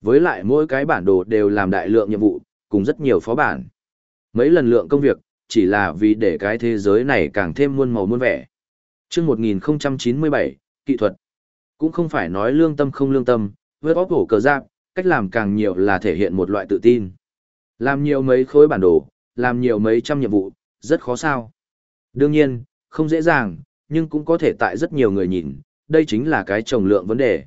Với lại mỗi cái bản đồ đều làm đại lượng nhiệm vụ, cùng rất nhiều phó bản. Mấy lần lượng công việc, chỉ là vì để cái thế giới này càng thêm muôn màu muôn vẻ. Trước 1097, kỹ thuật. Cũng không phải nói lương tâm không lương tâm, với bóp hổ cờ giáp, cách làm càng nhiều là thể hiện một loại tự tin. Làm nhiều mấy khối bản đồ, làm nhiều mấy trăm nhiệm vụ, rất khó sao. Đương nhiên, không dễ dàng, nhưng cũng có thể tại rất nhiều người nhìn, đây chính là cái trồng lượng vấn đề.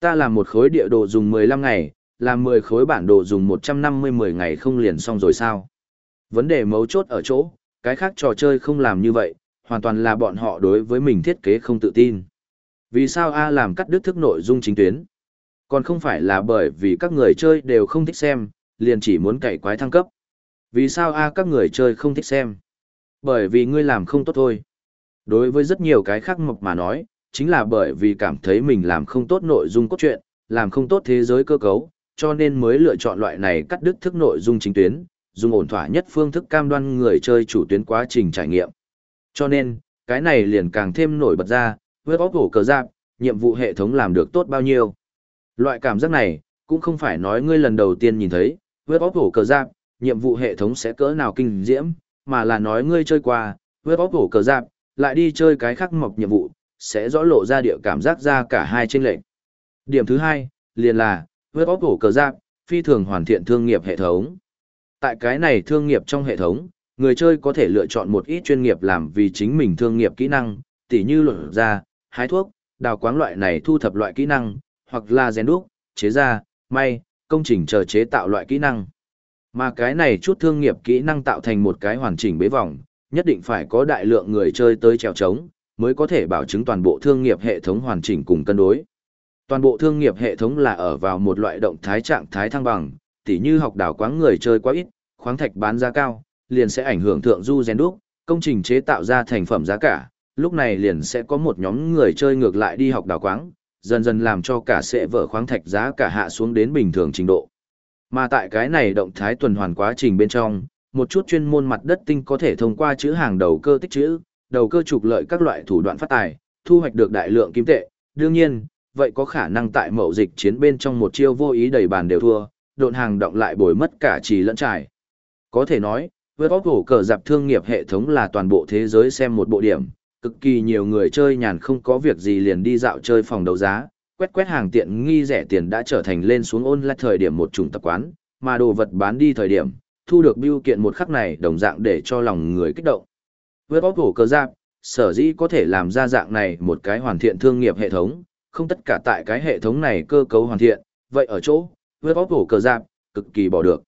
Ta làm một khối địa đồ dùng 15 ngày, làm 10 khối bản đồ dùng 150-10 ngày không liền xong rồi sao. Vấn đề mấu chốt ở chỗ, cái khác trò chơi không làm như vậy, hoàn toàn là bọn họ đối với mình thiết kế không tự tin. Vì sao A làm cắt đứt thức nội dung chính tuyến? Còn không phải là bởi vì các người chơi đều không thích xem, liền chỉ muốn cậy quái thăng cấp. Vì sao A các người chơi không thích xem? Bởi vì ngươi làm không tốt thôi. Đối với rất nhiều cái khác mộc mà nói, chính là bởi vì cảm thấy mình làm không tốt nội dung cốt truyện, làm không tốt thế giới cơ cấu, cho nên mới lựa chọn loại này cắt đứt thức nội dung chính tuyến, dùng ổn thỏa nhất phương thức cam đoan người chơi chủ tuyến quá trình trải nghiệm. Cho nên, cái này liền càng thêm nổi bật ra, với bóp cổ cờ giáp, nhiệm vụ hệ thống làm được tốt bao nhiêu. Loại cảm giác này, cũng không phải nói ngươi lần đầu tiên nhìn thấy, với bóp cổ cờ giáp, nhiệm vụ hệ thống sẽ cỡ nào kinh diễm, mà là nói ngươi chơi qua, với bóp cổ cờ giáp, lại đi chơi cái khác mộc nhiệm vụ, sẽ rõ lộ ra địa cảm giác ra cả hai tranh lệnh. Điểm thứ hai, liền là, với bóp cổ cờ giáp, phi thường hoàn thiện thương nghiệp hệ thống. Tại cái này thương nghiệp trong hệ thống, người chơi có thể lựa chọn một ít chuyên nghiệp làm vì chính mình thương nghiệp kỹ năng, tỉ như luận ra, hái thuốc, đào quáng loại này thu thập loại kỹ năng, hoặc là rèn đúc, chế ra, may, công trình chờ chế tạo loại kỹ năng. Mà cái này chút thương nghiệp kỹ năng tạo thành một cái hoàn chỉnh bế vòng, nhất định phải có đại lượng người chơi tới trèo trống, mới có thể bảo chứng toàn bộ thương nghiệp hệ thống hoàn chỉnh cùng cân đối. Toàn bộ thương nghiệp hệ thống là ở vào một loại động thái trạng thái thăng bằng, tỉ như học đào quáng người chơi quá ít, khoáng thạch bán giá cao, liền sẽ ảnh hưởng thượng du gen đúc, công trình chế tạo ra thành phẩm giá cả, lúc này liền sẽ có một nhóm người chơi ngược lại đi học đào quáng, dần dần làm cho cả sẽ vỡ khoáng thạch giá cả hạ xuống đến bình thường trình độ. Mà tại cái này động thái tuần hoàn quá trình bên trong, một chút chuyên môn mặt đất tinh có thể thông qua chữ hàng đầu cơ tích chữ, đầu cơ trục lợi các loại thủ đoạn phát tài, thu hoạch được đại lượng kim tệ. Đương nhiên, vậy có khả năng tại mậu dịch chiến bên trong một chiêu vô ý đầy bàn đều thua, độn hàng động lại bồi mất cả trì lẫn trải. Có thể nói, với bóp hổ cờ dạp thương nghiệp hệ thống là toàn bộ thế giới xem một bộ điểm, cực kỳ nhiều người chơi nhàn không có việc gì liền đi dạo chơi phòng đấu giá, quét quét hàng tiện nghi rẻ tiền đã trở thành lên xuống ôn lại thời điểm một chủng tập quán, mà đồ vật bán đi thời điểm, thu được biêu kiện một khắc này đồng dạng để cho lòng người kích động. Với bóp hổ cơ giáp, sở dĩ có thể làm ra dạng này một cái hoàn thiện thương nghiệp hệ thống, không tất cả tại cái hệ thống này cơ cấu hoàn thiện, vậy ở chỗ, với bóp hổ cơ giáp, cực kỳ bỏ được.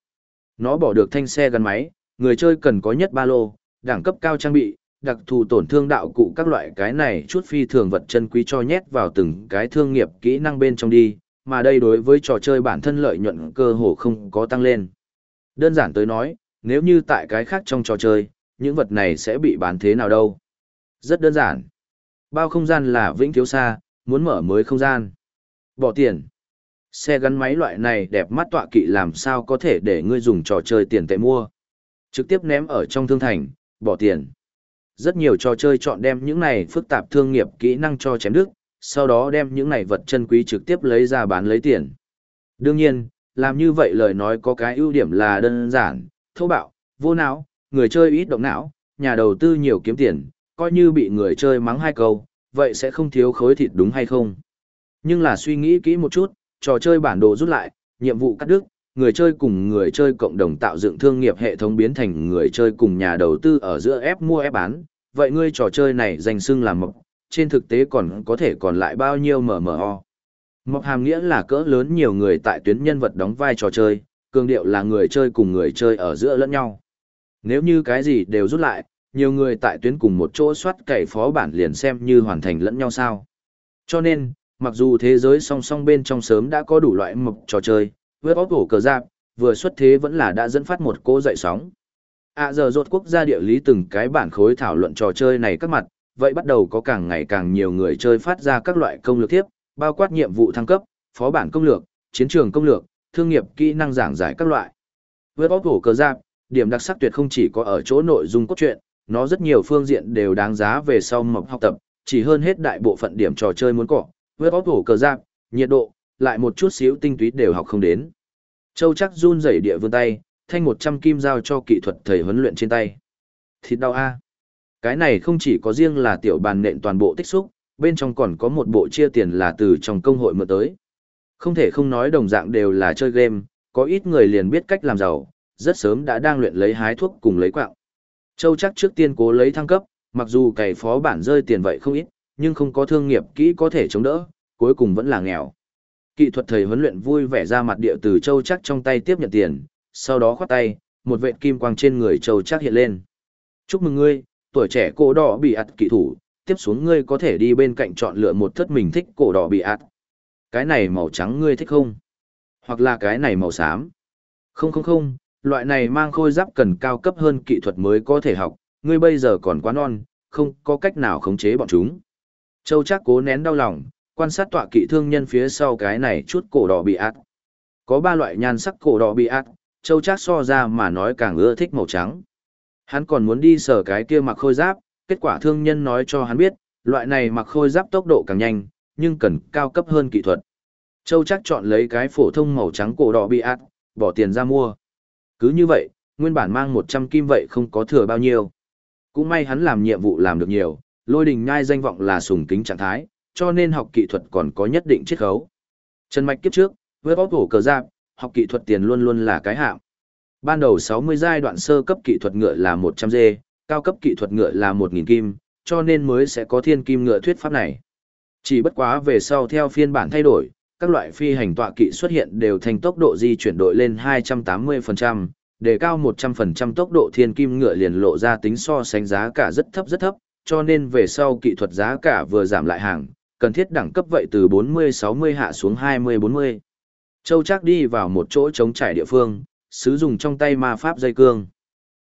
Nó bỏ được thanh xe gắn máy, người chơi cần có nhất ba lô, đẳng cấp cao trang bị, đặc thù tổn thương đạo cụ các loại cái này chút phi thường vật chân quý cho nhét vào từng cái thương nghiệp kỹ năng bên trong đi, mà đây đối với trò chơi bản thân lợi nhuận cơ hồ không có tăng lên. Đơn giản tới nói, nếu như tại cái khác trong trò chơi, những vật này sẽ bị bán thế nào đâu? Rất đơn giản. Bao không gian là vĩnh thiếu xa, muốn mở mới không gian. Bỏ tiền. Xe gắn máy loại này đẹp mắt tọa kỵ làm sao có thể để ngươi dùng trò chơi tiền tệ mua. Trực tiếp ném ở trong thương thành, bỏ tiền. Rất nhiều trò chơi chọn đem những này phức tạp thương nghiệp kỹ năng cho chém đức, sau đó đem những này vật chân quý trực tiếp lấy ra bán lấy tiền. Đương nhiên, làm như vậy lời nói có cái ưu điểm là đơn giản, thô bạo, vô não, người chơi ít động não, nhà đầu tư nhiều kiếm tiền, coi như bị người chơi mắng hai câu, vậy sẽ không thiếu khối thịt đúng hay không. Nhưng là suy nghĩ kỹ một chút, trò chơi bản đồ rút lại, nhiệm vụ cắt đứt, người chơi cùng người chơi cộng đồng tạo dựng thương nghiệp hệ thống biến thành người chơi cùng nhà đầu tư ở giữa ép mua ép bán, vậy ngươi trò chơi này danh xưng là mộc, trên thực tế còn có thể còn lại bao nhiêu MMO. Mộc hàm nghĩa là cỡ lớn nhiều người tại tuyến nhân vật đóng vai trò chơi, cường điệu là người chơi cùng người chơi ở giữa lẫn nhau. Nếu như cái gì đều rút lại, nhiều người tại tuyến cùng một chỗ soát cày phó bản liền xem như hoàn thành lẫn nhau sao. Cho nên, mặc dù thế giới song song bên trong sớm đã có đủ loại mộc trò chơi, vừa bóp hổ cờ giáp, vừa xuất thế vẫn là đã dẫn phát một cô dậy sóng. À giờ rốt quốc gia địa lý từng cái bản khối thảo luận trò chơi này các mặt, vậy bắt đầu có càng ngày càng nhiều người chơi phát ra các loại công lược tiếp, bao quát nhiệm vụ thăng cấp, phó bản công lược, chiến trường công lược, thương nghiệp kỹ năng giảng giải các loại. Với bóp hổ cờ giáp, điểm đặc sắc tuyệt không chỉ có ở chỗ nội dung cốt truyện, nó rất nhiều phương diện đều đáng giá về sau mập học tập, chỉ hơn hết đại bộ phận điểm trò chơi muốn cỏ, Với bóp hổ cờ giáp, nhiệt độ, lại một chút xíu tinh túy đều học không đến. Châu chắc run rẩy địa vươn tay, thanh 100 kim giao cho kỹ thuật thầy huấn luyện trên tay. Thịt đau a. Cái này không chỉ có riêng là tiểu bàn nện toàn bộ tích xúc, bên trong còn có một bộ chia tiền là từ trong công hội mượn tới. Không thể không nói đồng dạng đều là chơi game, có ít người liền biết cách làm giàu, rất sớm đã đang luyện lấy hái thuốc cùng lấy quạng. Châu chắc trước tiên cố lấy thăng cấp, mặc dù cày phó bản rơi tiền vậy không ít, nhưng không có thương nghiệp kỹ có thể chống đỡ, cuối cùng vẫn là nghèo. Kỹ thuật thầy huấn luyện vui vẻ ra mặt địa từ châu chắc trong tay tiếp nhận tiền, sau đó khoát tay, một vệt kim quang trên người châu chắc hiện lên. Chúc mừng ngươi, tuổi trẻ cổ đỏ bị ạt kỹ thủ, tiếp xuống ngươi có thể đi bên cạnh chọn lựa một thất mình thích cổ đỏ bị ạt. Cái này màu trắng ngươi thích không? Hoặc là cái này màu xám? Không không không, loại này mang khôi giáp cần cao cấp hơn kỹ thuật mới có thể học, ngươi bây giờ còn quá non, không có cách nào khống chế bọn chúng. Châu chắc cố nén đau lòng, quan sát tọa kỵ thương nhân phía sau cái này chút cổ đỏ bị át. Có ba loại nhan sắc cổ đỏ bị át, châu chắc so ra mà nói càng ưa thích màu trắng. Hắn còn muốn đi sở cái kia mặc khôi giáp, kết quả thương nhân nói cho hắn biết, loại này mặc khôi giáp tốc độ càng nhanh, nhưng cần cao cấp hơn kỹ thuật. Châu chắc chọn lấy cái phổ thông màu trắng cổ đỏ bị át, bỏ tiền ra mua. Cứ như vậy, nguyên bản mang 100 kim vậy không có thừa bao nhiêu. Cũng may hắn làm nhiệm vụ làm được nhiều, lôi đình nhai danh vọng là sùng kính trạng thái, cho nên học kỹ thuật còn có nhất định chiết khấu. Trần Mạch kiếp trước, với bóp hổ cờ giáp, học kỹ thuật tiền luôn luôn là cái hạng. Ban đầu 60 giai đoạn sơ cấp kỹ thuật ngựa là 100 dê, cao cấp kỹ thuật ngựa là 1000 kim, cho nên mới sẽ có thiên kim ngựa thuyết pháp này. Chỉ bất quá về sau theo phiên bản thay đổi, các loại phi hành tọa kỵ xuất hiện đều thành tốc độ di chuyển đội lên 280%, để cao 100% tốc độ thiên kim ngựa liền lộ ra tính so sánh giá cả rất thấp rất thấp, cho nên về sau kỹ thuật giá cả vừa giảm lại hàng, cần thiết đẳng cấp vậy từ 40-60 hạ xuống 20-40. Châu chắc đi vào một chỗ trống trải địa phương, sử dụng trong tay ma pháp dây cương.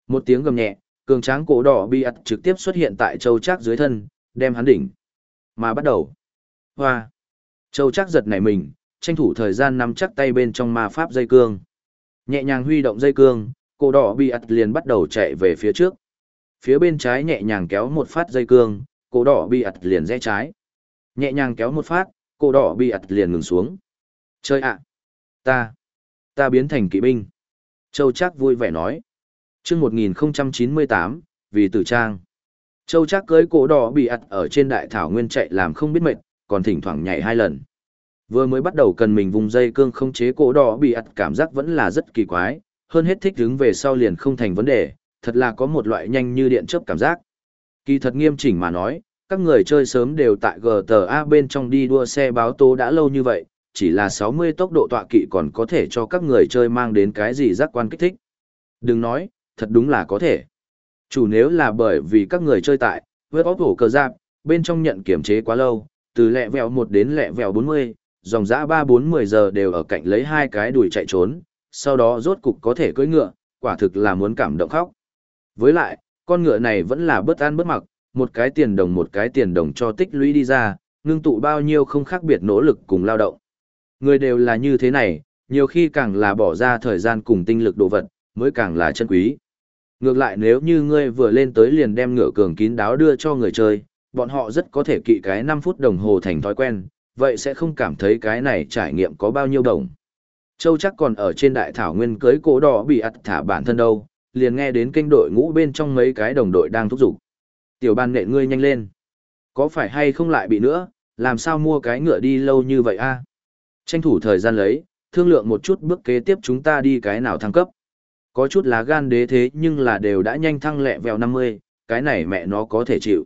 Một tiếng gầm nhẹ, cường tráng cổ đỏ bi ặt trực tiếp xuất hiện tại châu chắc dưới thân, đem hắn đỉnh. Mà bắt đầu. Hoa. Châu chắc giật nảy mình, tranh thủ thời gian nắm chắc tay bên trong ma pháp dây cương. Nhẹ nhàng huy động dây cương, cổ đỏ bị ặt liền bắt đầu chạy về phía trước. Phía bên trái nhẹ nhàng kéo một phát dây cương, cổ đỏ bị ặt liền rẽ trái. Nhẹ nhàng kéo một phát, cổ đỏ bị ặt liền ngừng xuống. Chơi ạ! Ta! Ta biến thành kỵ binh. Châu chắc vui vẻ nói. chương 1098, vì tử trang. Châu chắc cưới cổ đỏ bị ặt ở trên đại thảo nguyên chạy làm không biết mệt, còn thỉnh thoảng nhảy hai lần. Vừa mới bắt đầu cần mình vùng dây cương không chế cổ đỏ bị ặt cảm giác vẫn là rất kỳ quái, hơn hết thích đứng về sau liền không thành vấn đề, thật là có một loại nhanh như điện chớp cảm giác. Kỳ thật nghiêm chỉnh mà nói, các người chơi sớm đều tại GTA bên trong đi đua xe báo tố đã lâu như vậy, chỉ là 60 tốc độ tọa kỵ còn có thể cho các người chơi mang đến cái gì giác quan kích thích. Đừng nói, thật đúng là có thể. Chủ nếu là bởi vì các người chơi tại, với bóp hổ cờ giáp, bên trong nhận kiểm chế quá lâu, từ lẹ vẹo 1 đến lẹ vẹo 40, dòng dã 3-4-10 giờ đều ở cạnh lấy hai cái đuổi chạy trốn, sau đó rốt cục có thể cưỡi ngựa, quả thực là muốn cảm động khóc. Với lại, con ngựa này vẫn là bớt ăn bớt mặc, một cái tiền đồng một cái tiền đồng cho tích lũy đi ra, ngưng tụ bao nhiêu không khác biệt nỗ lực cùng lao động. Người đều là như thế này, nhiều khi càng là bỏ ra thời gian cùng tinh lực đồ vật, mới càng là chân quý. Ngược lại nếu như ngươi vừa lên tới liền đem ngựa cường kín đáo đưa cho người chơi, bọn họ rất có thể kỵ cái 5 phút đồng hồ thành thói quen, vậy sẽ không cảm thấy cái này trải nghiệm có bao nhiêu đồng. Châu chắc còn ở trên đại thảo nguyên cưới cổ đỏ bị ặt thả bản thân đâu, liền nghe đến kênh đội ngũ bên trong mấy cái đồng đội đang thúc giục. Tiểu ban nệ ngươi nhanh lên. Có phải hay không lại bị nữa, làm sao mua cái ngựa đi lâu như vậy a? Tranh thủ thời gian lấy, thương lượng một chút bước kế tiếp chúng ta đi cái nào thăng cấp. Có chút lá gan đế thế nhưng là đều đã nhanh thăng lẹ vèo 50, cái này mẹ nó có thể chịu.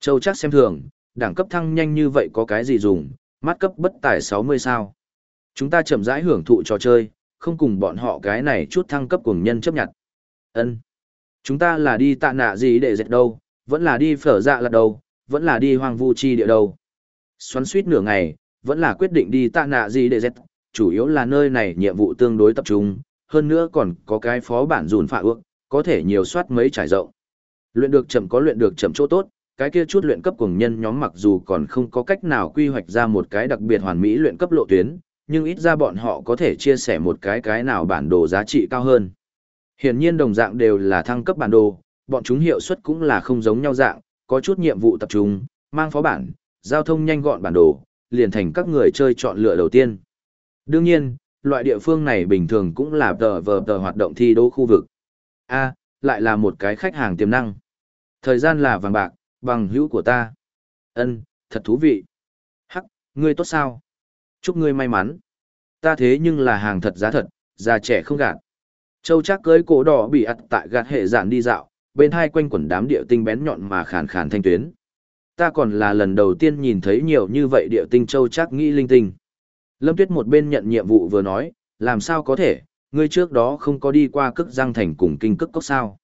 Châu chắc xem thường, đẳng cấp thăng nhanh như vậy có cái gì dùng, mắt cấp bất tài 60 sao. Chúng ta chậm rãi hưởng thụ trò chơi, không cùng bọn họ cái này chút thăng cấp cùng nhân chấp nhận. ân Chúng ta là đi tạ nạ gì để dệt đâu, vẫn là đi phở dạ là đâu, vẫn là đi hoang vu chi địa đâu. Xoắn suýt nửa ngày, vẫn là quyết định đi tạ nạ gì để dệt, chủ yếu là nơi này nhiệm vụ tương đối tập trung, hơn nữa còn có cái phó bản dùn phạ ước, có thể nhiều soát mấy trải rộng. Luyện được chậm có luyện được chậm chỗ tốt, cái kia chút luyện cấp cường nhân nhóm mặc dù còn không có cách nào quy hoạch ra một cái đặc biệt hoàn mỹ luyện cấp lộ tuyến, nhưng ít ra bọn họ có thể chia sẻ một cái cái nào bản đồ giá trị cao hơn. Hiển nhiên đồng dạng đều là thăng cấp bản đồ, bọn chúng hiệu suất cũng là không giống nhau dạng, có chút nhiệm vụ tập trung, mang phó bản, giao thông nhanh gọn bản đồ, liền thành các người chơi chọn lựa đầu tiên. Đương nhiên, loại địa phương này bình thường cũng là tờ vờ tờ hoạt động thi đấu khu vực. A, lại là một cái khách hàng tiềm năng. Thời gian là vàng bạc, bằng hữu của ta. Ân, thật thú vị. Hắc, ngươi tốt sao? Chúc ngươi may mắn. Ta thế nhưng là hàng thật giá thật, già trẻ không gạt. Châu chắc cưới cổ đỏ bị ặt tại gạt hệ giản đi dạo, bên hai quanh quần đám địa tinh bén nhọn mà khàn khàn thanh tuyến. Ta còn là lần đầu tiên nhìn thấy nhiều như vậy địa tinh châu chắc nghĩ linh tinh. Lâm Tuyết một bên nhận nhiệm vụ vừa nói, làm sao có thể, ngươi trước đó không có đi qua cức giang thành cùng kinh cức cốc sao.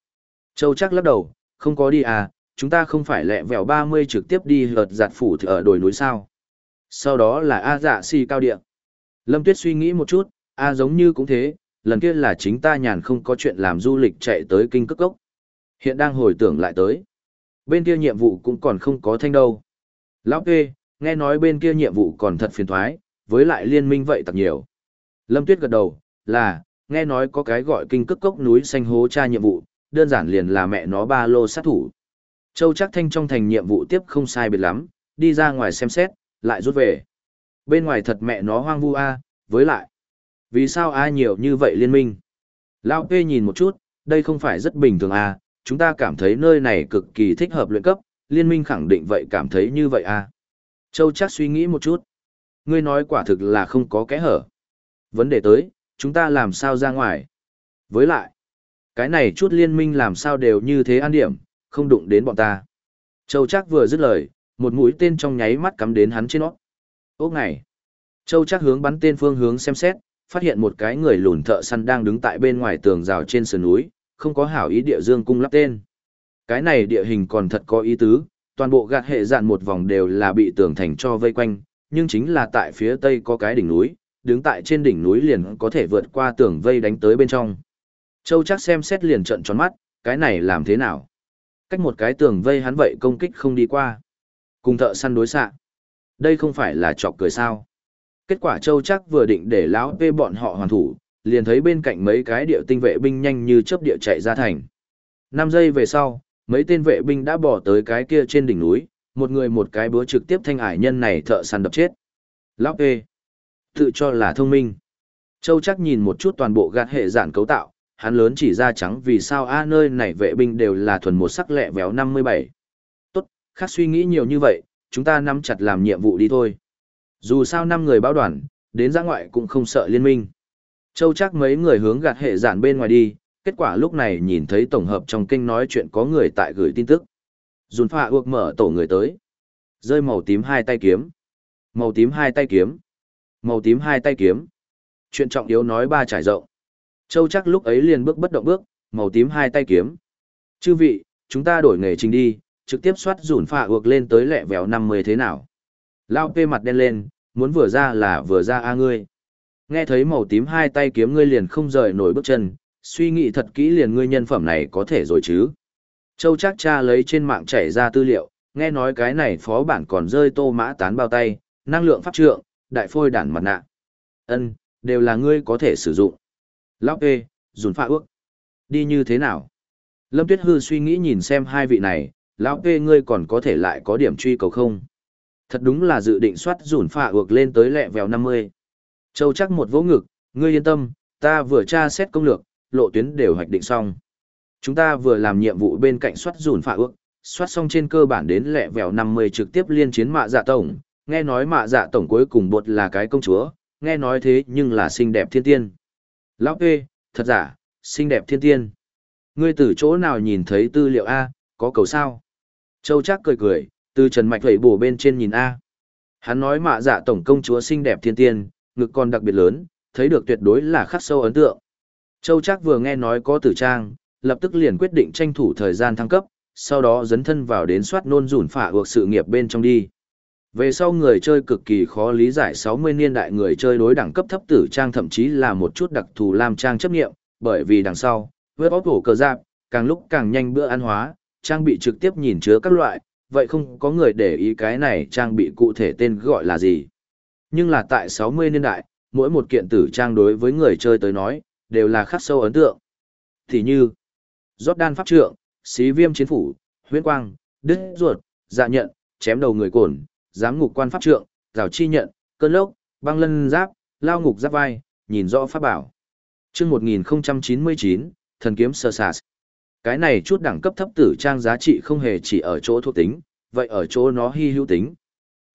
Châu chắc lắc đầu, không có đi à, chúng ta không phải lẹ vẻo 30 trực tiếp đi hợt giặt phủ ở đồi núi sao. Sau đó là A dạ si cao địa. Lâm Tuyết suy nghĩ một chút, A giống như cũng thế, lần kia là chính ta nhàn không có chuyện làm du lịch chạy tới kinh cước cốc. Hiện đang hồi tưởng lại tới. Bên kia nhiệm vụ cũng còn không có thanh đâu. Lão kê, nghe nói bên kia nhiệm vụ còn thật phiền thoái, với lại liên minh vậy thật nhiều. Lâm Tuyết gật đầu, là, nghe nói có cái gọi kinh cước cốc núi xanh hố tra nhiệm vụ, đơn giản liền là mẹ nó ba lô sát thủ. Châu chắc thanh trong thành nhiệm vụ tiếp không sai biệt lắm, đi ra ngoài xem xét, lại rút về. Bên ngoài thật mẹ nó hoang vu a, với lại. Vì sao ai nhiều như vậy liên minh? Lão P nhìn một chút, đây không phải rất bình thường a, chúng ta cảm thấy nơi này cực kỳ thích hợp luyện cấp, liên minh khẳng định vậy cảm thấy như vậy a. Châu chắc suy nghĩ một chút. Ngươi nói quả thực là không có kẽ hở. Vấn đề tới, chúng ta làm sao ra ngoài? Với lại, cái này chút liên minh làm sao đều như thế an điểm, không đụng đến bọn ta. Châu chắc vừa dứt lời, một mũi tên trong nháy mắt cắm đến hắn trên nó. Ốc ngày. Châu chắc hướng bắn tên phương hướng xem xét, phát hiện một cái người lùn thợ săn đang đứng tại bên ngoài tường rào trên sườn núi, không có hảo ý địa dương cung lắp tên. Cái này địa hình còn thật có ý tứ, toàn bộ gạt hệ dạn một vòng đều là bị tường thành cho vây quanh, nhưng chính là tại phía tây có cái đỉnh núi, đứng tại trên đỉnh núi liền có thể vượt qua tường vây đánh tới bên trong. Châu chắc xem xét liền trận tròn mắt, cái này làm thế nào? Cách một cái tường vây hắn vậy công kích không đi qua. Cùng thợ săn đối xạ. Đây không phải là chọc cười sao. Kết quả châu chắc vừa định để lão vê bọn họ hoàn thủ, liền thấy bên cạnh mấy cái địa tinh vệ binh nhanh như chớp địa chạy ra thành. 5 giây về sau, mấy tên vệ binh đã bỏ tới cái kia trên đỉnh núi, một người một cái búa trực tiếp thanh ải nhân này thợ săn đập chết. Lão vê. Tự cho là thông minh. Châu chắc nhìn một chút toàn bộ gạt hệ giản cấu tạo, hắn lớn chỉ ra trắng vì sao a nơi này vệ binh đều là thuần một sắc lẹ véo 57. Tốt, khác suy nghĩ nhiều như vậy, chúng ta nắm chặt làm nhiệm vụ đi thôi. Dù sao năm người báo đoàn, đến giã ngoại cũng không sợ liên minh. Châu chắc mấy người hướng gạt hệ giản bên ngoài đi, kết quả lúc này nhìn thấy tổng hợp trong kinh nói chuyện có người tại gửi tin tức. Dùn phạ uộc mở tổ người tới. Rơi màu tím hai tay kiếm. Màu tím hai tay kiếm. Màu tím hai tay kiếm. Chuyện trọng yếu nói ba trải rộng. Châu chắc lúc ấy liền bước bất động bước, màu tím hai tay kiếm. Chư vị, chúng ta đổi nghề trình đi, trực tiếp soát rủn phạ ược lên tới lẹ vèo 50 thế nào. Lao pê mặt đen lên, muốn vừa ra là vừa ra a ngươi. Nghe thấy màu tím hai tay kiếm ngươi liền không rời nổi bước chân, suy nghĩ thật kỹ liền ngươi nhân phẩm này có thể rồi chứ. Châu chắc cha lấy trên mạng chảy ra tư liệu, nghe nói cái này phó bản còn rơi tô mã tán bao tay, năng lượng pháp trượng, đại phôi đản mặt nạ. ân đều là ngươi có thể sử dụng. Lão ê dùn pha ước. Đi như thế nào? Lâm Tuyết Hư suy nghĩ nhìn xem hai vị này, lão ê ngươi còn có thể lại có điểm truy cầu không? Thật đúng là dự định soát dùn pha ước lên tới lẹ vèo 50. Châu chắc một vỗ ngực, ngươi yên tâm, ta vừa tra xét công lược, lộ tuyến đều hoạch định xong. Chúng ta vừa làm nhiệm vụ bên cạnh soát dùn pha ước, soát xong trên cơ bản đến lẹ vèo 50 trực tiếp liên chiến mạ dạ tổng, nghe nói mạ dạ tổng cuối cùng bột là cái công chúa, nghe nói thế nhưng là xinh đẹp thiên tiên. Lão Pê, thật giả, xinh đẹp thiên tiên. Ngươi từ chỗ nào nhìn thấy tư liệu A, có cầu sao? Châu chắc cười cười, từ trần mạch vẩy bổ bên trên nhìn A. Hắn nói mạ dạ tổng công chúa xinh đẹp thiên tiên, ngực còn đặc biệt lớn, thấy được tuyệt đối là khắc sâu ấn tượng. Châu chắc vừa nghe nói có tử trang, lập tức liền quyết định tranh thủ thời gian thăng cấp, sau đó dấn thân vào đến soát nôn rủn phả ược sự nghiệp bên trong đi. Về sau người chơi cực kỳ khó lý giải 60 niên đại người chơi đối đẳng cấp thấp tử trang thậm chí là một chút đặc thù làm trang chấp nghiệm, bởi vì đằng sau, với bóp hổ cờ giáp, càng lúc càng nhanh bữa ăn hóa, trang bị trực tiếp nhìn chứa các loại, vậy không có người để ý cái này trang bị cụ thể tên gọi là gì. Nhưng là tại 60 niên đại, mỗi một kiện tử trang đối với người chơi tới nói, đều là khắc sâu ấn tượng. Thì như, Jordan Pháp Trượng, Xí Viêm Chiến Phủ, huyễn Quang, Đứt Ruột, Dạ Nhận, Chém Đầu Người Cổn, giám ngục quan pháp trượng, rào chi nhận, cơn lốc, băng lân giáp, lao ngục giáp vai, nhìn rõ pháp bảo. chương 1099, thần kiếm sơ sạt. Cái này chút đẳng cấp thấp tử trang giá trị không hề chỉ ở chỗ thuộc tính, vậy ở chỗ nó hy hữu tính.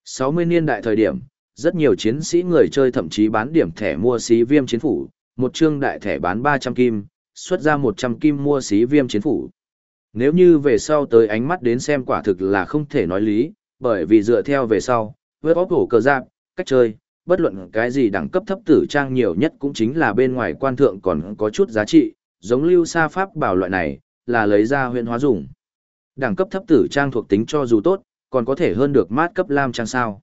60 niên đại thời điểm, rất nhiều chiến sĩ người chơi thậm chí bán điểm thẻ mua xí viêm chiến phủ, một chương đại thẻ bán 300 kim, xuất ra 100 kim mua xí viêm chiến phủ. Nếu như về sau tới ánh mắt đến xem quả thực là không thể nói lý, bởi vì dựa theo về sau, với bóp hổ cờ giáp, cách chơi, bất luận cái gì đẳng cấp thấp tử trang nhiều nhất cũng chính là bên ngoài quan thượng còn có chút giá trị, giống lưu sa pháp bảo loại này, là lấy ra huyện hóa dùng. Đẳng cấp thấp tử trang thuộc tính cho dù tốt, còn có thể hơn được mát cấp lam trang sao.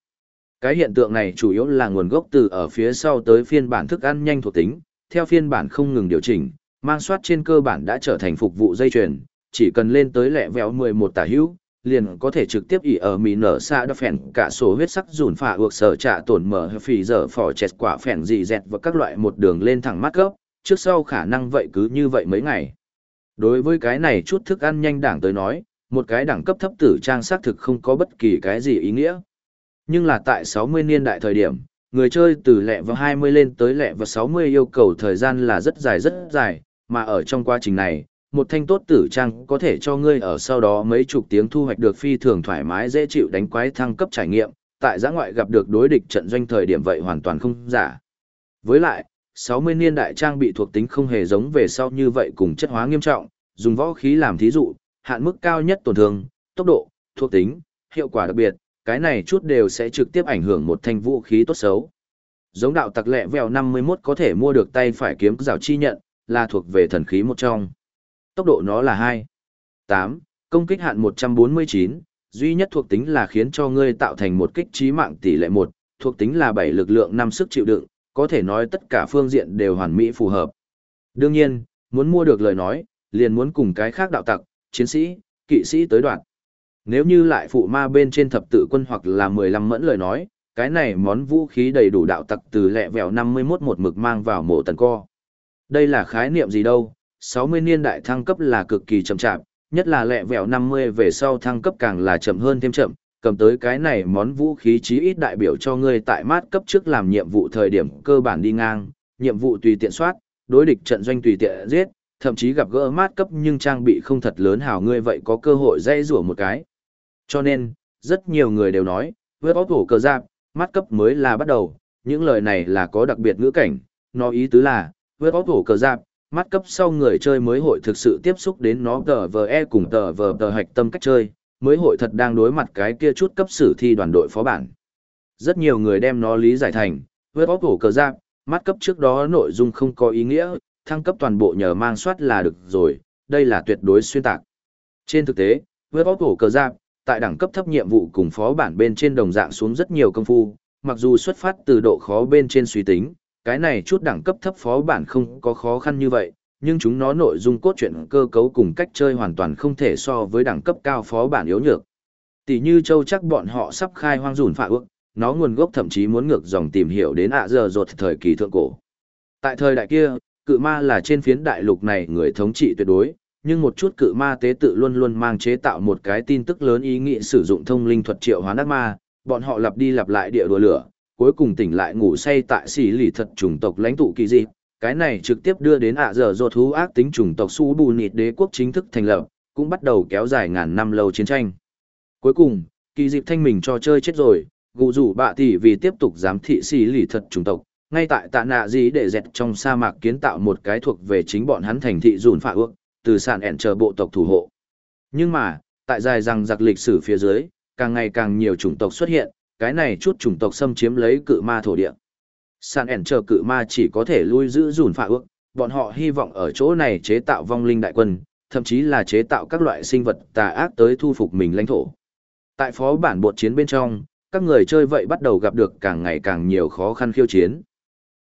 Cái hiện tượng này chủ yếu là nguồn gốc từ ở phía sau tới phiên bản thức ăn nhanh thuộc tính, theo phiên bản không ngừng điều chỉnh, mang soát trên cơ bản đã trở thành phục vụ dây chuyền, chỉ cần lên tới lẹ vẹo 11 tả hữu, liền có thể trực tiếp ỉ ở mì nở xa đa phèn cả số huyết sắc dùn phả ược sở trả tổn mở phì giờ phỏ chẹt quả phèn dị dẹt và các loại một đường lên thẳng mắt gốc, trước sau khả năng vậy cứ như vậy mấy ngày. Đối với cái này chút thức ăn nhanh đảng tới nói, một cái đẳng cấp thấp tử trang xác thực không có bất kỳ cái gì ý nghĩa. Nhưng là tại 60 niên đại thời điểm, người chơi từ lẹ vào 20 lên tới lẹ vào 60 yêu cầu thời gian là rất dài rất dài, mà ở trong quá trình này, một thanh tốt tử trang có thể cho ngươi ở sau đó mấy chục tiếng thu hoạch được phi thường thoải mái dễ chịu đánh quái thăng cấp trải nghiệm, tại giã ngoại gặp được đối địch trận doanh thời điểm vậy hoàn toàn không giả. Với lại, 60 niên đại trang bị thuộc tính không hề giống về sau như vậy cùng chất hóa nghiêm trọng, dùng võ khí làm thí dụ, hạn mức cao nhất tổn thương, tốc độ, thuộc tính, hiệu quả đặc biệt, cái này chút đều sẽ trực tiếp ảnh hưởng một thanh vũ khí tốt xấu. Giống đạo tặc lẹ vèo 51 có thể mua được tay phải kiếm rào chi nhận, là thuộc về thần khí một trong. Tốc độ nó là 2. 8. Công kích hạn 149, duy nhất thuộc tính là khiến cho ngươi tạo thành một kích trí mạng tỷ lệ 1, thuộc tính là 7 lực lượng 5 sức chịu đựng, có thể nói tất cả phương diện đều hoàn mỹ phù hợp. Đương nhiên, muốn mua được lời nói, liền muốn cùng cái khác đạo tặc, chiến sĩ, kỵ sĩ tới đoạn. Nếu như lại phụ ma bên trên thập tự quân hoặc là 15 mẫn lời nói, cái này món vũ khí đầy đủ đạo tặc từ lẹ vẹo 51 một mực mang vào mộ tần co. Đây là khái niệm gì đâu, 60 niên đại thăng cấp là cực kỳ chậm chạp, nhất là lẹ vẹo 50 về sau thăng cấp càng là chậm hơn thêm chậm, cầm tới cái này món vũ khí chí ít đại biểu cho ngươi tại mát cấp trước làm nhiệm vụ thời điểm cơ bản đi ngang, nhiệm vụ tùy tiện soát, đối địch trận doanh tùy tiện giết, thậm chí gặp gỡ mát cấp nhưng trang bị không thật lớn hào ngươi vậy có cơ hội dây rủa một cái. Cho nên, rất nhiều người đều nói, với bóp hổ cờ giáp, mát cấp mới là bắt đầu, những lời này là có đặc biệt ngữ cảnh, nó ý tứ là, với bóp hổ cờ giáp, mắt cấp sau người chơi mới hội thực sự tiếp xúc đến nó tờ vờ e cùng tờ vờ tờ hạch tâm cách chơi, mới hội thật đang đối mặt cái kia chút cấp sử thi đoàn đội phó bản. Rất nhiều người đem nó lý giải thành, với bóp hổ cờ giáp, mắt cấp trước đó nội dung không có ý nghĩa, thăng cấp toàn bộ nhờ mang soát là được rồi, đây là tuyệt đối xuyên tạc. Trên thực tế, với bóp hổ cờ giáp, tại đẳng cấp thấp nhiệm vụ cùng phó bản bên trên đồng dạng xuống rất nhiều công phu, mặc dù xuất phát từ độ khó bên trên suy tính, cái này chút đẳng cấp thấp phó bản không có khó khăn như vậy, nhưng chúng nó nội dung cốt truyện cơ cấu cùng cách chơi hoàn toàn không thể so với đẳng cấp cao phó bản yếu nhược. Tỷ như châu chắc bọn họ sắp khai hoang rủn phạ ước, nó nguồn gốc thậm chí muốn ngược dòng tìm hiểu đến ạ giờ rột thời kỳ thượng cổ. Tại thời đại kia, cự ma là trên phiến đại lục này người thống trị tuyệt đối, nhưng một chút cự ma tế tự luôn luôn mang chế tạo một cái tin tức lớn ý nghĩa sử dụng thông linh thuật triệu hóa ác ma, bọn họ lặp đi lặp lại địa đùa lửa, cuối cùng tỉnh lại ngủ say tại xỉ lì thật chủng tộc lãnh tụ kỳ dị. Cái này trực tiếp đưa đến ạ giờ do thú ác tính chủng tộc su bù nịt đế quốc chính thức thành lập, cũng bắt đầu kéo dài ngàn năm lâu chiến tranh. Cuối cùng, kỳ dịp thanh mình cho chơi chết rồi, gù rủ bạ tỷ vì tiếp tục giám thị xỉ lì thật chủng tộc, ngay tại tạ nạ gì để dẹt trong sa mạc kiến tạo một cái thuộc về chính bọn hắn thành thị dùn phạ ước, từ sàn ẻn chờ bộ tộc thủ hộ. Nhưng mà, tại dài rằng giặc lịch sử phía dưới, càng ngày càng nhiều chủng tộc xuất hiện, cái này chút chủng tộc xâm chiếm lấy cự ma thổ địa. Sàn ẻn chờ cự ma chỉ có thể lui giữ dùn phạ ước, bọn họ hy vọng ở chỗ này chế tạo vong linh đại quân, thậm chí là chế tạo các loại sinh vật tà ác tới thu phục mình lãnh thổ. Tại phó bản bột chiến bên trong, các người chơi vậy bắt đầu gặp được càng ngày càng nhiều khó khăn khiêu chiến.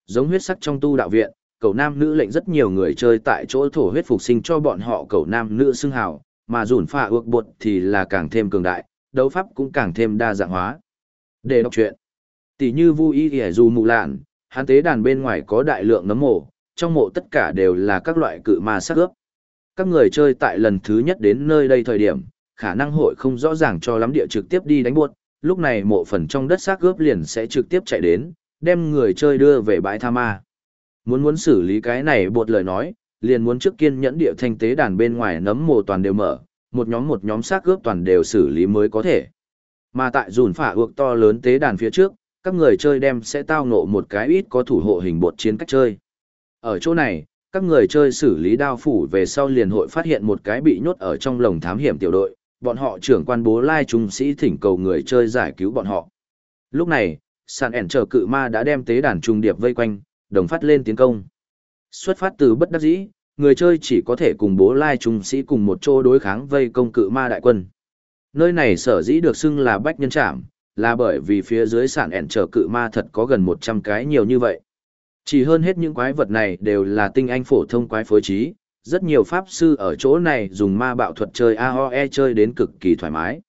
Giống huyết sắc trong tu đạo viện, cầu nam nữ lệnh rất nhiều người chơi tại chỗ thổ huyết phục sinh cho bọn họ cầu nam nữ xưng hào, mà rủn phạ ước bột thì là càng thêm cường đại, đấu pháp cũng càng thêm đa dạng hóa. Để đọc truyện, tỷ như Vu Y Y dù mù lạn, Hán tế đàn bên ngoài có đại lượng nấm mộ, trong mộ tất cả đều là các loại cự ma sắc ướp. Các người chơi tại lần thứ nhất đến nơi đây thời điểm, khả năng hội không rõ ràng cho lắm địa trực tiếp đi đánh buốt, lúc này mộ phần trong đất xác ướp liền sẽ trực tiếp chạy đến, đem người chơi đưa về bãi tha ma. Muốn muốn xử lý cái này bột lời nói, liền muốn trước kiên nhẫn địa thanh tế đàn bên ngoài nấm mồ toàn đều mở, một nhóm một nhóm xác ướp toàn đều xử lý mới có thể. Mà tại dùn phả ước to lớn tế đàn phía trước, các người chơi đem sẽ tao ngộ một cái ít có thủ hộ hình bột chiến cách chơi. Ở chỗ này, các người chơi xử lý đao phủ về sau liền hội phát hiện một cái bị nhốt ở trong lồng thám hiểm tiểu đội, bọn họ trưởng quan bố lai trung sĩ thỉnh cầu người chơi giải cứu bọn họ. Lúc này, sàn ẻn chờ cự ma đã đem tế đàn trung điệp vây quanh, đồng phát lên tiến công. Xuất phát từ bất đắc dĩ, người chơi chỉ có thể cùng bố lai trung sĩ cùng một chỗ đối kháng vây công cự ma đại quân. Nơi này sở dĩ được xưng là bách nhân trạm, là bởi vì phía dưới sản ẻn trở cự ma thật có gần 100 cái nhiều như vậy. Chỉ hơn hết những quái vật này đều là tinh anh phổ thông quái phối trí, rất nhiều pháp sư ở chỗ này dùng ma bạo thuật chơi AOE chơi đến cực kỳ thoải mái.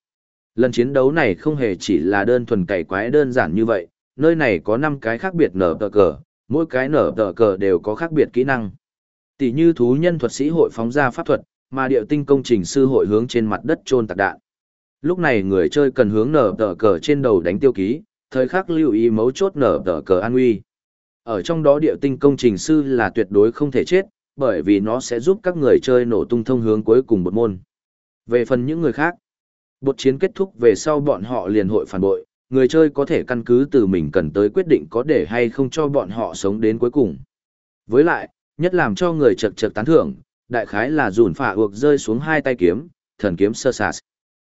Lần chiến đấu này không hề chỉ là đơn thuần cày quái đơn giản như vậy, nơi này có 5 cái khác biệt nở tờ cờ, mỗi cái nở tờ cờ đều có khác biệt kỹ năng. Tỷ như thú nhân thuật sĩ hội phóng ra pháp thuật, mà điệu tinh công trình sư hội hướng trên mặt đất trôn tạc đạn. Lúc này người chơi cần hướng nở tờ cờ trên đầu đánh tiêu ký, thời khắc lưu ý mấu chốt nở tờ cờ an nguy. Ở trong đó địa tinh công trình sư là tuyệt đối không thể chết, bởi vì nó sẽ giúp các người chơi nổ tung thông hướng cuối cùng một môn. Về phần những người khác, bột chiến kết thúc về sau bọn họ liền hội phản bội, người chơi có thể căn cứ từ mình cần tới quyết định có để hay không cho bọn họ sống đến cuối cùng. Với lại, nhất làm cho người chật chật tán thưởng, đại khái là dùn phả ược rơi xuống hai tay kiếm, thần kiếm sơ sạt.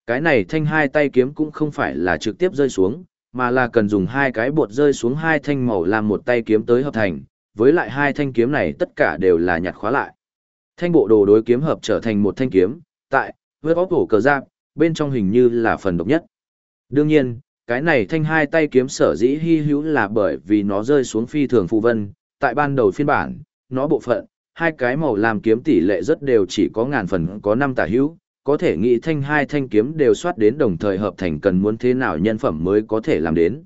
Cái này thanh hai tay kiếm cũng không phải là trực tiếp rơi xuống, mà là cần dùng hai cái bột rơi xuống hai thanh màu làm một tay kiếm tới hợp thành, với lại hai thanh kiếm này tất cả đều là nhặt khóa lại. Thanh bộ đồ đối kiếm hợp trở thành một thanh kiếm, tại, với bóc cổ cờ giáp, bên trong hình như là phần độc nhất. Đương nhiên, cái này thanh hai tay kiếm sở dĩ hy hữu là bởi vì nó rơi xuống phi thường phù vân, tại ban đầu phiên bản, nó bộ phận, hai cái màu làm kiếm tỷ lệ rất đều chỉ có ngàn phần có năm tả hữu, có thể nghĩ thanh hai thanh kiếm đều soát đến đồng thời hợp thành cần muốn thế nào nhân phẩm mới có thể làm đến.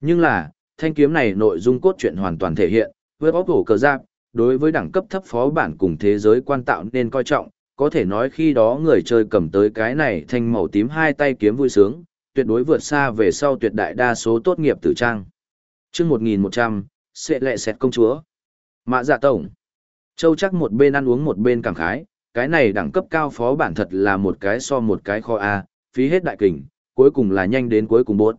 Nhưng là, thanh kiếm này nội dung cốt truyện hoàn toàn thể hiện, với bóp hổ cờ giáp, đối với đẳng cấp thấp phó bản cùng thế giới quan tạo nên coi trọng, có thể nói khi đó người chơi cầm tới cái này thanh màu tím hai tay kiếm vui sướng, tuyệt đối vượt xa về sau tuyệt đại đa số tốt nghiệp tử trang. chương 1100, sẽ lệ xẹt công chúa. Mạ dạ tổng. Châu chắc một bên ăn uống một bên cảm khái, cái này đẳng cấp cao phó bản thật là một cái so một cái kho A, phí hết đại kình, cuối cùng là nhanh đến cuối cùng bốt.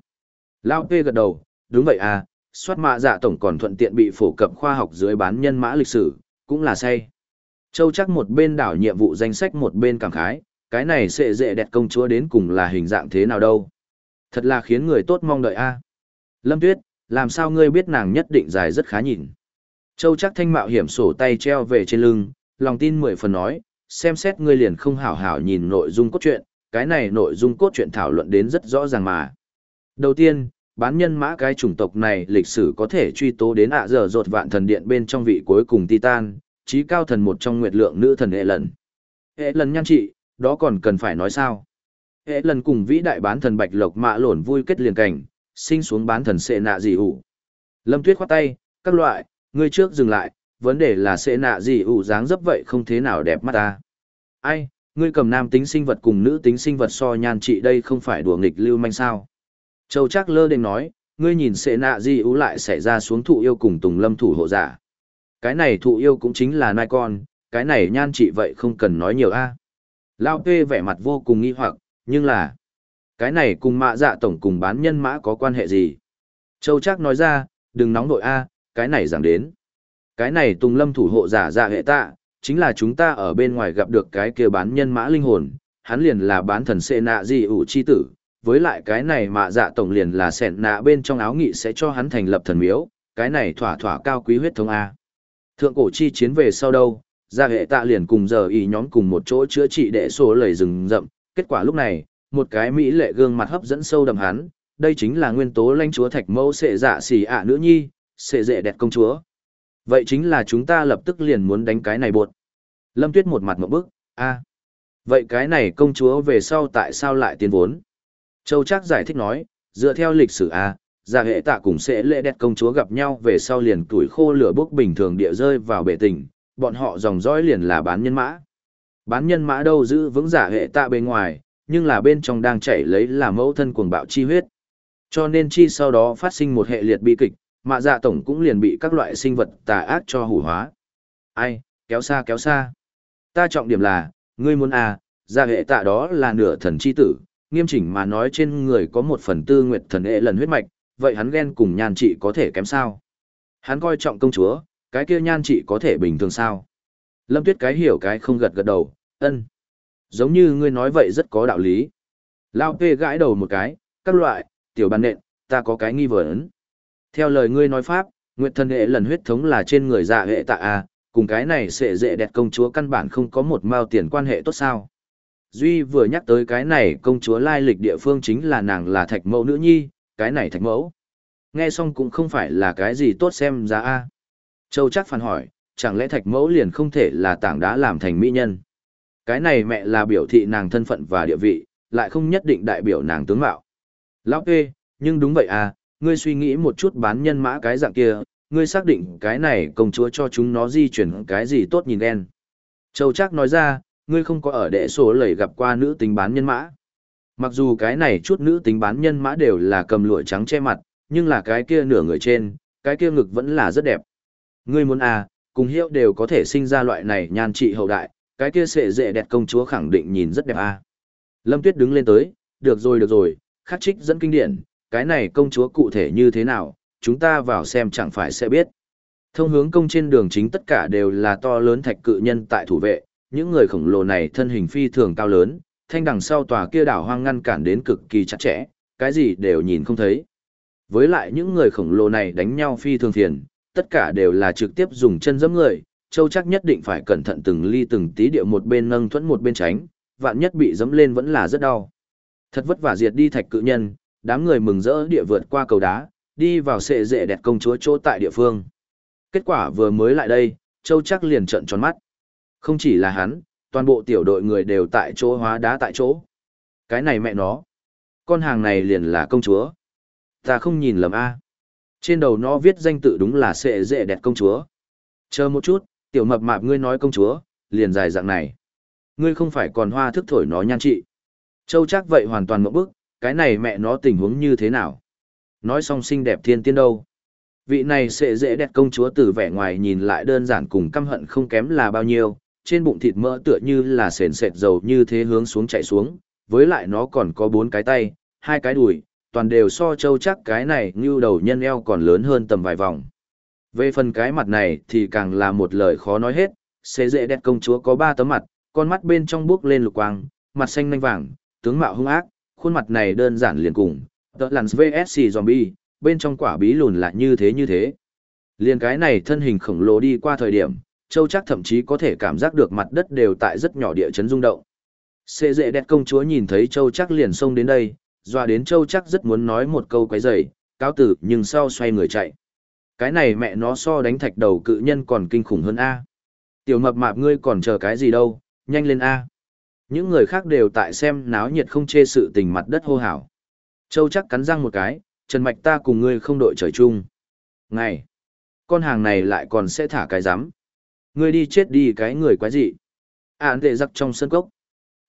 Lao P gật đầu, đúng vậy à, soát mạ dạ tổng còn thuận tiện bị phổ cập khoa học dưới bán nhân mã lịch sử, cũng là say. Châu chắc một bên đảo nhiệm vụ danh sách một bên cảm khái, cái này sẽ dễ đẹp công chúa đến cùng là hình dạng thế nào đâu. Thật là khiến người tốt mong đợi a. Lâm Tuyết, làm sao ngươi biết nàng nhất định dài rất khá nhìn. Châu chắc thanh mạo hiểm sổ tay treo về trên lưng, lòng tin mười phần nói, xem xét ngươi liền không hảo hảo nhìn nội dung cốt truyện, cái này nội dung cốt truyện thảo luận đến rất rõ ràng mà. Đầu tiên, bán nhân mã cái chủng tộc này lịch sử có thể truy tố đến ạ giờ rột vạn thần điện bên trong vị cuối cùng Titan, trí cao thần một trong nguyệt lượng nữ thần hệ lần. Hệ lần nhan trị, đó còn cần phải nói sao? Hệ lần cùng vĩ đại bán thần bạch lộc mạ lổn vui kết liền cảnh, sinh xuống bán thần sệ nạ gì ủ. Lâm Tuyết khoát tay, các loại, ngươi trước dừng lại, vấn đề là sẽ nạ gì ủ dáng dấp vậy không thế nào đẹp mắt ta. Ai, ngươi cầm nam tính sinh vật cùng nữ tính sinh vật so nhan trị đây không phải đùa nghịch lưu manh sao. Châu chắc lơ đênh nói, ngươi nhìn sẽ nạ gì ủ lại xảy ra xuống thụ yêu cùng tùng lâm thủ hộ giả. Cái này thụ yêu cũng chính là nai con, cái này nhan trị vậy không cần nói nhiều a. Lao Tê vẻ mặt vô cùng nghi hoặc, nhưng là, cái này cùng mạ dạ tổng cùng bán nhân mã có quan hệ gì? Châu chắc nói ra, đừng nóng nội a, cái này giảng đến. Cái này tùng lâm thủ hộ giả dạ hệ tạ, chính là chúng ta ở bên ngoài gặp được cái kia bán nhân mã linh hồn, hắn liền là bán thần xệ nạ gì ủ chi tử, với lại cái này mạ dạ tổng liền là sẹn nạ bên trong áo nghị sẽ cho hắn thành lập thần miếu, cái này thỏa thỏa cao quý huyết thống A. Thượng cổ chi chiến về sau đâu, ra hệ tạ liền cùng giờ y nhóm cùng một chỗ chữa trị đệ số lầy rừng rậm, kết quả lúc này, một cái mỹ lệ gương mặt hấp dẫn sâu đậm hắn, đây chính là nguyên tố lãnh chúa thạch mẫu sệ dạ xỉ ạ nữ nhi, sệ dệ đẹp công chúa. Vậy chính là chúng ta lập tức liền muốn đánh cái này bột. Lâm Tuyết một mặt một bức, a Vậy cái này công chúa về sau tại sao lại tiến vốn? Châu Trác giải thích nói, dựa theo lịch sử a giả hệ tạ cùng sẽ lễ đẹp công chúa gặp nhau về sau liền tuổi khô lửa bốc bình thường địa rơi vào bể tình, bọn họ dòng dõi liền là bán nhân mã. Bán nhân mã đâu giữ vững giả hệ tạ bên ngoài, nhưng là bên trong đang chảy lấy là mẫu thân cuồng bạo chi huyết. Cho nên chi sau đó phát sinh một hệ liệt bi kịch, mạ dạ tổng cũng liền bị các loại sinh vật tà ác cho hủ hóa. Ai, kéo xa kéo xa. Ta trọng điểm là, ngươi muốn à, ra hệ tạ đó là nửa thần chi tử, nghiêm chỉnh mà nói trên người có một phần tư nguyệt thần hệ lần huyết mạch, vậy hắn ghen cùng nhan trị có thể kém sao? Hắn coi trọng công chúa, cái kia nhan trị có thể bình thường sao? Lâm Tuyết cái hiểu cái không gật gật đầu, ân. Giống như ngươi nói vậy rất có đạo lý. Lao Pê gãi đầu một cái, các loại, tiểu bàn nện, ta có cái nghi vấn. Theo lời ngươi nói pháp, nguyệt thần hệ lần huyết thống là trên người dạ hệ tạ a, cùng cái này sẽ dễ đẹp công chúa căn bản không có một mao tiền quan hệ tốt sao. Duy vừa nhắc tới cái này công chúa lai lịch địa phương chính là nàng là thạch mẫu nữ nhi, cái này thạch mẫu. Nghe xong cũng không phải là cái gì tốt xem ra a. Châu chắc phản hỏi, chẳng lẽ thạch mẫu liền không thể là tảng đá làm thành mỹ nhân. Cái này mẹ là biểu thị nàng thân phận và địa vị, lại không nhất định đại biểu nàng tướng mạo. Lão kê, nhưng đúng vậy à, ngươi suy nghĩ một chút bán nhân mã cái dạng kia, ngươi xác định cái này công chúa cho chúng nó di chuyển cái gì tốt nhìn đen. Châu chắc nói ra, ngươi không có ở đệ số lầy gặp qua nữ tính bán nhân mã. Mặc dù cái này chút nữ tính bán nhân mã đều là cầm lụa trắng che mặt, nhưng là cái kia nửa người trên, cái kia ngực vẫn là rất đẹp. Ngươi muốn à, cùng hiệu đều có thể sinh ra loại này nhan trị hậu đại, cái kia sẽ dễ đẹp công chúa khẳng định nhìn rất đẹp à. Lâm Tuyết đứng lên tới, được rồi được rồi, khắc trích dẫn kinh điển, cái này công chúa cụ thể như thế nào, chúng ta vào xem chẳng phải sẽ biết. Thông hướng công trên đường chính tất cả đều là to lớn thạch cự nhân tại thủ vệ, những người khổng lồ này thân hình phi thường cao lớn, thanh đằng sau tòa kia đảo hoang ngăn cản đến cực kỳ chặt chẽ, cái gì đều nhìn không thấy. Với lại những người khổng lồ này đánh nhau phi thường thiền tất cả đều là trực tiếp dùng chân giẫm người, châu chắc nhất định phải cẩn thận từng ly từng tí địa một bên nâng thuẫn một bên tránh, vạn nhất bị giẫm lên vẫn là rất đau. Thật vất vả diệt đi thạch cự nhân, đám người mừng rỡ địa vượt qua cầu đá, đi vào sệ dệ đẹp công chúa chỗ tại địa phương. Kết quả vừa mới lại đây, châu chắc liền trợn tròn mắt. Không chỉ là hắn, toàn bộ tiểu đội người đều tại chỗ hóa đá tại chỗ. Cái này mẹ nó. Con hàng này liền là công chúa. Ta không nhìn lầm A. Trên đầu nó viết danh tự đúng là sệ dệ đẹp công chúa. Chờ một chút, tiểu mập mạp ngươi nói công chúa, liền dài dạng này. Ngươi không phải còn hoa thức thổi nó nhan trị. Châu chắc vậy hoàn toàn mộng bức, cái này mẹ nó tình huống như thế nào? Nói xong xinh đẹp thiên tiên đâu? Vị này sẽ dễ đẹp công chúa từ vẻ ngoài nhìn lại đơn giản cùng căm hận không kém là bao nhiêu, trên bụng thịt mỡ tựa như là sền sệt dầu như thế hướng xuống chạy xuống, với lại nó còn có bốn cái tay, hai cái đùi, toàn đều so châu chắc cái này như đầu nhân eo còn lớn hơn tầm vài vòng. Về phần cái mặt này thì càng là một lời khó nói hết, sẽ dễ đẹp công chúa có ba tấm mặt, con mắt bên trong bước lên lục quang, mặt xanh nanh vàng, tướng mạo hung ác, khuôn mặt này đơn giản liền cùng, tợ lằn VSC zombie, bên trong quả bí lùn lại như thế như thế. Liền cái này thân hình khổng lồ đi qua thời điểm, Châu chắc thậm chí có thể cảm giác được mặt đất đều tại rất nhỏ địa chấn rung động. Xê dệ đẹp công chúa nhìn thấy Châu chắc liền xông đến đây, doa đến Châu chắc rất muốn nói một câu quấy rầy, cáo tử nhưng sau xoay người chạy. Cái này mẹ nó so đánh thạch đầu cự nhân còn kinh khủng hơn A. Tiểu mập mạp ngươi còn chờ cái gì đâu, nhanh lên A. Những người khác đều tại xem náo nhiệt không chê sự tình mặt đất hô hào. Châu chắc cắn răng một cái, Trần Mạch ta cùng ngươi không đội trời chung. Ngày, con hàng này lại còn sẽ thả cái rắm Ngươi đi chết đi cái người quái dị. Án tệ giặc trong sân cốc.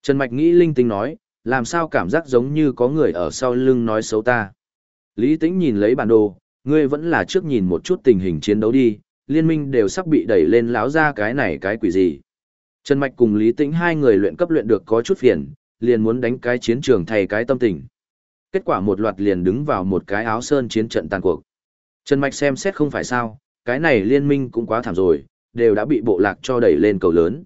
Trần Mạch nghĩ linh tinh nói, làm sao cảm giác giống như có người ở sau lưng nói xấu ta. Lý Tĩnh nhìn lấy bản đồ, ngươi vẫn là trước nhìn một chút tình hình chiến đấu đi, liên minh đều sắp bị đẩy lên láo ra cái này cái quỷ gì. Trần Mạch cùng Lý Tĩnh hai người luyện cấp luyện được có chút phiền, liền muốn đánh cái chiến trường thay cái tâm tình. Kết quả một loạt liền đứng vào một cái áo sơn chiến trận tàn cuộc. Trần Mạch xem xét không phải sao, cái này liên minh cũng quá thảm rồi, đều đã bị bộ lạc cho đẩy lên cầu lớn.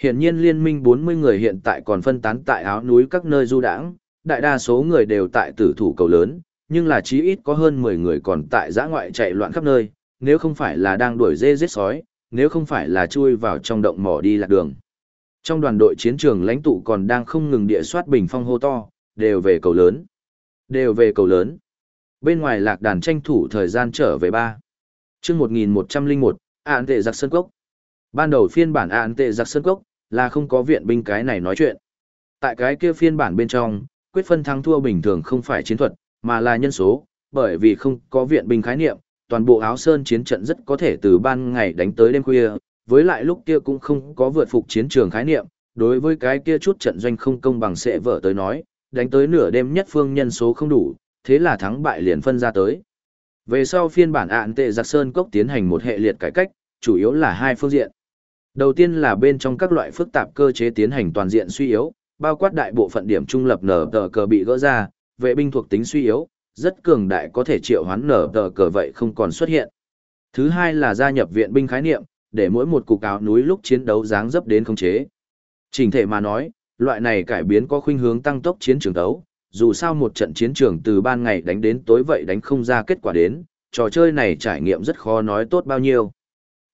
Hiện nhiên liên minh 40 người hiện tại còn phân tán tại áo núi các nơi du đãng, đại đa số người đều tại tử thủ cầu lớn, nhưng là chí ít có hơn 10 người còn tại giã ngoại chạy loạn khắp nơi, nếu không phải là đang đuổi dê giết sói, nếu không phải là chui vào trong động mỏ đi lạc đường. Trong đoàn đội chiến trường lãnh tụ còn đang không ngừng địa soát bình phong hô to, đều về cầu lớn. Đều về cầu lớn. Bên ngoài lạc đàn tranh thủ thời gian trở về ba. chương 1101, án tệ giặc sơn cốc. Ban đầu phiên bản án tệ giặc sơn cốc, là không có viện binh cái này nói chuyện. Tại cái kia phiên bản bên trong, quyết phân thắng thua bình thường không phải chiến thuật, mà là nhân số, bởi vì không có viện binh khái niệm, toàn bộ áo sơn chiến trận rất có thể từ ban ngày đánh tới đêm khuya, với lại lúc kia cũng không có vượt phục chiến trường khái niệm, đối với cái kia chút trận doanh không công bằng sẽ vợ tới nói, đánh tới nửa đêm nhất phương nhân số không đủ, thế là thắng bại liền phân ra tới. Về sau phiên bản ạn tệ giặc sơn cốc tiến hành một hệ liệt cải cách, chủ yếu là hai phương diện. Đầu tiên là bên trong các loại phức tạp cơ chế tiến hành toàn diện suy yếu, bao quát đại bộ phận điểm trung lập nở tờ cờ bị gỡ ra, vệ binh thuộc tính suy yếu, rất cường đại có thể triệu hoán nở tờ cờ vậy không còn xuất hiện. Thứ hai là gia nhập viện binh khái niệm, để mỗi một cục áo núi lúc chiến đấu dáng dấp đến khống chế. Trình thể mà nói, loại này cải biến có khuynh hướng tăng tốc chiến trường đấu, dù sao một trận chiến trường từ ban ngày đánh đến tối vậy đánh không ra kết quả đến, trò chơi này trải nghiệm rất khó nói tốt bao nhiêu.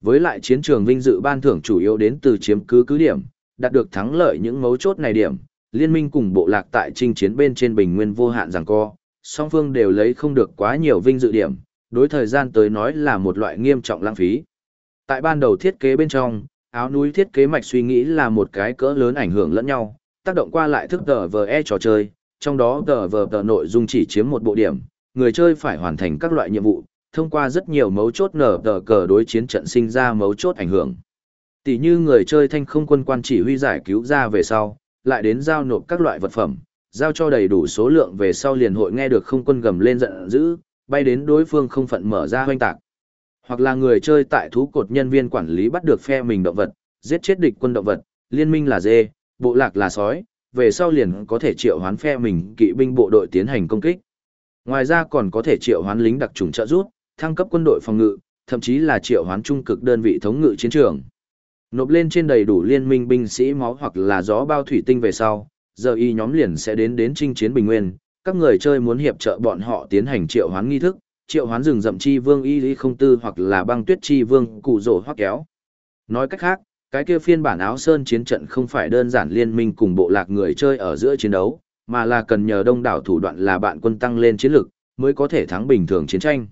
Với lại chiến trường vinh dự ban thưởng chủ yếu đến từ chiếm cứ cứ điểm, đạt được thắng lợi những mấu chốt này điểm, liên minh cùng bộ lạc tại trinh chiến bên trên bình nguyên vô hạn rằng co, song phương đều lấy không được quá nhiều vinh dự điểm, đối thời gian tới nói là một loại nghiêm trọng lãng phí. Tại ban đầu thiết kế bên trong, áo núi thiết kế mạch suy nghĩ là một cái cỡ lớn ảnh hưởng lẫn nhau, tác động qua lại thức tờ vờ e trò chơi, trong đó tờ vờ tờ nội dung chỉ chiếm một bộ điểm, người chơi phải hoàn thành các loại nhiệm vụ, thông qua rất nhiều mấu chốt nở tờ cờ đối chiến trận sinh ra mấu chốt ảnh hưởng. Tỷ như người chơi thanh không quân quan chỉ huy giải cứu ra về sau, lại đến giao nộp các loại vật phẩm, giao cho đầy đủ số lượng về sau liền hội nghe được không quân gầm lên giận dữ, bay đến đối phương không phận mở ra hoanh tạc. Hoặc là người chơi tại thú cột nhân viên quản lý bắt được phe mình động vật, giết chết địch quân động vật, liên minh là dê, bộ lạc là sói, về sau liền có thể triệu hoán phe mình kỵ binh bộ đội tiến hành công kích. Ngoài ra còn có thể triệu hoán lính đặc trùng trợ rút, thăng cấp quân đội phòng ngự, thậm chí là triệu hoán trung cực đơn vị thống ngự chiến trường. Nộp lên trên đầy đủ liên minh binh sĩ máu hoặc là gió bao thủy tinh về sau, giờ y nhóm liền sẽ đến đến chinh chiến bình nguyên, các người chơi muốn hiệp trợ bọn họ tiến hành triệu hoán nghi thức, triệu hoán rừng rậm chi vương y lý không tư hoặc là băng tuyết chi vương cụ rổ hoắc kéo. Nói cách khác, cái kia phiên bản áo sơn chiến trận không phải đơn giản liên minh cùng bộ lạc người chơi ở giữa chiến đấu, mà là cần nhờ đông đảo thủ đoạn là bạn quân tăng lên chiến lực, mới có thể thắng bình thường chiến tranh.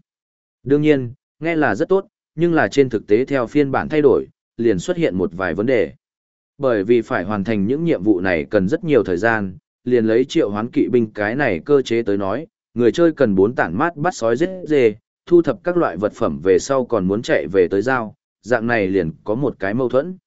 Đương nhiên, nghe là rất tốt, nhưng là trên thực tế theo phiên bản thay đổi, liền xuất hiện một vài vấn đề. Bởi vì phải hoàn thành những nhiệm vụ này cần rất nhiều thời gian, liền lấy triệu hoán kỵ binh cái này cơ chế tới nói, người chơi cần bốn tản mát bắt sói giết dê, thu thập các loại vật phẩm về sau còn muốn chạy về tới giao, dạng này liền có một cái mâu thuẫn.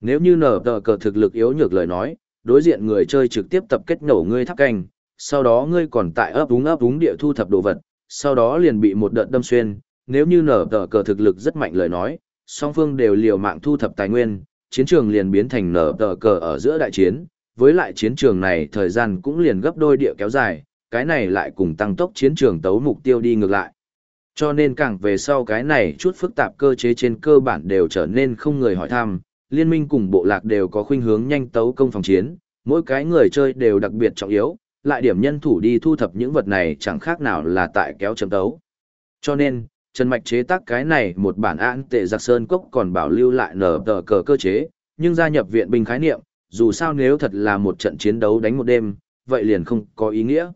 Nếu như nở tờ cờ thực lực yếu nhược lời nói, đối diện người chơi trực tiếp tập kết nổ ngươi thắp canh, sau đó ngươi còn tại ấp úng ấp úng địa thu thập đồ vật, sau đó liền bị một đợt đâm xuyên, nếu như nở tờ cờ thực lực rất mạnh lời nói, song phương đều liều mạng thu thập tài nguyên, chiến trường liền biến thành nở tờ cờ ở giữa đại chiến, với lại chiến trường này thời gian cũng liền gấp đôi địa kéo dài, cái này lại cùng tăng tốc chiến trường tấu mục tiêu đi ngược lại. Cho nên càng về sau cái này chút phức tạp cơ chế trên cơ bản đều trở nên không người hỏi thăm, liên minh cùng bộ lạc đều có khuynh hướng nhanh tấu công phòng chiến, mỗi cái người chơi đều đặc biệt trọng yếu, lại điểm nhân thủ đi thu thập những vật này chẳng khác nào là tại kéo chấm tấu. Cho nên, Trần Mạch chế tác cái này một bản án tệ giặc sơn cốc còn bảo lưu lại nở tờ cờ cơ chế, nhưng gia nhập viện binh khái niệm, dù sao nếu thật là một trận chiến đấu đánh một đêm, vậy liền không có ý nghĩa.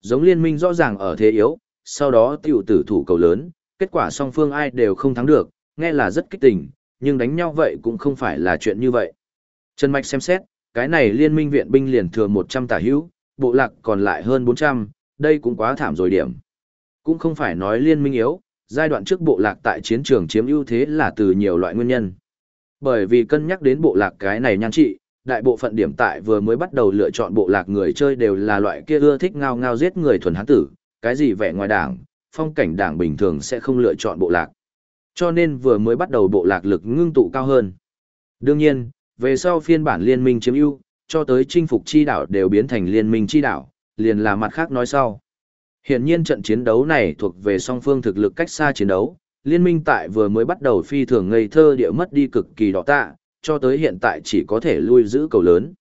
Giống liên minh rõ ràng ở thế yếu, sau đó tiểu tử thủ cầu lớn, kết quả song phương ai đều không thắng được, nghe là rất kích tình, nhưng đánh nhau vậy cũng không phải là chuyện như vậy. Trần Mạch xem xét, cái này liên minh viện binh liền thừa 100 tả hữu, bộ lạc còn lại hơn 400, đây cũng quá thảm rồi điểm. Cũng không phải nói liên minh yếu, giai đoạn trước bộ lạc tại chiến trường chiếm ưu thế là từ nhiều loại nguyên nhân. Bởi vì cân nhắc đến bộ lạc cái này nhan trị, đại bộ phận điểm tại vừa mới bắt đầu lựa chọn bộ lạc người chơi đều là loại kia ưa thích ngao ngao giết người thuần hán tử, cái gì vẻ ngoài đảng, phong cảnh đảng bình thường sẽ không lựa chọn bộ lạc. Cho nên vừa mới bắt đầu bộ lạc lực ngưng tụ cao hơn. Đương nhiên, về sau phiên bản liên minh chiếm ưu, cho tới chinh phục chi đảo đều biến thành liên minh chi đảo, liền là mặt khác nói sau. Hiện nhiên trận chiến đấu này thuộc về song phương thực lực cách xa chiến đấu, liên minh tại vừa mới bắt đầu phi thường ngây thơ địa mất đi cực kỳ đỏ tạ, cho tới hiện tại chỉ có thể lui giữ cầu lớn.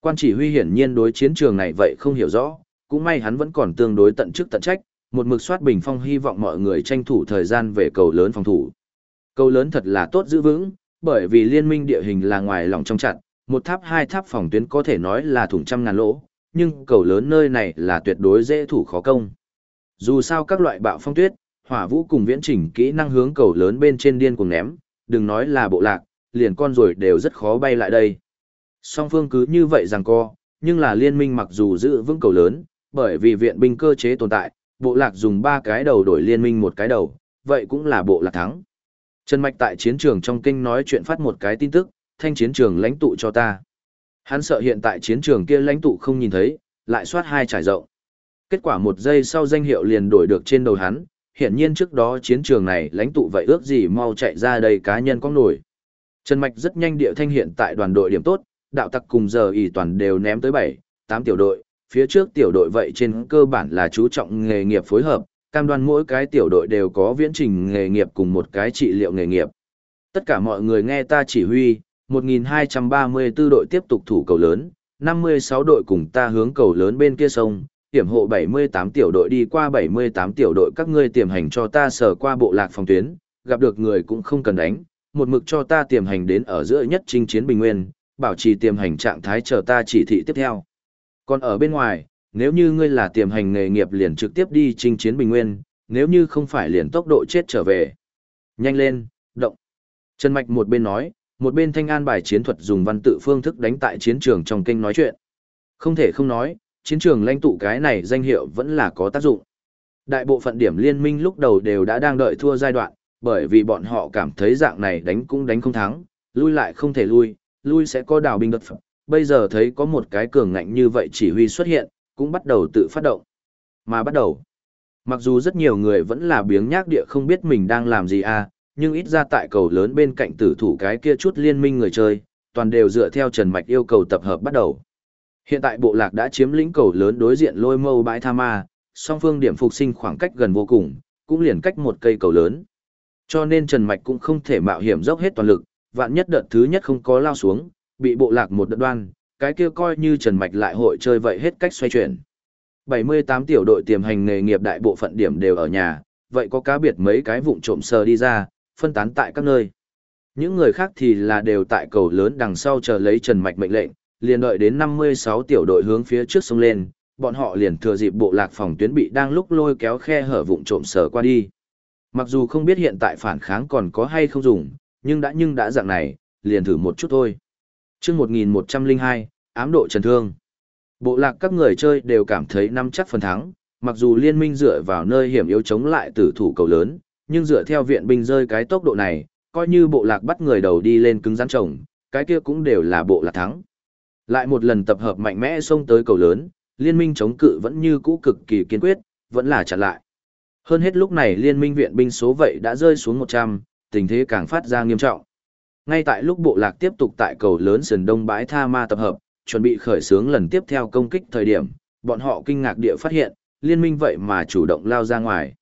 Quan chỉ huy hiển nhiên đối chiến trường này vậy không hiểu rõ, cũng may hắn vẫn còn tương đối tận chức tận trách, một mực soát bình phong hy vọng mọi người tranh thủ thời gian về cầu lớn phòng thủ. Cầu lớn thật là tốt giữ vững, bởi vì liên minh địa hình là ngoài lòng trong chặt, một tháp hai tháp phòng tuyến có thể nói là thủng trăm ngàn lỗ, nhưng cầu lớn nơi này là tuyệt đối dễ thủ khó công. Dù sao các loại bạo phong tuyết, hỏa vũ cùng viễn chỉnh kỹ năng hướng cầu lớn bên trên điên cùng ném, đừng nói là bộ lạc, liền con rồi đều rất khó bay lại đây. Song phương cứ như vậy rằng co, nhưng là liên minh mặc dù giữ vững cầu lớn, bởi vì viện binh cơ chế tồn tại, bộ lạc dùng ba cái đầu đổi liên minh một cái đầu, vậy cũng là bộ lạc thắng. Trần Mạch tại chiến trường trong kinh nói chuyện phát một cái tin tức, thanh chiến trường lãnh tụ cho ta. Hắn sợ hiện tại chiến trường kia lãnh tụ không nhìn thấy, lại soát hai trải rộng. Kết quả một giây sau danh hiệu liền đổi được trên đầu hắn, hiển nhiên trước đó chiến trường này lãnh tụ vậy ước gì mau chạy ra đây cá nhân có nổi. Trần Mạch rất nhanh địa thanh hiện tại đoàn đội điểm tốt, đạo tặc cùng giờ ỷ toàn đều ném tới 7, 8 tiểu đội, phía trước tiểu đội vậy trên cơ bản là chú trọng nghề nghiệp phối hợp, cam đoan mỗi cái tiểu đội đều có viễn trình nghề nghiệp cùng một cái trị liệu nghề nghiệp. Tất cả mọi người nghe ta chỉ huy, 1234 đội tiếp tục thủ cầu lớn, 56 đội cùng ta hướng cầu lớn bên kia sông, hiểm hộ 78 tiểu đội đi qua 78 tiểu đội các ngươi tiềm hành cho ta sở qua bộ lạc phòng tuyến, gặp được người cũng không cần đánh, một mực cho ta tiềm hành đến ở giữa nhất chinh chiến bình nguyên, bảo trì tiềm hành trạng thái chờ ta chỉ thị tiếp theo. Còn ở bên ngoài, nếu như ngươi là tiềm hành nghề nghiệp liền trực tiếp đi chinh chiến bình nguyên, nếu như không phải liền tốc độ chết trở về. Nhanh lên, động. Trần Mạch một bên nói, một bên thanh an bài chiến thuật dùng văn tự phương thức đánh tại chiến trường trong kênh nói chuyện. Không thể không nói, chiến trường lãnh tụ cái này danh hiệu vẫn là có tác dụng. Đại bộ phận điểm liên minh lúc đầu đều đã đang đợi thua giai đoạn, bởi vì bọn họ cảm thấy dạng này đánh cũng đánh không thắng, lui lại không thể lui, lui sẽ có đào binh đột phẩm. Bây giờ thấy có một cái cường ngạnh như vậy chỉ huy xuất hiện, cũng bắt đầu tự phát động. Mà bắt đầu, mặc dù rất nhiều người vẫn là biếng nhác địa không biết mình đang làm gì à, nhưng ít ra tại cầu lớn bên cạnh tử thủ cái kia chút liên minh người chơi, toàn đều dựa theo Trần Mạch yêu cầu tập hợp bắt đầu. Hiện tại bộ lạc đã chiếm lĩnh cầu lớn đối diện lôi mâu bãi tha ma, song phương điểm phục sinh khoảng cách gần vô cùng, cũng liền cách một cây cầu lớn. Cho nên Trần Mạch cũng không thể mạo hiểm dốc hết toàn lực, vạn nhất đợt thứ nhất không có lao xuống, bị bộ lạc một đợt đoan, cái kia coi như Trần Mạch lại hội chơi vậy hết cách xoay chuyển. 78 tiểu đội tiềm hành nghề nghiệp đại bộ phận điểm đều ở nhà, vậy có cá biệt mấy cái vụn trộm sờ đi ra, phân tán tại các nơi. Những người khác thì là đều tại cầu lớn đằng sau chờ lấy Trần Mạch mệnh lệnh, liền đợi đến 56 tiểu đội hướng phía trước sông lên, bọn họ liền thừa dịp bộ lạc phòng tuyến bị đang lúc lôi kéo khe hở vụng trộm sờ qua đi. Mặc dù không biết hiện tại phản kháng còn có hay không dùng, nhưng đã nhưng đã dạng này, liền thử một chút thôi. Trước 1102, ám độ trần thương. Bộ lạc các người chơi đều cảm thấy năm chắc phần thắng, mặc dù liên minh dựa vào nơi hiểm yếu chống lại tử thủ cầu lớn, nhưng dựa theo viện binh rơi cái tốc độ này, coi như bộ lạc bắt người đầu đi lên cứng rắn trồng, cái kia cũng đều là bộ lạc thắng. Lại một lần tập hợp mạnh mẽ xông tới cầu lớn, liên minh chống cự vẫn như cũ cực kỳ kiên quyết, vẫn là chặn lại. Hơn hết lúc này liên minh viện binh số vậy đã rơi xuống 100, tình thế càng phát ra nghiêm trọng. Ngay tại lúc bộ lạc tiếp tục tại cầu lớn sườn đông bãi tha ma tập hợp, chuẩn bị khởi xướng lần tiếp theo công kích thời điểm, bọn họ kinh ngạc địa phát hiện, liên minh vậy mà chủ động lao ra ngoài.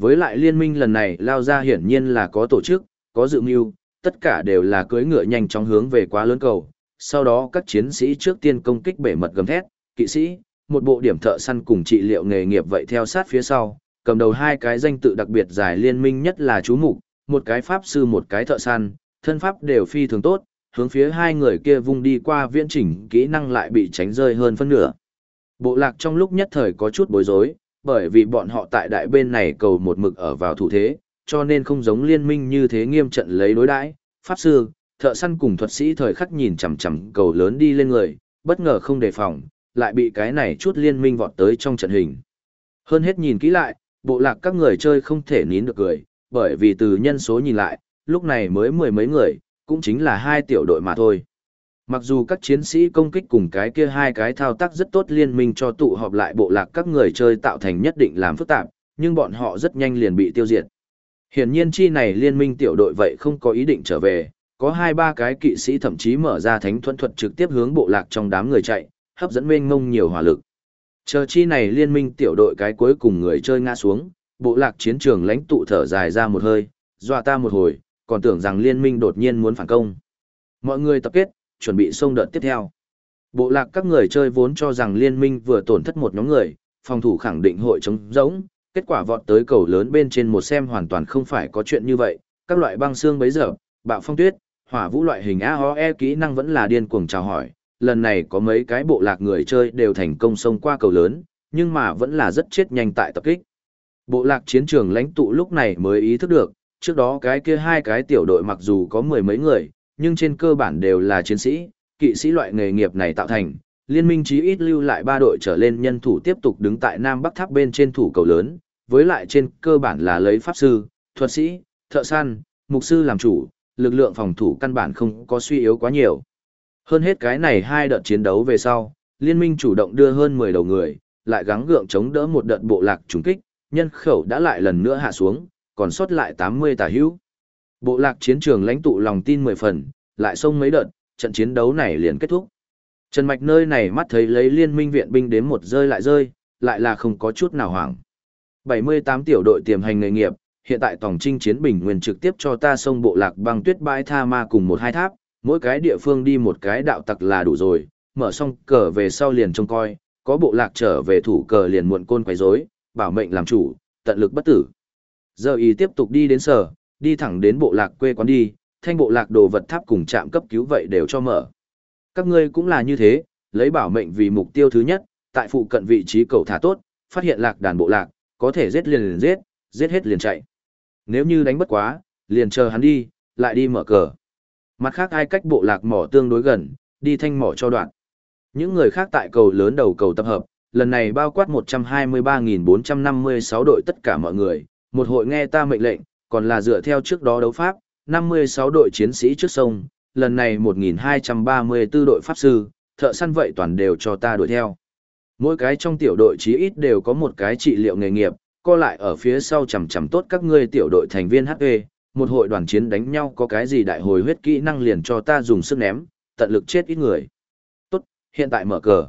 Với lại liên minh lần này lao ra hiển nhiên là có tổ chức, có dự mưu, tất cả đều là cưỡi ngựa nhanh chóng hướng về quá lớn cầu. Sau đó các chiến sĩ trước tiên công kích bể mật gầm thét, kỵ sĩ, một bộ điểm thợ săn cùng trị liệu nghề nghiệp vậy theo sát phía sau, cầm đầu hai cái danh tự đặc biệt giải liên minh nhất là chú mục, một cái pháp sư một cái thợ săn, thân pháp đều phi thường tốt, hướng phía hai người kia vung đi qua viễn chỉnh kỹ năng lại bị tránh rơi hơn phân nửa. Bộ lạc trong lúc nhất thời có chút bối rối, bởi vì bọn họ tại đại bên này cầu một mực ở vào thủ thế, cho nên không giống liên minh như thế nghiêm trận lấy đối đãi. Pháp sư, thợ săn cùng thuật sĩ thời khắc nhìn chằm chằm cầu lớn đi lên người, bất ngờ không đề phòng, lại bị cái này chút liên minh vọt tới trong trận hình. Hơn hết nhìn kỹ lại, bộ lạc các người chơi không thể nín được cười, bởi vì từ nhân số nhìn lại, lúc này mới mười mấy người, cũng chính là hai tiểu đội mà thôi. Mặc dù các chiến sĩ công kích cùng cái kia hai cái thao tác rất tốt liên minh cho tụ họp lại bộ lạc các người chơi tạo thành nhất định làm phức tạp, nhưng bọn họ rất nhanh liền bị tiêu diệt. Hiển nhiên chi này liên minh tiểu đội vậy không có ý định trở về, có hai ba cái kỵ sĩ thậm chí mở ra thánh thuẫn thuật trực tiếp hướng bộ lạc trong đám người chạy, hấp dẫn mênh ngông nhiều hỏa lực. Chờ chi này liên minh tiểu đội cái cuối cùng người chơi ngã xuống, bộ lạc chiến trường lãnh tụ thở dài ra một hơi, dọa ta một hồi, còn tưởng rằng liên minh đột nhiên muốn phản công. Mọi người tập kết, chuẩn bị xông đợt tiếp theo. Bộ lạc các người chơi vốn cho rằng liên minh vừa tổn thất một nhóm người, phòng thủ khẳng định hội chống giống, kết quả vọt tới cầu lớn bên trên một xem hoàn toàn không phải có chuyện như vậy, các loại băng xương bấy giờ, bạo phong tuyết, hỏa vũ loại hình AOE kỹ năng vẫn là điên cuồng chào hỏi, lần này có mấy cái bộ lạc người chơi đều thành công xông qua cầu lớn, nhưng mà vẫn là rất chết nhanh tại tập kích. Bộ lạc chiến trường lãnh tụ lúc này mới ý thức được, trước đó cái kia hai cái tiểu đội mặc dù có mười mấy người, nhưng trên cơ bản đều là chiến sĩ, kỵ sĩ loại nghề nghiệp này tạo thành, liên minh chí ít lưu lại ba đội trở lên nhân thủ tiếp tục đứng tại Nam Bắc Tháp bên trên thủ cầu lớn, với lại trên cơ bản là lấy pháp sư, thuật sĩ, thợ săn, mục sư làm chủ, lực lượng phòng thủ căn bản không có suy yếu quá nhiều. Hơn hết cái này hai đợt chiến đấu về sau, liên minh chủ động đưa hơn 10 đầu người, lại gắng gượng chống đỡ một đợt bộ lạc trùng kích, nhân khẩu đã lại lần nữa hạ xuống, còn sót lại 80 tà hữu. Bộ lạc chiến trường lãnh tụ lòng tin 10 phần, lại xông mấy đợt, trận chiến đấu này liền kết thúc. Trần Mạch nơi này mắt thấy lấy liên minh viện binh đến một rơi lại rơi, lại là không có chút nào hoảng. 78 tiểu đội tiềm hành nghề nghiệp, hiện tại tổng trinh chiến bình nguyên trực tiếp cho ta sông bộ lạc băng tuyết bãi tha ma cùng một hai tháp, mỗi cái địa phương đi một cái đạo tặc là đủ rồi, mở xong cờ về sau liền trông coi, có bộ lạc trở về thủ cờ liền muộn côn quấy rối, bảo mệnh làm chủ, tận lực bất tử. Giờ y tiếp tục đi đến sở, đi thẳng đến bộ lạc quê quán đi, thanh bộ lạc đồ vật tháp cùng trạm cấp cứu vậy đều cho mở. Các ngươi cũng là như thế, lấy bảo mệnh vì mục tiêu thứ nhất, tại phụ cận vị trí cầu thả tốt, phát hiện lạc đàn bộ lạc, có thể giết liền liền giết, giết hết liền chạy. Nếu như đánh bất quá, liền chờ hắn đi, lại đi mở cờ. Mặt khác ai cách bộ lạc mỏ tương đối gần, đi thanh mỏ cho đoạn. Những người khác tại cầu lớn đầu cầu tập hợp, lần này bao quát 123.456 đội tất cả mọi người, một hội nghe ta mệnh lệnh, còn là dựa theo trước đó đấu pháp, 56 đội chiến sĩ trước sông, lần này 1234 đội pháp sư, thợ săn vậy toàn đều cho ta đuổi theo. Mỗi cái trong tiểu đội chí ít đều có một cái trị liệu nghề nghiệp, co lại ở phía sau chằm chằm tốt các ngươi tiểu đội thành viên HP, một hội đoàn chiến đánh nhau có cái gì đại hồi huyết kỹ năng liền cho ta dùng sức ném, tận lực chết ít người. Tốt, hiện tại mở cờ.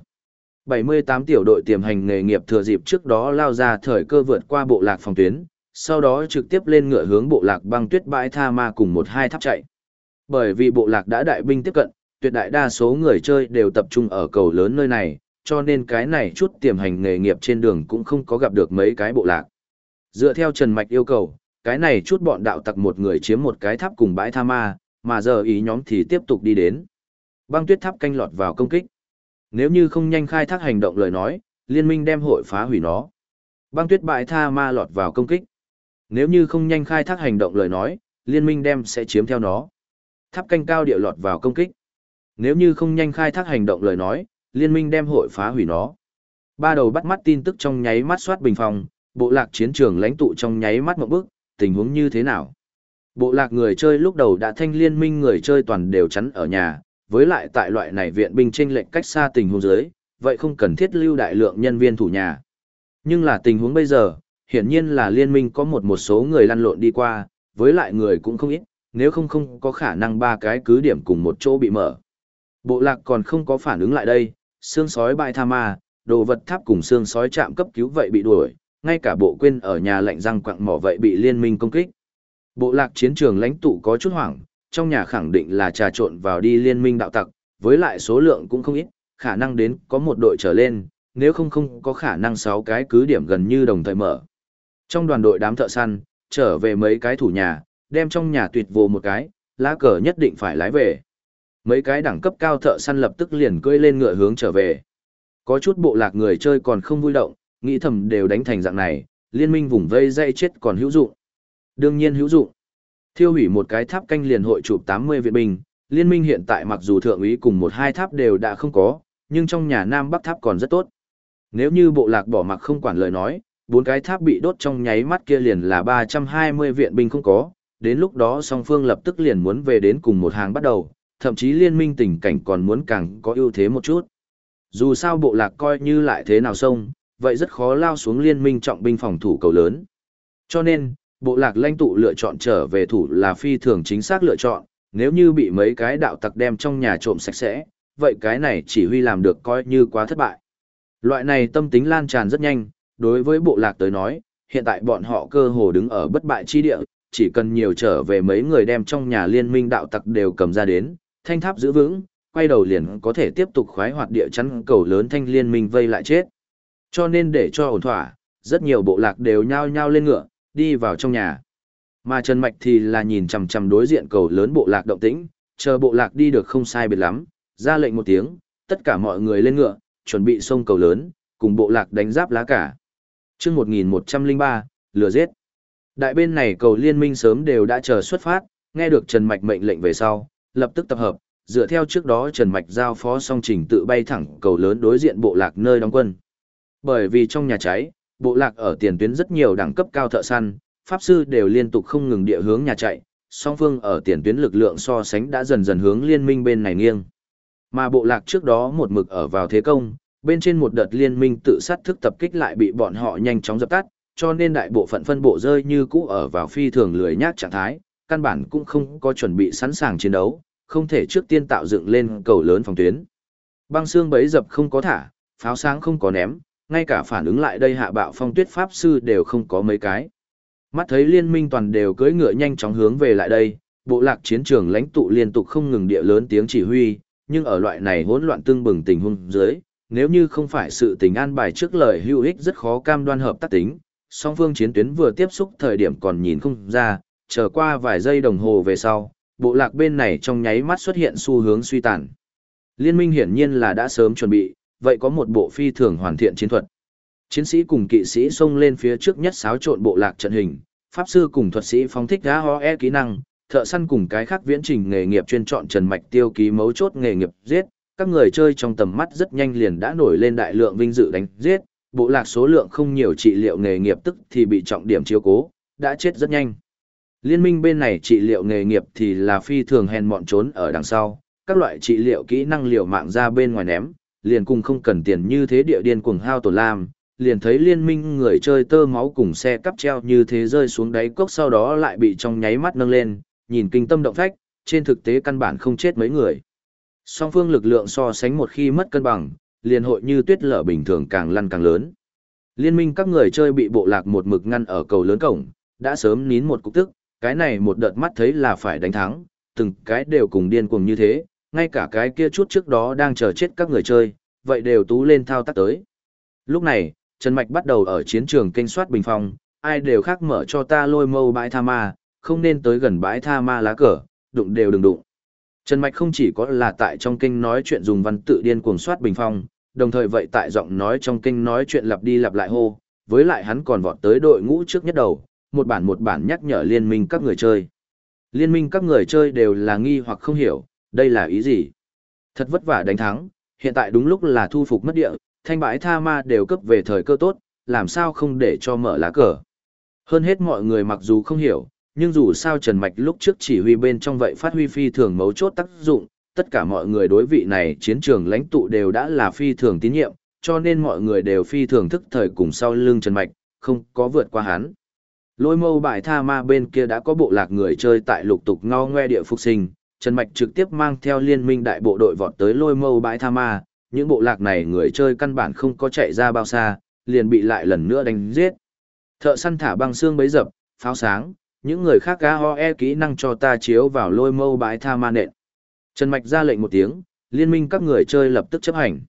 78 tiểu đội tiềm hành nghề nghiệp thừa dịp trước đó lao ra thời cơ vượt qua bộ lạc phòng tuyến, sau đó trực tiếp lên ngựa hướng bộ lạc băng tuyết bãi tha ma cùng một hai tháp chạy. Bởi vì bộ lạc đã đại binh tiếp cận, tuyệt đại đa số người chơi đều tập trung ở cầu lớn nơi này, cho nên cái này chút tiềm hành nghề nghiệp trên đường cũng không có gặp được mấy cái bộ lạc. Dựa theo Trần Mạch yêu cầu, cái này chút bọn đạo tặc một người chiếm một cái tháp cùng bãi tha ma, mà giờ ý nhóm thì tiếp tục đi đến. Băng tuyết tháp canh lọt vào công kích. Nếu như không nhanh khai thác hành động lời nói, liên minh đem hội phá hủy nó. Băng tuyết bãi tha ma lọt vào công kích. Nếu như không nhanh khai thác hành động lời nói, liên minh đem sẽ chiếm theo nó. Tháp canh cao địa lọt vào công kích. Nếu như không nhanh khai thác hành động lời nói, liên minh đem hội phá hủy nó. Ba đầu bắt mắt tin tức trong nháy mắt soát bình phòng, bộ lạc chiến trường lãnh tụ trong nháy mắt một bước, tình huống như thế nào? Bộ lạc người chơi lúc đầu đã thanh liên minh người chơi toàn đều chắn ở nhà, với lại tại loại này viện binh chênh lệnh cách xa tình huống dưới, vậy không cần thiết lưu đại lượng nhân viên thủ nhà. Nhưng là tình huống bây giờ, hiển nhiên là liên minh có một một số người lăn lộn đi qua, với lại người cũng không ít, nếu không không có khả năng ba cái cứ điểm cùng một chỗ bị mở. Bộ lạc còn không có phản ứng lại đây, xương sói bại tha ma, đồ vật tháp cùng xương sói chạm cấp cứu vậy bị đuổi, ngay cả bộ quên ở nhà lạnh răng quặng mỏ vậy bị liên minh công kích. Bộ lạc chiến trường lãnh tụ có chút hoảng, trong nhà khẳng định là trà trộn vào đi liên minh đạo tặc, với lại số lượng cũng không ít, khả năng đến có một đội trở lên, nếu không không có khả năng sáu cái cứ điểm gần như đồng thời mở. Trong đoàn đội đám thợ săn, trở về mấy cái thủ nhà, đem trong nhà tuyệt vô một cái, lá cờ nhất định phải lái về. Mấy cái đẳng cấp cao thợ săn lập tức liền cưỡi lên ngựa hướng trở về. Có chút bộ lạc người chơi còn không vui động, nghĩ thầm đều đánh thành dạng này, liên minh vùng vây dây chết còn hữu dụng. Đương nhiên hữu dụng. Thiêu hủy một cái tháp canh liền hội chụp 80 viện binh, liên minh hiện tại mặc dù thượng úy cùng một hai tháp đều đã không có, nhưng trong nhà Nam Bắc tháp còn rất tốt. Nếu như bộ lạc bỏ mặc không quản lời nói, bốn cái tháp bị đốt trong nháy mắt kia liền là 320 viện binh không có, đến lúc đó song phương lập tức liền muốn về đến cùng một hàng bắt đầu, thậm chí liên minh tình cảnh còn muốn càng có ưu thế một chút. Dù sao bộ lạc coi như lại thế nào sông, vậy rất khó lao xuống liên minh trọng binh phòng thủ cầu lớn. Cho nên, bộ lạc lãnh tụ lựa chọn trở về thủ là phi thường chính xác lựa chọn, nếu như bị mấy cái đạo tặc đem trong nhà trộm sạch sẽ, vậy cái này chỉ huy làm được coi như quá thất bại. Loại này tâm tính lan tràn rất nhanh, đối với bộ lạc tới nói, hiện tại bọn họ cơ hồ đứng ở bất bại chi địa, chỉ cần nhiều trở về mấy người đem trong nhà liên minh đạo tặc đều cầm ra đến, thanh tháp giữ vững, quay đầu liền có thể tiếp tục khoái hoạt địa chắn cầu lớn thanh liên minh vây lại chết. Cho nên để cho ổn thỏa, rất nhiều bộ lạc đều nhao nhao lên ngựa, đi vào trong nhà. Mà Trần Mạch thì là nhìn chằm chằm đối diện cầu lớn bộ lạc động tĩnh, chờ bộ lạc đi được không sai biệt lắm, ra lệnh một tiếng, tất cả mọi người lên ngựa, chuẩn bị sông cầu lớn, cùng bộ lạc đánh giáp lá cả. chương 1103, lừa giết. Đại bên này cầu liên minh sớm đều đã chờ xuất phát, nghe được Trần Mạch mệnh lệnh về sau, lập tức tập hợp, dựa theo trước đó Trần Mạch giao phó song trình tự bay thẳng cầu lớn đối diện bộ lạc nơi đóng quân. Bởi vì trong nhà cháy, bộ lạc ở tiền tuyến rất nhiều đẳng cấp cao thợ săn, pháp sư đều liên tục không ngừng địa hướng nhà chạy, song phương ở tiền tuyến lực lượng so sánh đã dần dần hướng liên minh bên này nghiêng. Mà bộ lạc trước đó một mực ở vào thế công, bên trên một đợt liên minh tự sát thức tập kích lại bị bọn họ nhanh chóng dập tắt, cho nên đại bộ phận phân bộ rơi như cũ ở vào phi thường lười nhác trạng thái, căn bản cũng không có chuẩn bị sẵn sàng chiến đấu, không thể trước tiên tạo dựng lên cầu lớn phòng tuyến. Băng xương bấy dập không có thả, pháo sáng không có ném, ngay cả phản ứng lại đây hạ bạo phong tuyết pháp sư đều không có mấy cái. Mắt thấy liên minh toàn đều cưỡi ngựa nhanh chóng hướng về lại đây, bộ lạc chiến trường lãnh tụ liên tục không ngừng địa lớn tiếng chỉ huy, nhưng ở loại này hỗn loạn tương bừng tình huống dưới, nếu như không phải sự tình an bài trước lời hữu ích rất khó cam đoan hợp tác tính, song phương chiến tuyến vừa tiếp xúc thời điểm còn nhìn không ra, chờ qua vài giây đồng hồ về sau, bộ lạc bên này trong nháy mắt xuất hiện xu hướng suy tàn. Liên minh hiển nhiên là đã sớm chuẩn bị, vậy có một bộ phi thường hoàn thiện chiến thuật. Chiến sĩ cùng kỵ sĩ xông lên phía trước nhất xáo trộn bộ lạc trận hình, pháp sư cùng thuật sĩ phóng thích đá ho e kỹ năng, thợ săn cùng cái khác viễn trình nghề nghiệp chuyên chọn trần mạch tiêu ký mấu chốt nghề nghiệp giết, các người chơi trong tầm mắt rất nhanh liền đã nổi lên đại lượng vinh dự đánh giết, bộ lạc số lượng không nhiều trị liệu nghề nghiệp tức thì bị trọng điểm chiếu cố, đã chết rất nhanh. Liên minh bên này trị liệu nghề nghiệp thì là phi thường hèn mọn trốn ở đằng sau, các loại trị liệu kỹ năng liều mạng ra bên ngoài ném, liền cùng không cần tiền như thế địa điên cuồng hao tổn lam, liền thấy liên minh người chơi tơ máu cùng xe cắp treo như thế rơi xuống đáy cốc sau đó lại bị trong nháy mắt nâng lên, nhìn kinh tâm động phách, trên thực tế căn bản không chết mấy người. Song phương lực lượng so sánh một khi mất cân bằng, liền hội như tuyết lở bình thường càng lăn càng lớn. Liên minh các người chơi bị bộ lạc một mực ngăn ở cầu lớn cổng, đã sớm nín một cục tức, cái này một đợt mắt thấy là phải đánh thắng, từng cái đều cùng điên cuồng như thế, ngay cả cái kia chút trước đó đang chờ chết các người chơi, vậy đều tú lên thao tác tới. Lúc này, Trần Mạch bắt đầu ở chiến trường kênh soát bình phong, ai đều khác mở cho ta lôi mâu bãi tha ma, không nên tới gần bãi tha ma lá cờ, đụng đều đừng đụng. Trần Mạch không chỉ có là tại trong kênh nói chuyện dùng văn tự điên cuồng soát bình phong, đồng thời vậy tại giọng nói trong kênh nói chuyện lặp đi lặp lại hô, với lại hắn còn vọt tới đội ngũ trước nhất đầu, một bản một bản nhắc nhở liên minh các người chơi. Liên minh các người chơi đều là nghi hoặc không hiểu, đây là ý gì? Thật vất vả đánh thắng, hiện tại đúng lúc là thu phục mất địa, thanh bãi tha ma đều cấp về thời cơ tốt, làm sao không để cho mở lá cờ. Hơn hết mọi người mặc dù không hiểu, nhưng dù sao Trần Mạch lúc trước chỉ huy bên trong vậy phát huy phi thường mấu chốt tác dụng, tất cả mọi người đối vị này chiến trường lãnh tụ đều đã là phi thường tín nhiệm, cho nên mọi người đều phi thường thức thời cùng sau lưng Trần Mạch, không có vượt qua hắn. Lôi mâu bại tha ma bên kia đã có bộ lạc người chơi tại lục tục ngao ngoe địa phục sinh, Trần Mạch trực tiếp mang theo liên minh đại bộ đội vọt tới lôi mâu bãi tha ma, những bộ lạc này người chơi căn bản không có chạy ra bao xa, liền bị lại lần nữa đánh giết. Thợ săn thả băng xương bấy dập, pháo sáng, những người khác ga ho e kỹ năng cho ta chiếu vào lôi mâu bãi tha ma nện. Trần Mạch ra lệnh một tiếng, liên minh các người chơi lập tức chấp hành.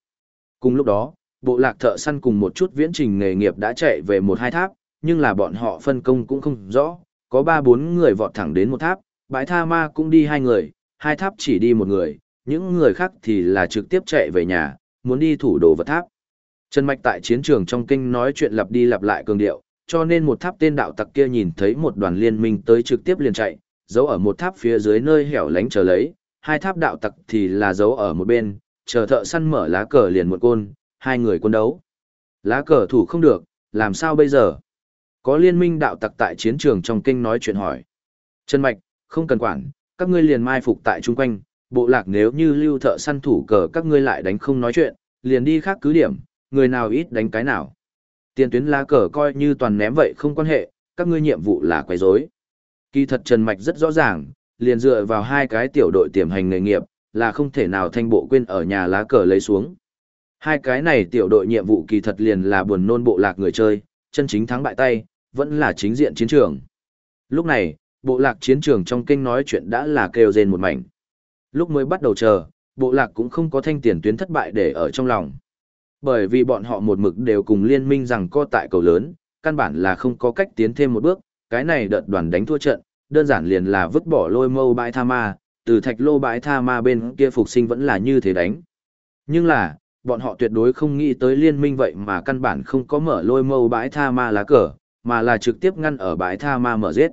Cùng lúc đó, bộ lạc thợ săn cùng một chút viễn trình nghề nghiệp đã chạy về một hai tháp, nhưng là bọn họ phân công cũng không rõ, có ba bốn người vọt thẳng đến một tháp, bãi tha ma cũng đi hai người, hai tháp chỉ đi một người, những người khác thì là trực tiếp chạy về nhà, muốn đi thủ đồ vật tháp. Trần Mạch tại chiến trường trong kinh nói chuyện lặp đi lặp lại cường điệu, cho nên một tháp tên đạo tặc kia nhìn thấy một đoàn liên minh tới trực tiếp liền chạy, giấu ở một tháp phía dưới nơi hẻo lánh chờ lấy, hai tháp đạo tặc thì là giấu ở một bên, chờ thợ săn mở lá cờ liền một côn, hai người quân đấu. Lá cờ thủ không được, làm sao bây giờ? Có liên minh đạo tặc tại chiến trường trong kinh nói chuyện hỏi. Trần Mạch, không cần quản, các ngươi liền mai phục tại chung quanh, bộ lạc nếu như lưu thợ săn thủ cờ các ngươi lại đánh không nói chuyện, liền đi khác cứ điểm, người nào ít đánh cái nào. Tiền tuyến lá cờ coi như toàn ném vậy không quan hệ, các ngươi nhiệm vụ là quấy rối. Kỳ thật Trần Mạch rất rõ ràng, liền dựa vào hai cái tiểu đội tiềm hành nghề nghiệp, là không thể nào thanh bộ quên ở nhà lá cờ lấy xuống. Hai cái này tiểu đội nhiệm vụ kỳ thật liền là buồn nôn bộ lạc người chơi, chân chính thắng bại tay, vẫn là chính diện chiến trường. Lúc này, bộ lạc chiến trường trong kinh nói chuyện đã là kêu rên một mảnh. Lúc mới bắt đầu chờ, bộ lạc cũng không có thanh tiền tuyến thất bại để ở trong lòng. Bởi vì bọn họ một mực đều cùng liên minh rằng co tại cầu lớn, căn bản là không có cách tiến thêm một bước, cái này đợt đoàn đánh thua trận, đơn giản liền là vứt bỏ lôi mâu bãi tha ma, từ thạch lô bãi tha ma bên kia phục sinh vẫn là như thế đánh. Nhưng là, bọn họ tuyệt đối không nghĩ tới liên minh vậy mà căn bản không có mở lôi mâu bãi tha ma lá cờ, mà là trực tiếp ngăn ở bãi tha ma mở giết.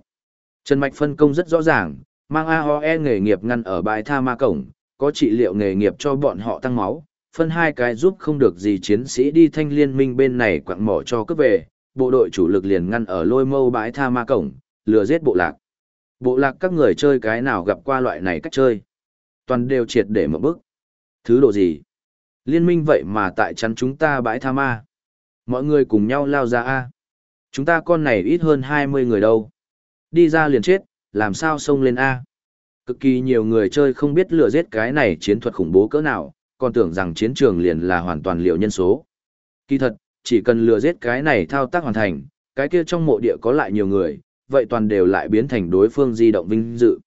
Trần Mạch phân công rất rõ ràng, mang AOE nghề nghiệp ngăn ở bãi tha ma cổng, có trị liệu nghề nghiệp cho bọn họ tăng máu, phân hai cái giúp không được gì chiến sĩ đi thanh liên minh bên này quặng mỏ cho cấp về, bộ đội chủ lực liền ngăn ở lôi mâu bãi tha ma cổng, lừa giết bộ lạc. Bộ lạc các người chơi cái nào gặp qua loại này cách chơi. Toàn đều triệt để một bước. Thứ độ gì? Liên minh vậy mà tại chắn chúng ta bãi tha ma. Mọi người cùng nhau lao ra A. Chúng ta con này ít hơn 20 người đâu. Đi ra liền chết, làm sao xông lên A. Cực kỳ nhiều người chơi không biết lừa giết cái này chiến thuật khủng bố cỡ nào, còn tưởng rằng chiến trường liền là hoàn toàn liệu nhân số. Kỳ thật, chỉ cần lừa giết cái này thao tác hoàn thành, cái kia trong mộ địa có lại nhiều người, vậy toàn đều lại biến thành đối phương di động vinh dự.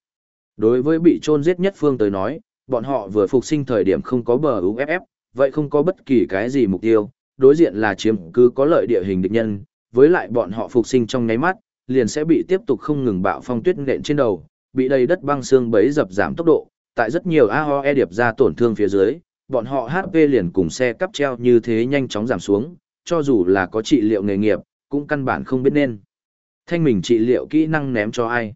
Đối với bị chôn giết nhất phương tới nói, bọn họ vừa phục sinh thời điểm không có bờ UFF, vậy không có bất kỳ cái gì mục tiêu, đối diện là chiếm cứ có lợi địa hình địch nhân, với lại bọn họ phục sinh trong nháy mắt, liền sẽ bị tiếp tục không ngừng bạo phong tuyết nện trên đầu, bị đầy đất băng xương bấy dập giảm tốc độ, tại rất nhiều AOE điệp ra tổn thương phía dưới, bọn họ HP liền cùng xe cắp treo như thế nhanh chóng giảm xuống, cho dù là có trị liệu nghề nghiệp, cũng căn bản không biết nên. Thanh mình trị liệu kỹ năng ném cho ai.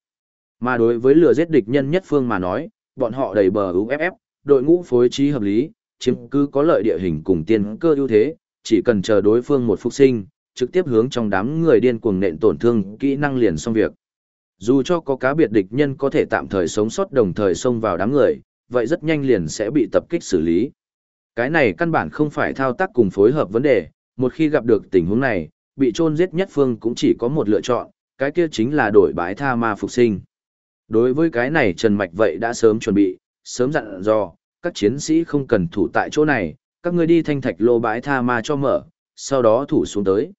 Mà đối với lừa giết địch nhân nhất phương mà nói, bọn họ đầy bờ UFF, đội ngũ phối trí hợp lý, chiếm cứ có lợi địa hình cùng tiên cơ ưu thế, chỉ cần chờ đối phương một phục sinh, trực tiếp hướng trong đám người điên cuồng nện tổn thương, kỹ năng liền xong việc. Dù cho có cá biệt địch nhân có thể tạm thời sống sót đồng thời xông vào đám người, vậy rất nhanh liền sẽ bị tập kích xử lý. Cái này căn bản không phải thao tác cùng phối hợp vấn đề, một khi gặp được tình huống này, bị chôn giết nhất phương cũng chỉ có một lựa chọn, cái kia chính là đổi bãi tha ma phục sinh. Đối với cái này Trần Mạch vậy đã sớm chuẩn bị, sớm dặn dò, các chiến sĩ không cần thủ tại chỗ này, các ngươi đi thanh thạch lô bãi tha ma cho mở, sau đó thủ xuống tới.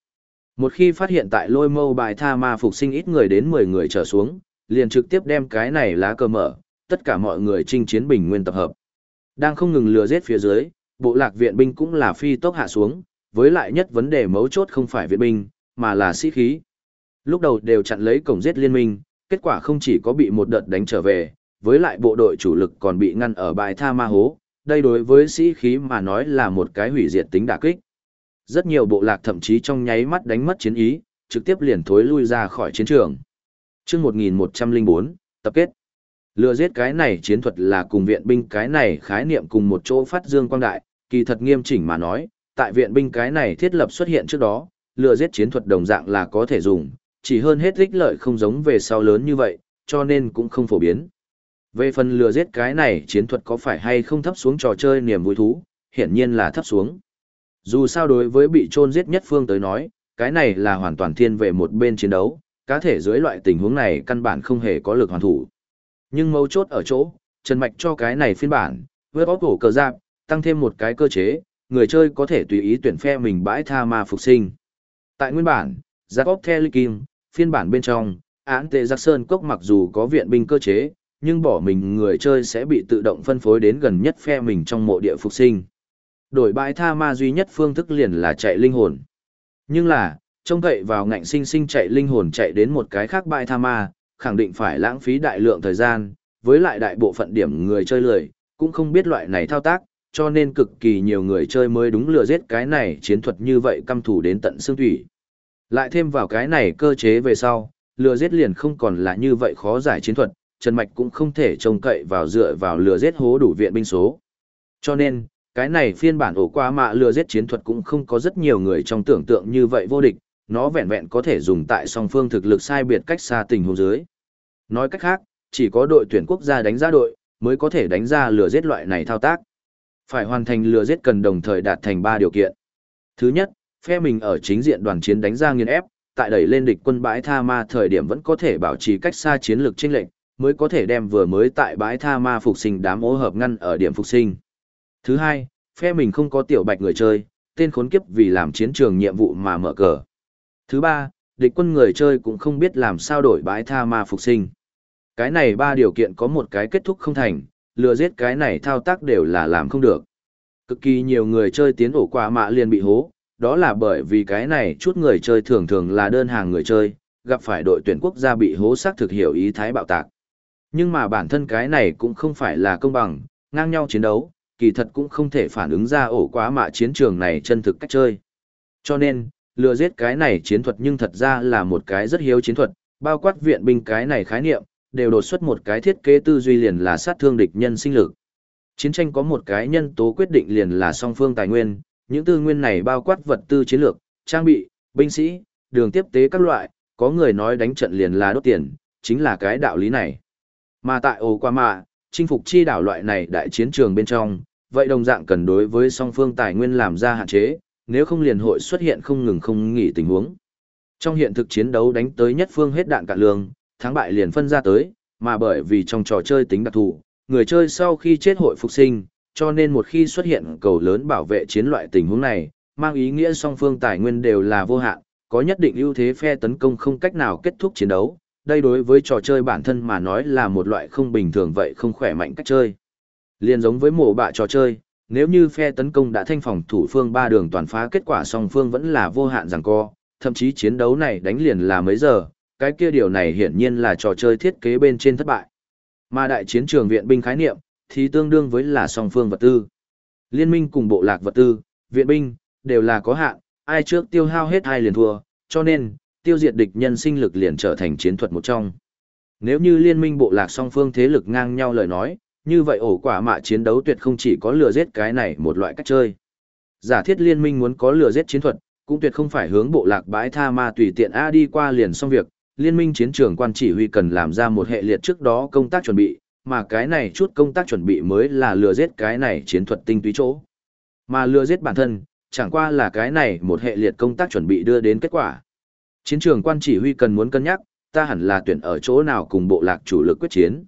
Một khi phát hiện tại lôi mâu bài tha ma phục sinh ít người đến 10 người trở xuống, liền trực tiếp đem cái này lá cờ mở, tất cả mọi người chinh chiến bình nguyên tập hợp. Đang không ngừng lừa giết phía dưới, bộ lạc viện binh cũng là phi tốc hạ xuống, với lại nhất vấn đề mấu chốt không phải viện binh, mà là sĩ khí. Lúc đầu đều chặn lấy cổng giết liên minh, kết quả không chỉ có bị một đợt đánh trở về, với lại bộ đội chủ lực còn bị ngăn ở bài tha ma hố, đây đối với sĩ khí mà nói là một cái hủy diệt tính đả kích. Rất nhiều bộ lạc thậm chí trong nháy mắt đánh mất chiến ý, trực tiếp liền thối lui ra khỏi chiến trường. Chương 1104, tập kết. Lừa giết cái này chiến thuật là cùng viện binh cái này khái niệm cùng một chỗ phát dương quang đại, kỳ thật nghiêm chỉnh mà nói, tại viện binh cái này thiết lập xuất hiện trước đó, lừa giết chiến thuật đồng dạng là có thể dùng, chỉ hơn hết ích lợi không giống về sau lớn như vậy, cho nên cũng không phổ biến. Về phần lừa giết cái này chiến thuật có phải hay không thấp xuống trò chơi niềm vui thú, hiển nhiên là thấp xuống. Dù sao đối với bị chôn giết nhất phương tới nói, cái này là hoàn toàn thiên về một bên chiến đấu, cá thể dưới loại tình huống này căn bản không hề có lực hoàn thủ. Nhưng mấu chốt ở chỗ, Trần Mạch cho cái này phiên bản, với bóp cổ cờ giáp, tăng thêm một cái cơ chế, người chơi có thể tùy ý tuyển phe mình bãi tha ma phục sinh. Tại nguyên bản, Jacob Kelly Kim, phiên bản bên trong, án tệ giác sơn cốc mặc dù có viện binh cơ chế, nhưng bỏ mình người chơi sẽ bị tự động phân phối đến gần nhất phe mình trong mộ địa phục sinh. Đổi bãi tha ma duy nhất phương thức liền là chạy linh hồn. Nhưng là, trông cậy vào ngạnh sinh sinh chạy linh hồn chạy đến một cái khác bãi tha ma, khẳng định phải lãng phí đại lượng thời gian, với lại đại bộ phận điểm người chơi lười, cũng không biết loại này thao tác, cho nên cực kỳ nhiều người chơi mới đúng lừa giết cái này chiến thuật như vậy căm thủ đến tận xương thủy. Lại thêm vào cái này cơ chế về sau, lừa giết liền không còn là như vậy khó giải chiến thuật, Trần Mạch cũng không thể trông cậy vào dựa vào lừa giết hố đủ viện binh số. Cho nên, cái này phiên bản ổ qua mạ lừa giết chiến thuật cũng không có rất nhiều người trong tưởng tượng như vậy vô địch, nó vẹn vẹn có thể dùng tại song phương thực lực sai biệt cách xa tình huống dưới. Nói cách khác, chỉ có đội tuyển quốc gia đánh giá đội, mới có thể đánh ra lừa giết loại này thao tác. Phải hoàn thành lừa giết cần đồng thời đạt thành ba điều kiện. Thứ nhất, phe mình ở chính diện đoàn chiến đánh ra nghiền ép, tại đẩy lên địch quân bãi tha ma thời điểm vẫn có thể bảo trì cách xa chiến lược chênh lệnh, mới có thể đem vừa mới tại bãi tha ma phục sinh đám ố hợp ngăn ở điểm phục sinh. Thứ hai, phe mình không có tiểu bạch người chơi, tên khốn kiếp vì làm chiến trường nhiệm vụ mà mở cờ. Thứ ba, địch quân người chơi cũng không biết làm sao đổi bãi tha ma phục sinh. Cái này ba điều kiện có một cái kết thúc không thành, lừa giết cái này thao tác đều là làm không được. Cực kỳ nhiều người chơi tiến ổ qua mạ liền bị hố, đó là bởi vì cái này chút người chơi thường thường là đơn hàng người chơi, gặp phải đội tuyển quốc gia bị hố xác thực hiểu ý thái bạo tạc. Nhưng mà bản thân cái này cũng không phải là công bằng, ngang nhau chiến đấu, kỳ thật cũng không thể phản ứng ra ổ quá mạ chiến trường này chân thực cách chơi. Cho nên, lừa giết cái này chiến thuật nhưng thật ra là một cái rất hiếu chiến thuật, bao quát viện binh cái này khái niệm, đều đột xuất một cái thiết kế tư duy liền là sát thương địch nhân sinh lực. Chiến tranh có một cái nhân tố quyết định liền là song phương tài nguyên, những tư nguyên này bao quát vật tư chiến lược, trang bị, binh sĩ, đường tiếp tế các loại, có người nói đánh trận liền là đốt tiền, chính là cái đạo lý này. Mà tại ổ qua mạ, chinh phục chi đảo loại này đại chiến trường bên trong, vậy đồng dạng cần đối với song phương tài nguyên làm ra hạn chế, nếu không liền hội xuất hiện không ngừng không nghỉ tình huống. Trong hiện thực chiến đấu đánh tới nhất phương hết đạn cạn lương, thắng bại liền phân ra tới, mà bởi vì trong trò chơi tính đặc thù, người chơi sau khi chết hội phục sinh, cho nên một khi xuất hiện cầu lớn bảo vệ chiến loại tình huống này, mang ý nghĩa song phương tài nguyên đều là vô hạn, có nhất định ưu thế phe tấn công không cách nào kết thúc chiến đấu. Đây đối với trò chơi bản thân mà nói là một loại không bình thường vậy không khỏe mạnh cách chơi. Liên giống với mổ bạ trò chơi, nếu như phe tấn công đã thanh phòng thủ phương ba đường toàn phá kết quả song phương vẫn là vô hạn rằng co, thậm chí chiến đấu này đánh liền là mấy giờ, cái kia điều này hiển nhiên là trò chơi thiết kế bên trên thất bại. Mà đại chiến trường viện binh khái niệm, thì tương đương với là song phương vật tư. Liên minh cùng bộ lạc vật tư, viện binh, đều là có hạn, ai trước tiêu hao hết ai liền thua, cho nên, tiêu diệt địch nhân sinh lực liền trở thành chiến thuật một trong. Nếu như liên minh bộ lạc song phương thế lực ngang nhau lời nói, như vậy ổ quả mạ chiến đấu tuyệt không chỉ có lừa giết cái này một loại cách chơi. Giả thiết liên minh muốn có lừa giết chiến thuật, cũng tuyệt không phải hướng bộ lạc bãi tha ma tùy tiện A đi qua liền xong việc, liên minh chiến trường quan chỉ huy cần làm ra một hệ liệt trước đó công tác chuẩn bị, mà cái này chút công tác chuẩn bị mới là lừa giết cái này chiến thuật tinh túy chỗ. Mà lừa giết bản thân, chẳng qua là cái này một hệ liệt công tác chuẩn bị đưa đến kết quả. Chiến trường quan chỉ huy cần muốn cân nhắc, ta hẳn là tuyển ở chỗ nào cùng bộ lạc chủ lực quyết chiến.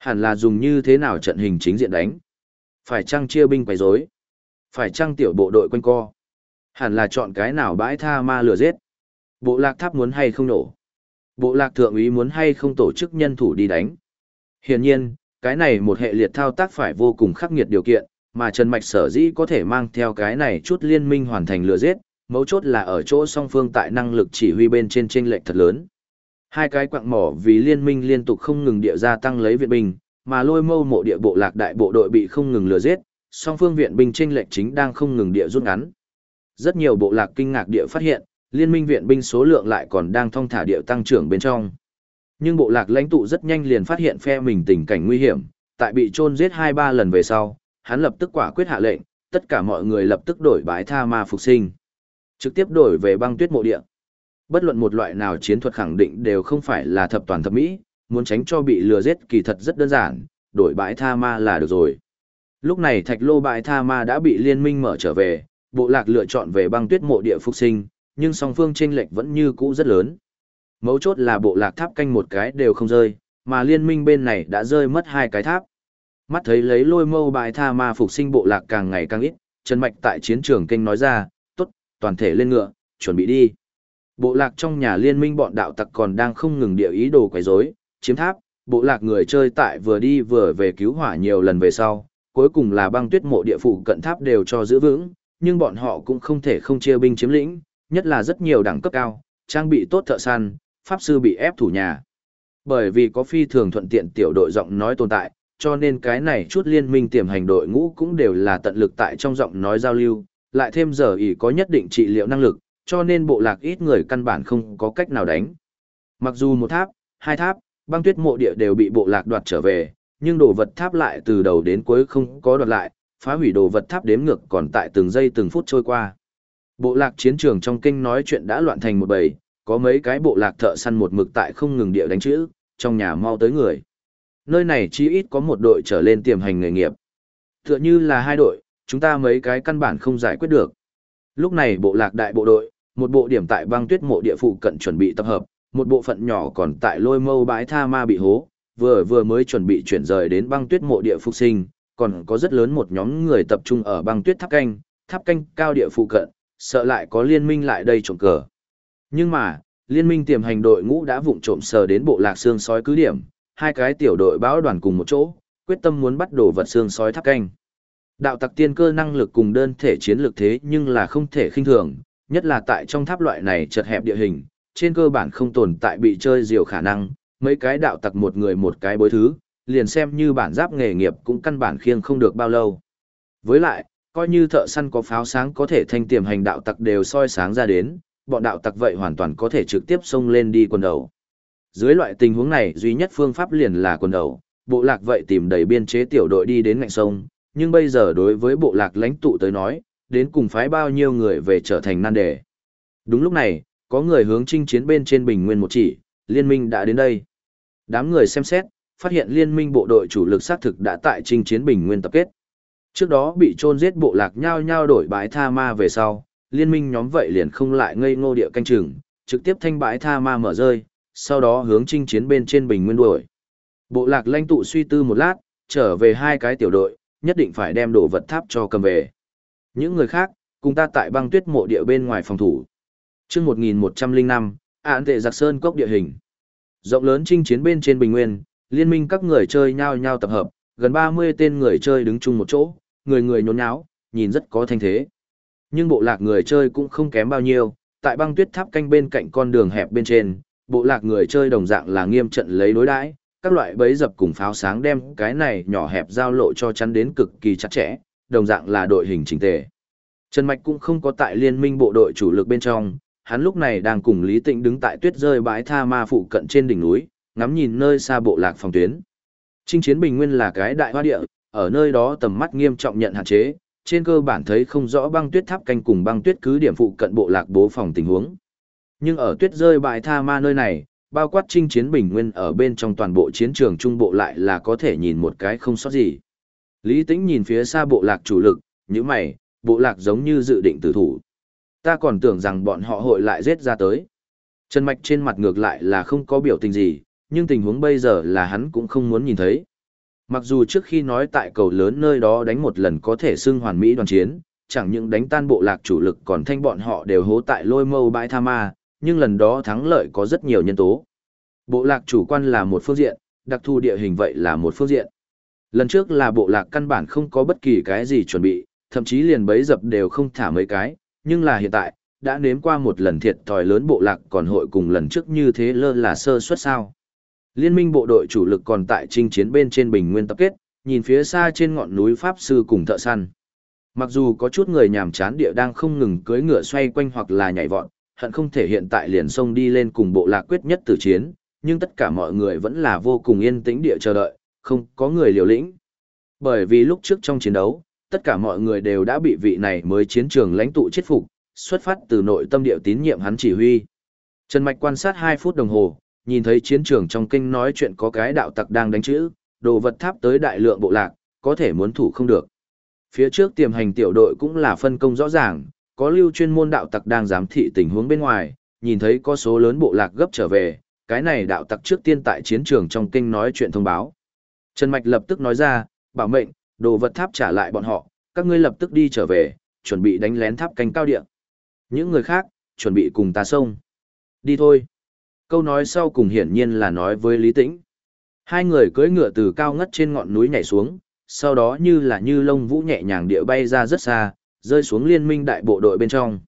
Hẳn là dùng như thế nào trận hình chính diện đánh. Phải chăng chia binh quấy rối? Phải chăng tiểu bộ đội quanh co? Hẳn là chọn cái nào bãi tha ma lừa giết? Bộ lạc tháp muốn hay không nổ? Bộ lạc thượng úy muốn hay không tổ chức nhân thủ đi đánh? Hiển nhiên, cái này một hệ liệt thao tác phải vô cùng khắc nghiệt điều kiện, mà Trần Mạch sở dĩ có thể mang theo cái này chút liên minh hoàn thành lừa giết, mấu chốt là ở chỗ song phương tại năng lực chỉ huy bên trên chênh lệch thật lớn. Hai cái quạng mỏ vì liên minh liên tục không ngừng địa gia tăng lấy viện binh, mà lôi mâu mộ địa bộ lạc đại bộ đội bị không ngừng lừa giết, song phương viện binh chênh lệch chính đang không ngừng địa rút ngắn. Rất nhiều bộ lạc kinh ngạc địa phát hiện, liên minh viện binh số lượng lại còn đang thong thả địa tăng trưởng bên trong. Nhưng bộ lạc lãnh tụ rất nhanh liền phát hiện phe mình tình cảnh nguy hiểm, tại bị chôn giết hai ba lần về sau, hắn lập tức quả quyết hạ lệnh, tất cả mọi người lập tức đổi bái tha ma phục sinh. Trực tiếp đổi về băng tuyết mộ địa. Bất luận một loại nào chiến thuật khẳng định đều không phải là thập toàn thập mỹ, muốn tránh cho bị lừa giết kỳ thật rất đơn giản, đổi bãi tha ma là được rồi. Lúc này thạch lô bãi tha ma đã bị liên minh mở trở về, bộ lạc lựa chọn về băng tuyết mộ địa phục sinh, nhưng song phương chênh lệch vẫn như cũ rất lớn. Mấu chốt là bộ lạc tháp canh một cái đều không rơi, mà liên minh bên này đã rơi mất hai cái tháp. Mắt thấy lấy lôi mâu bãi tha ma phục sinh bộ lạc càng ngày càng ít, Trần Mạch tại chiến trường kinh nói ra, tốt, toàn thể lên ngựa, chuẩn bị đi. Bộ lạc trong nhà liên minh bọn đạo tặc còn đang không ngừng địa ý đồ quấy rối, chiếm tháp, bộ lạc người chơi tại vừa đi vừa về cứu hỏa nhiều lần về sau, cuối cùng là băng tuyết mộ địa phủ cận tháp đều cho giữ vững, nhưng bọn họ cũng không thể không chia binh chiếm lĩnh, nhất là rất nhiều đẳng cấp cao, trang bị tốt thợ săn, pháp sư bị ép thủ nhà. Bởi vì có phi thường thuận tiện tiểu đội giọng nói tồn tại, cho nên cái này chút liên minh tiềm hành đội ngũ cũng đều là tận lực tại trong giọng nói giao lưu, lại thêm giờ ý có nhất định trị liệu năng lực, cho nên bộ lạc ít người căn bản không có cách nào đánh. Mặc dù một tháp, hai tháp, băng tuyết mộ địa đều bị bộ lạc đoạt trở về, nhưng đồ vật tháp lại từ đầu đến cuối không có đoạt lại, phá hủy đồ vật tháp đếm ngược còn tại từng giây từng phút trôi qua. Bộ lạc chiến trường trong kinh nói chuyện đã loạn thành một bầy, có mấy cái bộ lạc thợ săn một mực tại không ngừng địa đánh chữ, trong nhà mau tới người. Nơi này chỉ ít có một đội trở lên tiềm hành nghề nghiệp. Tựa như là hai đội, chúng ta mấy cái căn bản không giải quyết được. Lúc này bộ lạc đại bộ đội, một bộ điểm tại băng tuyết mộ địa phụ cận chuẩn bị tập hợp, một bộ phận nhỏ còn tại lôi mâu bãi tha ma bị hố, vừa vừa mới chuẩn bị chuyển rời đến băng tuyết mộ địa phục sinh, còn có rất lớn một nhóm người tập trung ở băng tuyết tháp canh, tháp canh cao địa phụ cận, sợ lại có liên minh lại đây trộm cờ. Nhưng mà, liên minh tiềm hành đội ngũ đã vụng trộm sờ đến bộ lạc xương sói cứ điểm, hai cái tiểu đội bão đoàn cùng một chỗ, quyết tâm muốn bắt đổ vật xương sói tháp canh. Đạo tặc tiên cơ năng lực cùng đơn thể chiến lược thế nhưng là không thể khinh thường, nhất là tại trong tháp loại này chật hẹp địa hình, trên cơ bản không tồn tại bị chơi diều khả năng, mấy cái đạo tặc một người một cái bối thứ, liền xem như bản giáp nghề nghiệp cũng căn bản khiêng không được bao lâu. Với lại, coi như thợ săn có pháo sáng có thể thanh tiềm hành đạo tặc đều soi sáng ra đến, bọn đạo tặc vậy hoàn toàn có thể trực tiếp xông lên đi quần đầu. Dưới loại tình huống này duy nhất phương pháp liền là quần đầu, bộ lạc vậy tìm đầy biên chế tiểu đội đi đến ngạnh sông, nhưng bây giờ đối với bộ lạc lãnh tụ tới nói, đến cùng phái bao nhiêu người về trở thành nan đề. Đúng lúc này, có người hướng chinh chiến bên trên bình nguyên một chỉ, liên minh đã đến đây. Đám người xem xét, phát hiện liên minh bộ đội chủ lực xác thực đã tại chinh chiến bình nguyên tập kết. Trước đó bị trôn giết bộ lạc nhau nhau đổi bãi tha ma về sau, liên minh nhóm vậy liền không lại ngây ngô địa canh chừng, trực tiếp thanh bãi tha ma mở rơi, sau đó hướng chinh chiến bên trên bình nguyên đuổi. Bộ lạc lãnh tụ suy tư một lát, trở về hai cái tiểu đội, nhất định phải đem đồ vật tháp cho cầm về. Những người khác, cùng ta tại băng tuyết mộ địa bên ngoài phòng thủ. Trước 1105, án tệ giặc sơn cốc địa hình. Rộng lớn chinh chiến bên trên bình nguyên, liên minh các người chơi nhau nhau tập hợp, gần 30 tên người chơi đứng chung một chỗ, người người nhốn nháo, nhìn rất có thanh thế. Nhưng bộ lạc người chơi cũng không kém bao nhiêu, tại băng tuyết tháp canh bên cạnh con đường hẹp bên trên, bộ lạc người chơi đồng dạng là nghiêm trận lấy đối đãi, các loại bẫy dập cùng pháo sáng đem cái này nhỏ hẹp giao lộ cho chắn đến cực kỳ chặt chẽ, đồng dạng là đội hình chỉnh tề. Trần Mạch cũng không có tại liên minh bộ đội chủ lực bên trong, hắn lúc này đang cùng Lý Tịnh đứng tại tuyết rơi bãi tha ma phụ cận trên đỉnh núi, ngắm nhìn nơi xa bộ lạc phòng tuyến. Trinh chiến bình nguyên là cái đại hoa địa, ở nơi đó tầm mắt nghiêm trọng nhận hạn chế, trên cơ bản thấy không rõ băng tuyết tháp canh cùng băng tuyết cứ điểm phụ cận bộ lạc bố phòng tình huống. Nhưng ở tuyết rơi bãi tha ma nơi này, bao quát chinh chiến bình nguyên ở bên trong toàn bộ chiến trường trung bộ lại là có thể nhìn một cái không sót gì. Lý Tĩnh nhìn phía xa bộ lạc chủ lực, như mày, bộ lạc giống như dự định tử thủ. Ta còn tưởng rằng bọn họ hội lại giết ra tới. Trần Mạch trên mặt ngược lại là không có biểu tình gì, nhưng tình huống bây giờ là hắn cũng không muốn nhìn thấy. Mặc dù trước khi nói tại cầu lớn nơi đó đánh một lần có thể xưng hoàn mỹ đoàn chiến, chẳng những đánh tan bộ lạc chủ lực còn thanh bọn họ đều hố tại lôi mâu bãi tha ma, nhưng lần đó thắng lợi có rất nhiều nhân tố. Bộ lạc chủ quan là một phương diện, đặc thù địa hình vậy là một phương diện. Lần trước là bộ lạc căn bản không có bất kỳ cái gì chuẩn bị, thậm chí liền bấy dập đều không thả mấy cái, nhưng là hiện tại, đã nếm qua một lần thiệt thòi lớn bộ lạc còn hội cùng lần trước như thế lơ là sơ suất sao. Liên minh bộ đội chủ lực còn tại chinh chiến bên trên bình nguyên tập kết, nhìn phía xa trên ngọn núi Pháp Sư cùng thợ săn. Mặc dù có chút người nhàm chán địa đang không ngừng cưỡi ngựa xoay quanh hoặc là nhảy vọt, hận không thể hiện tại liền xông đi lên cùng bộ lạc quyết nhất tử chiến, nhưng tất cả mọi người vẫn là vô cùng yên tĩnh địa chờ đợi, không có người liều lĩnh. Bởi vì lúc trước trong chiến đấu, tất cả mọi người đều đã bị vị này mới chiến trường lãnh tụ chết phục, xuất phát từ nội tâm địa tín nhiệm hắn chỉ huy. Trần Mạch quan sát 2 phút đồng hồ, nhìn thấy chiến trường trong kinh nói chuyện có cái đạo tặc đang đánh chữ, đồ vật tháp tới đại lượng bộ lạc, có thể muốn thủ không được. Phía trước tiềm hành tiểu đội cũng là phân công rõ ràng, có lưu chuyên môn đạo tặc đang giám thị tình huống bên ngoài, nhìn thấy có số lớn bộ lạc gấp trở về, cái này đạo tặc trước tiên tại chiến trường trong kinh nói chuyện thông báo. Trần Mạch lập tức nói ra, bảo mệnh, đồ vật tháp trả lại bọn họ, các ngươi lập tức đi trở về, chuẩn bị đánh lén tháp canh cao địa Những người khác, chuẩn bị cùng ta sông. Đi thôi. Câu nói sau cùng hiển nhiên là nói với Lý Tĩnh. Hai người cưỡi ngựa từ cao ngất trên ngọn núi nhảy xuống, sau đó như là như lông vũ nhẹ nhàng địa bay ra rất xa, rơi xuống liên minh đại bộ đội bên trong.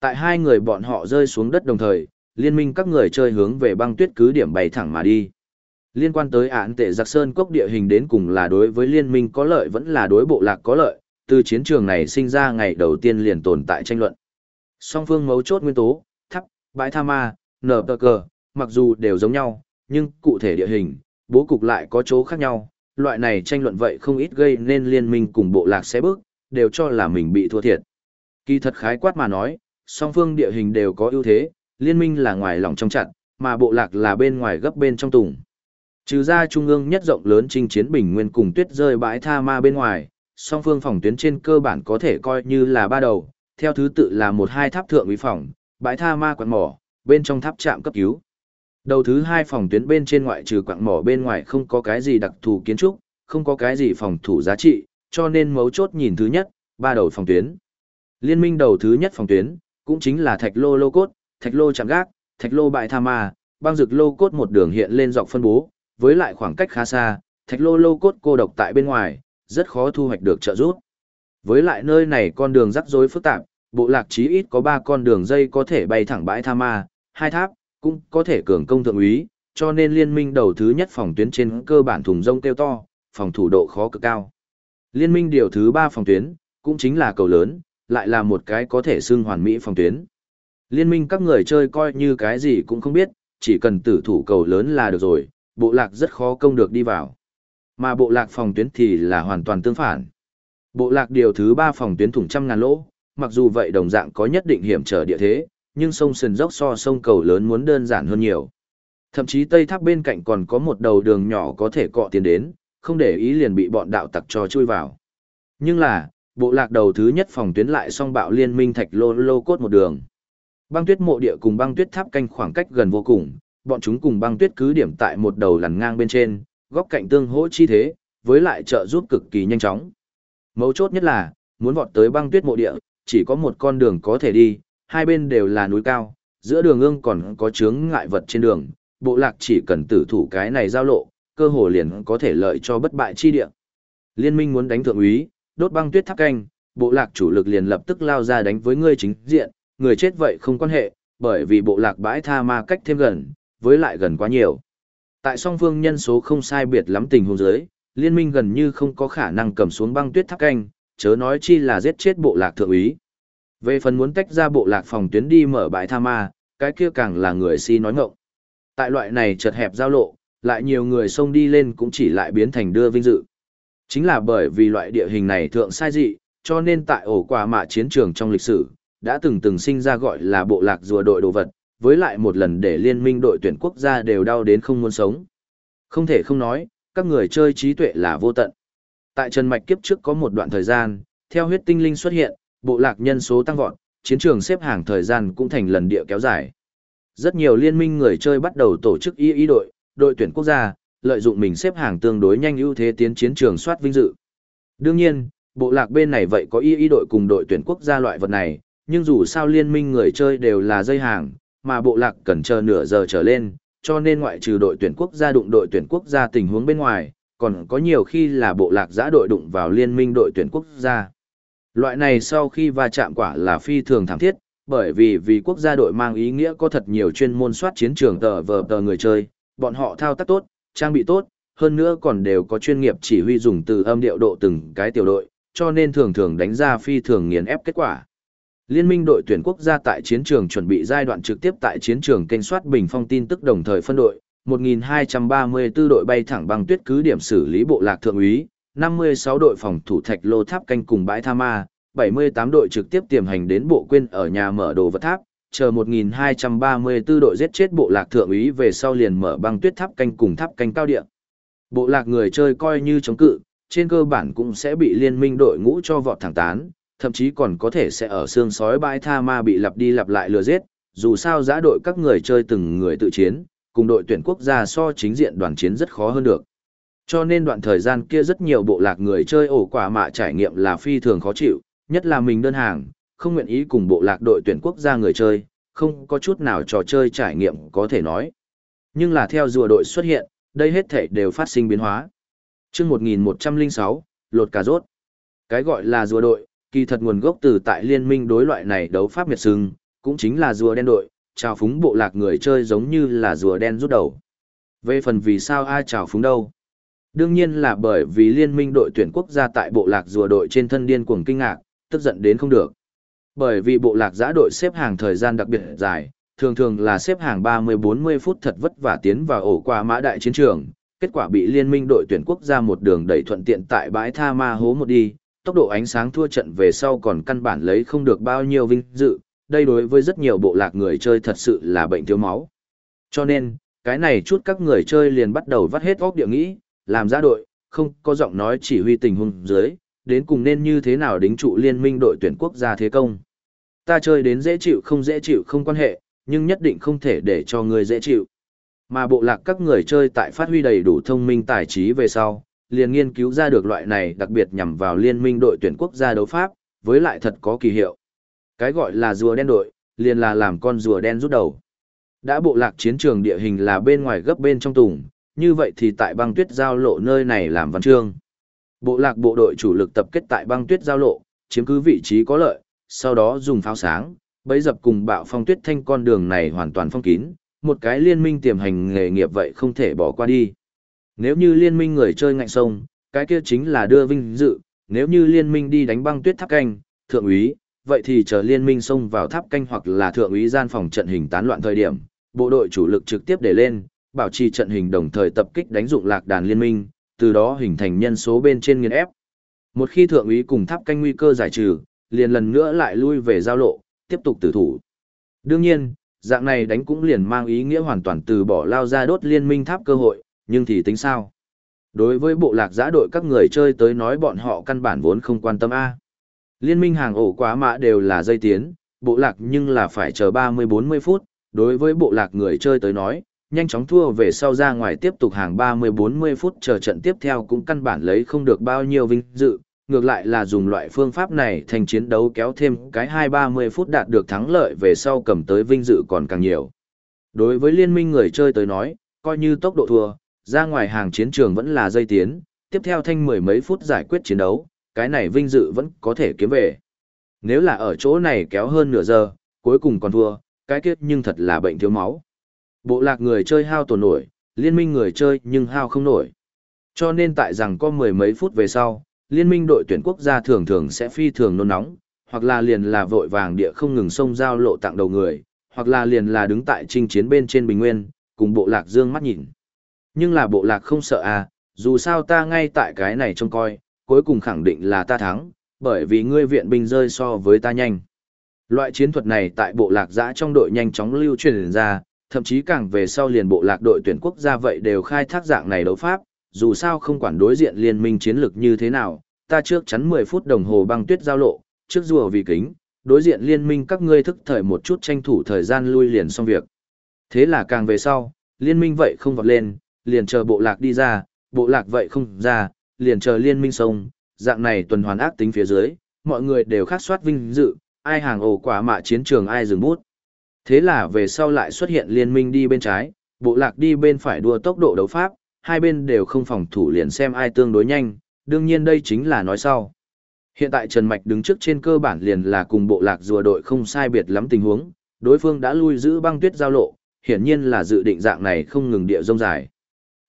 Tại hai người bọn họ rơi xuống đất đồng thời, liên minh các người chơi hướng về băng tuyết cứ điểm bay thẳng mà đi. Liên quan tới án tệ giặc sơn cốc địa hình đến cùng là đối với liên minh có lợi vẫn là đối bộ lạc có lợi, từ chiến trường này sinh ra ngày đầu tiên liền tồn tại tranh luận. Song phương mấu chốt nguyên tố, thắp, bãi tha ma, nở tờ cờ, mặc dù đều giống nhau, nhưng cụ thể địa hình, bố cục lại có chỗ khác nhau. Loại này tranh luận vậy không ít gây nên liên minh cùng bộ lạc sẽ bước, đều cho là mình bị thua thiệt. Kỳ thật khái quát mà nói, song phương địa hình đều có ưu thế, liên minh là ngoài lòng trong chặt, mà bộ lạc là bên ngoài gấp bên trong tùng. Trừ ra trung ương nhất rộng lớn chinh chiến bình nguyên cùng tuyết rơi bãi tha ma bên ngoài, song phương phòng tuyến trên cơ bản có thể coi như là ba đầu, theo thứ tự là một hai tháp thượng uy phòng, bãi tha ma quặng mỏ, bên trong tháp trạm cấp cứu. Đầu thứ hai phòng tuyến bên trên ngoại trừ quặng mỏ bên ngoài không có cái gì đặc thù kiến trúc, không có cái gì phòng thủ giá trị, cho nên mấu chốt nhìn thứ nhất, ba đầu phòng tuyến. Liên minh đầu thứ nhất phòng tuyến, cũng chính là thạch lô lô cốt, thạch lô chạm gác, thạch lô bại tha ma, băng rực lô cốt một đường hiện lên dọc phân bố, với lại khoảng cách khá xa, thạch lô lô cốt cô độc tại bên ngoài, rất khó thu hoạch được trợ giúp. Với lại nơi này con đường rắc rối phức tạp, bộ lạc chí ít có 3 con đường dây có thể bay thẳng bãi tha ma, hai tháp, cũng có thể cường công thượng úy, cho nên liên minh đầu thứ nhất phòng tuyến trên cơ bản thùng rông tiêu to, phòng thủ độ khó cực cao. Liên minh điều thứ 3 phòng tuyến, cũng chính là cầu lớn, lại là một cái có thể xưng hoàn mỹ phòng tuyến. Liên minh các người chơi coi như cái gì cũng không biết, chỉ cần tử thủ cầu lớn là được rồi, bộ lạc rất khó công được đi vào. Mà bộ lạc phòng tuyến thì là hoàn toàn tương phản. Bộ lạc điều thứ 3 phòng tuyến thủng trăm ngàn lỗ, mặc dù vậy đồng dạng có nhất định hiểm trở địa thế, nhưng sông sườn dốc so sông cầu lớn muốn đơn giản hơn nhiều. Thậm chí tây tháp bên cạnh còn có một đầu đường nhỏ có thể cọ tiền đến, không để ý liền bị bọn đạo tặc cho chui vào. Nhưng là, bộ lạc đầu thứ nhất phòng tuyến lại song bạo liên minh thạch lô lô cốt một đường. Băng tuyết mộ địa cùng băng tuyết tháp canh khoảng cách gần vô cùng, bọn chúng cùng băng tuyết cứ điểm tại một đầu lằn ngang bên trên, góc cạnh tương hỗ chi thế, với lại trợ giúp cực kỳ nhanh chóng. Mấu chốt nhất là, muốn vọt tới băng tuyết mộ địa, chỉ có một con đường có thể đi, hai bên đều là núi cao, giữa đường ương còn có chướng ngại vật trên đường, bộ lạc chỉ cần tử thủ cái này giao lộ, cơ hồ liền có thể lợi cho bất bại chi địa. Liên minh muốn đánh thượng úy, đốt băng tuyết tháp canh, bộ lạc chủ lực liền lập tức lao ra đánh với ngươi chính diện, người chết vậy không quan hệ, bởi vì bộ lạc bãi tha ma cách thêm gần, với lại gần quá nhiều. Tại song phương nhân số không sai biệt lắm tình huống dưới, liên minh gần như không có khả năng cầm xuống băng tuyết tháp canh, chớ nói chi là giết chết bộ lạc thượng úy. Về phần muốn tách ra bộ lạc phòng tuyến đi mở bãi tha ma, cái kia càng là người si nói ngọng. Tại loại này chật hẹp giao lộ, lại nhiều người xông đi lên cũng chỉ lại biến thành đưa vinh dự. Chính là bởi vì loại địa hình này thượng sai dị, cho nên tại ổ quả mạ chiến trường trong lịch sử, đã từng từng sinh ra gọi là bộ lạc rùa đội đồ vật, với lại một lần để liên minh đội tuyển quốc gia đều đau đến không muốn sống. Không thể không nói, các người chơi trí tuệ là vô tận. Tại Trần Mạch kiếp trước có một đoạn thời gian, theo huyết tinh linh xuất hiện, bộ lạc nhân số tăng vọt, chiến trường xếp hàng thời gian cũng thành lần địa kéo dài. Rất nhiều liên minh người chơi bắt đầu tổ chức y y đội, đội tuyển quốc gia, lợi dụng mình xếp hàng tương đối nhanh ưu thế tiến chiến trường soát vinh dự. Đương nhiên, bộ lạc bên này vậy có y y đội cùng đội tuyển quốc gia loại vật này, nhưng dù sao liên minh người chơi đều là dây hàng, mà bộ lạc cần chờ nửa giờ trở lên, cho nên ngoại trừ đội tuyển quốc gia đụng đội tuyển quốc gia tình huống bên ngoài, còn có nhiều khi là bộ lạc giã đội đụng vào liên minh đội tuyển quốc gia. Loại này sau khi va chạm quả là phi thường thảm thiết, bởi vì vì quốc gia đội mang ý nghĩa có thật nhiều chuyên môn soát chiến trường tờ vờ tờ người chơi, bọn họ thao tác tốt, trang bị tốt, hơn nữa còn đều có chuyên nghiệp chỉ huy dùng từ âm điệu độ từng cái tiểu đội, cho nên thường thường đánh ra phi thường nghiền ép kết quả. Liên minh đội tuyển quốc gia tại chiến trường chuẩn bị giai đoạn trực tiếp tại chiến trường kênh soát bình phong tin tức đồng thời phân đội, 1234 đội bay thẳng băng tuyết cứ điểm xử lý bộ lạc thượng úy, 56 đội phòng thủ thạch lô tháp canh cùng bãi tha ma, 78 đội trực tiếp tiềm hành đến bộ quên ở nhà mở đồ vật tháp, chờ 1234 đội giết chết bộ lạc thượng úy về sau liền mở băng tuyết tháp canh cùng tháp canh cao địa. Bộ lạc người chơi coi như chống cự, trên cơ bản cũng sẽ bị liên minh đội ngũ cho vọt thẳng tán, thậm chí còn có thể sẽ ở xương sói bãi tha ma bị lặp đi lặp lại lừa giết, dù sao giã đội các người chơi từng người tự chiến, cùng đội tuyển quốc gia so chính diện đoàn chiến rất khó hơn được. Cho nên đoạn thời gian kia rất nhiều bộ lạc người chơi ổ quả mạ trải nghiệm là phi thường khó chịu, nhất là mình đơn hàng, không nguyện ý cùng bộ lạc đội tuyển quốc gia người chơi, không có chút nào trò chơi trải nghiệm có thể nói. Nhưng là theo rùa đội xuất hiện, đây hết thể đều phát sinh biến hóa. chương 1106, lột cà rốt. Cái gọi là rùa đội, kỳ thật nguồn gốc từ tại liên minh đối loại này đấu pháp miệt sừng, cũng chính là rùa đen đội, trào phúng bộ lạc người chơi giống như là rùa đen rút đầu. Về phần vì sao ai trào phúng đâu? Đương nhiên là bởi vì liên minh đội tuyển quốc gia tại bộ lạc rùa đội trên thân điên cuồng kinh ngạc, tức giận đến không được. Bởi vì bộ lạc giã đội xếp hàng thời gian đặc biệt dài, thường thường là xếp hàng 30-40 phút thật vất vả tiến vào ổ qua mã đại chiến trường, kết quả bị liên minh đội tuyển quốc gia một đường đẩy thuận tiện tại bãi tha ma hố một đi, tốc độ ánh sáng thua trận về sau còn căn bản lấy không được bao nhiêu vinh dự, đây đối với rất nhiều bộ lạc người chơi thật sự là bệnh thiếu máu. Cho nên, cái này chút các người chơi liền bắt đầu vắt hết óc địa nghĩ, làm ra đội, không có giọng nói chỉ huy tình huống dưới, đến cùng nên như thế nào đính trụ liên minh đội tuyển quốc gia thế công. Ta chơi đến dễ chịu không dễ chịu không quan hệ, nhưng nhất định không thể để cho người dễ chịu. Mà bộ lạc các người chơi tại phát huy đầy đủ thông minh tài trí về sau, liền nghiên cứu ra được loại này đặc biệt nhằm vào liên minh đội tuyển quốc gia đấu pháp, với lại thật có kỳ hiệu. Cái gọi là rùa đen đội, liền là làm con rùa đen rút đầu. Đã bộ lạc chiến trường địa hình là bên ngoài gấp bên trong tùng, như vậy thì tại băng tuyết giao lộ nơi này làm văn chương. Bộ lạc bộ đội chủ lực tập kết tại băng tuyết giao lộ, chiếm cứ vị trí có lợi, sau đó dùng pháo sáng, bấy dập cùng bạo phong tuyết thanh con đường này hoàn toàn phong kín, một cái liên minh tiềm hành nghề nghiệp vậy không thể bỏ qua đi. Nếu như liên minh người chơi ngạnh sông, cái kia chính là đưa vinh dự, nếu như liên minh đi đánh băng tuyết tháp canh, thượng úy, vậy thì chờ liên minh xông vào tháp canh hoặc là thượng úy gian phòng trận hình tán loạn thời điểm, bộ đội chủ lực trực tiếp để lên, bảo trì trận hình đồng thời tập kích đánh dụng lạc đàn liên minh, từ đó hình thành nhân số bên trên nghiền ép. Một khi thượng úy cùng tháp canh nguy cơ giải trừ, liền lần nữa lại lui về giao lộ, tiếp tục tử thủ. Đương nhiên, dạng này đánh cũng liền mang ý nghĩa hoàn toàn từ bỏ lao ra đốt liên minh tháp cơ hội, nhưng thì tính sao? Đối với bộ lạc giã đội các người chơi tới nói bọn họ căn bản vốn không quan tâm A. Liên minh hàng ổ quá mã đều là dây tiến, bộ lạc nhưng là phải chờ 30-40 phút, đối với bộ lạc người chơi tới nói, nhanh chóng thua về sau ra ngoài tiếp tục hàng 30-40 phút chờ trận tiếp theo cũng căn bản lấy không được bao nhiêu vinh dự, ngược lại là dùng loại phương pháp này thành chiến đấu kéo thêm cái 2-30 phút đạt được thắng lợi về sau cầm tới vinh dự còn càng nhiều. Đối với liên minh người chơi tới nói, coi như tốc độ thua, ra ngoài hàng chiến trường vẫn là dây tiến, tiếp theo thanh mười mấy phút giải quyết chiến đấu, cái này vinh dự vẫn có thể kiếm về. Nếu là ở chỗ này kéo hơn nửa giờ, cuối cùng còn thua, cái kết nhưng thật là bệnh thiếu máu. Bộ lạc người chơi hao tổn nổi, liên minh người chơi nhưng hao không nổi. Cho nên tại rằng có mười mấy phút về sau, liên minh đội tuyển quốc gia thường thường sẽ phi thường nôn nóng, hoặc là liền là vội vàng địa không ngừng sông giao lộ tặng đầu người, hoặc là liền là đứng tại trinh chiến bên trên bình nguyên, cùng bộ lạc dương mắt nhìn. Nhưng là bộ lạc không sợ à, dù sao ta ngay tại cái này trông coi, cuối cùng khẳng định là ta thắng, bởi vì ngươi viện binh rơi so với ta nhanh. Loại chiến thuật này tại bộ lạc giã trong đội nhanh chóng lưu truyền ra, thậm chí càng về sau liền bộ lạc đội tuyển quốc gia vậy đều khai thác dạng này đấu pháp, dù sao không quản đối diện liên minh chiến lược như thế nào, ta trước chắn 10 phút đồng hồ băng tuyết giao lộ, trước rùa vì kính, đối diện liên minh các ngươi thức thời một chút tranh thủ thời gian lui liền xong việc. Thế là càng về sau, liên minh vậy không vọt lên, liền chờ bộ lạc đi ra, bộ lạc vậy không ra, liền chờ liên minh xong dạng này tuần hoàn ác tính phía dưới, mọi người đều khát soát vinh dự, ai hàng ổ quả mạ chiến trường ai dừng bút. Thế là về sau lại xuất hiện liên minh đi bên trái, bộ lạc đi bên phải đua tốc độ đấu pháp, hai bên đều không phòng thủ liền xem ai tương đối nhanh, đương nhiên đây chính là nói sau. Hiện tại Trần Mạch đứng trước trên cơ bản liền là cùng bộ lạc rùa đội không sai biệt lắm tình huống, đối phương đã lui giữ băng tuyết giao lộ, hiển nhiên là dự định dạng này không ngừng địa rông dài.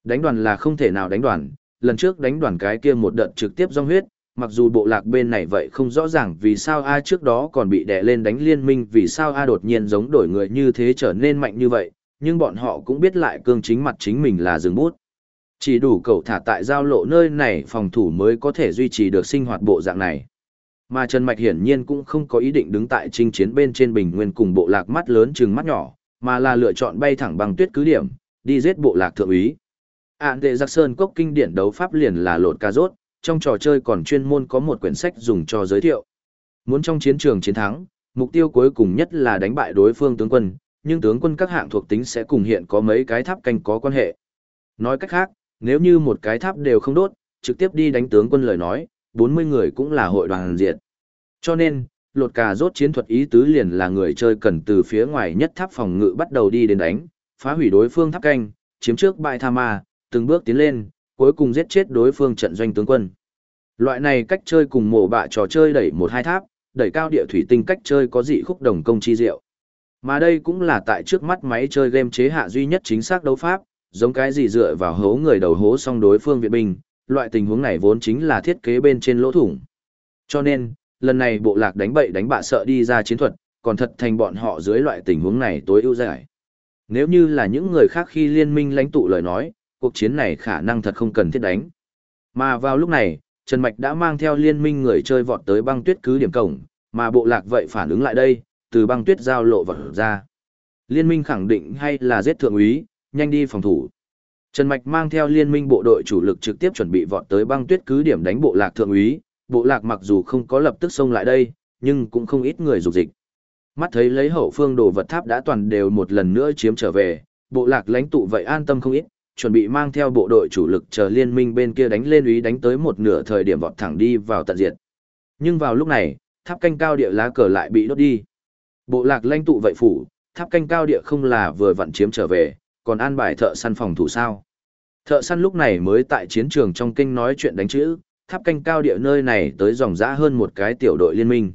Đánh đoàn là không thể nào đánh đoàn, lần trước đánh đoàn cái kia một đợt trực tiếp rong huyết, mặc dù bộ lạc bên này vậy không rõ ràng vì sao A trước đó còn bị đè lên đánh liên minh vì sao A đột nhiên giống đổi người như thế trở nên mạnh như vậy, nhưng bọn họ cũng biết lại cương chính mặt chính mình là rừng bút. Chỉ đủ cậu thả tại giao lộ nơi này phòng thủ mới có thể duy trì được sinh hoạt bộ dạng này. Mà Trần Mạch hiển nhiên cũng không có ý định đứng tại trinh chiến bên trên bình nguyên cùng bộ lạc mắt lớn chừng mắt nhỏ, mà là lựa chọn bay thẳng bằng tuyết cứ điểm, đi giết bộ lạc thượng úy. Ản tệ giặc sơn cốc kinh điển đấu pháp liền là lột ca rốt, trong trò chơi còn chuyên môn có một quyển sách dùng cho giới thiệu. Muốn trong chiến trường chiến thắng, mục tiêu cuối cùng nhất là đánh bại đối phương tướng quân, nhưng tướng quân các hạng thuộc tính sẽ cùng hiện có mấy cái tháp canh có quan hệ. Nói cách khác, nếu như một cái tháp đều không đốt, trực tiếp đi đánh tướng quân lời nói, 40 người cũng là hội đoàn diệt. Cho nên, lột cà rốt chiến thuật ý tứ liền là người chơi cần từ phía ngoài nhất tháp phòng ngự bắt đầu đi đến đánh, phá hủy đối phương tháp canh, chiếm trước bại tha ma, từng bước tiến lên, cuối cùng giết chết đối phương trận doanh tướng quân. Loại này cách chơi cùng mổ bạ trò chơi đẩy một hai tháp, đẩy cao địa thủy tinh cách chơi có dị khúc đồng công chi diệu. Mà đây cũng là tại trước mắt máy chơi game chế hạ duy nhất chính xác đấu pháp, giống cái gì dựa vào hố người đầu hố song đối phương viện binh, loại tình huống này vốn chính là thiết kế bên trên lỗ thủng. Cho nên, lần này bộ lạc đánh bậy đánh bạ sợ đi ra chiến thuật, còn thật thành bọn họ dưới loại tình huống này tối ưu giải. Nếu như là những người khác khi liên minh lãnh tụ lời nói, cuộc chiến này khả năng thật không cần thiết đánh. Mà vào lúc này, Trần Mạch đã mang theo liên minh người chơi vọt tới băng tuyết cứ điểm cổng, mà bộ lạc vậy phản ứng lại đây, từ băng tuyết giao lộ vọt ra. Liên minh khẳng định hay là giết thượng úy, nhanh đi phòng thủ. Trần Mạch mang theo liên minh bộ đội chủ lực trực tiếp chuẩn bị vọt tới băng tuyết cứ điểm đánh bộ lạc thượng úy, bộ lạc mặc dù không có lập tức xông lại đây, nhưng cũng không ít người dục dịch. Mắt thấy lấy hậu phương đồ vật tháp đã toàn đều một lần nữa chiếm trở về, bộ lạc lãnh tụ vậy an tâm không ít, chuẩn bị mang theo bộ đội chủ lực chờ liên minh bên kia đánh lên úy đánh tới một nửa thời điểm vọt thẳng đi vào tận diệt. Nhưng vào lúc này, tháp canh cao địa lá cờ lại bị đốt đi. Bộ lạc lãnh tụ vậy phủ, tháp canh cao địa không là vừa vặn chiếm trở về, còn an bài thợ săn phòng thủ sao. Thợ săn lúc này mới tại chiến trường trong kinh nói chuyện đánh chữ, tháp canh cao địa nơi này tới dòng dã hơn một cái tiểu đội liên minh.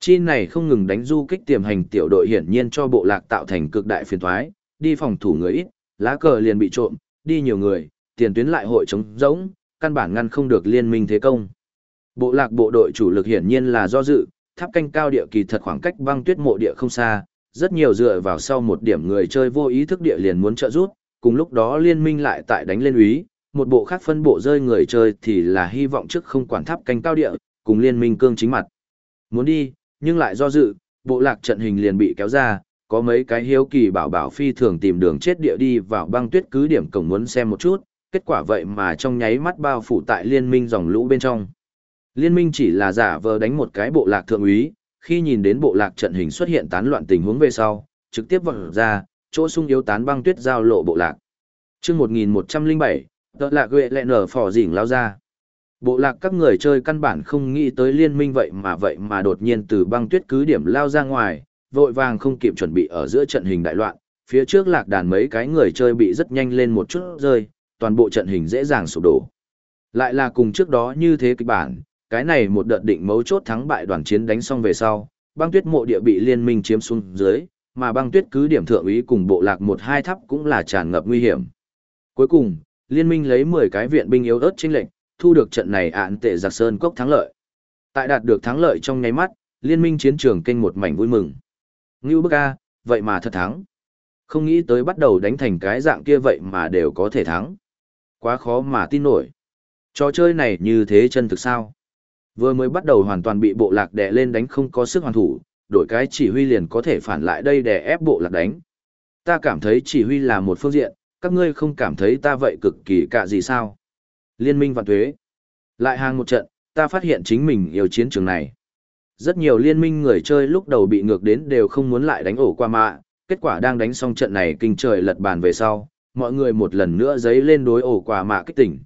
Chi này không ngừng đánh du kích tiềm hành tiểu đội hiển nhiên cho bộ lạc tạo thành cực đại phiền thoái, đi phòng thủ người ít, lá cờ liền bị trộm, đi nhiều người, tiền tuyến lại hội chống rỗng, căn bản ngăn không được liên minh thế công. Bộ lạc bộ đội chủ lực hiển nhiên là do dự, tháp canh cao địa kỳ thật khoảng cách băng tuyết mộ địa không xa, rất nhiều dựa vào sau một điểm người chơi vô ý thức địa liền muốn trợ rút, cùng lúc đó liên minh lại tại đánh lên úy, một bộ khác phân bộ rơi người chơi thì là hy vọng trước không quản tháp canh cao địa, cùng liên minh cương chính mặt. Muốn đi, nhưng lại do dự, bộ lạc trận hình liền bị kéo ra, có mấy cái hiếu kỳ bảo bảo phi thường tìm đường chết địa đi vào băng tuyết cứ điểm cổng muốn xem một chút, kết quả vậy mà trong nháy mắt bao phủ tại liên minh dòng lũ bên trong. Liên minh chỉ là giả vờ đánh một cái bộ lạc thượng úy, khi nhìn đến bộ lạc trận hình xuất hiện tán loạn tình huống về sau, trực tiếp vận ra, chỗ sung yếu tán băng tuyết giao lộ bộ lạc. Chương 1107, tợ lạc quệ lẹ nở phỏ dỉnh lao ra. Bộ lạc các người chơi căn bản không nghĩ tới liên minh vậy mà vậy mà đột nhiên từ băng tuyết cứ điểm lao ra ngoài, vội vàng không kịp chuẩn bị ở giữa trận hình đại loạn, phía trước lạc đàn mấy cái người chơi bị rất nhanh lên một chút rơi, toàn bộ trận hình dễ dàng sụp đổ. Lại là cùng trước đó như thế kịch bản, cái này một đợt định mấu chốt thắng bại đoàn chiến đánh xong về sau, băng tuyết mộ địa bị liên minh chiếm xuống dưới, mà băng tuyết cứ điểm thượng úy cùng bộ lạc một hai tháp cũng là tràn ngập nguy hiểm. Cuối cùng, liên minh lấy 10 cái viện binh yếu ớt chính lệnh, thu được trận này án tệ giặc sơn cốc thắng lợi. Tại đạt được thắng lợi trong nháy mắt, liên minh chiến trường kênh một mảnh vui mừng. Ngưu bức A, vậy mà thật thắng. Không nghĩ tới bắt đầu đánh thành cái dạng kia vậy mà đều có thể thắng. Quá khó mà tin nổi. Trò chơi này như thế chân thực sao? Vừa mới bắt đầu hoàn toàn bị bộ lạc đè lên đánh không có sức hoàn thủ, đổi cái chỉ huy liền có thể phản lại đây để ép bộ lạc đánh. Ta cảm thấy chỉ huy là một phương diện, các ngươi không cảm thấy ta vậy cực kỳ cả gì sao? Liên minh vạn thuế. Lại hàng một trận, ta phát hiện chính mình yêu chiến trường này. Rất nhiều liên minh người chơi lúc đầu bị ngược đến đều không muốn lại đánh ổ qua mạ, kết quả đang đánh xong trận này kinh trời lật bàn về sau, mọi người một lần nữa giấy lên đối ổ quả mạ kích tỉnh.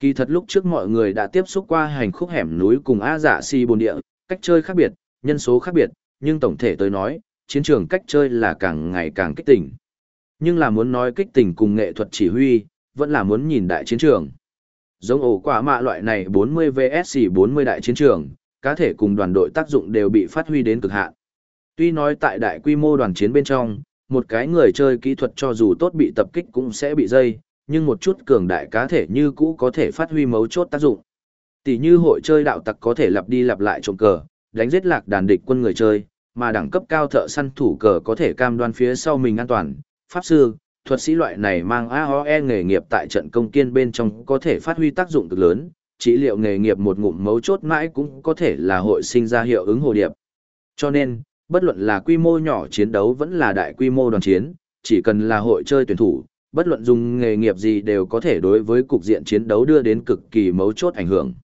Kỳ thật lúc trước mọi người đã tiếp xúc qua hành khúc hẻm núi cùng A dạ si bồn địa, cách chơi khác biệt, nhân số khác biệt, nhưng tổng thể tới nói, chiến trường cách chơi là càng ngày càng kích tỉnh. Nhưng là muốn nói kích tỉnh cùng nghệ thuật chỉ huy, vẫn là muốn nhìn đại chiến trường. Giống ổ quả mạ loại này 40 vs 40 đại chiến trường, cá thể cùng đoàn đội tác dụng đều bị phát huy đến cực hạn. Tuy nói tại đại quy mô đoàn chiến bên trong, một cái người chơi kỹ thuật cho dù tốt bị tập kích cũng sẽ bị dây, nhưng một chút cường đại cá thể như cũ có thể phát huy mấu chốt tác dụng. Tỷ như hội chơi đạo tặc có thể lặp đi lặp lại trộm cờ, đánh giết lạc đàn địch quân người chơi, mà đẳng cấp cao thợ săn thủ cờ có thể cam đoan phía sau mình an toàn. Pháp sư, thuật sĩ loại này mang AOE nghề nghiệp tại trận công kiên bên trong có thể phát huy tác dụng cực lớn, chỉ liệu nghề nghiệp một ngụm mấu chốt mãi cũng có thể là hội sinh ra hiệu ứng hồ điệp. Cho nên, bất luận là quy mô nhỏ chiến đấu vẫn là đại quy mô đoàn chiến, chỉ cần là hội chơi tuyển thủ, bất luận dùng nghề nghiệp gì đều có thể đối với cục diện chiến đấu đưa đến cực kỳ mấu chốt ảnh hưởng.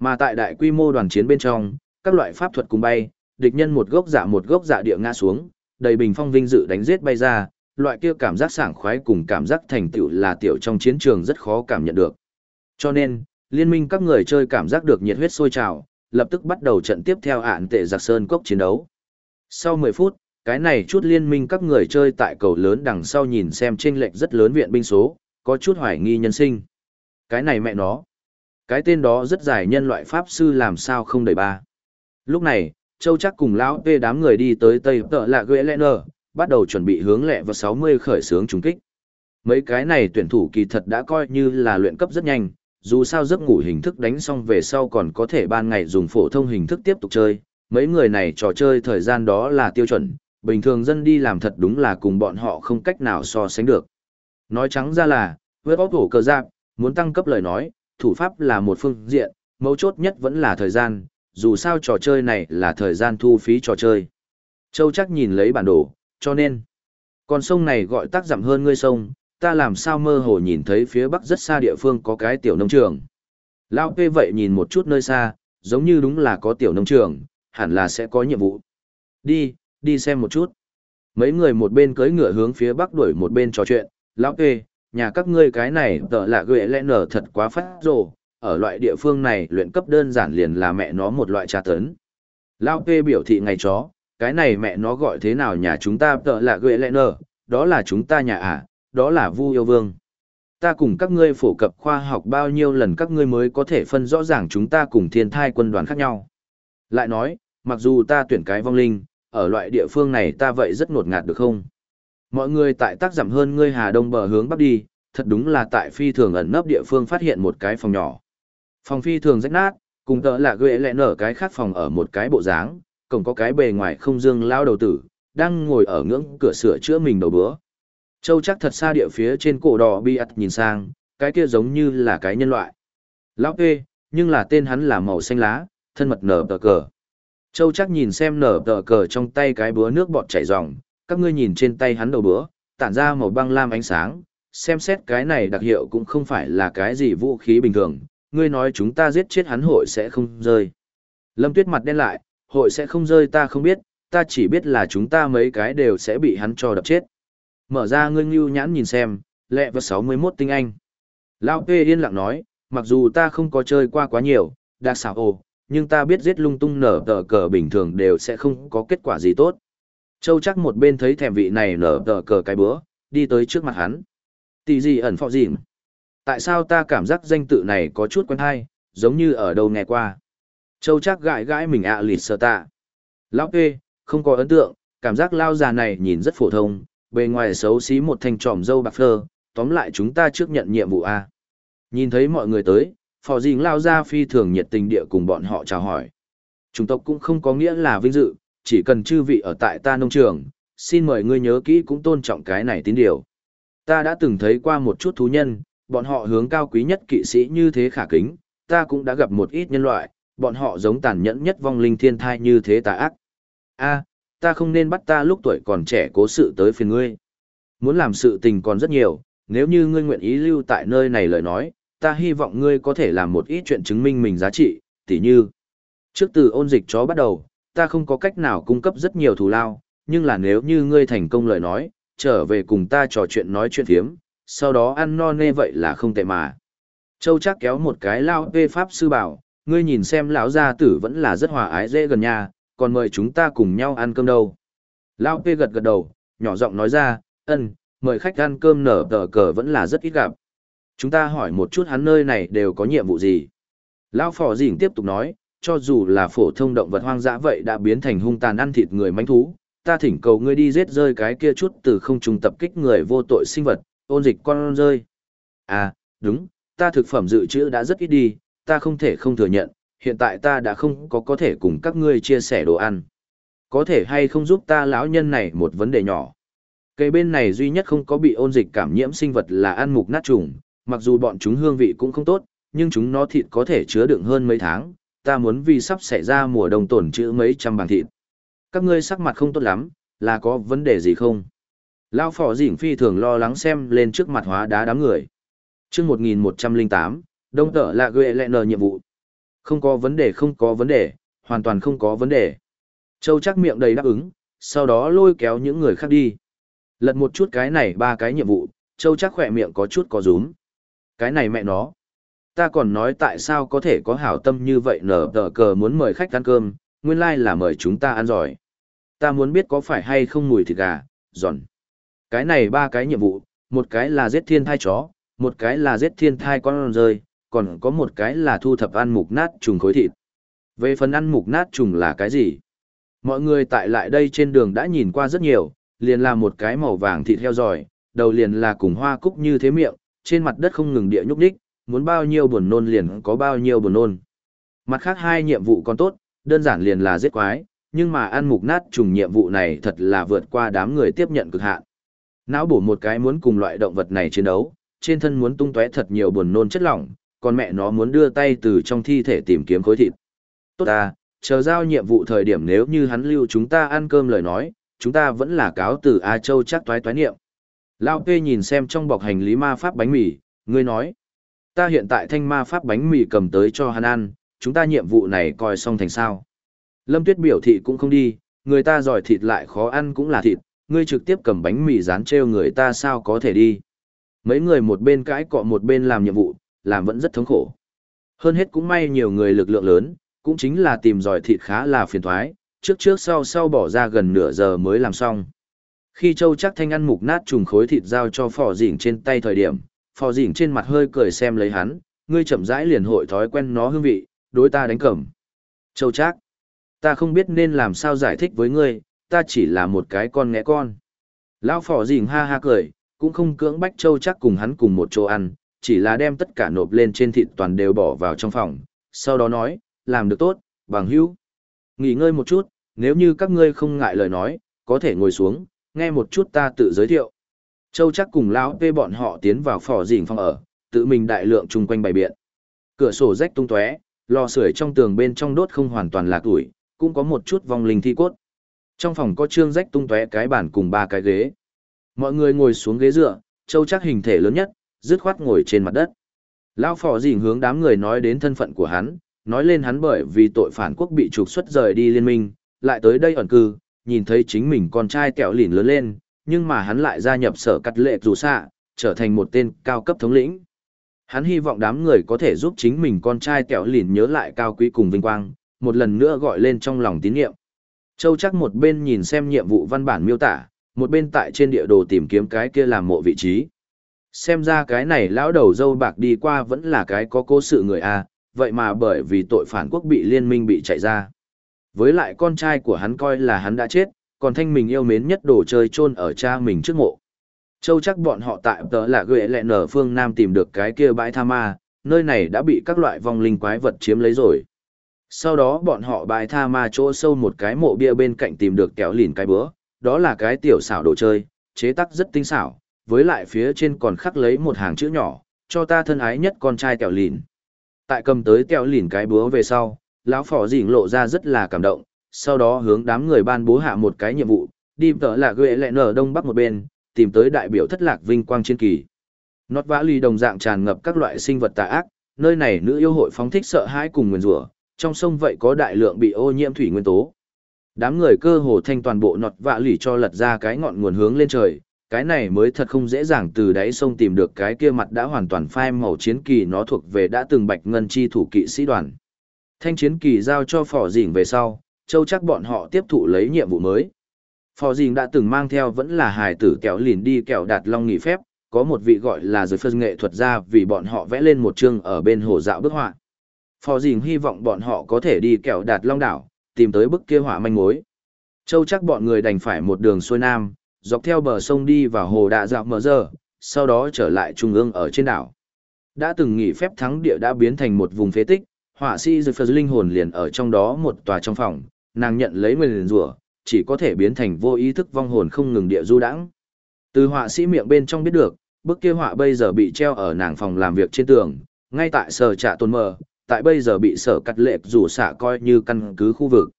Mà tại đại quy mô đoàn chiến bên trong, các loại pháp thuật cùng bay, địch nhân một gốc dạ một gốc dạ địa ngã xuống, đầy bình phong vinh dự đánh giết bay ra, loại kia cảm giác sảng khoái cùng cảm giác thành tựu là tiểu trong chiến trường rất khó cảm nhận được. Cho nên, liên minh các người chơi cảm giác được nhiệt huyết sôi trào, lập tức bắt đầu trận tiếp theo ạn tệ giặc sơn cốc chiến đấu. Sau 10 phút, cái này chút liên minh các người chơi tại cầu lớn đằng sau nhìn xem chênh lệch rất lớn viện binh số, có chút hoài nghi nhân sinh. Cái này mẹ nó. Cái tên đó rất dài nhân loại pháp sư làm sao không đầy ba. Lúc này, Châu chắc cùng lão tê đám người đi tới Tây Tợ Lạ Gue Lẹ bắt đầu chuẩn bị hướng lẹ vào 60 khởi sướng trùng kích. Mấy cái này tuyển thủ kỳ thật đã coi như là luyện cấp rất nhanh, dù sao giấc ngủ hình thức đánh xong về sau còn có thể ban ngày dùng phổ thông hình thức tiếp tục chơi. Mấy người này trò chơi thời gian đó là tiêu chuẩn, bình thường dân đi làm thật đúng là cùng bọn họ không cách nào so sánh được. Nói trắng ra là, với bóc hổ cờ giáp, muốn tăng cấp lời nói, thủ pháp là một phương diện, mấu chốt nhất vẫn là thời gian, dù sao trò chơi này là thời gian thu phí trò chơi. Châu chắc nhìn lấy bản đồ, cho nên, con sông này gọi tác giảm hơn ngươi sông, ta làm sao mơ hồ nhìn thấy phía bắc rất xa địa phương có cái tiểu nông trường. Lao P vậy nhìn một chút nơi xa, giống như đúng là có tiểu nông trường, hẳn là sẽ có nhiệm vụ. Đi, đi xem một chút. Mấy người một bên cưỡi ngựa hướng phía bắc đuổi một bên trò chuyện, lão P, nhà các ngươi cái này tợ là ghệ lẽ nở thật quá phát rồ, ở loại địa phương này luyện cấp đơn giản liền là mẹ nó một loại trà tấn. Lão P biểu thị ngày chó, cái này mẹ nó gọi thế nào nhà chúng ta tợ là ghệ lẽ nở, đó là chúng ta nhà à, đó là vu yêu vương. Ta cùng các ngươi phổ cập khoa học bao nhiêu lần các ngươi mới có thể phân rõ ràng chúng ta cùng thiên thai quân đoàn khác nhau. Lại nói, mặc dù ta tuyển cái vong linh, ở loại địa phương này ta vậy rất ngột ngạt được không? Mọi người tại tác giảm hơn ngươi Hà Đông bờ hướng bắc đi, thật đúng là tại phi thường ẩn nấp địa phương phát hiện một cái phòng nhỏ. Phòng phi thường rách nát, cùng tợ là ghệ lẹ nở cái khác phòng ở một cái bộ dáng, cổng có cái bề ngoài không dương lao đầu tử, đang ngồi ở ngưỡng cửa sửa chữa mình đầu bữa. Châu chắc thật xa địa phía trên cổ đỏ bi ắt nhìn sang, cái kia giống như là cái nhân loại. Lão kê, nhưng là tên hắn là màu xanh lá, thân mật nở tờ cờ. Châu chắc nhìn xem nở tờ cờ trong tay cái búa nước bọt chảy ròng, các ngươi nhìn trên tay hắn đầu búa, tản ra màu băng lam ánh sáng, xem xét cái này đặc hiệu cũng không phải là cái gì vũ khí bình thường, ngươi nói chúng ta giết chết hắn hội sẽ không rơi. Lâm Tuyết mặt đen lại, Hội sẽ không rơi ta không biết, ta chỉ biết là chúng ta mấy cái đều sẽ bị hắn cho đập chết. Mở ra ngươi ngưu nhãn nhìn xem, lẹ vào 61 tinh anh. Lao P yên lặng nói, mặc dù ta không có chơi qua quá nhiều, đặc xảo ồ, nhưng ta biết giết lung tung nở tờ cờ bình thường đều sẽ không có kết quả gì tốt. Châu chắc một bên thấy thèm vị này nở tờ cờ cái bữa, đi tới trước mặt hắn. Tỷ gì ẩn phọ gì? Tại sao ta cảm giác danh tự này có chút quen hay, giống như ở đâu nghe qua. Châu chắc gãi gãi mình ạ à lịt sơ tạ. Lão P, không có ấn tượng, cảm giác lao già này nhìn rất phổ thông, bề ngoài xấu xí một thanh tròm dâu bạc phơ, tóm lại chúng ta trước nhận nhiệm vụ A. Nhìn thấy mọi người tới, phò dình lao ra phi thường nhiệt tình địa cùng bọn họ chào hỏi. Chúng tộc cũng không có nghĩa là vinh dự, chỉ cần chư vị ở tại ta nông trường, xin mời ngươi nhớ kỹ cũng tôn trọng cái này tín điều. Ta đã từng thấy qua một chút thú nhân, bọn họ hướng cao quý nhất kỵ sĩ như thế khả kính, ta cũng đã gặp một ít nhân loại, bọn họ giống tàn nhẫn nhất vong linh thiên thai như thế tà ác. A, ta không nên bắt ta lúc tuổi còn trẻ cố sự tới phiền ngươi. Muốn làm sự tình còn rất nhiều, nếu như ngươi nguyện ý lưu tại nơi này lời nói, ta hy vọng ngươi có thể làm một ít chuyện chứng minh mình giá trị, tỉ như. Trước từ ôn dịch chó bắt đầu, ta không có cách nào cung cấp rất nhiều thù lao, nhưng là nếu như ngươi thành công lời nói, trở về cùng ta trò chuyện nói chuyện thiếm, sau đó ăn no nê vậy là không tệ mà. Châu chắc kéo một cái lao vê pháp sư bảo, ngươi nhìn xem lão gia tử vẫn là rất hòa ái dễ gần nhà, còn mời chúng ta cùng nhau ăn cơm đâu. Lao P gật gật đầu, nhỏ giọng nói ra, ân, mời khách ăn cơm nở tờ cờ vẫn là rất ít gặp. Chúng ta hỏi một chút hắn nơi này đều có nhiệm vụ gì. Lao phò dình tiếp tục nói, cho dù là phổ thông động vật hoang dã vậy đã biến thành hung tàn ăn thịt người manh thú, ta thỉnh cầu ngươi đi giết rơi cái kia chút từ không trung tập kích người vô tội sinh vật, ôn dịch con rơi. À, đúng, ta thực phẩm dự trữ đã rất ít đi, ta không thể không thừa nhận, hiện tại ta đã không có có thể cùng các ngươi chia sẻ đồ ăn. Có thể hay không giúp ta lão nhân này một vấn đề nhỏ. Cây bên này duy nhất không có bị ôn dịch cảm nhiễm sinh vật là ăn mục nát trùng, mặc dù bọn chúng hương vị cũng không tốt, nhưng chúng nó thịt có thể chứa đựng hơn mấy tháng, ta muốn vì sắp xảy ra mùa đông tổn chữ mấy trăm bằng thịt. Các ngươi sắc mặt không tốt lắm, là có vấn đề gì không? Lao phỏ dỉnh phi thường lo lắng xem lên trước mặt hóa đá đám người. chương 1108, đông tở là ghệ lẹ nờ nhiệm vụ. Không có vấn đề không có vấn đề, hoàn toàn không có vấn đề. Châu chắc miệng đầy đáp ứng, sau đó lôi kéo những người khác đi. Lật một chút cái này ba cái nhiệm vụ, Châu chắc khỏe miệng có chút có rúm. Cái này mẹ nó. Ta còn nói tại sao có thể có hảo tâm như vậy nở tờ cờ muốn mời khách ăn cơm, nguyên lai like là mời chúng ta ăn giỏi. Ta muốn biết có phải hay không mùi thịt gà, giòn. Cái này ba cái nhiệm vụ, một cái là giết thiên thai chó, một cái là giết thiên thai con rơi, còn có một cái là thu thập ăn mục nát trùng khối thịt. Về phần ăn mục nát trùng là cái gì? Mọi người tại lại đây trên đường đã nhìn qua rất nhiều, liền là một cái màu vàng thịt heo giỏi, đầu liền là cùng hoa cúc như thế miệng, trên mặt đất không ngừng địa nhúc đích, muốn bao nhiêu buồn nôn liền có bao nhiêu buồn nôn. Mặt khác hai nhiệm vụ còn tốt, đơn giản liền là giết quái, nhưng mà ăn mục nát trùng nhiệm vụ này thật là vượt qua đám người tiếp nhận cực hạn. Não bổ một cái muốn cùng loại động vật này chiến đấu, trên thân muốn tung tóe thật nhiều buồn nôn chất lỏng, còn mẹ nó muốn đưa tay từ trong thi thể tìm kiếm khối thịt. Tốt ta, chờ giao nhiệm vụ thời điểm nếu như hắn lưu chúng ta ăn cơm lời nói, chúng ta vẫn là cáo từ A Châu chắc toái toái niệm. Lao P nhìn xem trong bọc hành lý ma pháp bánh mì, ngươi nói. Ta hiện tại thanh ma pháp bánh mì cầm tới cho hắn ăn, chúng ta nhiệm vụ này coi xong thành sao. Lâm Tuyết biểu thị cũng không đi, người ta giỏi thịt lại khó ăn cũng là thịt, ngươi trực tiếp cầm bánh mì dán treo người ta sao có thể đi. Mấy người một bên cãi cọ một bên làm nhiệm vụ, làm vẫn rất thống khổ. Hơn hết cũng may nhiều người lực lượng lớn, cũng chính là tìm giỏi thịt khá là phiền thoái, trước trước sau sau bỏ ra gần nửa giờ mới làm xong. Khi Châu chắc thanh ăn mục nát trùng khối thịt giao cho phò dỉnh trên tay thời điểm, phò dỉnh trên mặt hơi cười xem lấy hắn, ngươi chậm rãi liền hội thói quen nó hương vị, đối ta đánh cẩm. Châu chắc, ta không biết nên làm sao giải thích với ngươi, ta chỉ là một cái con nghé con. Lão phò dỉnh ha ha cười, cũng không cưỡng bách Châu chắc cùng hắn cùng một chỗ ăn, chỉ là đem tất cả nộp lên trên thịt toàn đều bỏ vào trong phòng, sau đó nói, làm được tốt, bằng hữu. Nghỉ ngơi một chút, nếu như các ngươi không ngại lời nói, có thể ngồi xuống, nghe một chút ta tự giới thiệu. Châu chắc cùng lão vê bọn họ tiến vào phò dình phòng ở, tự mình đại lượng chung quanh bày biện. Cửa sổ rách tung tóe, lò sưởi trong tường bên trong đốt không hoàn toàn là tuổi, cũng có một chút vong linh thi cốt. Trong phòng có trương rách tung tóe cái bàn cùng ba cái ghế. Mọi người ngồi xuống ghế dựa, châu chắc hình thể lớn nhất, dứt khoát ngồi trên mặt đất. Lão phò dình hướng đám người nói đến thân phận của hắn, nói lên hắn bởi vì tội phản quốc bị trục xuất rời đi liên minh, lại tới đây ẩn cư, nhìn thấy chính mình con trai kẹo lìn lớn lên, nhưng mà hắn lại gia nhập sở cắt lệ dù xạ, trở thành một tên cao cấp thống lĩnh. Hắn hy vọng đám người có thể giúp chính mình con trai kẹo lìn nhớ lại cao quý cùng vinh quang, một lần nữa gọi lên trong lòng tín nhiệm. Châu chắc một bên nhìn xem nhiệm vụ văn bản miêu tả, một bên tại trên địa đồ tìm kiếm cái kia làm mộ vị trí. Xem ra cái này lão đầu dâu bạc đi qua vẫn là cái có cố sự người A, vậy mà bởi vì tội phản quốc bị liên minh bị chạy ra. Với lại con trai của hắn coi là hắn đã chết, còn thanh mình yêu mến nhất đồ chơi chôn ở cha mình trước mộ. Châu chắc bọn họ tại tớ là gợi lẹ nở phương Nam tìm được cái kia bãi tha ma, nơi này đã bị các loại vong linh quái vật chiếm lấy rồi. Sau đó bọn họ bãi tha ma chỗ sâu một cái mộ bia bên cạnh tìm được kéo lìn cái bữa, đó là cái tiểu xảo đồ chơi, chế tác rất tinh xảo, với lại phía trên còn khắc lấy một hàng chữ nhỏ, cho ta thân ái nhất con trai kẹo lìn. Tại cầm tới kẹo lìn cái búa về sau, lão phò dỉnh lộ ra rất là cảm động, sau đó hướng đám người ban bố hạ một cái nhiệm vụ, đi tở là ghệ lẹ nở đông bắc một bên, tìm tới đại biểu thất lạc vinh quang chiến kỳ. Nót vã ly đồng dạng tràn ngập các loại sinh vật tà ác, nơi này nữ yêu hội phóng thích sợ hãi cùng nguyền rủa, trong sông vậy có đại lượng bị ô nhiễm thủy nguyên tố. Đám người cơ hồ thanh toàn bộ nọt vạ lì cho lật ra cái ngọn nguồn hướng lên trời, cái này mới thật không dễ dàng từ đáy sông tìm được cái kia mặt đã hoàn toàn phai màu chiến kỳ nó thuộc về đã từng bạch ngân chi thủ kỵ sĩ đoàn. Thanh chiến kỳ giao cho phò dình về sau, châu chắc bọn họ tiếp thụ lấy nhiệm vụ mới. Phò dình đã từng mang theo vẫn là hài tử kéo lìn đi kẹo đạt long nghỉ phép, có một vị gọi là giới phân nghệ thuật ra vì bọn họ vẽ lên một chương ở bên hồ dạo bức họa. Phò dình hy vọng bọn họ có thể đi kẹo đạt long đảo, tìm tới bức kia họa manh mối. Châu chắc bọn người đành phải một đường xuôi nam, dọc theo bờ sông đi vào hồ đạ dạo mở giờ, sau đó trở lại trung ương ở trên đảo. Đã từng nghỉ phép thắng địa đã biến thành một vùng phế tích, họa sĩ dư phật linh hồn liền ở trong đó một tòa trong phòng, nàng nhận lấy nguyền rủa chỉ có thể biến thành vô ý thức vong hồn không ngừng địa du đãng. Từ họa sĩ miệng bên trong biết được, bức kia họa bây giờ bị treo ở nàng phòng làm việc trên tường, ngay tại sở trạ tôn mờ, tại bây giờ bị sở cắt lệ rủ xả coi như căn cứ khu vực.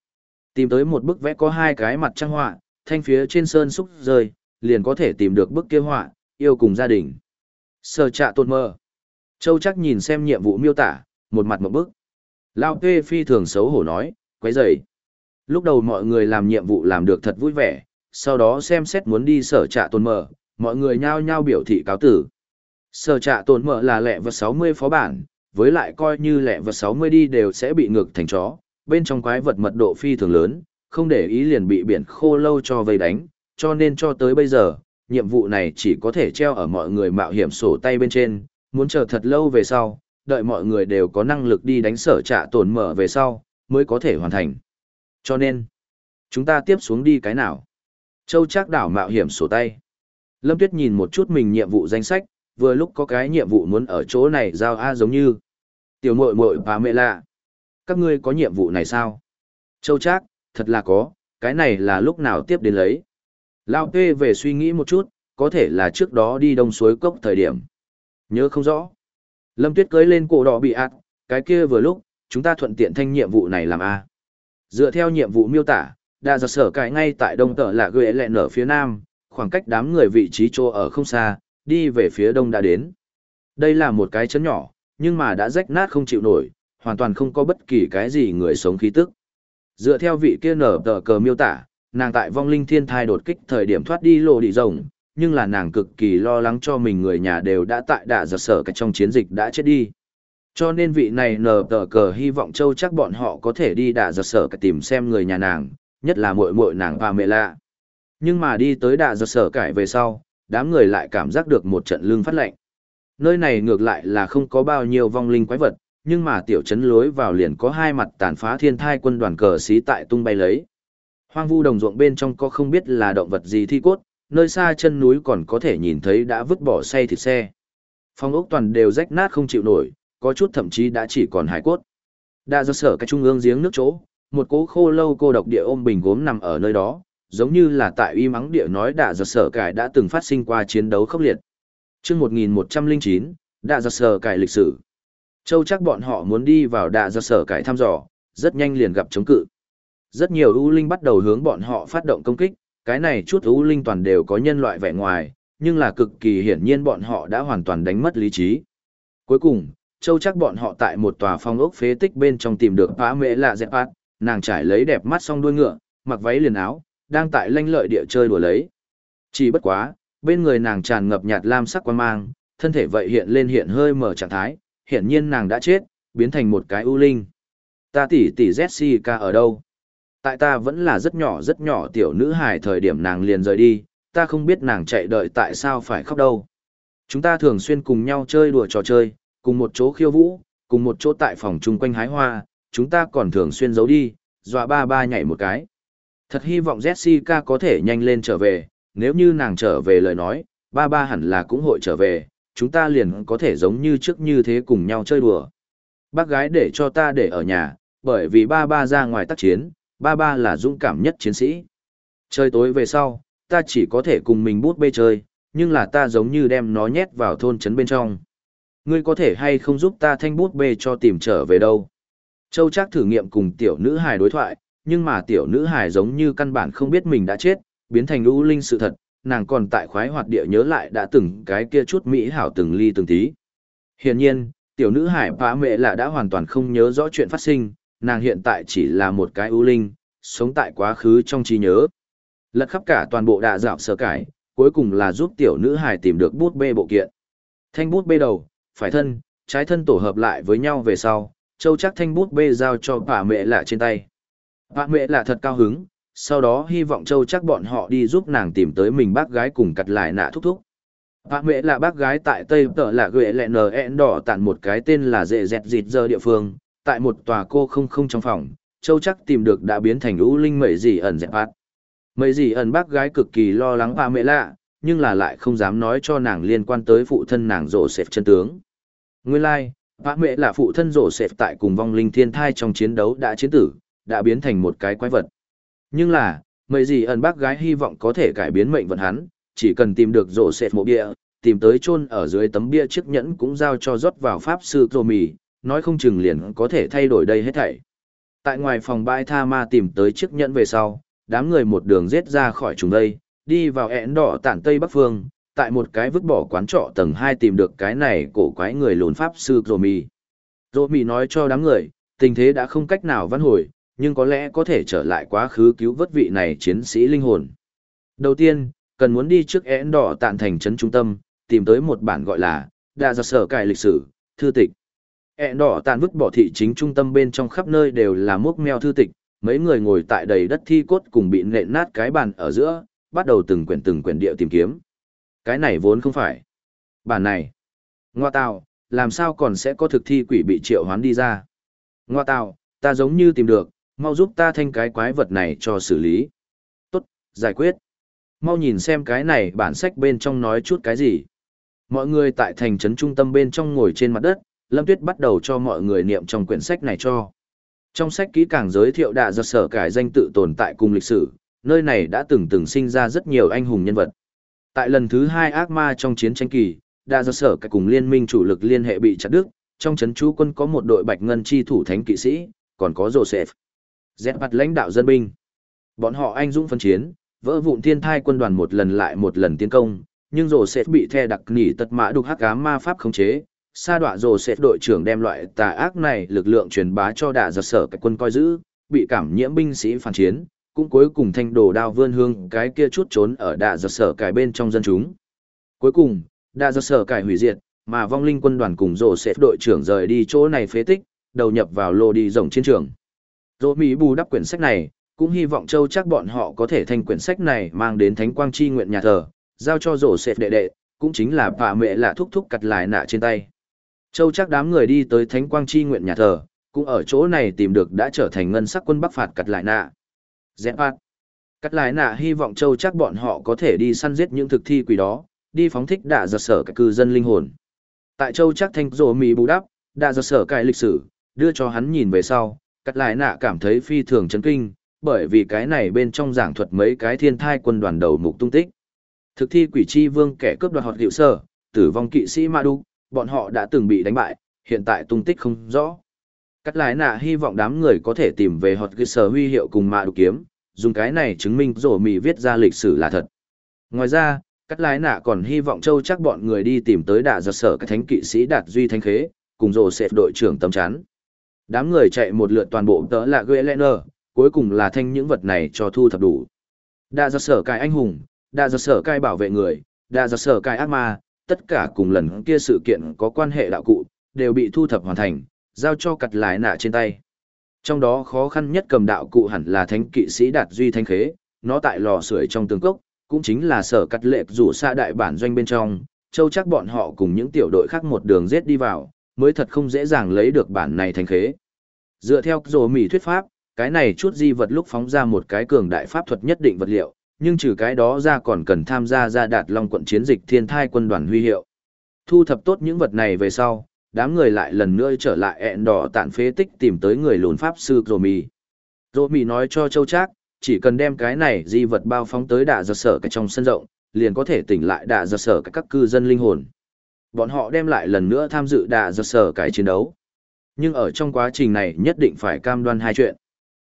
Tìm tới một bức vẽ có hai cái mặt trăng họa, thanh phía trên sơn xúc rơi, liền có thể tìm được bức kia họa, yêu cùng gia đình. Sở trạ tột mơ. Châu chắc nhìn xem nhiệm vụ miêu tả, một mặt một bức. Lao Tuê phi thường xấu hổ nói, quấy rầy. Lúc đầu mọi người làm nhiệm vụ làm được thật vui vẻ, sau đó xem xét muốn đi sở trạ tôn Mơ, mọi người nhao nhao biểu thị cáo tử. Sở trạ tôn Mơ là lẹ vật 60 phó bản, với lại coi như lẹ vật 60 đi đều sẽ bị ngược thành chó, bên trong quái vật mật độ phi thường lớn, không để ý liền bị biển khô lâu cho vây đánh, cho nên cho tới bây giờ, nhiệm vụ này chỉ có thể treo ở mọi người mạo hiểm sổ tay bên trên, muốn chờ thật lâu về sau, đợi mọi người đều có năng lực đi đánh sở trạ tổn mở về sau, mới có thể hoàn thành. Cho nên, chúng ta tiếp xuống đi cái nào? Châu Trác đảo mạo hiểm sổ tay. Lâm Tuyết nhìn một chút mình nhiệm vụ danh sách, vừa lúc có cái nhiệm vụ muốn ở chỗ này giao A giống như. Tiểu muội muội và mẹ lạ. Các ngươi có nhiệm vụ này sao? Châu Trác, thật là có, cái này là lúc nào tiếp đến lấy. Lao Tê về suy nghĩ một chút, có thể là trước đó đi đông suối cốc thời điểm. Nhớ không rõ. Lâm Tuyết cưới lên cổ đỏ bị ạt, cái kia vừa lúc, chúng ta thuận tiện thanh nhiệm vụ này làm A. Dựa theo nhiệm vụ miêu tả, đa giật sở cải ngay tại đông tờ là gửi lẹn ở phía nam, khoảng cách đám người vị trí chỗ ở không xa, đi về phía đông đã đến. Đây là một cái chấn nhỏ, nhưng mà đã rách nát không chịu nổi, hoàn toàn không có bất kỳ cái gì người sống khí tức. Dựa theo vị kia nở tờ cờ miêu tả, nàng tại vong linh thiên thai đột kích thời điểm thoát đi lộ đi rồng, nhưng là nàng cực kỳ lo lắng cho mình người nhà đều đã tại đạ giật sở cái trong chiến dịch đã chết đi. Cho nên vị này nở tờ cờ hy vọng châu chắc bọn họ có thể đi đạ giật sở cái tìm xem người nhà nàng, nhất là muội muội nàng và mẹ lạ. Nhưng mà đi tới đạ giật sở cải về sau, đám người lại cảm giác được một trận lương phát lạnh. Nơi này ngược lại là không có bao nhiêu vong linh quái vật, nhưng mà tiểu trấn lối vào liền có hai mặt tàn phá thiên thai quân đoàn cờ xí tại tung bay lấy. Hoang vu đồng ruộng bên trong có không biết là động vật gì thi cốt, nơi xa chân núi còn có thể nhìn thấy đã vứt bỏ say thịt xe. Phong ốc toàn đều rách nát không chịu nổi, có chút thậm chí đã chỉ còn hải cốt. Đã do sở cái trung ương giếng nước chỗ, một cố khô lâu cô độc địa ôm bình gốm nằm ở nơi đó, giống như là tại uy mắng địa nói đã do sở cải đã từng phát sinh qua chiến đấu khốc liệt. Trước 1109, đã do sở cải lịch sử. Châu chắc bọn họ muốn đi vào đạ ra sở cải thăm dò, rất nhanh liền gặp chống cự. Rất nhiều ưu linh bắt đầu hướng bọn họ phát động công kích, cái này chút ưu linh toàn đều có nhân loại vẻ ngoài, nhưng là cực kỳ hiển nhiên bọn họ đã hoàn toàn đánh mất lý trí. Cuối cùng, Châu chắc bọn họ tại một tòa phong ốc phế tích bên trong tìm được phá mệ lạ dẹp át, nàng trải lấy đẹp mắt song đuôi ngựa, mặc váy liền áo, đang tại lanh lợi địa chơi đùa lấy. Chỉ bất quá, bên người nàng tràn ngập nhạt lam sắc quan mang, thân thể vậy hiện lên hiện hơi mở trạng thái, hiện nhiên nàng đã chết, biến thành một cái ưu linh. Ta tỷ tỷ Jessica ở đâu? Tại ta vẫn là rất nhỏ rất nhỏ tiểu nữ hài thời điểm nàng liền rời đi, ta không biết nàng chạy đợi tại sao phải khóc đâu. Chúng ta thường xuyên cùng nhau chơi đùa trò chơi, cùng một chỗ khiêu vũ, cùng một chỗ tại phòng chung quanh hái hoa, chúng ta còn thường xuyên giấu đi, dọa ba ba nhảy một cái. Thật hy vọng Jessica có thể nhanh lên trở về, nếu như nàng trở về lời nói, ba ba hẳn là cũng hội trở về, chúng ta liền có thể giống như trước như thế cùng nhau chơi đùa. Bác gái để cho ta để ở nhà, bởi vì ba ba ra ngoài tác chiến, ba ba là dũng cảm nhất chiến sĩ. Chơi tối về sau, ta chỉ có thể cùng mình bút bê chơi, nhưng là ta giống như đem nó nhét vào thôn trấn bên trong. Ngươi có thể hay không giúp ta thanh bút bê cho tìm trở về đâu? Châu chắc thử nghiệm cùng tiểu nữ hài đối thoại, nhưng mà tiểu nữ hài giống như căn bản không biết mình đã chết, biến thành lũ linh sự thật, nàng còn tại khoái hoạt địa nhớ lại đã từng cái kia chút mỹ hảo từng ly từng tí. Hiển nhiên, tiểu nữ hải phá mẹ là đã hoàn toàn không nhớ rõ chuyện phát sinh, nàng hiện tại chỉ là một cái ưu linh, sống tại quá khứ trong trí nhớ. Lật khắp cả toàn bộ đạ dạo sở cải, cuối cùng là giúp tiểu nữ hải tìm được bút bê bộ kiện. Thanh bút bê đầu, phải thân, trái thân tổ hợp lại với nhau về sau, châu chắc thanh bút bê giao cho bà mẹ lạ trên tay. Bà mẹ lạ thật cao hứng, sau đó hy vọng châu chắc bọn họ đi giúp nàng tìm tới mình bác gái cùng cặt lại nạ thúc thúc. Bà mẹ là bác gái tại Tây Tở là gợi lẹ nờ ẹn đỏ tặng một cái tên là dễ dẹt dịt giờ địa phương, tại một tòa cô không không trong phòng, châu chắc tìm được đã biến thành ưu linh mẩy gì ẩn dẹp bát. Mẩy gì ẩn bác gái cực kỳ lo lắng bà mẹ lạ, nhưng là lại không dám nói cho nàng liên quan tới phụ thân nàng rổ xẹp chân tướng. Nguyên lai, like, bà mẹ là phụ thân rổ xẹp tại cùng vong linh thiên thai trong chiến đấu đã chiến tử, đã biến thành một cái quái vật. Nhưng là, mấy gì ẩn bác gái hy vọng có thể cải biến mệnh vận hắn, chỉ cần tìm được rổ xẹt mộ bia, tìm tới chôn ở dưới tấm bia chiếc nhẫn cũng giao cho rót vào pháp sư rồ mì, nói không chừng liền có thể thay đổi đây hết thảy. Tại ngoài phòng bãi tha ma tìm tới chiếc nhẫn về sau, đám người một đường giết ra khỏi chúng đây, đi vào ẻn đỏ tản tây bắc phương, tại một cái vứt bỏ quán trọ tầng 2 tìm được cái này cổ quái người lùn pháp sư rồ mì. Rồ mì nói cho đám người, tình thế đã không cách nào vãn hồi, nhưng có lẽ có thể trở lại quá khứ cứu vớt vị này chiến sĩ linh hồn. Đầu tiên, cần muốn đi trước én đỏ tạn thành trấn trung tâm, tìm tới một bản gọi là Đa Gia Sở Cải Lịch Sử, Thư Tịch. Én đỏ tạn vứt bỏ thị chính trung tâm bên trong khắp nơi đều là mốc meo thư tịch, mấy người ngồi tại đầy đất thi cốt cùng bị nện nát cái bàn ở giữa, bắt đầu từng quyển từng quyển điệu tìm kiếm. Cái này vốn không phải. Bản này. Ngoa tào, làm sao còn sẽ có thực thi quỷ bị triệu hoán đi ra? Ngoa tào, ta giống như tìm được, mau giúp ta thanh cái quái vật này cho xử lý. Tốt, giải quyết. Mau nhìn xem cái này bản sách bên trong nói chút cái gì. Mọi người tại thành trấn trung tâm bên trong ngồi trên mặt đất, Lâm Tuyết bắt đầu cho mọi người niệm trong quyển sách này cho. Trong sách kỹ càng giới thiệu đạ giật sở cải danh tự tồn tại cùng lịch sử, nơi này đã từng từng sinh ra rất nhiều anh hùng nhân vật. Tại lần thứ hai ác ma trong chiến tranh kỳ, đạ giật sở cải cùng liên minh chủ lực liên hệ bị chặt đứt, trong trấn chú quân có một đội bạch ngân chi thủ thánh kỵ sĩ, còn có Joseph. Dẹp mặt lãnh đạo dân binh. Bọn họ anh dũng phân chiến, vỡ vụn thiên thai quân đoàn một lần lại một lần tiến công, nhưng rồ sẽ bị the đặc nỉ tật mã đục hắc ám ma pháp khống chế. Sa đọa rồ sẽ đội trưởng đem loại tà ác này lực lượng truyền bá cho đạ giật sở các quân coi giữ, bị cảm nhiễm binh sĩ phản chiến, cũng cuối cùng thanh đồ đao vươn hương cái kia chút trốn ở đạ giật sở cải bên trong dân chúng. Cuối cùng, đạ giật sở cải hủy diệt, mà vong linh quân đoàn cùng rồ sẽ đội trưởng rời đi chỗ này phế tích, đầu nhập vào lô đi rộng chiến trường. Dỗ Mỹ bù đắp quyển sách này, cũng hy vọng châu chắc bọn họ có thể thành quyển sách này mang đến thánh quang chi nguyện nhà thờ, giao cho rổ xẹp đệ đệ, cũng chính là bà mẹ là thúc thúc cặt lại nạ trên tay. Châu chắc đám người đi tới thánh quang chi nguyện nhà thờ, cũng ở chỗ này tìm được đã trở thành ngân sắc quân bắc phạt cặt lại nạ. Dẹp bát. Cắt lại nạ hy vọng châu chắc bọn họ có thể đi săn giết những thực thi quỷ đó, đi phóng thích đạ giật sở các cư dân linh hồn. Tại châu chắc thanh rổ mì bù đắp, đạ giật sở cải lịch sử, đưa cho hắn nhìn về sau, cắt lại nạ cảm thấy phi thường chấn kinh, bởi vì cái này bên trong giảng thuật mấy cái thiên thai quân đoàn đầu mục tung tích. Thực thi quỷ chi vương kẻ cướp đoạt họt hiệu sở, tử vong kỵ sĩ Ma Đu, bọn họ đã từng bị đánh bại, hiện tại tung tích không rõ. Cắt lái nạ hy vọng đám người có thể tìm về họt cơ sở huy hiệu cùng Ma Đu kiếm, dùng cái này chứng minh rổ mì viết ra lịch sử là thật. Ngoài ra, cắt lái nạ còn hy vọng châu chắc bọn người đi tìm tới đạ giật sở các thánh kỵ sĩ đạt duy thánh khế, cùng rổ xẹp đội trưởng tấm chắn. Đám người chạy một lượt toàn bộ tớ là ghê lẽ nơ, cuối cùng là thanh những vật này cho thu thập đủ. Đa do sở cai anh hùng, đa do sở cai bảo vệ người, đa do sở cai ác ma, tất cả cùng lần kia sự kiện có quan hệ đạo cụ, đều bị thu thập hoàn thành, giao cho cặt lại nạ trên tay. Trong đó khó khăn nhất cầm đạo cụ hẳn là thánh kỵ sĩ đạt duy thanh khế, nó tại lò sưởi trong tường cốc, cũng chính là sở cắt lệ rủ xa đại bản doanh bên trong, châu chắc bọn họ cùng những tiểu đội khác một đường giết đi vào, mới thật không dễ dàng lấy được bản này thành khế. Dựa theo rồ mỉ thuyết pháp, cái này chút di vật lúc phóng ra một cái cường đại pháp thuật nhất định vật liệu, nhưng trừ cái đó ra còn cần tham gia ra đạt long quận chiến dịch thiên thai quân đoàn huy hiệu. Thu thập tốt những vật này về sau, đám người lại lần nữa trở lại ẹn đỏ tạn phế tích tìm tới người lùn pháp sư rồ mỉ. Rồ mỉ nói cho châu trác, chỉ cần đem cái này di vật bao phóng tới đạ giật sở cái trong sân rộng, liền có thể tỉnh lại đạ giật sở các cư dân linh hồn. Bọn họ đem lại lần nữa tham dự đạ giật sở cái chiến đấu. Nhưng ở trong quá trình này nhất định phải cam đoan hai chuyện.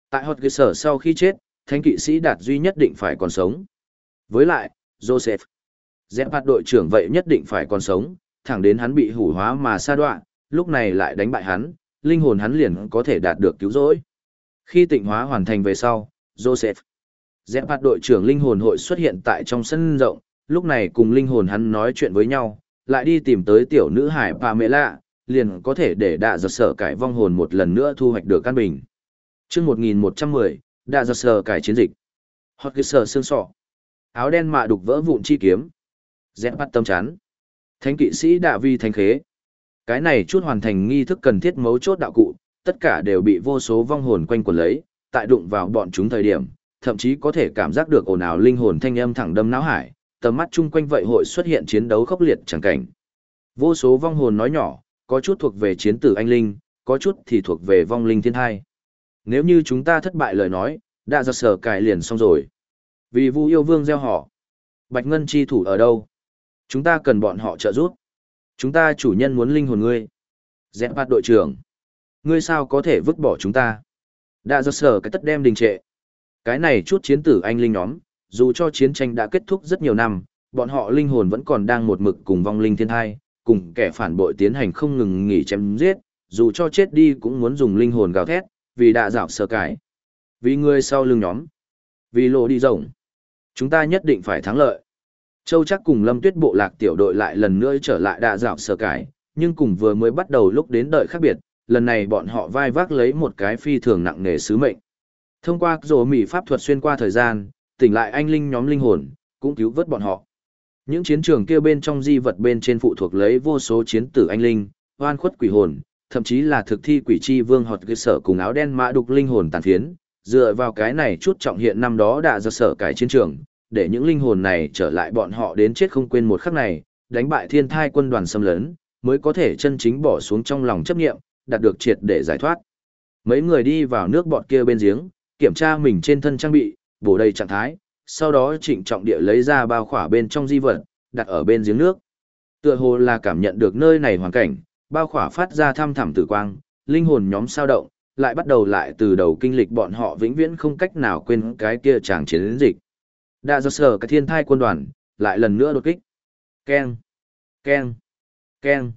Tại hột cơ sở sau khi chết, thánh kỵ sĩ đạt duy nhất định phải còn sống. Với lại, Joseph, dẹp hạt đội trưởng vậy nhất định phải còn sống, thẳng đến hắn bị hủ hóa mà sa đoạn, lúc này lại đánh bại hắn, linh hồn hắn liền có thể đạt được cứu rỗi. Khi tịnh hóa hoàn thành về sau, Joseph, dẹp hạt đội trưởng linh hồn hội xuất hiện tại trong sân rộng, lúc này cùng linh hồn hắn nói chuyện với nhau, lại đi tìm tới tiểu nữ hải Pamela, liền có thể để đạ giật sở cải vong hồn một lần nữa thu hoạch được căn bình. Trước 1110, đạ giật sở cải chiến dịch. Hot cái sở xương sọ. Áo đen mạ đục vỡ vụn chi kiếm. Dẹp bắt tâm chán. Thánh kỵ sĩ đạ vi thánh khế. Cái này chút hoàn thành nghi thức cần thiết mấu chốt đạo cụ, tất cả đều bị vô số vong hồn quanh quẩn lấy, tại đụng vào bọn chúng thời điểm, thậm chí có thể cảm giác được ồn ào linh hồn thanh âm thẳng đâm não hải, tầm mắt chung quanh vậy hội xuất hiện chiến đấu khốc liệt chẳng cảnh. Vô số vong hồn nói nhỏ, có chút thuộc về chiến tử anh linh, có chút thì thuộc về vong linh thiên thai. Nếu như chúng ta thất bại lời nói, đã giật sở cải liền xong rồi. Vì vu yêu vương gieo họ. Bạch Ngân chi thủ ở đâu? Chúng ta cần bọn họ trợ giúp. Chúng ta chủ nhân muốn linh hồn ngươi. Dẹp bạt đội trưởng. Ngươi sao có thể vứt bỏ chúng ta? Đã giật sở cái tất đem đình trệ. Cái này chút chiến tử anh linh nhóm, dù cho chiến tranh đã kết thúc rất nhiều năm, bọn họ linh hồn vẫn còn đang một mực cùng vong linh thiên thai, cùng kẻ phản bội tiến hành không ngừng nghỉ chém giết, dù cho chết đi cũng muốn dùng linh hồn gào thét, vì đã dạo sơ cải. Vì người sau lưng nhóm. Vì lộ đi rộng. Chúng ta nhất định phải thắng lợi. Châu chắc cùng lâm tuyết bộ lạc tiểu đội lại lần nữa trở lại đạ dạo sơ cải, nhưng cùng vừa mới bắt đầu lúc đến đợi khác biệt, lần này bọn họ vai vác lấy một cái phi thường nặng nề sứ mệnh. Thông qua rổ mỉ pháp thuật xuyên qua thời gian, tỉnh lại anh linh nhóm linh hồn, cũng cứu vớt bọn họ. Những chiến trường kia bên trong di vật bên trên phụ thuộc lấy vô số chiến tử anh linh, oan khuất quỷ hồn, thậm chí là thực thi quỷ chi vương hoặc cơ sở cùng áo đen mã đục linh hồn tàn phiến, dựa vào cái này chút trọng hiện năm đó đã ra sở cải chiến trường, để những linh hồn này trở lại bọn họ đến chết không quên một khắc này, đánh bại thiên thai quân đoàn xâm lấn, mới có thể chân chính bỏ xuống trong lòng chấp nghiệm, đạt được triệt để giải thoát. Mấy người đi vào nước bọt kia bên giếng, kiểm tra mình trên thân trang bị, bổ đầy trạng thái, sau đó trịnh trọng địa lấy ra bao khỏa bên trong di vật, đặt ở bên giếng nước. Tựa hồ là cảm nhận được nơi này hoàn cảnh, bao khỏa phát ra thăm thẳm tử quang, linh hồn nhóm sao động, lại bắt đầu lại từ đầu kinh lịch bọn họ vĩnh viễn không cách nào quên cái kia chàng chiến dịch. Đã do sở cái thiên thai quân đoàn, lại lần nữa đột kích. Keng, keng, keng.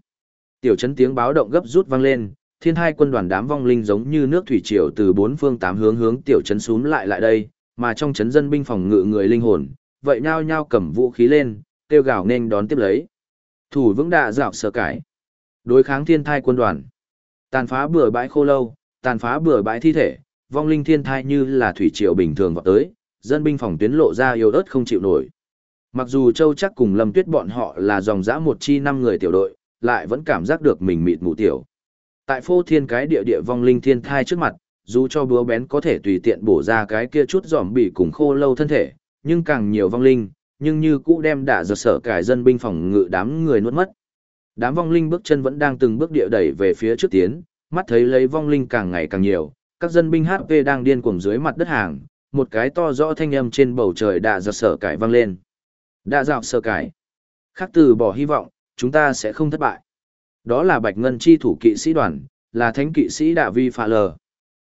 Tiểu chấn tiếng báo động gấp rút vang lên, thiên thai quân đoàn đám vong linh giống như nước thủy triều từ bốn phương tám hướng hướng tiểu chấn xuống lại lại đây, mà trong chấn dân binh phòng ngự người linh hồn, vậy nhao nhao cầm vũ khí lên, kêu gào nên đón tiếp lấy. Thủ vững đạ dạo sở cải. Đối kháng thiên thai quân đoàn. Tàn phá bừa bãi khô lâu, tàn phá bừa bãi thi thể, vong linh thiên thai như là thủy triều bình thường vào tới, dân binh phòng tuyến lộ ra yếu ớt không chịu nổi. Mặc dù Châu chắc cùng Lâm Tuyết bọn họ là dòng dã một chi năm người tiểu đội, lại vẫn cảm giác được mình mịt mù tiểu. Tại phô thiên cái địa địa vong linh thiên thai trước mặt, dù cho búa bén có thể tùy tiện bổ ra cái kia chút dòm bị cùng khô lâu thân thể, nhưng càng nhiều vong linh, nhưng như cũ đem đả giật sở cải dân binh phòng ngự đám người nuốt mất. Đám vong linh bước chân vẫn đang từng bước địa đẩy về phía trước tiến, mắt thấy lấy vong linh càng ngày càng nhiều, các dân binh HP đang điên cuồng dưới mặt đất hàng, một cái to rõ thanh âm trên bầu trời đả giật sở cải vang lên. Đả dạo sở cải. Khác từ bỏ hy vọng, chúng ta sẽ không thất bại. Đó là Bạch Ngân chi thủ kỵ sĩ đoàn, là thánh kỵ sĩ đạ vi phạ lờ.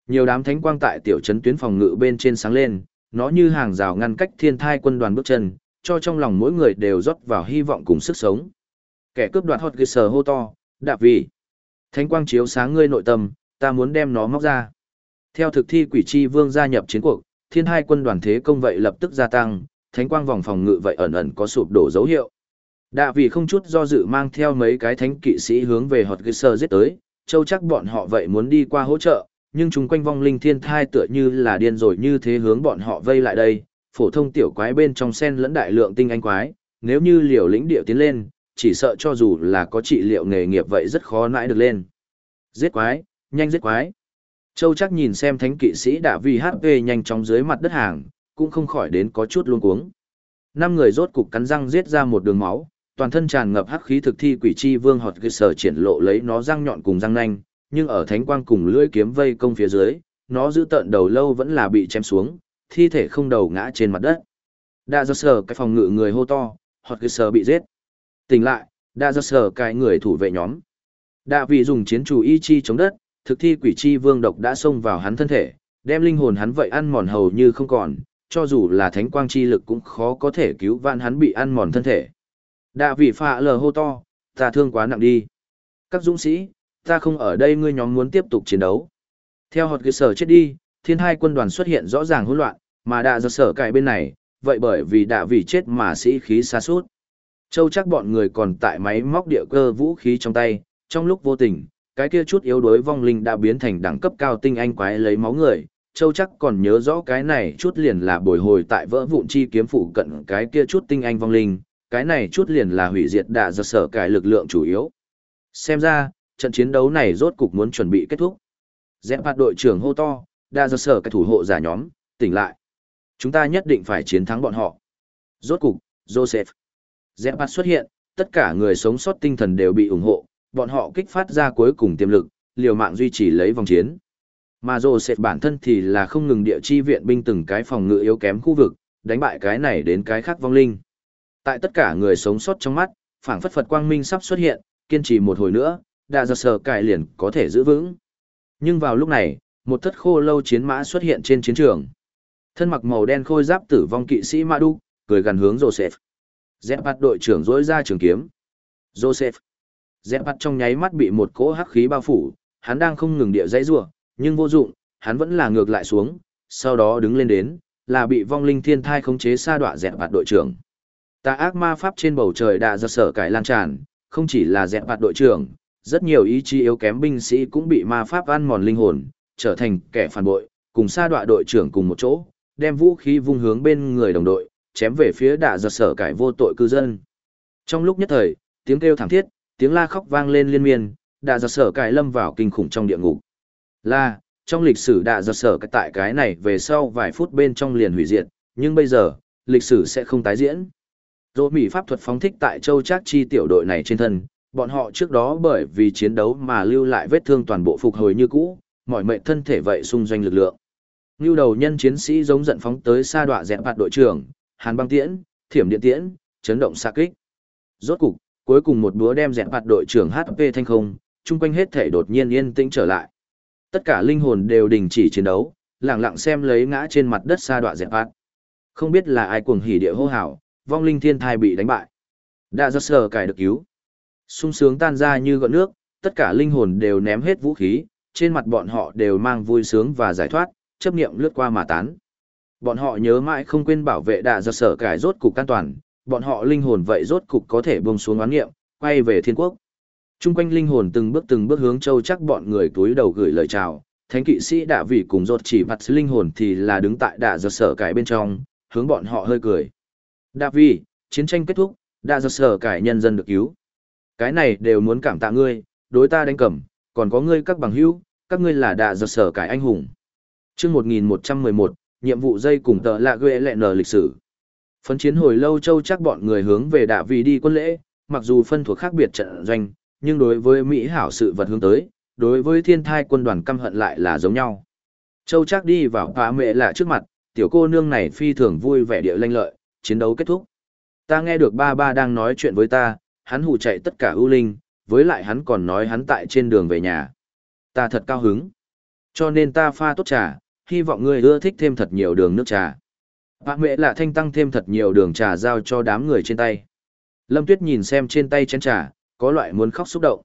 Nhiều đám thánh quang tại tiểu trấn tuyến phòng ngự bên trên sáng lên, nó như hàng rào ngăn cách thiên thai quân đoàn bước chân, cho trong lòng mỗi người đều rót vào hy vọng cùng sức sống. Kẻ cướp đoạt hot sờ hô to, đạp vị. Thánh quang chiếu sáng ngươi nội tâm, ta muốn đem nó móc ra. Theo thực thi quỷ chi vương gia nhập chiến cuộc, thiên hai quân đoàn thế công vậy lập tức gia tăng, thánh quang vòng phòng ngự vậy ẩn ẩn có sụp đổ dấu hiệu. Đạ vì không chút do dự mang theo mấy cái thánh kỵ sĩ hướng về hột sờ giết tới, châu chắc bọn họ vậy muốn đi qua hỗ trợ, nhưng chúng quanh vong linh thiên thai tựa như là điên rồi như thế hướng bọn họ vây lại đây, phổ thông tiểu quái bên trong sen lẫn đại lượng tinh anh quái, nếu như liều lĩnh điệu tiến lên, chỉ sợ cho dù là có trị liệu nghề nghiệp vậy rất khó nãi được lên. Giết quái, nhanh giết quái. Châu chắc nhìn xem thánh kỵ sĩ đã vì HP nhanh chóng dưới mặt đất hàng, cũng không khỏi đến có chút luống cuống. Năm người rốt cục cắn răng giết ra một đường máu, toàn thân tràn ngập hắc khí thực thi quỷ chi vương họt cơ sở triển lộ lấy nó răng nhọn cùng răng nanh, nhưng ở thánh quang cùng lưỡi kiếm vây công phía dưới, nó giữ tận đầu lâu vẫn là bị chém xuống, thi thể không đầu ngã trên mặt đất. Đa do sở cái phòng ngự người hô to, hoặc cái sở bị giết. Tỉnh lại, đa do sở cái người thủ vệ nhóm. Đạ vị dùng chiến chủ y chi chống đất, thực thi quỷ chi vương độc đã xông vào hắn thân thể, đem linh hồn hắn vậy ăn mòn hầu như không còn, cho dù là thánh quang chi lực cũng khó có thể cứu vãn hắn bị ăn mòn thân thể. Đạ vị phạ lờ hô to, ta thương quá nặng đi. Các dũng sĩ, ta không ở đây ngươi nhóm muốn tiếp tục chiến đấu. Theo hột cơ sở chết đi, thiên hai quân đoàn xuất hiện rõ ràng hỗn loạn, mà đạ do sở cải bên này, vậy bởi vì đạ vì chết mà sĩ khí xa suốt. Châu chắc bọn người còn tại máy móc địa cơ vũ khí trong tay, trong lúc vô tình, cái kia chút yếu đuối vong linh đã biến thành đẳng cấp cao tinh anh quái lấy máu người. Châu chắc còn nhớ rõ cái này chút liền là bồi hồi tại vỡ vụn chi kiếm phụ cận cái kia chút tinh anh vong linh, cái này chút liền là hủy diệt đạ giật sở cải lực lượng chủ yếu. Xem ra, trận chiến đấu này rốt cục muốn chuẩn bị kết thúc. Dẹp phạt đội trưởng hô to, đa do sở cái thủ hộ giả nhóm, tỉnh lại. Chúng ta nhất định phải chiến thắng bọn họ. Rốt cục, Joseph. Dẹp phạt xuất hiện, tất cả người sống sót tinh thần đều bị ủng hộ, bọn họ kích phát ra cuối cùng tiềm lực, liều mạng duy trì lấy vòng chiến. Mà Joseph bản thân thì là không ngừng địa chi viện binh từng cái phòng ngự yếu kém khu vực, đánh bại cái này đến cái khác vong linh. Tại tất cả người sống sót trong mắt, phảng phất Phật quang minh sắp xuất hiện, kiên trì một hồi nữa, đã giật sở cải liền có thể giữ vững. Nhưng vào lúc này, một thất khô lâu chiến mã xuất hiện trên chiến trường. Thân mặc màu đen khôi giáp tử vong kỵ sĩ Ma Đu, cười gần hướng Joseph. Dẹp bắt đội trưởng rỗi ra trường kiếm. Joseph. Dẹp bắt trong nháy mắt bị một cỗ hắc khí bao phủ, hắn đang không ngừng địa dãy rủa, nhưng vô dụng, hắn vẫn là ngược lại xuống, sau đó đứng lên đến, là bị vong linh thiên thai khống chế sa đọa dẹp bạt đội trưởng. Tà ác ma pháp trên bầu trời đã giật sở cải lan tràn, không chỉ là dẹp bạt đội trưởng, rất nhiều ý chí yếu kém binh sĩ cũng bị ma pháp ăn mòn linh hồn, trở thành kẻ phản bội, cùng sa đọa đội trưởng cùng một chỗ, đem vũ khí vung hướng bên người đồng đội, chém về phía đạ giật sở cải vô tội cư dân. Trong lúc nhất thời, tiếng kêu thảm thiết, tiếng la khóc vang lên liên miên, đạ giật sở cải lâm vào kinh khủng trong địa ngục. La, trong lịch sử đạ giật sở cải tại cái này về sau vài phút bên trong liền hủy diệt, nhưng bây giờ, lịch sử sẽ không tái diễn. Dỗ Mỹ pháp thuật phóng thích tại châu Trác chi tiểu đội này trên thân, bọn họ trước đó bởi vì chiến đấu mà lưu lại vết thương toàn bộ phục hồi như cũ, mọi mệnh thân thể vậy xung doanh lực lượng. Như đầu nhân chiến sĩ giống giận phóng tới xa đọa dẹp phạt đội trưởng, hàn băng tiễn, thiểm điện tiễn, chấn động xa kích. Rốt cục, cuối cùng một búa đem dẹp phạt đội trưởng HP thanh không, chung quanh hết thể đột nhiên yên tĩnh trở lại. Tất cả linh hồn đều đình chỉ chiến đấu, lặng lặng xem lấy ngã trên mặt đất xa đọa dẹp phạt. Không biết là ai cuồng hỉ địa hô hào, vong linh thiên thai bị đánh bại. Đã rất sờ cải được cứu sung sướng tan ra như gọn nước, tất cả linh hồn đều ném hết vũ khí, trên mặt bọn họ đều mang vui sướng và giải thoát, chấp niệm lướt qua mà tán. Bọn họ nhớ mãi không quên bảo vệ đạ giật sở cải rốt cục an toàn, bọn họ linh hồn vậy rốt cục có thể buông xuống oán nghiệm, quay về thiên quốc. Trung quanh linh hồn từng bước từng bước hướng châu chắc bọn người túi đầu gửi lời chào, thánh kỵ sĩ đạ vị cùng rốt chỉ mặt linh hồn thì là đứng tại đạ giật sở cải bên trong, hướng bọn họ hơi cười. Đạ vị, chiến tranh kết thúc, đạ giật sở cải nhân dân được cứu. Cái này đều muốn cảm tạ ngươi, đối ta đánh cẩm, còn có ngươi các bằng hữu, các ngươi là đạ giật sở cải anh hùng. Trước 1111, nhiệm vụ dây cùng tờ lạ ghê lẹ nở lịch sử. Phấn chiến hồi lâu châu chắc bọn người hướng về đạ vị đi quân lễ, mặc dù phân thuộc khác biệt trận doanh, nhưng đối với Mỹ hảo sự vật hướng tới, đối với thiên thai quân đoàn căm hận lại là giống nhau. Châu chắc đi vào phá mẹ lạ trước mặt, tiểu cô nương này phi thường vui vẻ địa lanh lợi, chiến đấu kết thúc. Ta nghe được ba ba đang nói chuyện với ta, hắn hù chạy tất cả ưu linh, với lại hắn còn nói hắn tại trên đường về nhà. Ta thật cao hứng. Cho nên ta pha tốt trà, hy vọng ngươi ưa thích thêm thật nhiều đường nước trà. Bạ mẹ lạ thanh tăng thêm thật nhiều đường trà giao cho đám người trên tay. Lâm Tuyết nhìn xem trên tay chén trà, có loại muốn khóc xúc động.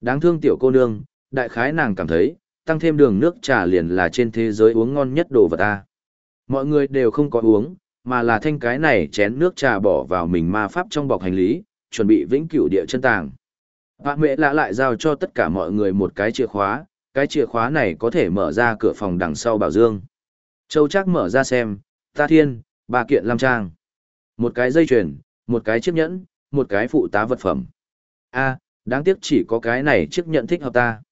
Đáng thương tiểu cô nương, đại khái nàng cảm thấy, tăng thêm đường nước trà liền là trên thế giới uống ngon nhất đồ vật ta. Mọi người đều không có uống, mà là thanh cái này chén nước trà bỏ vào mình ma pháp trong bọc hành lý, chuẩn bị vĩnh cửu địa chân tàng. Bạn mẹ lạ lại giao cho tất cả mọi người một cái chìa khóa, cái chìa khóa này có thể mở ra cửa phòng đằng sau bảo dương. Châu chắc mở ra xem, ta thiên, ba kiện lam trang. Một cái dây chuyền, một cái chiếc nhẫn, một cái phụ tá vật phẩm. a đáng tiếc chỉ có cái này chiếc nhẫn thích hợp ta.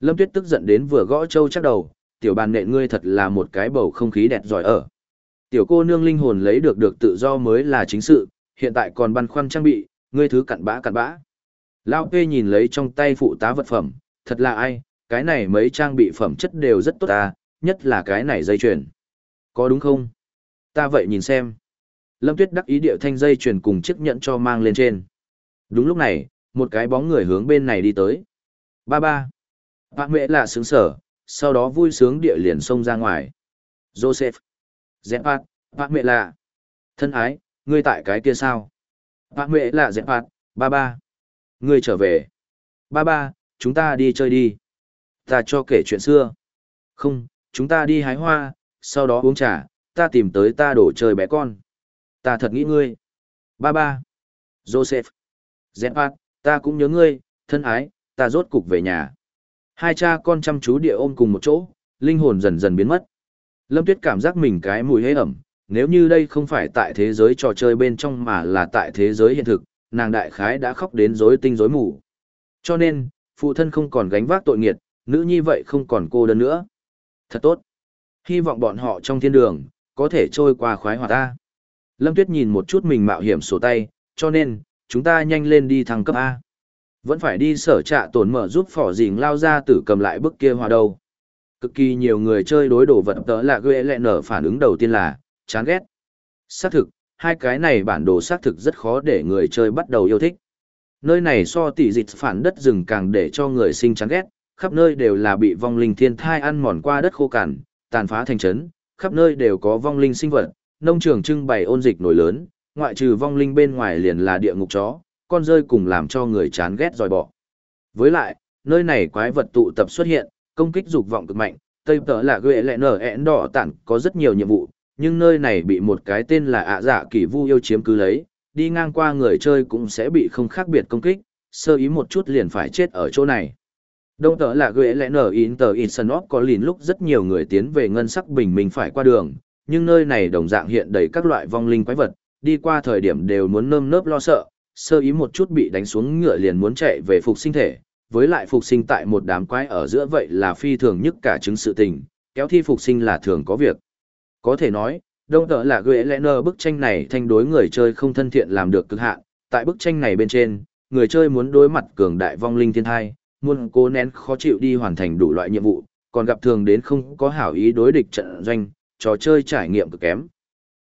Lâm Tuyết tức giận đến vừa gõ Châu chắc đầu, tiểu bàn nện ngươi thật là một cái bầu không khí đẹp giỏi ở. Tiểu cô nương linh hồn lấy được được tự do mới là chính sự, hiện tại còn băn khoăn trang bị, ngươi thứ cặn bã cặn bã. Lao P nhìn lấy trong tay phụ tá vật phẩm, thật là ai, cái này mấy trang bị phẩm chất đều rất tốt ta, nhất là cái này dây chuyền. Có đúng không? Ta vậy nhìn xem. Lâm Tuyết đắc ý điệu thanh dây chuyền cùng chiếc nhẫn cho mang lên trên. Đúng lúc này, một cái bóng người hướng bên này đi tới. Ba ba. Bạ mẹ là sướng sở, sau đó vui sướng địa liền xông ra ngoài. Joseph. Dẹp bạt, bạ mẹ là. Thân ái, ngươi tại cái kia sao? Bạ mẹ là dẹp bạt, ba ba. Ngươi trở về. Ba ba, chúng ta đi chơi đi. Ta cho kể chuyện xưa. Không, chúng ta đi hái hoa, sau đó uống trà, ta tìm tới ta đổ chơi bé con. Ta thật nghĩ ngươi. Ba ba. Joseph. Zepat, ta cũng nhớ ngươi, thân ái, ta rốt cục về nhà. Hai cha con chăm chú địa ôm cùng một chỗ, linh hồn dần dần biến mất. Lâm Tuyết cảm giác mình cái mùi hế ẩm, nếu như đây không phải tại thế giới trò chơi bên trong mà là tại thế giới hiện thực, nàng đại khái đã khóc đến rối tinh rối mù. Cho nên, phụ thân không còn gánh vác tội nghiệt, nữ nhi vậy không còn cô đơn nữa. Thật tốt. Hy vọng bọn họ trong thiên đường, có thể trôi qua khoái hoạt ta. Lâm Tuyết nhìn một chút mình mạo hiểm sổ tay, cho nên, chúng ta nhanh lên đi thăng cấp A. Vẫn phải đi sở trạ tổn mở giúp phỏ dình lao ra tử cầm lại bức kia hòa đâu. Cực kỳ nhiều người chơi đối đồ vật tớ là ghê lẹ nở phản ứng đầu tiên là, chán ghét. Xác thực, hai cái này bản đồ xác thực rất khó để người chơi bắt đầu yêu thích. Nơi này so tỷ dịch phản đất rừng càng để cho người sinh chán ghét, khắp nơi đều là bị vong linh thiên thai ăn mòn qua đất khô cằn, tàn phá thành trấn, khắp nơi đều có vong linh sinh vật, nông trường trưng bày ôn dịch nổi lớn, ngoại trừ vong linh bên ngoài liền là địa ngục chó, con rơi cùng làm cho người chán ghét dòi bỏ. Với lại, nơi này quái vật tụ tập xuất hiện, công kích dục vọng cực mạnh, Tây tớ là ghệ Lệ nở ẹn đỏ tản có rất nhiều nhiệm vụ, nhưng nơi này bị một cái tên là ạ dạ kỳ vu yêu chiếm cứ lấy, đi ngang qua người chơi cũng sẽ bị không khác biệt công kích, sơ ý một chút liền phải chết ở chỗ này. Đông tớ là ghế lẽ nở in tờ in sân có lìn lúc rất nhiều người tiến về ngân sắc bình minh phải qua đường, nhưng nơi này đồng dạng hiện đầy các loại vong linh quái vật, đi qua thời điểm đều muốn nơm nớp lo sợ, sơ ý một chút bị đánh xuống ngựa liền muốn chạy về phục sinh thể, với lại phục sinh tại một đám quái ở giữa vậy là phi thường nhất cả chứng sự tình, kéo thi phục sinh là thường có việc. Có thể nói, đông tợ là ghệ lẽ nở bức tranh này thanh đối người chơi không thân thiện làm được cực hạn, tại bức tranh này bên trên, người chơi muốn đối mặt cường đại vong linh thiên thai muốn cố nén khó chịu đi hoàn thành đủ loại nhiệm vụ, còn gặp thường đến không có hảo ý đối địch trận doanh, trò chơi trải nghiệm cực kém.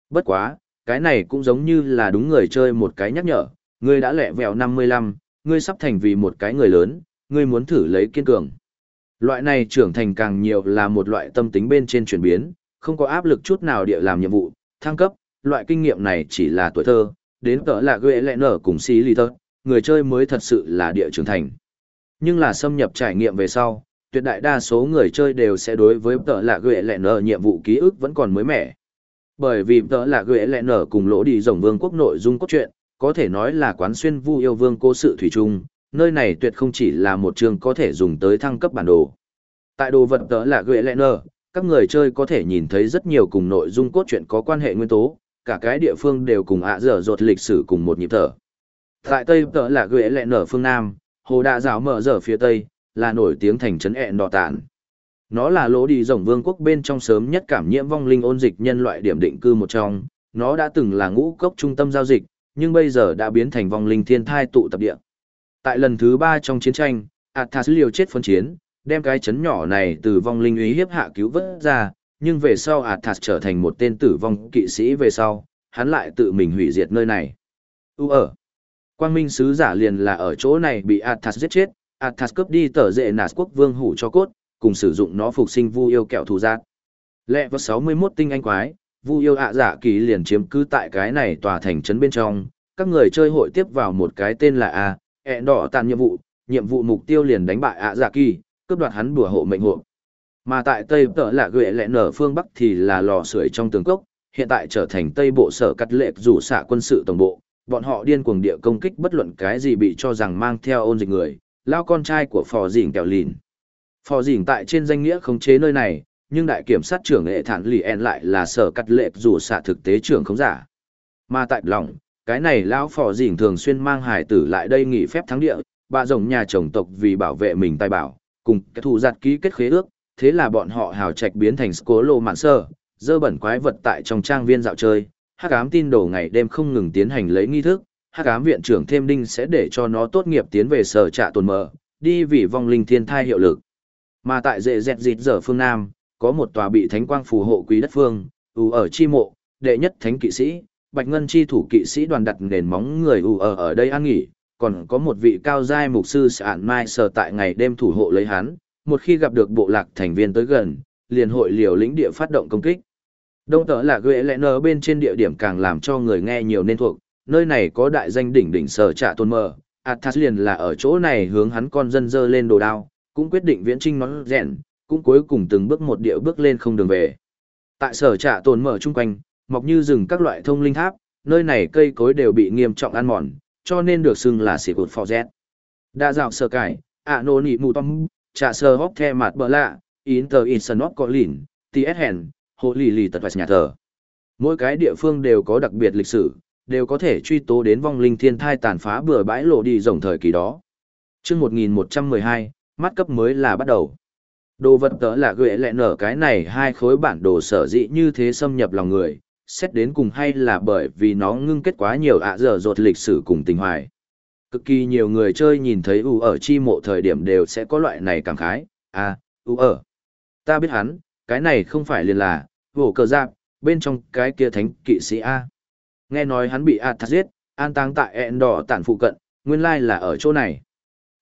Bất quá, cái này cũng giống như là đúng người chơi một cái nhắc nhở, ngươi đã lẹ vẹo 55, ngươi sắp thành vì một cái người lớn, ngươi muốn thử lấy kiên cường. Loại này trưởng thành càng nhiều là một loại tâm tính bên trên chuyển biến, không có áp lực chút nào địa làm nhiệm vụ, thăng cấp, loại kinh nghiệm này chỉ là tuổi thơ, đến cỡ là ghệ lẹ nở cùng xí lì thơ người chơi mới thật sự là địa trưởng thành. Nhưng là xâm nhập trải nghiệm về sau, tuyệt đại đa số người chơi đều sẽ đối với cỡ là ghệ lẹ nở nhiệm vụ ký ức vẫn còn mới mẻ. Bởi vì cỡ là ghệ lẹ nở cùng lỗ đi rồng vương quốc nội dung cốt truyện, có thể nói là quán xuyên vu yêu vương cố sự thủy chung, nơi này tuyệt không chỉ là một trường có thể dùng tới thăng cấp bản đồ. Tại đồ vật cỡ là ghệ lẹ nở, các người chơi có thể nhìn thấy rất nhiều cùng nội dung cốt truyện có quan hệ nguyên tố, cả cái địa phương đều cùng ạ dở dột lịch sử cùng một nhịp thở. Tại Tây tờ là ghệ lẹ nở phương Nam, hồ đạ rào mở dở phía tây là nổi tiếng thành trấn ẹn đỏ tản. Nó là lỗ đi rồng vương quốc bên trong sớm nhất cảm nhiễm vong linh ôn dịch nhân loại điểm định cư một trong. Nó đã từng là ngũ cốc trung tâm giao dịch nhưng bây giờ đã biến thành vong linh thiên thai tụ tập địa. Tại lần thứ ba trong chiến tranh athas liều chết phân chiến đem cái chấn nhỏ này từ vong linh uy hiếp hạ cứu vớt ra nhưng về sau athas trở thành một tên tử vong kỵ sĩ về sau hắn lại tự mình hủy diệt nơi này u ở Quang Minh sứ giả liền là ở chỗ này bị Athas giết chết, Athas cướp đi tờ dệ nạt quốc vương hủ cho cốt, cùng sử dụng nó phục sinh vu yêu kẹo thù giác. Lẹ vào 61 tinh anh quái, vu yêu ạ giả kỳ liền chiếm cứ tại cái này tòa thành trấn bên trong, các người chơi hội tiếp vào một cái tên là A, ẹ đỏ tàn nhiệm vụ, nhiệm vụ mục tiêu liền đánh bại ạ giả kỳ, cướp đoạt hắn bùa hộ mệnh hộ. Mà tại Tây Tở là gợi lệ nở phương Bắc thì là lò sưởi trong tường cốc, hiện tại trở thành Tây Bộ sở cắt lệ rủ xạ quân sự tổng bộ, bọn họ điên cuồng địa công kích bất luận cái gì bị cho rằng mang theo ôn dịch người, lao con trai của phò Dĩnh kẹo lìn. Phò Dĩnh tại trên danh nghĩa khống chế nơi này, nhưng đại kiểm sát trưởng hệ thản lì en lại là sở cắt lệ rủ xạ thực tế trưởng không giả. Mà tại lòng, cái này lão phò dỉnh thường xuyên mang hải tử lại đây nghỉ phép thắng địa, bà rồng nhà chồng tộc vì bảo vệ mình tài bảo, cùng cái thù giặt ký kết khế ước, thế là bọn họ hào trạch biến thành cố lô mạn sơ, dơ bẩn quái vật tại trong trang viên dạo chơi, hắc ám tin đồ ngày đêm không ngừng tiến hành lấy nghi thức, hắc ám viện trưởng thêm đinh sẽ để cho nó tốt nghiệp tiến về sở trạ tồn mở, đi vì vong linh thiên thai hiệu lực. Mà tại dệ dẹt dịt giờ phương Nam, có một tòa bị thánh quang phù hộ quý đất phương, ủ ở chi mộ, đệ nhất thánh kỵ sĩ, bạch ngân chi thủ kỵ sĩ đoàn đặt nền móng người ủ ở ở đây an nghỉ, còn có một vị cao giai mục sư sạn mai sở tại ngày đêm thủ hộ lấy hắn, một khi gặp được bộ lạc thành viên tới gần, liền hội liều lĩnh địa phát động công kích. Đông tở là ghệ lẽ nở bên trên địa điểm càng làm cho người nghe nhiều nên thuộc, nơi này có đại danh đỉnh đỉnh sở trả tôn mờ, Athas liền là ở chỗ này hướng hắn con dân dơ lên đồ đao, cũng quyết định viễn trinh nó rèn, cũng cuối cùng từng bước một địa bước lên không đường về. Tại sở trả tồn mở chung quanh, mọc như rừng các loại thông linh tháp, nơi này cây cối đều bị nghiêm trọng ăn mòn, cho nên được xưng là sĩ cột phò rét. Đa dạo sở cải, ạ nô nị mù tông, trả sơ hóc the mặt bờ lạ, Inter Insonot có lìn, TS hèn, hộ lì lì tật vạch nhà thờ. Mỗi cái địa phương đều có đặc biệt lịch sử, đều có thể truy tố đến vong linh thiên thai tàn phá bừa bãi lộ đi rồng thời kỳ đó. Trước 1112, mắt cấp mới là bắt đầu. Đồ vật tớ là gợi lẹ nở cái này hai khối bản đồ sở dĩ như thế xâm nhập lòng người, xét đến cùng hay là bởi vì nó ngưng kết quá nhiều ạ dở dột lịch sử cùng tình hoài. Cực kỳ nhiều người chơi nhìn thấy U ở chi mộ thời điểm đều sẽ có loại này cảm khái, à, U ở. Ta biết hắn, cái này không phải liền là, vổ cờ giáp, bên trong cái kia thánh kỵ sĩ A. Nghe nói hắn bị Athas giết, an táng tại ẹn đỏ tản phụ cận, nguyên lai là ở chỗ này.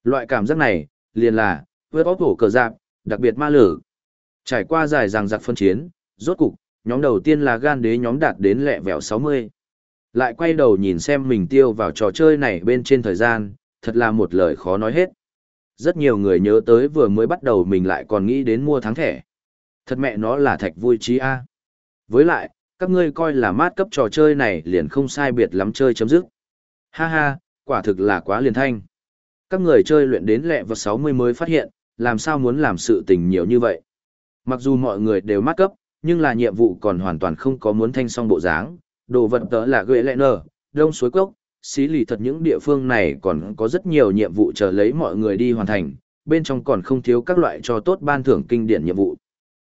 Loại cảm giác này, liền là, vớt óc vổ cờ giáp, đặc biệt ma lử. Trải qua dài ràng giặc phân chiến, rốt cục, nhóm đầu tiên là gan đế nhóm đạt đến lẹ vẻo 60. Lại quay đầu nhìn xem mình tiêu vào trò chơi này bên trên thời gian, thật là một lời khó nói hết. Rất nhiều người nhớ tới vừa mới bắt đầu mình lại còn nghĩ đến mua tháng thẻ. Thật mẹ nó là thạch vui trí A. Với lại, các ngươi coi là mát cấp trò chơi này liền không sai biệt lắm chơi chấm dứt. Ha ha, quả thực là quá liền thanh. Các người chơi luyện đến lẹ vật 60 mới phát hiện, làm sao muốn làm sự tình nhiều như vậy. Mặc dù mọi người đều mát cấp, nhưng là nhiệm vụ còn hoàn toàn không có muốn thanh song bộ dáng, đồ vật tớ là gợi lẹ nở, đông suối cốc, xí lì thật những địa phương này còn có rất nhiều nhiệm vụ chờ lấy mọi người đi hoàn thành, bên trong còn không thiếu các loại cho tốt ban thưởng kinh điển nhiệm vụ.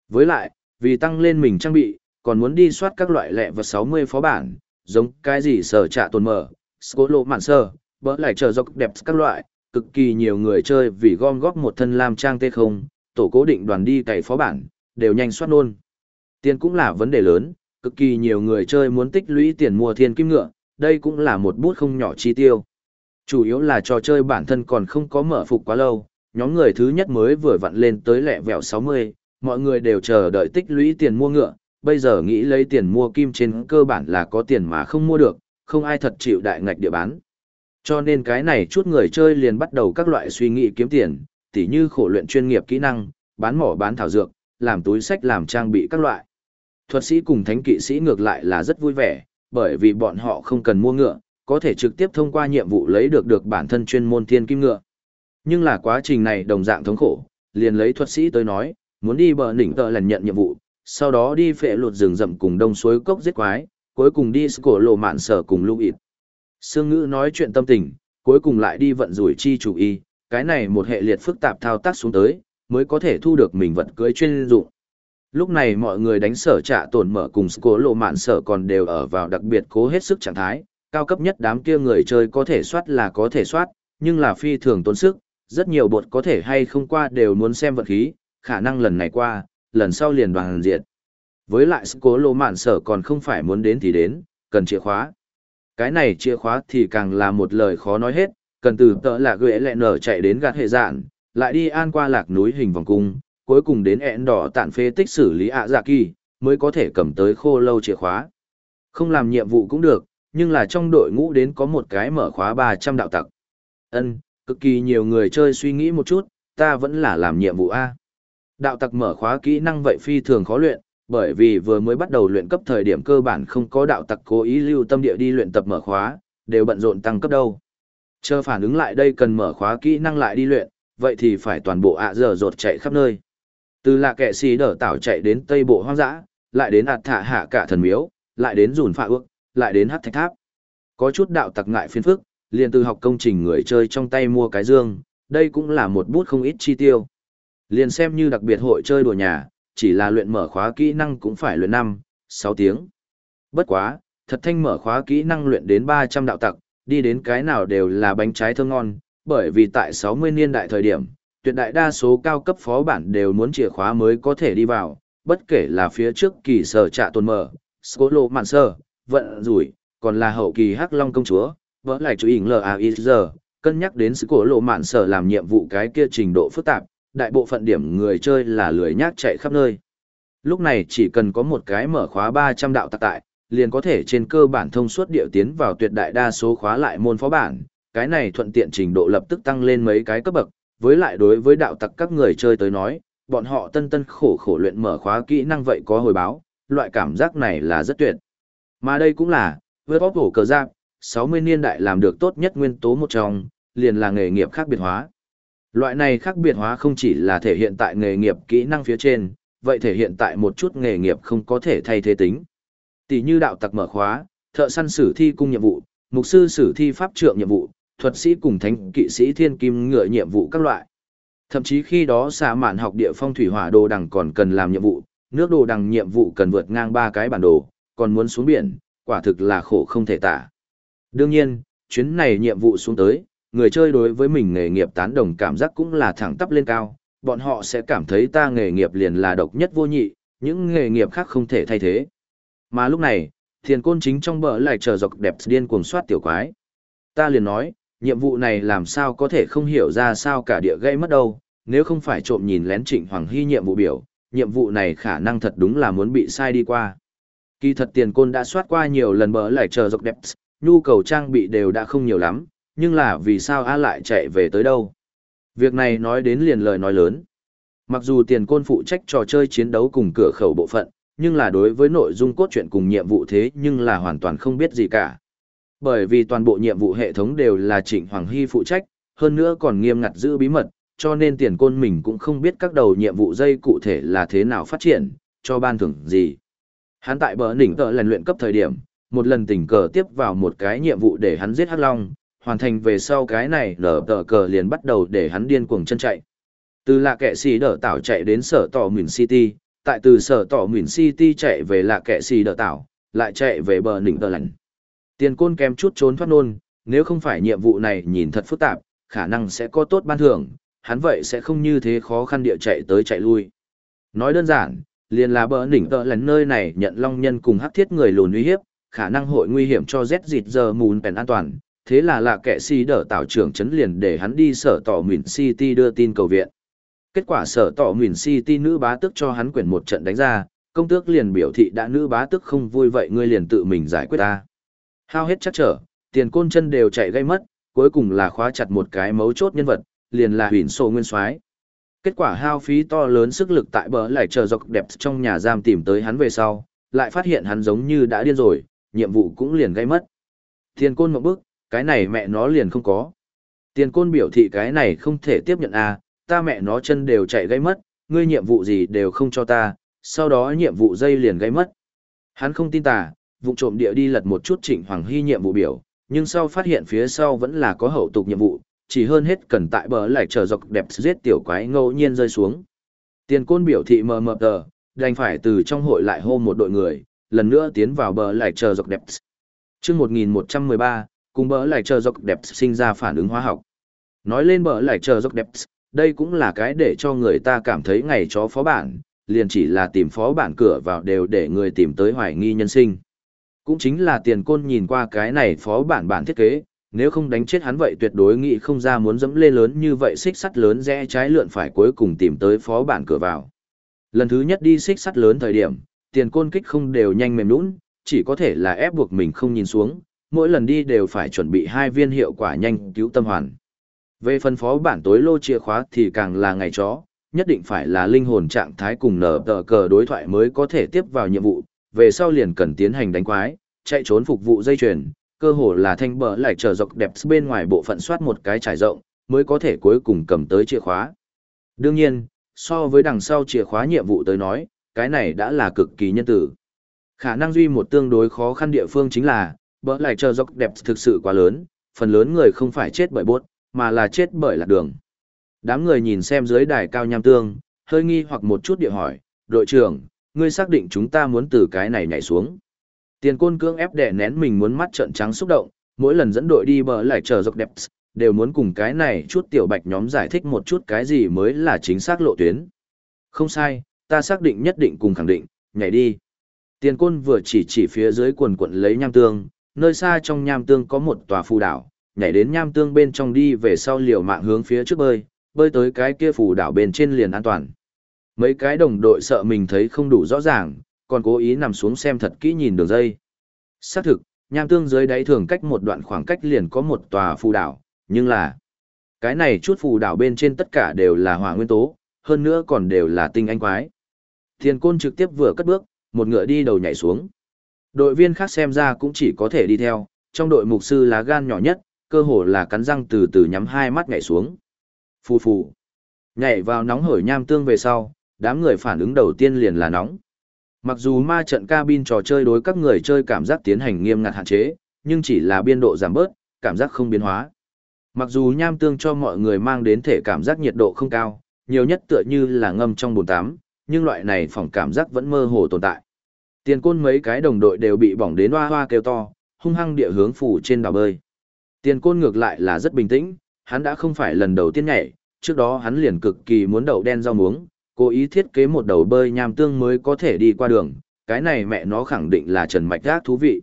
Với lại, vì tăng lên mình trang bị, còn muốn đi soát các loại lẹ và 60 phó bản, giống cái gì sở trạ tồn mở, lộ mạn sơ, bỡ lại chờ dọc đẹp các loại, cực kỳ nhiều người chơi vì gom góp một thân lam trang tê không, tổ cố định đoàn đi cày phó bản, đều nhanh soát nôn. Tiền cũng là vấn đề lớn, cực kỳ nhiều người chơi muốn tích lũy tiền mua thiên kim ngựa, đây cũng là một bút không nhỏ chi tiêu. Chủ yếu là trò chơi bản thân còn không có mở phục quá lâu, nhóm người thứ nhất mới vừa vặn lên tới lẹ vẹo 60, mọi người đều chờ đợi tích lũy tiền mua ngựa, bây giờ nghĩ lấy tiền mua kim trên cơ bản là có tiền mà không mua được, không ai thật chịu đại ngạch địa bán. Cho nên cái này chút người chơi liền bắt đầu các loại suy nghĩ kiếm tiền, tỉ như khổ luyện chuyên nghiệp kỹ năng, bán mỏ bán thảo dược, làm túi sách làm trang bị các loại. Thuật sĩ cùng thánh kỵ sĩ ngược lại là rất vui vẻ, bởi vì bọn họ không cần mua ngựa, có thể trực tiếp thông qua nhiệm vụ lấy được được bản thân chuyên môn thiên kim ngựa. Nhưng là quá trình này đồng dạng thống khổ, liền lấy thuật sĩ tới nói, muốn đi bờ đỉnh tờ lần nhận nhiệm vụ, sau đó đi phệ lụt rừng rậm cùng đông suối cốc giết quái, cuối cùng đi cổ lộ mạn sở cùng lưu ịt. Sương ngữ nói chuyện tâm tình, cuối cùng lại đi vận rủi chi chủ y, cái này một hệ liệt phức tạp thao tác xuống tới, mới có thể thu được mình vật cưới chuyên dụng. Lúc này mọi người đánh sở trạ tổn mở cùng cố lộ mạn sở còn đều ở vào đặc biệt cố hết sức trạng thái, cao cấp nhất đám kia người chơi có thể soát là có thể soát, nhưng là phi thường tốn sức, rất nhiều bột có thể hay không qua đều muốn xem vật khí, khả năng lần này qua, lần sau liền đoàn diệt. Với lại cố lộ mạn sở còn không phải muốn đến thì đến, cần chìa khóa. Cái này chìa khóa thì càng là một lời khó nói hết, cần từ tợ là gửi lẹ nở chạy đến gạt hệ dạn, lại đi an qua lạc núi hình vòng cung, cuối cùng đến ẹn đỏ tản phê tích xử lý ạ dạ kỳ, mới có thể cầm tới khô lâu chìa khóa. Không làm nhiệm vụ cũng được, nhưng là trong đội ngũ đến có một cái mở khóa 300 đạo tặc. Ân, cực kỳ nhiều người chơi suy nghĩ một chút, ta vẫn là làm nhiệm vụ A. Đạo tặc mở khóa kỹ năng vậy phi thường khó luyện, bởi vì vừa mới bắt đầu luyện cấp thời điểm cơ bản không có đạo tặc cố ý lưu tâm địa đi luyện tập mở khóa, đều bận rộn tăng cấp đâu. Chờ phản ứng lại đây cần mở khóa kỹ năng lại đi luyện, vậy thì phải toàn bộ ạ dạ giờ rột chạy khắp nơi. Từ lạ kệ xì đỡ tảo chạy đến tây bộ hoang dã, lại đến ạt thả hạ cả thần miếu, lại đến rùn phạ ước, lại đến hát thạch tháp. Có chút đạo tặc ngại phiên phức, liền từ học công trình người chơi trong tay mua cái dương, đây cũng là một bút không ít chi tiêu. Liền xem như đặc biệt hội chơi đùa nhà, chỉ là luyện mở khóa kỹ năng cũng phải luyện 5, 6 tiếng. Bất quá, thật thanh mở khóa kỹ năng luyện đến 300 đạo tặc, đi đến cái nào đều là bánh trái thơm ngon, bởi vì tại 60 niên đại thời điểm, tuyệt đại đa số cao cấp phó bản đều muốn chìa khóa mới có thể đi vào, bất kể là phía trước kỳ sở trạ tuần mở, Skolo mạn sơ, vận rủi, còn là hậu kỳ hắc long công chúa, vỡ lại chú ý giờ cân nhắc đến sự cổ lộ mạn sở làm nhiệm vụ cái kia trình độ phức tạp, đại bộ phận điểm người chơi là lười nhác chạy khắp nơi. Lúc này chỉ cần có một cái mở khóa 300 đạo tạc tại, liền có thể trên cơ bản thông suốt điệu tiến vào tuyệt đại đa số khóa lại môn phó bản, cái này thuận tiện trình độ lập tức tăng lên mấy cái cấp bậc, với lại đối với đạo tặc các người chơi tới nói, bọn họ tân tân khổ khổ luyện mở khóa kỹ năng vậy có hồi báo, loại cảm giác này là rất tuyệt. Mà đây cũng là, với bóp hổ cờ giáp, 60 niên đại làm được tốt nhất nguyên tố một trong, liền là nghề nghiệp khác biệt hóa. Loại này khác biệt hóa không chỉ là thể hiện tại nghề nghiệp kỹ năng phía trên, vậy thể hiện tại một chút nghề nghiệp không có thể thay thế tính. Tỷ như đạo tặc mở khóa, thợ săn sử thi cung nhiệm vụ, mục sư sử thi pháp trượng nhiệm vụ, thuật sĩ cùng thánh kỵ sĩ thiên kim ngựa nhiệm vụ các loại. Thậm chí khi đó xạ mạn học địa phong thủy hỏa đồ đằng còn cần làm nhiệm vụ, nước đồ đằng nhiệm vụ cần vượt ngang ba cái bản đồ, còn muốn xuống biển, quả thực là khổ không thể tả. Đương nhiên, chuyến này nhiệm vụ xuống tới, người chơi đối với mình nghề nghiệp tán đồng cảm giác cũng là thẳng tắp lên cao, bọn họ sẽ cảm thấy ta nghề nghiệp liền là độc nhất vô nhị, những nghề nghiệp khác không thể thay thế. Mà lúc này, thiền côn chính trong bờ lại chờ dọc đẹp điên cuồng soát tiểu quái. Ta liền nói, nhiệm vụ này làm sao có thể không hiểu ra sao cả địa gây mất đâu, nếu không phải trộm nhìn lén trịnh Hoàng Hy nhiệm vụ biểu, nhiệm vụ này khả năng thật đúng là muốn bị sai đi qua. Kỳ thật tiền côn đã soát qua nhiều lần bờ lại chờ dọc đẹp, nhu cầu trang bị đều đã không nhiều lắm, nhưng là vì sao A lại chạy về tới đâu? Việc này nói đến liền lời nói lớn. Mặc dù tiền côn phụ trách trò chơi chiến đấu cùng cửa khẩu bộ phận, nhưng là đối với nội dung cốt truyện cùng nhiệm vụ thế nhưng là hoàn toàn không biết gì cả. Bởi vì toàn bộ nhiệm vụ hệ thống đều là Trịnh Hoàng Hy phụ trách, hơn nữa còn nghiêm ngặt giữ bí mật, cho nên tiền côn mình cũng không biết các đầu nhiệm vụ dây cụ thể là thế nào phát triển, cho ban thưởng gì. Hắn tại bờ đỉnh tợ lần luyện cấp thời điểm, một lần tình cờ tiếp vào một cái nhiệm vụ để hắn giết Hắc Long, hoàn thành về sau cái này nở tờ cờ liền bắt đầu để hắn điên cuồng chân chạy. Từ lạ kệ xì đỡ tảo chạy đến sở tỏ Nguyễn City, tại từ sở tỏ Nguyễn City chạy về lạ kệ xì đỡ tảo, lại chạy về bờ đỉnh tờ lạnh. Tiền côn kém chút trốn thoát nôn, nếu không phải nhiệm vụ này nhìn thật phức tạp, khả năng sẽ có tốt ban thưởng, hắn vậy sẽ không như thế khó khăn địa chạy tới chạy lui. Nói đơn giản, liền là bờ đỉnh tợ lấn nơi này nhận long nhân cùng hắc thiết người lùn uy hiếp, khả năng hội nguy hiểm cho Z dịt giờ mùn bèn an toàn, thế là lạ kệ si đỡ tạo trưởng chấn liền để hắn đi sở tỏ mỉn City đưa tin cầu viện. Kết quả sở tỏ mỉn City nữ bá tức cho hắn quyển một trận đánh ra, công tước liền biểu thị đã nữ bá tức không vui vậy ngươi liền tự mình giải quyết ta. Hao hết chắc trở, tiền côn chân đều chạy gây mất, cuối cùng là khóa chặt một cái mấu chốt nhân vật, liền là huyền sổ nguyên soái Kết quả hao phí to lớn sức lực tại bờ lại chờ dọc đẹp trong nhà giam tìm tới hắn về sau, lại phát hiện hắn giống như đã điên rồi, nhiệm vụ cũng liền gây mất. Tiền côn một bước, cái này mẹ nó liền không có. Tiền côn biểu thị cái này không thể tiếp nhận à, ta mẹ nó chân đều chạy gây mất, ngươi nhiệm vụ gì đều không cho ta, sau đó nhiệm vụ dây liền gây mất. Hắn không tin tà, vụ trộm địa đi lật một chút trịnh hoàng hy nhiệm vụ biểu, nhưng sau phát hiện phía sau vẫn là có hậu tục nhiệm vụ, chỉ hơn hết cần tại bờ lại chờ dọc đẹp giết tiểu quái ngẫu nhiên rơi xuống. Tiền côn biểu thị mờ mờ tờ, đành phải từ trong hội lại hô một đội người, lần nữa tiến vào bờ lại chờ dọc đẹp. Trước 1113, cùng bờ lại chờ dọc đẹp sinh ra phản ứng hóa học. Nói lên bờ lại chờ dọc đẹp, đây cũng là cái để cho người ta cảm thấy ngày chó phó bản, liền chỉ là tìm phó bản cửa vào đều để người tìm tới hoài nghi nhân sinh. Cũng chính là tiền côn nhìn qua cái này phó bản bản thiết kế, nếu không đánh chết hắn vậy tuyệt đối nghĩ không ra muốn dẫm lê lớn như vậy xích sắt lớn rẽ trái lượn phải cuối cùng tìm tới phó bản cửa vào. Lần thứ nhất đi xích sắt lớn thời điểm, tiền côn kích không đều nhanh mềm nũng, chỉ có thể là ép buộc mình không nhìn xuống, mỗi lần đi đều phải chuẩn bị hai viên hiệu quả nhanh cứu tâm hoàn. Về phân phó bản tối lô chìa khóa thì càng là ngày chó, nhất định phải là linh hồn trạng thái cùng nở tờ cờ đối thoại mới có thể tiếp vào nhiệm vụ, về sau liền cần tiến hành đánh quái, chạy trốn phục vụ dây chuyền, cơ hồ là thanh bờ lại chờ dọc đẹp bên ngoài bộ phận soát một cái trải rộng, mới có thể cuối cùng cầm tới chìa khóa. Đương nhiên, so với đằng sau chìa khóa nhiệm vụ tới nói, cái này đã là cực kỳ nhân tử. Khả năng duy một tương đối khó khăn địa phương chính là, bỡ lại chờ dọc đẹp thực sự quá lớn, phần lớn người không phải chết bởi bốt, mà là chết bởi lạc đường. Đám người nhìn xem dưới đài cao nham tương, hơi nghi hoặc một chút địa hỏi, đội trưởng, ngươi xác định chúng ta muốn từ cái này nhảy xuống. Tiền côn cưỡng ép đè nén mình muốn mắt trợn trắng xúc động, mỗi lần dẫn đội đi bờ lại chờ dọc đẹp, đều muốn cùng cái này chút tiểu bạch nhóm giải thích một chút cái gì mới là chính xác lộ tuyến. Không sai, ta xác định nhất định cùng khẳng định, nhảy đi. Tiền côn vừa chỉ chỉ phía dưới quần quận lấy nham tương, nơi xa trong nham tương có một tòa phù đảo, nhảy đến nham tương bên trong đi về sau liều mạng hướng phía trước bơi, bơi tới cái kia phù đảo bên trên liền an toàn. Mấy cái đồng đội sợ mình thấy không đủ rõ ràng, còn cố ý nằm xuống xem thật kỹ nhìn đường dây. Xác thực, nham tương dưới đáy thường cách một đoạn khoảng cách liền có một tòa phù đảo, nhưng là cái này chút phù đảo bên trên tất cả đều là hỏa nguyên tố, hơn nữa còn đều là tinh anh quái. Thiên côn trực tiếp vừa cất bước, một ngựa đi đầu nhảy xuống. Đội viên khác xem ra cũng chỉ có thể đi theo, trong đội mục sư lá gan nhỏ nhất, cơ hồ là cắn răng từ từ nhắm hai mắt nhảy xuống. Phù phù. Nhảy vào nóng hổi nham tương về sau, đám người phản ứng đầu tiên liền là nóng. Mặc dù ma trận cabin trò chơi đối các người chơi cảm giác tiến hành nghiêm ngặt hạn chế, nhưng chỉ là biên độ giảm bớt, cảm giác không biến hóa. Mặc dù nham tương cho mọi người mang đến thể cảm giác nhiệt độ không cao, nhiều nhất tựa như là ngâm trong bồn tắm, nhưng loại này phòng cảm giác vẫn mơ hồ tồn tại. Tiền côn mấy cái đồng đội đều bị bỏng đến hoa hoa kêu to, hung hăng địa hướng phủ trên đảo bơi. Tiền côn ngược lại là rất bình tĩnh, hắn đã không phải lần đầu tiên nhảy, trước đó hắn liền cực kỳ muốn đậu đen rau muống, cố ý thiết kế một đầu bơi nham tương mới có thể đi qua đường, cái này mẹ nó khẳng định là trần mạch gác thú vị.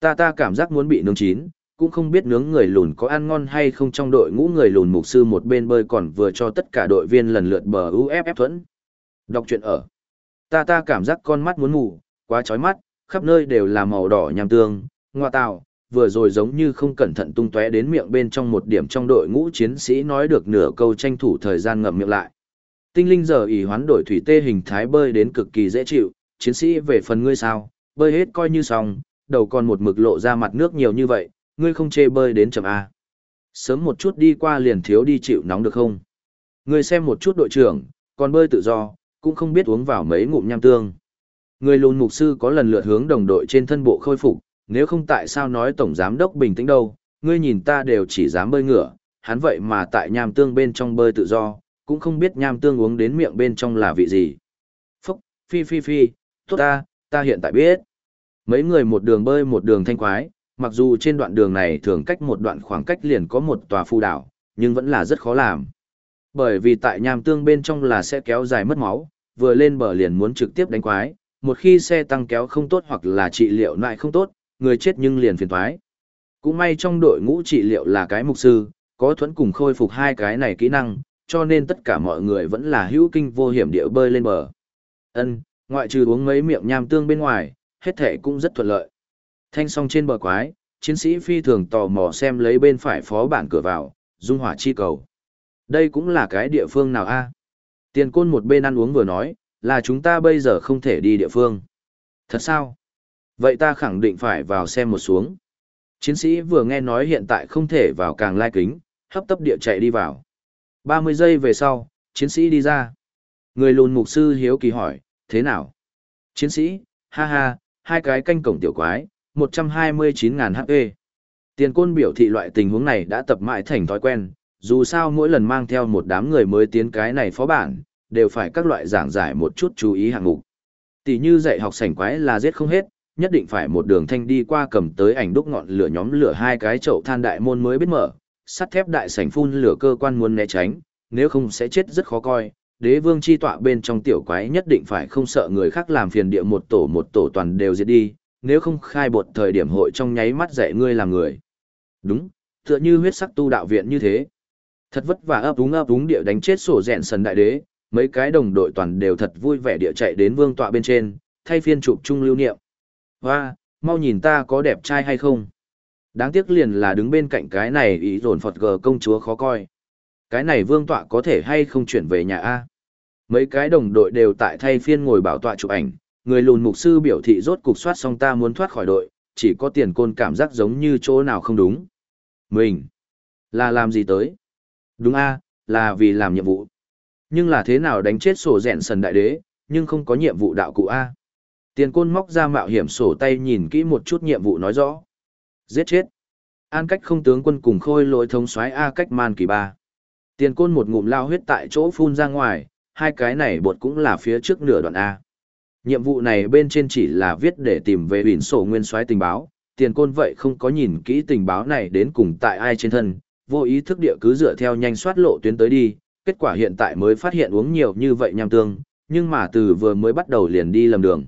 Ta ta cảm giác muốn bị nướng chín, cũng không biết nướng người lùn có ăn ngon hay không trong đội ngũ người lùn mục sư một bên bơi còn vừa cho tất cả đội viên lần lượt bờ UFF thuẫn. Đọc chuyện ở. Ta ta cảm giác con mắt muốn mù, quá chói mắt, khắp nơi đều là màu đỏ nham tương, ngoa tạo, vừa rồi giống như không cẩn thận tung tóe đến miệng bên trong một điểm trong đội ngũ chiến sĩ nói được nửa câu tranh thủ thời gian ngậm miệng lại. Tinh linh giờ ỉ hoán đổi thủy tê hình thái bơi đến cực kỳ dễ chịu, chiến sĩ về phần ngươi sao, bơi hết coi như xong, đầu còn một mực lộ ra mặt nước nhiều như vậy, ngươi không chê bơi đến chậm A. Sớm một chút đi qua liền thiếu đi chịu nóng được không? Ngươi xem một chút đội trưởng, còn bơi tự do, cũng không biết uống vào mấy ngụm nham tương. Người lùn mục sư có lần lượt hướng đồng đội trên thân bộ khôi phục, nếu không tại sao nói tổng giám đốc bình tĩnh đâu, ngươi nhìn ta đều chỉ dám bơi ngửa, hắn vậy mà tại nham tương bên trong bơi tự do, cũng không biết nham tương uống đến miệng bên trong là vị gì. Phúc, phi phi phi, tốt ta, ta hiện tại biết. Mấy người một đường bơi một đường thanh quái, mặc dù trên đoạn đường này thường cách một đoạn khoảng cách liền có một tòa phù đảo, nhưng vẫn là rất khó làm. Bởi vì tại nham tương bên trong là sẽ kéo dài mất máu, vừa lên bờ liền muốn trực tiếp đánh quái, một khi xe tăng kéo không tốt hoặc là trị liệu lại không tốt, người chết nhưng liền phiền thoái. Cũng may trong đội ngũ trị liệu là cái mục sư, có thuẫn cùng khôi phục hai cái này kỹ năng, cho nên tất cả mọi người vẫn là hữu kinh vô hiểm địa bơi lên bờ. Ân, ngoại trừ uống mấy miệng nham tương bên ngoài, hết thể cũng rất thuận lợi. Thanh song trên bờ quái, chiến sĩ phi thường tò mò xem lấy bên phải phó bản cửa vào, dung hỏa chi cầu. Đây cũng là cái địa phương nào a? Tiền côn một bên ăn uống vừa nói, là chúng ta bây giờ không thể đi địa phương. Thật sao? Vậy ta khẳng định phải vào xem một xuống. Chiến sĩ vừa nghe nói hiện tại không thể vào càng lai kính, hấp tấp địa chạy đi vào. 30 giây về sau, chiến sĩ đi ra. Người lùn mục sư hiếu kỳ hỏi, thế nào? Chiến sĩ, ha ha, hai cái canh cổng tiểu quái, 129.000 HP. Tiền côn biểu thị loại tình huống này đã tập mãi thành thói quen, dù sao mỗi lần mang theo một đám người mới tiến cái này phó bản, đều phải các loại giảng giải một chút chú ý hạng mục. Tỷ như dạy học sảnh quái là giết không hết, nhất định phải một đường thanh đi qua cầm tới ảnh đúc ngọn lửa nhóm lửa hai cái chậu than đại môn mới biết mở, sắt thép đại sảnh phun lửa cơ quan muốn né tránh, nếu không sẽ chết rất khó coi. Đế vương chi tọa bên trong tiểu quái nhất định phải không sợ người khác làm phiền địa một tổ một tổ toàn đều diệt đi, nếu không khai bột thời điểm hội trong nháy mắt dạy ngươi làm người. Đúng, tựa như huyết sắc tu đạo viện như thế. Thật vất vả ấp úng ấp úng địa đánh chết sổ rẹn sần đại đế, mấy cái đồng đội toàn đều thật vui vẻ địa chạy đến vương tọa bên trên, thay phiên chụp chung lưu niệm. Hoa, mau nhìn ta có đẹp trai hay không? Đáng tiếc liền là đứng bên cạnh cái này ý dồn phật gờ công chúa khó coi. Cái này vương tọa có thể hay không chuyển về nhà A. Mấy cái đồng đội đều tại thay phiên ngồi bảo tọa chụp ảnh, người lùn mục sư biểu thị rốt cục soát xong ta muốn thoát khỏi đội, chỉ có tiền côn cảm giác giống như chỗ nào không đúng. Mình, là làm gì tới? Đúng A, là vì làm nhiệm vụ. Nhưng là thế nào đánh chết sổ rẹn sần đại đế, nhưng không có nhiệm vụ đạo cụ A. Tiền côn móc ra mạo hiểm sổ tay nhìn kỹ một chút nhiệm vụ nói rõ. Giết chết. An cách không tướng quân cùng khôi lỗi thống soái A cách man kỳ ba. Tiền côn một ngụm lao huyết tại chỗ phun ra ngoài, hai cái này bột cũng là phía trước nửa đoạn A. Nhiệm vụ này bên trên chỉ là viết để tìm về biển sổ nguyên soái tình báo, tiền côn vậy không có nhìn kỹ tình báo này đến cùng tại ai trên thân, vô ý thức địa cứ dựa theo nhanh soát lộ tuyến tới đi, kết quả hiện tại mới phát hiện uống nhiều như vậy nham tương, nhưng mà từ vừa mới bắt đầu liền đi lầm đường.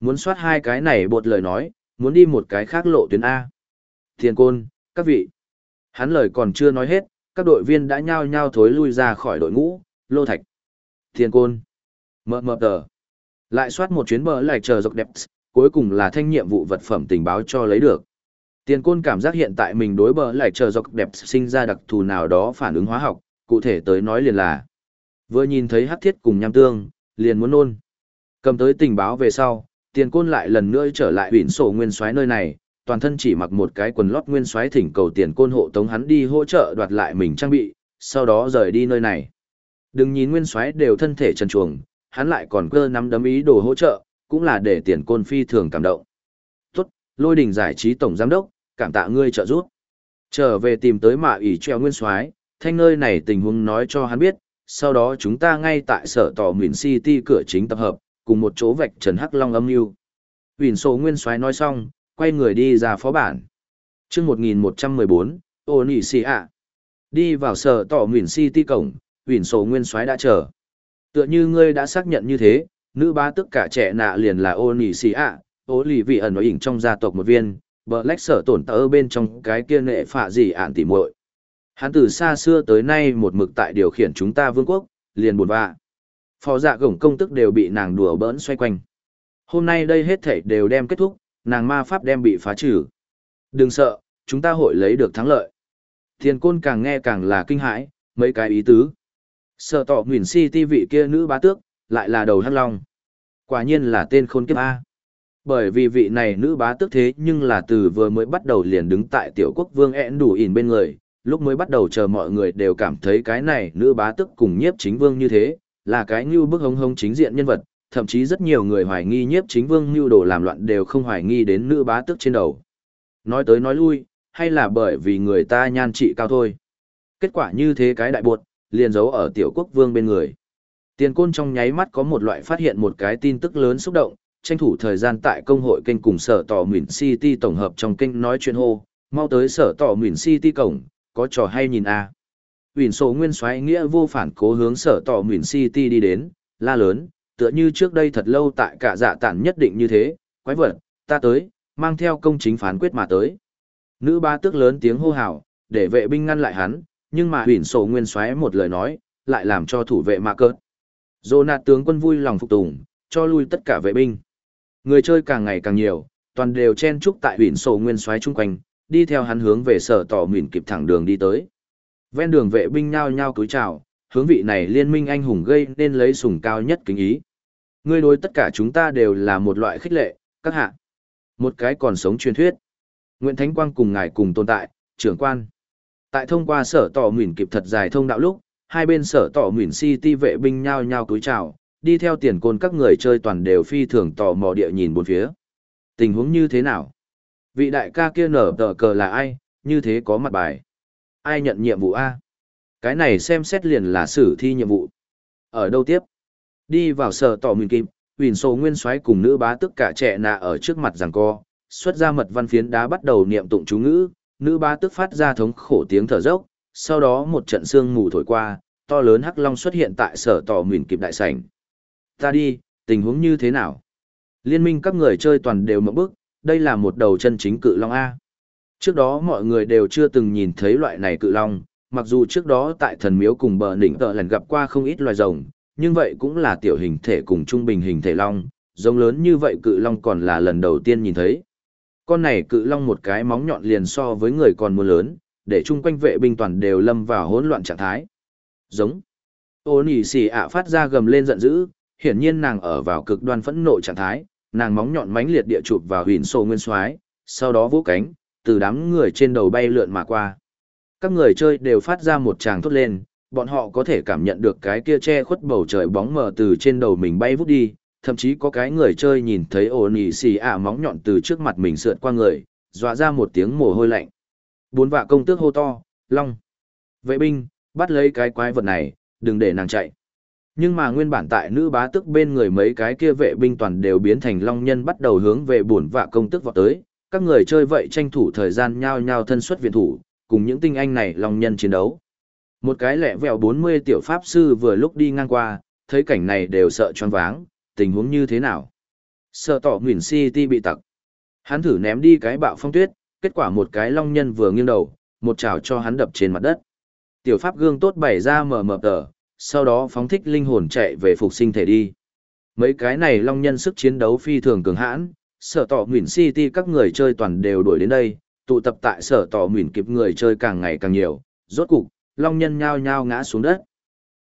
Muốn soát hai cái này bột lời nói, muốn đi một cái khác lộ tuyến A. Thiên côn, các vị. Hắn lời còn chưa nói hết, các đội viên đã nhao nhao thối lui ra khỏi đội ngũ, lô thạch. Thiên côn. Mờ mờ tờ. Lại soát một chuyến bờ lại chờ dọc đẹp, cuối cùng là thanh nhiệm vụ vật phẩm tình báo cho lấy được. Tiền côn cảm giác hiện tại mình đối bờ lại chờ dọc đẹp sinh ra đặc thù nào đó phản ứng hóa học, cụ thể tới nói liền là. Vừa nhìn thấy hắc thiết cùng nham tương, liền muốn nôn. Cầm tới tình báo về sau, tiền côn lại lần nữa trở lại biển sổ nguyên soái nơi này, toàn thân chỉ mặc một cái quần lót nguyên soái thỉnh cầu tiền côn hộ tống hắn đi hỗ trợ đoạt lại mình trang bị, sau đó rời đi nơi này. Đừng nhìn nguyên soái đều thân thể trần chuồng, hắn lại còn cơ nắm đấm ý đồ hỗ trợ, cũng là để tiền côn phi thường cảm động. Tốt, lôi đình giải trí tổng giám đốc, cảm tạ ngươi trợ giúp. Trở về tìm tới mạ ủy treo nguyên soái, thanh nơi này tình huống nói cho hắn biết, sau đó chúng ta ngay tại sở tỏ Nguyễn City cửa chính tập hợp, cùng một chỗ vạch Trần Hắc Long âm mưu. Huỳnh Sổ Nguyên Soái nói xong, quay người đi ra phó bản. Chương 1114, Ô Nị Xì ạ. Đi vào sở tỏ Si City cổng, Huỳnh Sổ Nguyên Soái đã chờ. Tựa như ngươi đã xác nhận như thế, nữ bá tức cả trẻ nạ liền là Ô Nị Xì ạ, Ô Lì vị ẩn nói ỉnh trong gia tộc một viên, bờ lách sở tổn tớ bên trong cái kia nệ phạ gì ạn tỉ muội Hắn từ xa xưa tới nay một mực tại điều khiển chúng ta vương quốc, liền buồn vạ. Phò dạ gổng công tức đều bị nàng đùa bỡn xoay quanh. Hôm nay đây hết thảy đều đem kết thúc, nàng ma pháp đem bị phá trừ. Đừng sợ, chúng ta hội lấy được thắng lợi. Thiên côn càng nghe càng là kinh hãi, mấy cái ý tứ. Sợ tỏ nguyện si ti vị kia nữ bá tước, lại là đầu hắc long. Quả nhiên là tên khôn kiếp A. Bởi vì vị này nữ bá tước thế nhưng là từ vừa mới bắt đầu liền đứng tại tiểu quốc vương ẹn đủ ỉn bên người, lúc mới bắt đầu chờ mọi người đều cảm thấy cái này nữ bá tước cùng nhiếp chính vương như thế, là cái như bức hống hống chính diện nhân vật, thậm chí rất nhiều người hoài nghi nhiếp chính vương mưu đồ làm loạn đều không hoài nghi đến nữ bá tước trên đầu. Nói tới nói lui, hay là bởi vì người ta nhan trị cao thôi. Kết quả như thế cái đại buột, liền giấu ở tiểu quốc vương bên người. Tiền côn trong nháy mắt có một loại phát hiện một cái tin tức lớn xúc động, tranh thủ thời gian tại công hội kênh cùng sở tỏ Mỉn City tổng hợp trong kênh nói chuyện hô, mau tới sở tỏ Mỉn City cổng, có trò hay nhìn à. Huỳnh sổ nguyên xoáy nghĩa vô phản cố hướng sở tỏ Mỉn City đi đến, la lớn, tựa như trước đây thật lâu tại cả dạ tản nhất định như thế, quái vật, ta tới, mang theo công chính phán quyết mà tới. Nữ ba tước lớn tiếng hô hào, để vệ binh ngăn lại hắn, nhưng mà huyền sổ nguyên xoáy một lời nói, lại làm cho thủ vệ mạ cớt. Dô nạt tướng quân vui lòng phục tùng, cho lui tất cả vệ binh. Người chơi càng ngày càng nhiều, toàn đều chen chúc tại huyền sổ nguyên xoáy chung quanh, đi theo hắn hướng về sở tỏ mỉn kịp thẳng đường đi tới. Ven đường vệ binh nhao nhao cúi chào, hướng vị này liên minh anh hùng gây nên lấy sùng cao nhất kính ý. Ngươi đối tất cả chúng ta đều là một loại khích lệ, các hạ. Một cái còn sống truyền thuyết. Nguyễn Thánh Quang cùng ngài cùng tồn tại, trưởng quan. Tại thông qua sở tỏ mỉn kịp thật dài thông đạo lúc, hai bên sở tỏ mỉn city vệ binh nhao nhao cúi chào, đi theo tiền côn các người chơi toàn đều phi thường tò mò địa nhìn bốn phía. Tình huống như thế nào? vị đại ca kia nở tờ cờ là ai, như thế có mặt bài. Ai nhận nhiệm vụ A? Cái này xem xét liền là xử thi nhiệm vụ. Ở đâu tiếp? Đi vào sở tỏ mình kịp, Huỳnh Sô Nguyên soái cùng nữ bá tức cả trẻ nạ ở trước mặt giằng co, xuất ra mật văn phiến đá bắt đầu niệm tụng chú ngữ, nữ bá tức phát ra thống khổ tiếng thở dốc, sau đó một trận sương mù thổi qua, to lớn hắc long xuất hiện tại sở tỏ mình kịp đại sảnh. Ta đi, tình huống như thế nào? Liên minh các người chơi toàn đều mở bức, đây là một đầu chân chính cự long A. Trước đó mọi người đều chưa từng nhìn thấy loại này cự long, mặc dù trước đó tại thần miếu cùng bờ đỉnh tợ lần gặp qua không ít loài rồng, nhưng vậy cũng là tiểu hình thể cùng trung bình hình thể long, giống lớn như vậy cự long còn là lần đầu tiên nhìn thấy. Con này cự long một cái móng nhọn liền so với người còn muốn lớn, để chung quanh vệ binh toàn đều lâm vào hỗn loạn trạng thái. giống. Ô nỉ xì ạ phát ra gầm lên giận dữ, hiển nhiên nàng ở vào cực đoan phẫn nộ trạng thái, nàng móng nhọn mánh liệt địa chụp vào huỳnh sô nguyên soái sau đó vỗ cánh, từ đám người trên đầu bay lượn mà qua. Các người chơi đều phát ra một tràng thốt lên, bọn họ có thể cảm nhận được cái kia che khuất bầu trời bóng mờ từ trên đầu mình bay vút đi, thậm chí có cái người chơi nhìn thấy ổ nỉ xì ạ móng nhọn từ trước mặt mình sượt qua người, dọa ra một tiếng mồ hôi lạnh. Bốn vạ công tước hô to, long. Vệ binh, bắt lấy cái quái vật này, đừng để nàng chạy. Nhưng mà nguyên bản tại nữ bá tức bên người mấy cái kia vệ binh toàn đều biến thành long nhân bắt đầu hướng về bổn vạ công tức vọt tới, các người chơi vậy tranh thủ thời gian nhao nhao thân xuất viện thủ, cùng những tinh anh này long nhân chiến đấu. Một cái lẻ vẹo 40 tiểu pháp sư vừa lúc đi ngang qua, thấy cảnh này đều sợ choáng váng, tình huống như thế nào? Sợ tỏ Nguyễn City bị tặc. Hắn thử ném đi cái bạo phong tuyết, kết quả một cái long nhân vừa nghiêng đầu, một chảo cho hắn đập trên mặt đất. Tiểu pháp gương tốt bày ra mờ mờ tờ, sau đó phóng thích linh hồn chạy về phục sinh thể đi. Mấy cái này long nhân sức chiến đấu phi thường cường hãn, sở tỏ Nguyễn City các người chơi toàn đều đuổi đến đây, tụ tập tại sở tỏ mỉn kịp người chơi càng ngày càng nhiều, rốt cục, long nhân nhao nhao ngã xuống đất.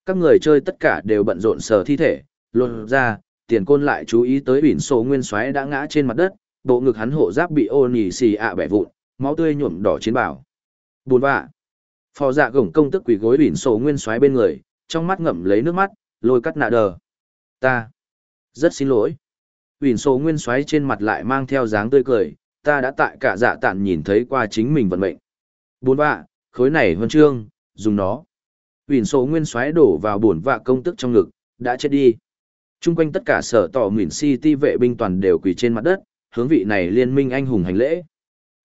Các người chơi tất cả đều bận rộn sở thi thể, lột ra, tiền côn lại chú ý tới biển số nguyên xoáy đã ngã trên mặt đất, bộ ngực hắn hộ giáp bị ô nỉ xì ạ bẻ vụn, máu tươi nhuộm đỏ chiến bảo. Buồn vạ. Phò dạ gổng công tức quỷ gối biển số nguyên xoáy bên người, trong mắt ngậm lấy nước mắt, lôi cắt nạ đờ. Ta. Rất xin lỗi. Biển số nguyên xoáy trên mặt lại mang theo dáng tươi cười, ta đã tại cả dạ tạn nhìn thấy qua chính mình vận mệnh. Bốn vạ, khối này huân chương, dùng nó. Biển số nguyên xoáy đổ vào bổn vạ công tức trong ngực, đã chết đi. Trung quanh tất cả sở tỏ Nguyễn city vệ binh toàn đều quỳ trên mặt đất, hướng vị này liên minh anh hùng hành lễ.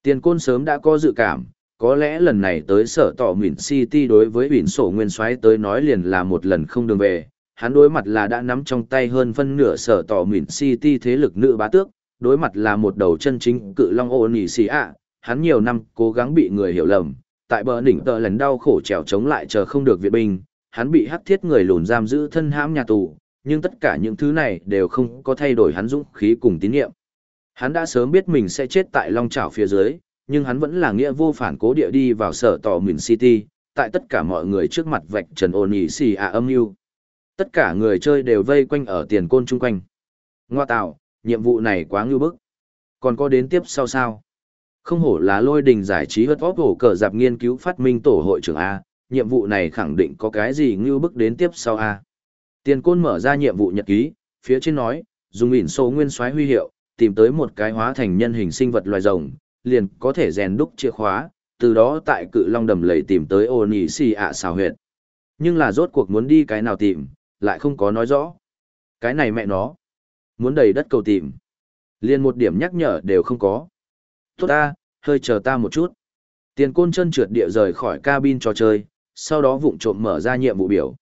Tiền côn sớm đã có dự cảm, có lẽ lần này tới sở tỏ Nguyễn city đối với biển sổ nguyên xoáy tới nói liền là một lần không đường về. Hắn đối mặt là đã nắm trong tay hơn phân nửa sở tỏ Nguyễn city thế lực nữ bá tước, đối mặt là một đầu chân chính cự long ô nỉ xì ạ. Hắn nhiều năm cố gắng bị người hiểu lầm, tại bờ đỉnh tờ lần đau khổ trèo chống lại chờ không được viện binh, hắn bị hắc thiết người lùn giam giữ thân hãm nhà tù, nhưng tất cả những thứ này đều không có thay đổi hắn dũng khí cùng tín nhiệm. Hắn đã sớm biết mình sẽ chết tại Long Chảo phía dưới, nhưng hắn vẫn là nghĩa vô phản cố địa đi vào sở tỏ Mìn City, tại tất cả mọi người trước mặt vạch trần ôn ỉ xì ạ âm mưu Tất cả người chơi đều vây quanh ở tiền côn chung quanh. Ngoa tạo, nhiệm vụ này quá ngưu bức. Còn có đến tiếp sau sao? Không hổ là lôi đình giải trí hớt vóp hổ cờ dạp nghiên cứu phát minh tổ hội trưởng A, nhiệm vụ này khẳng định có cái gì ngưu bức đến tiếp sau A. Tiền côn mở ra nhiệm vụ nhật ký, phía trên nói, dùng ỉn số nguyên soái huy hiệu, tìm tới một cái hóa thành nhân hình sinh vật loài rồng, liền có thể rèn đúc chìa khóa, từ đó tại cự long đầm lầy tìm tới ô nỉ xì ạ xào huyệt. Nhưng là rốt cuộc muốn đi cái nào tìm, lại không có nói rõ. Cái này mẹ nó, muốn đầy đất cầu tìm. Liền một điểm nhắc nhở đều không có. Tốt ta, hơi chờ ta một chút. Tiền côn chân trượt địa rời khỏi cabin trò chơi, sau đó vụng trộm mở ra nhiệm vụ biểu.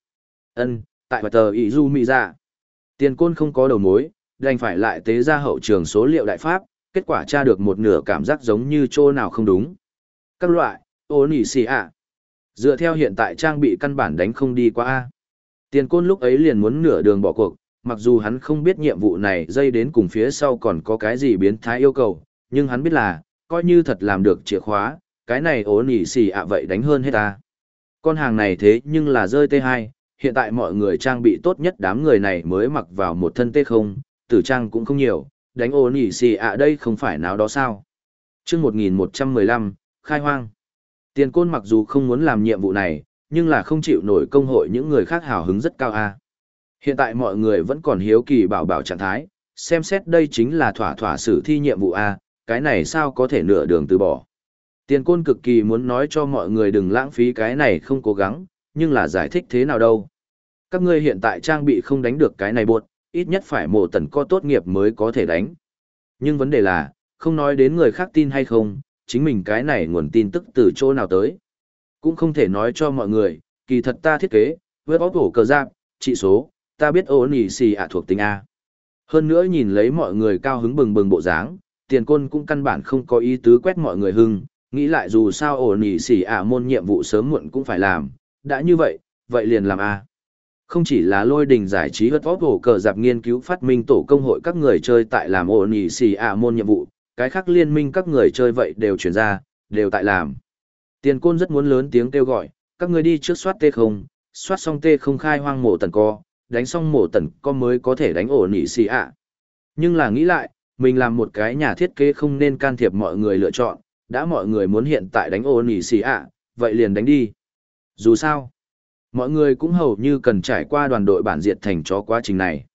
Ân, tại và tờ ý du mỹ ra. Dạ. Tiền côn không có đầu mối, đành phải lại tế ra hậu trường số liệu đại pháp, kết quả tra được một nửa cảm giác giống như chỗ nào không đúng. Các loại, ô nỉ xì ạ. Dựa theo hiện tại trang bị căn bản đánh không đi qua A. Tiền côn lúc ấy liền muốn nửa đường bỏ cuộc, mặc dù hắn không biết nhiệm vụ này dây đến cùng phía sau còn có cái gì biến thái yêu cầu, nhưng hắn biết là, coi như thật làm được chìa khóa, cái này ố nỉ xì ạ vậy đánh hơn hết ta. Con hàng này thế nhưng là rơi T2, hiện tại mọi người trang bị tốt nhất đám người này mới mặc vào một thân T0, tử trang cũng không nhiều, đánh ố nỉ xì ạ đây không phải nào đó sao. chương 1115, khai hoang. Tiền côn mặc dù không muốn làm nhiệm vụ này, nhưng là không chịu nổi công hội những người khác hào hứng rất cao a. Hiện tại mọi người vẫn còn hiếu kỳ bảo bảo trạng thái, xem xét đây chính là thỏa thỏa xử thi nhiệm vụ a, cái này sao có thể nửa đường từ bỏ. Tiền côn cực kỳ muốn nói cho mọi người đừng lãng phí cái này không cố gắng, nhưng là giải thích thế nào đâu. Các ngươi hiện tại trang bị không đánh được cái này buộc, ít nhất phải mộ tần co tốt nghiệp mới có thể đánh. Nhưng vấn đề là, không nói đến người khác tin hay không, chính mình cái này nguồn tin tức từ chỗ nào tới. Cũng không thể nói cho mọi người, kỳ thật ta thiết kế, với bóp hổ cờ giáp, trị số, ta biết ô nỉ xì ạ thuộc tính A. Hơn nữa nhìn lấy mọi người cao hứng bừng bừng bộ dáng, tiền côn cũng căn bản không có ý tứ quét mọi người hưng, nghĩ lại dù sao ổ nỉ xỉ ạ môn nhiệm vụ sớm muộn cũng phải làm, đã như vậy, vậy liền làm A. Không chỉ là lôi đình giải trí hớt vóp hổ cờ dạp nghiên cứu phát minh tổ công hội các người chơi tại làm ổ nỉ xỉ ạ môn nhiệm vụ, cái khác liên minh các người chơi vậy đều chuyển ra, đều tại làm. Tiền côn rất muốn lớn tiếng kêu gọi, các người đi trước soát tê không, soát xong tê không khai hoang mổ tần co, đánh xong mổ tần có mới có thể đánh ổ nỉ xì ạ. Nhưng là nghĩ lại, mình làm một cái nhà thiết kế không nên can thiệp mọi người lựa chọn, đã mọi người muốn hiện tại đánh ổ nỉ xì ạ, vậy liền đánh đi. Dù sao, mọi người cũng hầu như cần trải qua đoàn đội bản diệt thành chó quá trình này.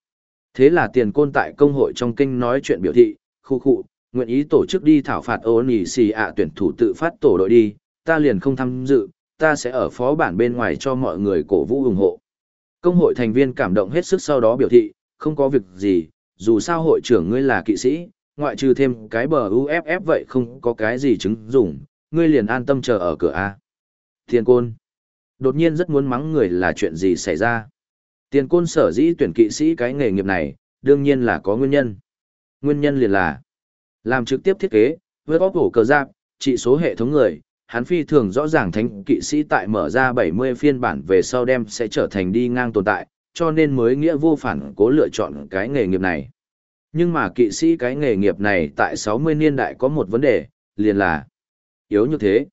Thế là tiền côn tại công hội trong kinh nói chuyện biểu thị, khu khu, nguyện ý tổ chức đi thảo phạt ô nỉ xì ạ tuyển thủ tự phát tổ đội đi, ta liền không tham dự, ta sẽ ở phó bản bên ngoài cho mọi người cổ vũ ủng hộ. Công hội thành viên cảm động hết sức sau đó biểu thị, không có việc gì, dù sao hội trưởng ngươi là kỵ sĩ, ngoại trừ thêm cái bờ UFF vậy không có cái gì chứng dùng, ngươi liền an tâm chờ ở cửa A. Thiên côn. Đột nhiên rất muốn mắng người là chuyện gì xảy ra. Tiền côn sở dĩ tuyển kỵ sĩ cái nghề nghiệp này, đương nhiên là có nguyên nhân. Nguyên nhân liền là làm trực tiếp thiết kế, với bóp hổ cờ giáp, trị số hệ thống người, hắn phi thường rõ ràng thánh kỵ sĩ tại mở ra 70 phiên bản về sau đem sẽ trở thành đi ngang tồn tại, cho nên mới nghĩa vô phản cố lựa chọn cái nghề nghiệp này. Nhưng mà kỵ sĩ cái nghề nghiệp này tại 60 niên đại có một vấn đề, liền là yếu như thế.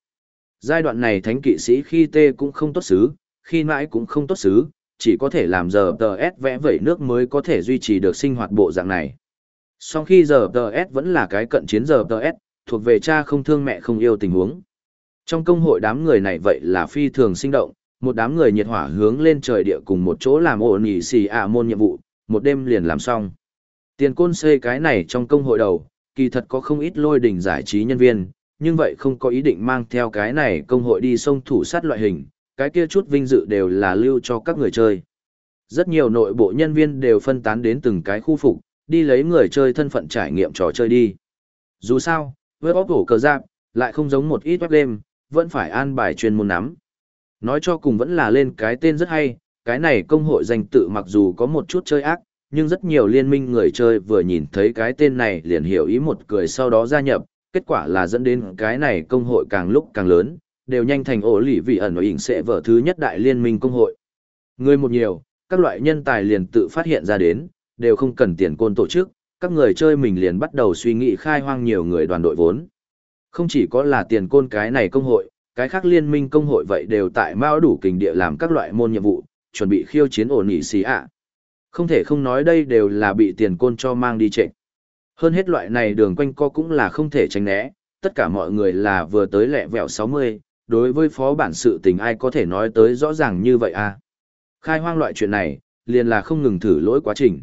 Giai đoạn này thánh kỵ sĩ khi tê cũng không tốt xứ, khi mãi cũng không tốt xứ, chỉ có thể làm giờ tờ S vẽ vẩy nước mới có thể duy trì được sinh hoạt bộ dạng này. Sau khi giờ tờ S vẫn là cái cận chiến giờ tờ S, thuộc về cha không thương mẹ không yêu tình huống. Trong công hội đám người này vậy là phi thường sinh động, một đám người nhiệt hỏa hướng lên trời địa cùng một chỗ làm ổn nhị xì ạ môn nhiệm vụ, một đêm liền làm xong. Tiền côn xê cái này trong công hội đầu, kỳ thật có không ít lôi đỉnh giải trí nhân viên, nhưng vậy không có ý định mang theo cái này công hội đi sông thủ sát loại hình, cái kia chút vinh dự đều là lưu cho các người chơi. Rất nhiều nội bộ nhân viên đều phân tán đến từng cái khu phục, đi lấy người chơi thân phận trải nghiệm trò chơi đi. Dù sao, với bóp hổ cờ giáp, lại không giống một ít web game, vẫn phải an bài chuyên môn nắm. Nói cho cùng vẫn là lên cái tên rất hay, cái này công hội danh tự mặc dù có một chút chơi ác, nhưng rất nhiều liên minh người chơi vừa nhìn thấy cái tên này liền hiểu ý một cười sau đó gia nhập, kết quả là dẫn đến cái này công hội càng lúc càng lớn, đều nhanh thành ổ lỷ vị ẩn ở ỉnh sẽ vở thứ nhất đại liên minh công hội. Người một nhiều, các loại nhân tài liền tự phát hiện ra đến, đều không cần tiền côn tổ chức, các người chơi mình liền bắt đầu suy nghĩ khai hoang nhiều người đoàn đội vốn. Không chỉ có là tiền côn cái này công hội, cái khác liên minh công hội vậy đều tại mao đủ kình địa làm các loại môn nhiệm vụ, chuẩn bị khiêu chiến ổn nghị xí ạ. Không thể không nói đây đều là bị tiền côn cho mang đi trệnh. Hơn hết loại này đường quanh co cũng là không thể tránh né, tất cả mọi người là vừa tới lẹ vẹo 60, đối với phó bản sự tình ai có thể nói tới rõ ràng như vậy à. Khai hoang loại chuyện này, liền là không ngừng thử lỗi quá trình.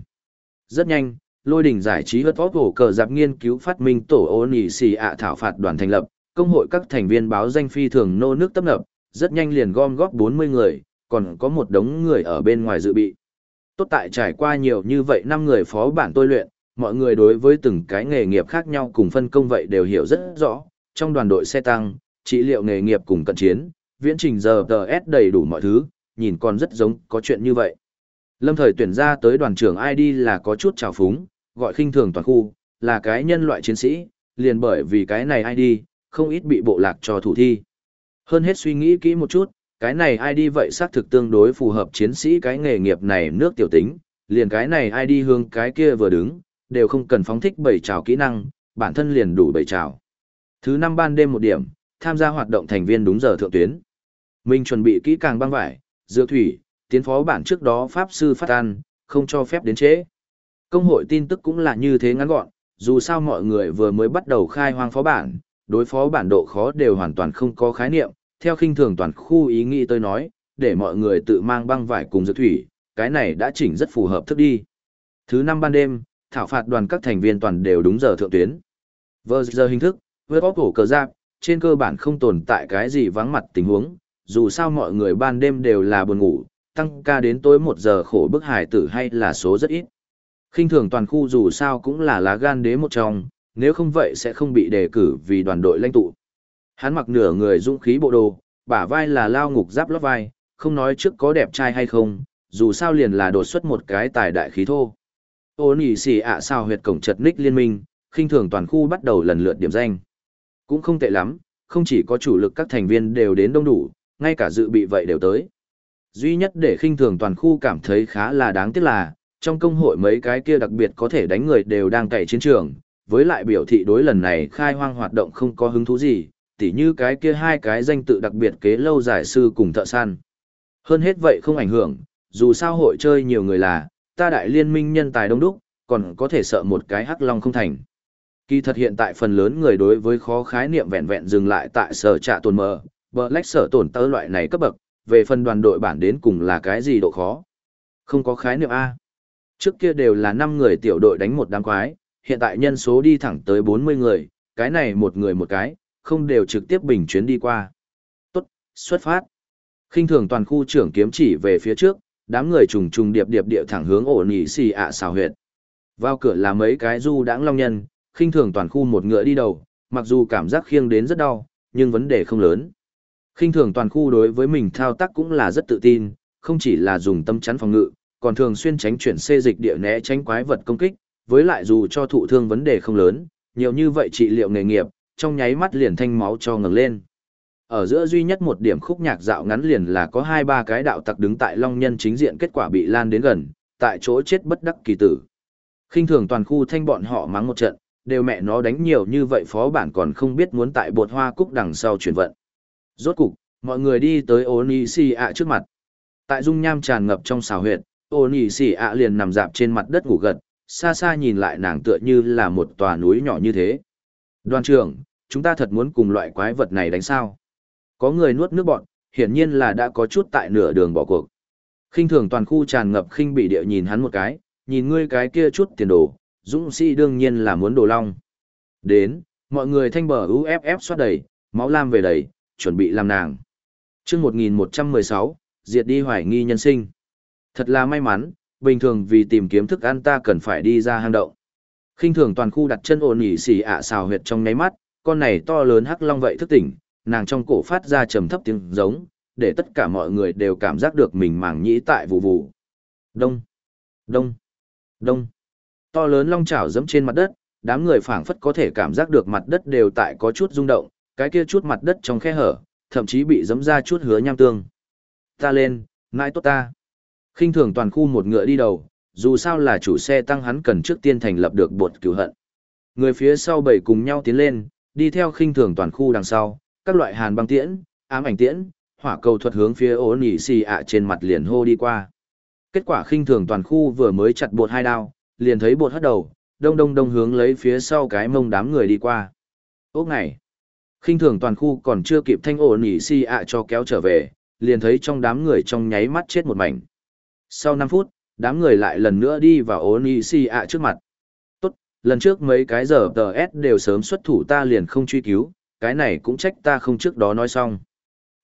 Rất nhanh, lôi đỉnh giải trí hớt vót hổ cờ giặc nghiên cứu phát minh tổ ô nỉ xì ạ thảo phạt đoàn thành lập, công hội các thành viên báo danh phi thường nô nước tấp nập, rất nhanh liền gom góp 40 người, còn có một đống người ở bên ngoài dự bị. Tốt tại trải qua nhiều như vậy năm người phó bản tôi luyện, mọi người đối với từng cái nghề nghiệp khác nhau cùng phân công vậy đều hiểu rất rõ, trong đoàn đội xe tăng, trị liệu nghề nghiệp cùng cận chiến, viễn trình giờ TS đầy đủ mọi thứ, nhìn còn rất giống có chuyện như vậy. Lâm thời tuyển ra tới đoàn trưởng ID là có chút trào phúng, gọi khinh thường toàn khu, là cái nhân loại chiến sĩ, liền bởi vì cái này ID, không ít bị bộ lạc cho thủ thi. Hơn hết suy nghĩ kỹ một chút, cái này ID vậy xác thực tương đối phù hợp chiến sĩ cái nghề nghiệp này nước tiểu tính, liền cái này ID hướng cái kia vừa đứng, đều không cần phóng thích bảy trào kỹ năng, bản thân liền đủ bảy trào. Thứ năm ban đêm một điểm, tham gia hoạt động thành viên đúng giờ thượng tuyến. Mình chuẩn bị kỹ càng băng vải, dược thủy, tiến phó bản trước đó pháp sư phát an, không cho phép đến trễ. Công hội tin tức cũng là như thế ngắn gọn, dù sao mọi người vừa mới bắt đầu khai hoang phó bản, đối phó bản độ khó đều hoàn toàn không có khái niệm, theo khinh thường toàn khu ý nghĩ tôi nói, để mọi người tự mang băng vải cùng dược thủy, cái này đã chỉnh rất phù hợp thức đi. Thứ năm ban đêm, thảo phạt đoàn các thành viên toàn đều đúng giờ thượng tuyến. Vừa giờ hình thức, với bóp cổ cờ giáp, trên cơ bản không tồn tại cái gì vắng mặt tình huống, dù sao mọi người ban đêm đều là buồn ngủ, tăng ca đến tối một giờ khổ bức hải tử hay là số rất ít khinh thường toàn khu dù sao cũng là lá gan đế một trong, nếu không vậy sẽ không bị đề cử vì đoàn đội lãnh tụ. Hắn mặc nửa người dũng khí bộ đồ, bả vai là lao ngục giáp lót vai, không nói trước có đẹp trai hay không, dù sao liền là đột xuất một cái tài đại khí thô. Ôn nỉ xì ạ sao huyệt cổng chật ních liên minh, khinh thường toàn khu bắt đầu lần lượt điểm danh. Cũng không tệ lắm, không chỉ có chủ lực các thành viên đều đến đông đủ, ngay cả dự bị vậy đều tới. Duy nhất để khinh thường toàn khu cảm thấy khá là đáng tiếc là, trong công hội mấy cái kia đặc biệt có thể đánh người đều đang cày chiến trường, với lại biểu thị đối lần này khai hoang hoạt động không có hứng thú gì, tỉ như cái kia hai cái danh tự đặc biệt kế lâu giải sư cùng thợ săn. Hơn hết vậy không ảnh hưởng, dù sao hội chơi nhiều người là, ta đại liên minh nhân tài đông đúc, còn có thể sợ một cái hắc long không thành. Kỳ thật hiện tại phần lớn người đối với khó khái niệm vẹn vẹn dừng lại tại sở trạ tồn mờ, Black sở tổn tơ loại này cấp bậc, về phần đoàn đội bản đến cùng là cái gì độ khó. Không có khái niệm A. Trước kia đều là 5 người tiểu đội đánh một đám quái, hiện tại nhân số đi thẳng tới 40 người, cái này một người một cái, không đều trực tiếp bình chuyến đi qua. Tốt, xuất phát. khinh thường toàn khu trưởng kiếm chỉ về phía trước, đám người trùng trùng điệp điệp điệp thẳng hướng ổ nỉ xì ạ xào huyệt. Vào cửa là mấy cái du đãng long nhân, khinh thường toàn khu một ngựa đi đầu, mặc dù cảm giác khiêng đến rất đau, nhưng vấn đề không lớn. Khinh thường toàn khu đối với mình thao tác cũng là rất tự tin, không chỉ là dùng tâm chắn phòng ngự, còn thường xuyên tránh chuyển xê dịch địa né tránh quái vật công kích, với lại dù cho thụ thương vấn đề không lớn, nhiều như vậy trị liệu nghề nghiệp, trong nháy mắt liền thanh máu cho ngừng lên. Ở giữa duy nhất một điểm khúc nhạc dạo ngắn liền là có hai ba cái đạo tặc đứng tại long nhân chính diện kết quả bị lan đến gần, tại chỗ chết bất đắc kỳ tử. khinh thường toàn khu thanh bọn họ mắng một trận, đều mẹ nó đánh nhiều như vậy phó bản còn không biết muốn tại bột hoa cúc đằng sau chuyển vận. Rốt cục, mọi người đi tới ôn y ạ trước mặt. Tại dung nham tràn ngập trong xào huyệt, ôn nỉ xỉ ạ liền nằm dạp trên mặt đất ngủ gật, xa xa nhìn lại nàng tựa như là một tòa núi nhỏ như thế. Đoàn trưởng, chúng ta thật muốn cùng loại quái vật này đánh sao? Có người nuốt nước bọn, hiển nhiên là đã có chút tại nửa đường bỏ cuộc. khinh thường toàn khu tràn ngập khinh bị địa nhìn hắn một cái, nhìn ngươi cái kia chút tiền đồ, dũng sĩ đương nhiên là muốn đồ long. Đến, mọi người thanh bờ UFF xoát đầy, máu lam về đầy, chuẩn bị làm nàng. chương 1116, diệt đi hoài nghi nhân sinh. Thật là may mắn, bình thường vì tìm kiếm thức ăn ta cần phải đi ra hang động. khinh thường toàn khu đặt chân ổn nhỉ xì ạ xào huyệt trong nháy mắt, con này to lớn hắc long vậy thức tỉnh, nàng trong cổ phát ra trầm thấp tiếng giống, để tất cả mọi người đều cảm giác được mình màng nhĩ tại vụ vụ. Đông, đông, đông. To lớn long chảo giẫm trên mặt đất, đám người phảng phất có thể cảm giác được mặt đất đều tại có chút rung động, cái kia chút mặt đất trong khe hở, thậm chí bị giẫm ra chút hứa nham tương. Ta lên, ngại tốt ta khinh thường toàn khu một ngựa đi đầu, dù sao là chủ xe tăng hắn cần trước tiên thành lập được bột cứu hận. Người phía sau bảy cùng nhau tiến lên, đi theo khinh thường toàn khu đằng sau, các loại hàn băng tiễn, ám ảnh tiễn, hỏa cầu thuật hướng phía ố nỉ xì ạ trên mặt liền hô đi qua. Kết quả khinh thường toàn khu vừa mới chặt bột hai đao, liền thấy bột hất đầu, đông đông đông hướng lấy phía sau cái mông đám người đi qua. Ốc này, khinh thường toàn khu còn chưa kịp thanh ổ nỉ si ạ cho kéo trở về, liền thấy trong đám người trong nháy mắt chết một mảnh. Sau 5 phút, đám người lại lần nữa đi vào ổ si ạ trước mặt. Tốt, lần trước mấy cái giờ tờ S đều sớm xuất thủ ta liền không truy cứu, cái này cũng trách ta không trước đó nói xong.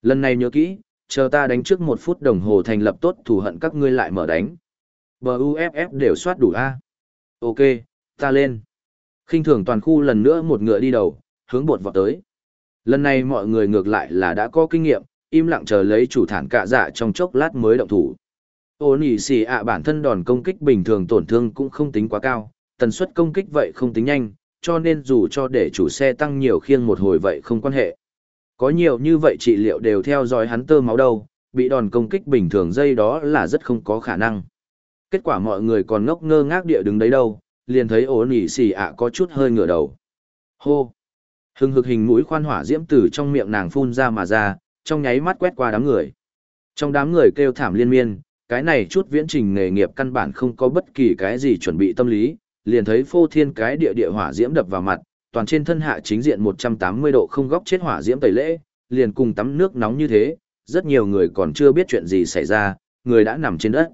Lần này nhớ kỹ, chờ ta đánh trước một phút đồng hồ thành lập tốt thù hận các ngươi lại mở đánh. BUFF đều soát đủ A. Ok, ta lên. khinh thường toàn khu lần nữa một ngựa đi đầu, hướng bột vọt tới. Lần này mọi người ngược lại là đã có kinh nghiệm, im lặng chờ lấy chủ thản cạ dạ trong chốc lát mới động thủ. Ô nỉ xì ạ bản thân đòn công kích bình thường tổn thương cũng không tính quá cao, tần suất công kích vậy không tính nhanh, cho nên dù cho để chủ xe tăng nhiều khiêng một hồi vậy không quan hệ. Có nhiều như vậy trị liệu đều theo dõi hắn tơ máu đâu, bị đòn công kích bình thường dây đó là rất không có khả năng. Kết quả mọi người còn ngốc ngơ ngác địa đứng đấy đâu, liền thấy ổ nỉ xì ạ có chút hơi ngửa đầu. Hô! Hưng hực hình mũi khoan hỏa diễm từ trong miệng nàng phun ra mà ra, trong nháy mắt quét qua đám người. Trong đám người kêu thảm liên miên, cái này chút viễn trình nghề nghiệp căn bản không có bất kỳ cái gì chuẩn bị tâm lý, liền thấy phô thiên cái địa địa hỏa diễm đập vào mặt, toàn trên thân hạ chính diện 180 độ không góc chết hỏa diễm tẩy lễ, liền cùng tắm nước nóng như thế, rất nhiều người còn chưa biết chuyện gì xảy ra, người đã nằm trên đất.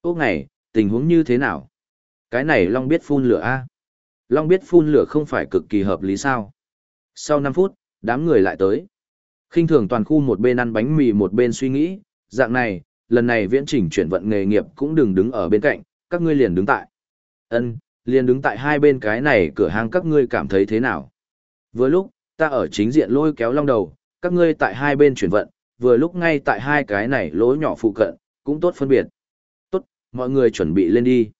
Ô ngày, tình huống như thế nào? Cái này Long biết phun lửa a Long biết phun lửa không phải cực kỳ hợp lý sao? Sau 5 phút, đám người lại tới. khinh thường toàn khu một bên ăn bánh mì một bên suy nghĩ, dạng này, lần này viễn chỉnh chuyển vận nghề nghiệp cũng đừng đứng ở bên cạnh, các ngươi liền đứng tại. Ân, liền đứng tại hai bên cái này cửa hàng các ngươi cảm thấy thế nào? Vừa lúc, ta ở chính diện lôi kéo long đầu, các ngươi tại hai bên chuyển vận, vừa lúc ngay tại hai cái này lỗ nhỏ phụ cận, cũng tốt phân biệt. Tốt, mọi người chuẩn bị lên đi.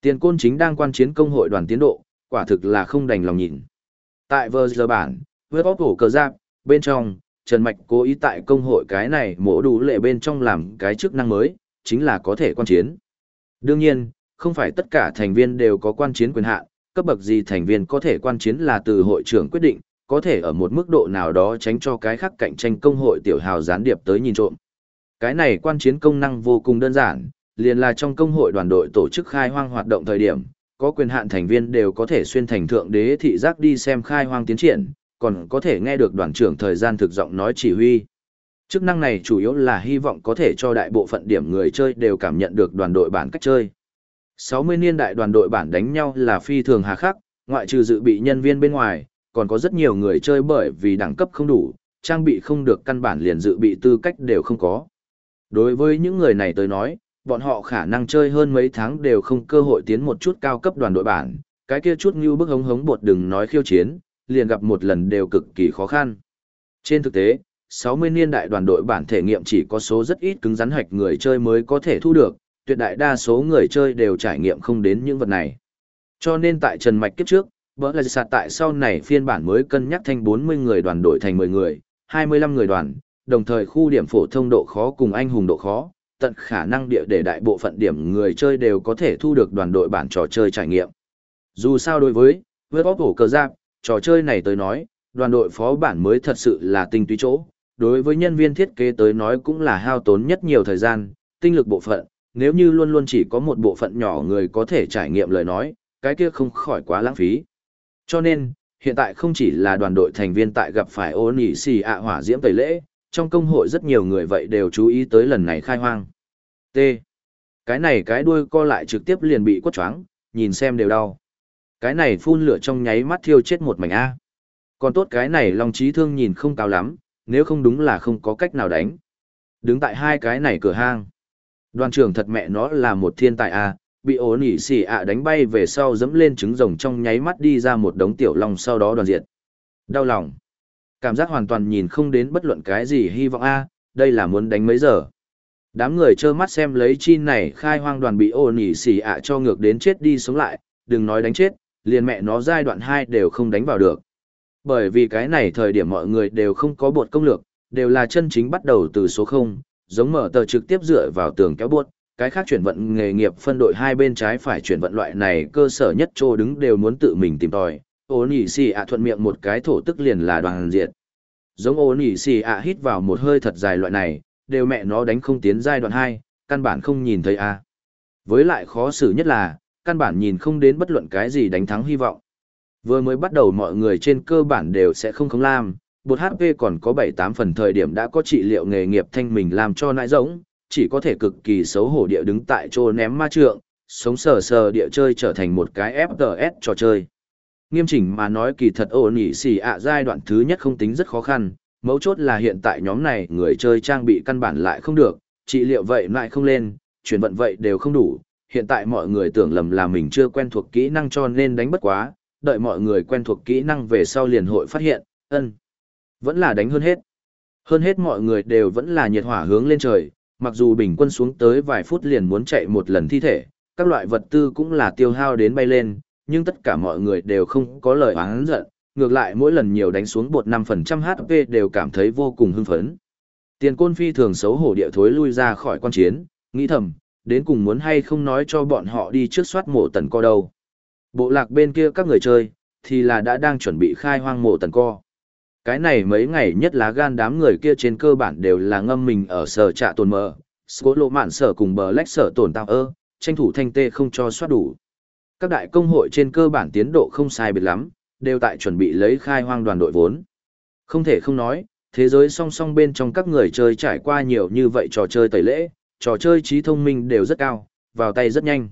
Tiền côn chính đang quan chiến công hội đoàn tiến độ, quả thực là không đành lòng nhìn. Tại vờ giờ bản, với bóp cổ cờ giáp, bên trong, Trần Mạch cố ý tại công hội cái này mổ đủ lệ bên trong làm cái chức năng mới, chính là có thể quan chiến. Đương nhiên, không phải tất cả thành viên đều có quan chiến quyền hạn, cấp bậc gì thành viên có thể quan chiến là từ hội trưởng quyết định, có thể ở một mức độ nào đó tránh cho cái khác cạnh tranh công hội tiểu hào gián điệp tới nhìn trộm. Cái này quan chiến công năng vô cùng đơn giản, liền là trong công hội đoàn đội tổ chức khai hoang hoạt động thời điểm, có quyền hạn thành viên đều có thể xuyên thành thượng đế thị giác đi xem khai hoang tiến triển, còn có thể nghe được đoàn trưởng thời gian thực giọng nói chỉ huy. Chức năng này chủ yếu là hy vọng có thể cho đại bộ phận điểm người chơi đều cảm nhận được đoàn đội bản cách chơi. 60 niên đại đoàn đội bản đánh nhau là phi thường hà khắc, ngoại trừ dự bị nhân viên bên ngoài, còn có rất nhiều người chơi bởi vì đẳng cấp không đủ, trang bị không được căn bản liền dự bị tư cách đều không có. Đối với những người này tới nói, bọn họ khả năng chơi hơn mấy tháng đều không cơ hội tiến một chút cao cấp đoàn đội bản, cái kia chút như bức hống hống bột đừng nói khiêu chiến, liền gặp một lần đều cực kỳ khó khăn. Trên thực tế, 60 niên đại đoàn đội bản thể nghiệm chỉ có số rất ít cứng rắn hạch người chơi mới có thể thu được, tuyệt đại đa số người chơi đều trải nghiệm không đến những vật này. Cho nên tại Trần Mạch kiếp trước, bỡ là sạt tại sau này phiên bản mới cân nhắc thành 40 người đoàn đội thành 10 người, 25 người đoàn, đồng thời khu điểm phổ thông độ khó cùng anh hùng độ khó, tận khả năng địa để đại bộ phận điểm người chơi đều có thể thu được đoàn đội bản trò chơi trải nghiệm. Dù sao đối với, với bóp cổ cờ giáp, trò chơi này tới nói, đoàn đội phó bản mới thật sự là tinh túy chỗ. Đối với nhân viên thiết kế tới nói cũng là hao tốn nhất nhiều thời gian, tinh lực bộ phận, nếu như luôn luôn chỉ có một bộ phận nhỏ người có thể trải nghiệm lời nói, cái kia không khỏi quá lãng phí. Cho nên, hiện tại không chỉ là đoàn đội thành viên tại gặp phải ôn nỉ xì ạ hỏa diễm tẩy lễ, trong công hội rất nhiều người vậy đều chú ý tới lần này khai hoang. T. Cái này cái đuôi co lại trực tiếp liền bị quất choáng, nhìn xem đều đau. Cái này phun lửa trong nháy mắt thiêu chết một mảnh A. Còn tốt cái này long trí thương nhìn không cao lắm, nếu không đúng là không có cách nào đánh. Đứng tại hai cái này cửa hang. Đoàn trưởng thật mẹ nó là một thiên tài A, bị ổ nỉ xỉ ạ đánh bay về sau dẫm lên trứng rồng trong nháy mắt đi ra một đống tiểu long sau đó đoàn diệt. Đau lòng. Cảm giác hoàn toàn nhìn không đến bất luận cái gì hy vọng a đây là muốn đánh mấy giờ. Đám người trơ mắt xem lấy chi này khai hoang đoàn bị ổ nỉ xỉ ạ cho ngược đến chết đi sống lại, đừng nói đánh chết, liền mẹ nó giai đoạn 2 đều không đánh vào được. Bởi vì cái này thời điểm mọi người đều không có bột công lược, đều là chân chính bắt đầu từ số 0, giống mở tờ trực tiếp dựa vào tường kéo buốt, cái khác chuyển vận nghề nghiệp phân đội hai bên trái phải chuyển vận loại này cơ sở nhất trô đứng đều muốn tự mình tìm tòi. ôn nhị xì ạ thuận miệng một cái thổ tức liền là đoàn diệt. Giống ôn nhị xì ạ hít vào một hơi thật dài loại này, đều mẹ nó đánh không tiến giai đoạn hai, căn bản không nhìn thấy a. Với lại khó xử nhất là, căn bản nhìn không đến bất luận cái gì đánh thắng hy vọng. Vừa mới bắt đầu mọi người trên cơ bản đều sẽ không không làm, bột HP còn có 7-8 phần thời điểm đã có trị liệu nghề nghiệp thanh mình làm cho nãi giống, chỉ có thể cực kỳ xấu hổ địa đứng tại chỗ ném ma trượng, sống sờ sờ địa chơi trở thành một cái FPS trò chơi. Nghiêm chỉnh mà nói kỳ thật ổn nhỉ xì ạ giai đoạn thứ nhất không tính rất khó khăn, mấu chốt là hiện tại nhóm này người chơi trang bị căn bản lại không được, trị liệu vậy lại không lên, chuyển vận vậy đều không đủ, hiện tại mọi người tưởng lầm là mình chưa quen thuộc kỹ năng cho nên đánh bất quá, đợi mọi người quen thuộc kỹ năng về sau liền hội phát hiện, ân, vẫn là đánh hơn hết. Hơn hết mọi người đều vẫn là nhiệt hỏa hướng lên trời, Mặc dù bình quân xuống tới vài phút liền muốn chạy một lần thi thể, các loại vật tư cũng là tiêu hao đến bay lên, nhưng tất cả mọi người đều không có lời oán giận, ngược lại mỗi lần nhiều đánh xuống bột 5% HP đều cảm thấy vô cùng hưng phấn. Tiền côn phi thường xấu hổ địa thối lui ra khỏi quan chiến, nghĩ thầm, đến cùng muốn hay không nói cho bọn họ đi trước soát mộ tần co đâu. Bộ lạc bên kia các người chơi, thì là đã đang chuẩn bị khai hoang mộ tần co. Cái này mấy ngày nhất lá gan đám người kia trên cơ bản đều là ngâm mình ở sở trạ tồn mờ, cố lộ mạn sở cùng bờ lách sở tồn tạo ơ, tranh thủ thanh tê không cho soát đủ. Các đại công hội trên cơ bản tiến độ không sai biệt lắm, đều tại chuẩn bị lấy khai hoang đoàn đội vốn. Không thể không nói, thế giới song song bên trong các người chơi trải qua nhiều như vậy trò chơi tẩy lễ, trò chơi trí thông minh đều rất cao, vào tay rất nhanh.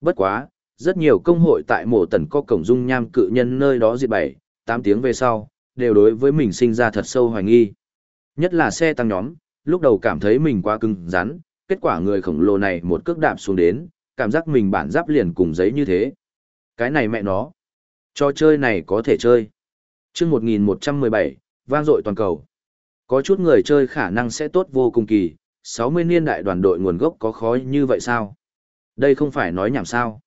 Bất quá, rất nhiều công hội tại mổ tần có cổng dung nham cự nhân nơi đó diệt bảy, 8 tiếng về sau, đều đối với mình sinh ra thật sâu hoài nghi. Nhất là xe tăng nhóm, lúc đầu cảm thấy mình quá cứng rắn, kết quả người khổng lồ này một cước đạp xuống đến, cảm giác mình bản giáp liền cùng giấy như thế. Cái này mẹ nó. Trò chơi này có thể chơi. chương 1117, vang dội toàn cầu. Có chút người chơi khả năng sẽ tốt vô cùng kỳ, 60 niên đại đoàn đội nguồn gốc có khó như vậy sao? Đây không phải nói nhảm sao.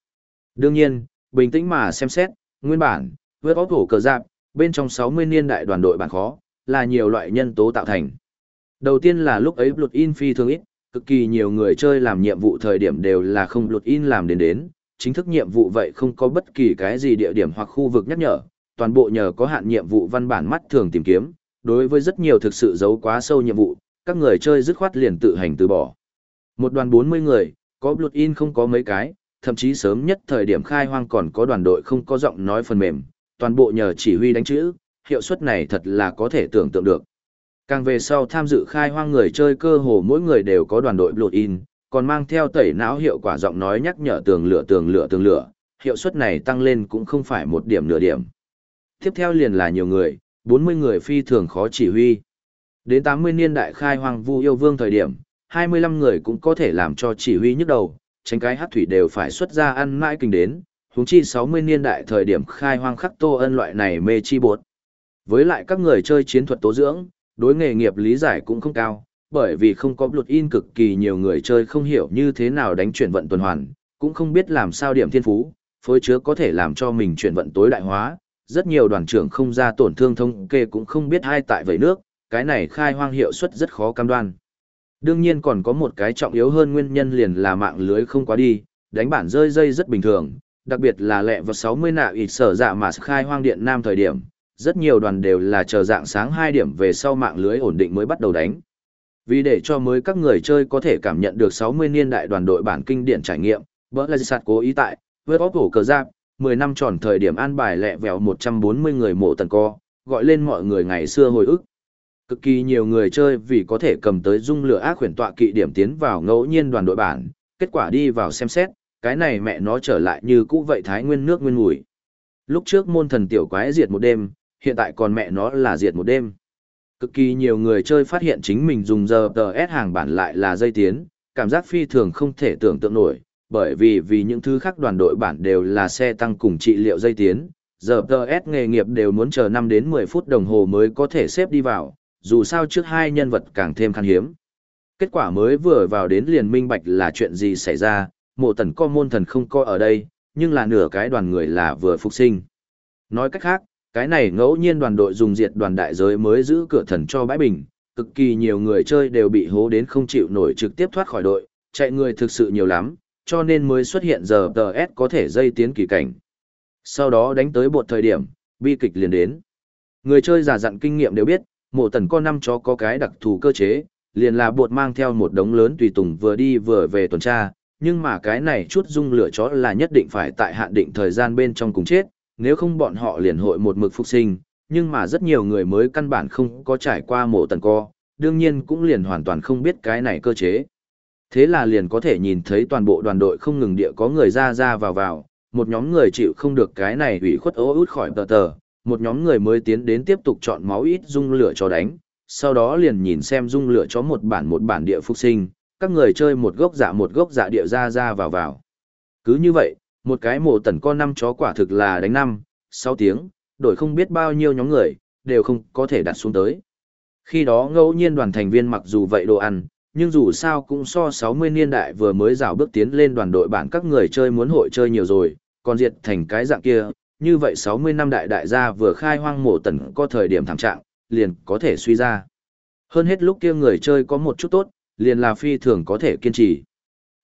Đương nhiên, bình tĩnh mà xem xét, nguyên bản, vượt óc hổ cờ giáp, bên trong 60 niên đại đoàn đội bản khó, là nhiều loại nhân tố tạo thành. Đầu tiên là lúc ấy Blood In phi thường ít, cực kỳ nhiều người chơi làm nhiệm vụ thời điểm đều là không Blood In làm đến đến, chính thức nhiệm vụ vậy không có bất kỳ cái gì địa điểm hoặc khu vực nhắc nhở, toàn bộ nhờ có hạn nhiệm vụ văn bản mắt thường tìm kiếm, đối với rất nhiều thực sự giấu quá sâu nhiệm vụ, các người chơi dứt khoát liền tự hành từ bỏ. Một đoàn 40 người, có blood in không có mấy cái, thậm chí sớm nhất thời điểm khai hoang còn có đoàn đội không có giọng nói phần mềm, toàn bộ nhờ chỉ huy đánh chữ, hiệu suất này thật là có thể tưởng tượng được. Càng về sau tham dự khai hoang người chơi cơ hồ mỗi người đều có đoàn đội blood in, còn mang theo tẩy não hiệu quả giọng nói nhắc nhở tường lửa tường lửa tường lửa, hiệu suất này tăng lên cũng không phải một điểm nửa điểm. Tiếp theo liền là nhiều người, 40 người phi thường khó chỉ huy. Đến 80 niên đại khai hoàng vu yêu vương thời điểm, 25 người cũng có thể làm cho chỉ huy nhức đầu, tránh cái hát thủy đều phải xuất ra ăn mãi kinh đến, huống chi 60 niên đại thời điểm khai hoang khắc tô ân loại này mê chi bột. Với lại các người chơi chiến thuật tố dưỡng, đối nghề nghiệp lý giải cũng không cao, bởi vì không có luật in cực kỳ nhiều người chơi không hiểu như thế nào đánh chuyển vận tuần hoàn, cũng không biết làm sao điểm thiên phú, phối chứa có thể làm cho mình chuyển vận tối đại hóa, rất nhiều đoàn trưởng không ra tổn thương thống kê cũng không biết hai tại vậy nước, cái này khai hoang hiệu suất rất khó cam đoan. Đương nhiên còn có một cái trọng yếu hơn nguyên nhân liền là mạng lưới không quá đi, đánh bản rơi dây rất bình thường, đặc biệt là lẹ vào 60 nạ ít sở dạ mà khai hoang điện nam thời điểm, rất nhiều đoàn đều là chờ dạng sáng 2 điểm về sau mạng lưới ổn định mới bắt đầu đánh. Vì để cho mới các người chơi có thể cảm nhận được 60 niên đại đoàn đội bản kinh điển trải nghiệm, bỡ là sạt cố ý tại, với bóp hổ cờ giáp, 10 năm tròn thời điểm an bài lẹ vẹo 140 người mộ tần co, gọi lên mọi người ngày xưa hồi ức. Cực kỳ nhiều người chơi vì có thể cầm tới dung lửa ác huyền tọa kỵ điểm tiến vào ngẫu nhiên đoàn đội bản, kết quả đi vào xem xét, cái này mẹ nó trở lại như cũ vậy thái nguyên nước nguyên mùi. Lúc trước môn thần tiểu quái diệt một đêm, hiện tại còn mẹ nó là diệt một đêm. Cực kỳ nhiều người chơi phát hiện chính mình dùng giờ tờ S hàng bản lại là dây tiến, cảm giác phi thường không thể tưởng tượng nổi, bởi vì vì những thứ khác đoàn đội bản đều là xe tăng cùng trị liệu dây tiến, giờ tờ S nghề nghiệp đều muốn chờ 5 đến 10 phút đồng hồ mới có thể xếp đi vào, dù sao trước hai nhân vật càng thêm khan hiếm. Kết quả mới vừa vào đến liền minh bạch là chuyện gì xảy ra, mộ tần co môn thần không coi ở đây, nhưng là nửa cái đoàn người là vừa phục sinh. Nói cách khác, cái này ngẫu nhiên đoàn đội dùng diệt đoàn đại giới mới giữ cửa thần cho bãi bình, cực kỳ nhiều người chơi đều bị hố đến không chịu nổi trực tiếp thoát khỏi đội, chạy người thực sự nhiều lắm, cho nên mới xuất hiện giờ TS có thể dây tiến kỳ cảnh. Sau đó đánh tới bột thời điểm, bi kịch liền đến. Người chơi giả dặn kinh nghiệm đều biết, mộ tần con năm chó có cái đặc thù cơ chế, liền là bột mang theo một đống lớn tùy tùng vừa đi vừa về tuần tra, nhưng mà cái này chút dung lửa chó là nhất định phải tại hạn định thời gian bên trong cùng chết, nếu không bọn họ liền hội một mực phục sinh, nhưng mà rất nhiều người mới căn bản không có trải qua mộ tần co, đương nhiên cũng liền hoàn toàn không biết cái này cơ chế. Thế là liền có thể nhìn thấy toàn bộ đoàn đội không ngừng địa có người ra ra vào vào, một nhóm người chịu không được cái này ủy khuất ố út khỏi tờ tờ, một nhóm người mới tiến đến tiếp tục chọn máu ít dung lửa cho đánh, sau đó liền nhìn xem dung lửa cho một bản một bản địa phục sinh, các người chơi một gốc dạ một gốc dạ địa ra ra vào vào. Cứ như vậy, một cái mộ tần con năm chó quả thực là đánh năm, sáu tiếng, đổi không biết bao nhiêu nhóm người, đều không có thể đặt xuống tới. Khi đó ngẫu nhiên đoàn thành viên mặc dù vậy đồ ăn, nhưng dù sao cũng so 60 niên đại vừa mới rào bước tiến lên đoàn đội bản các người chơi muốn hội chơi nhiều rồi, còn diệt thành cái dạng kia, như vậy 60 năm đại đại gia vừa khai hoang mộ tần có thời điểm thảm trạng, liền có thể suy ra. Hơn hết lúc kia người chơi có một chút tốt, liền là phi thường có thể kiên trì.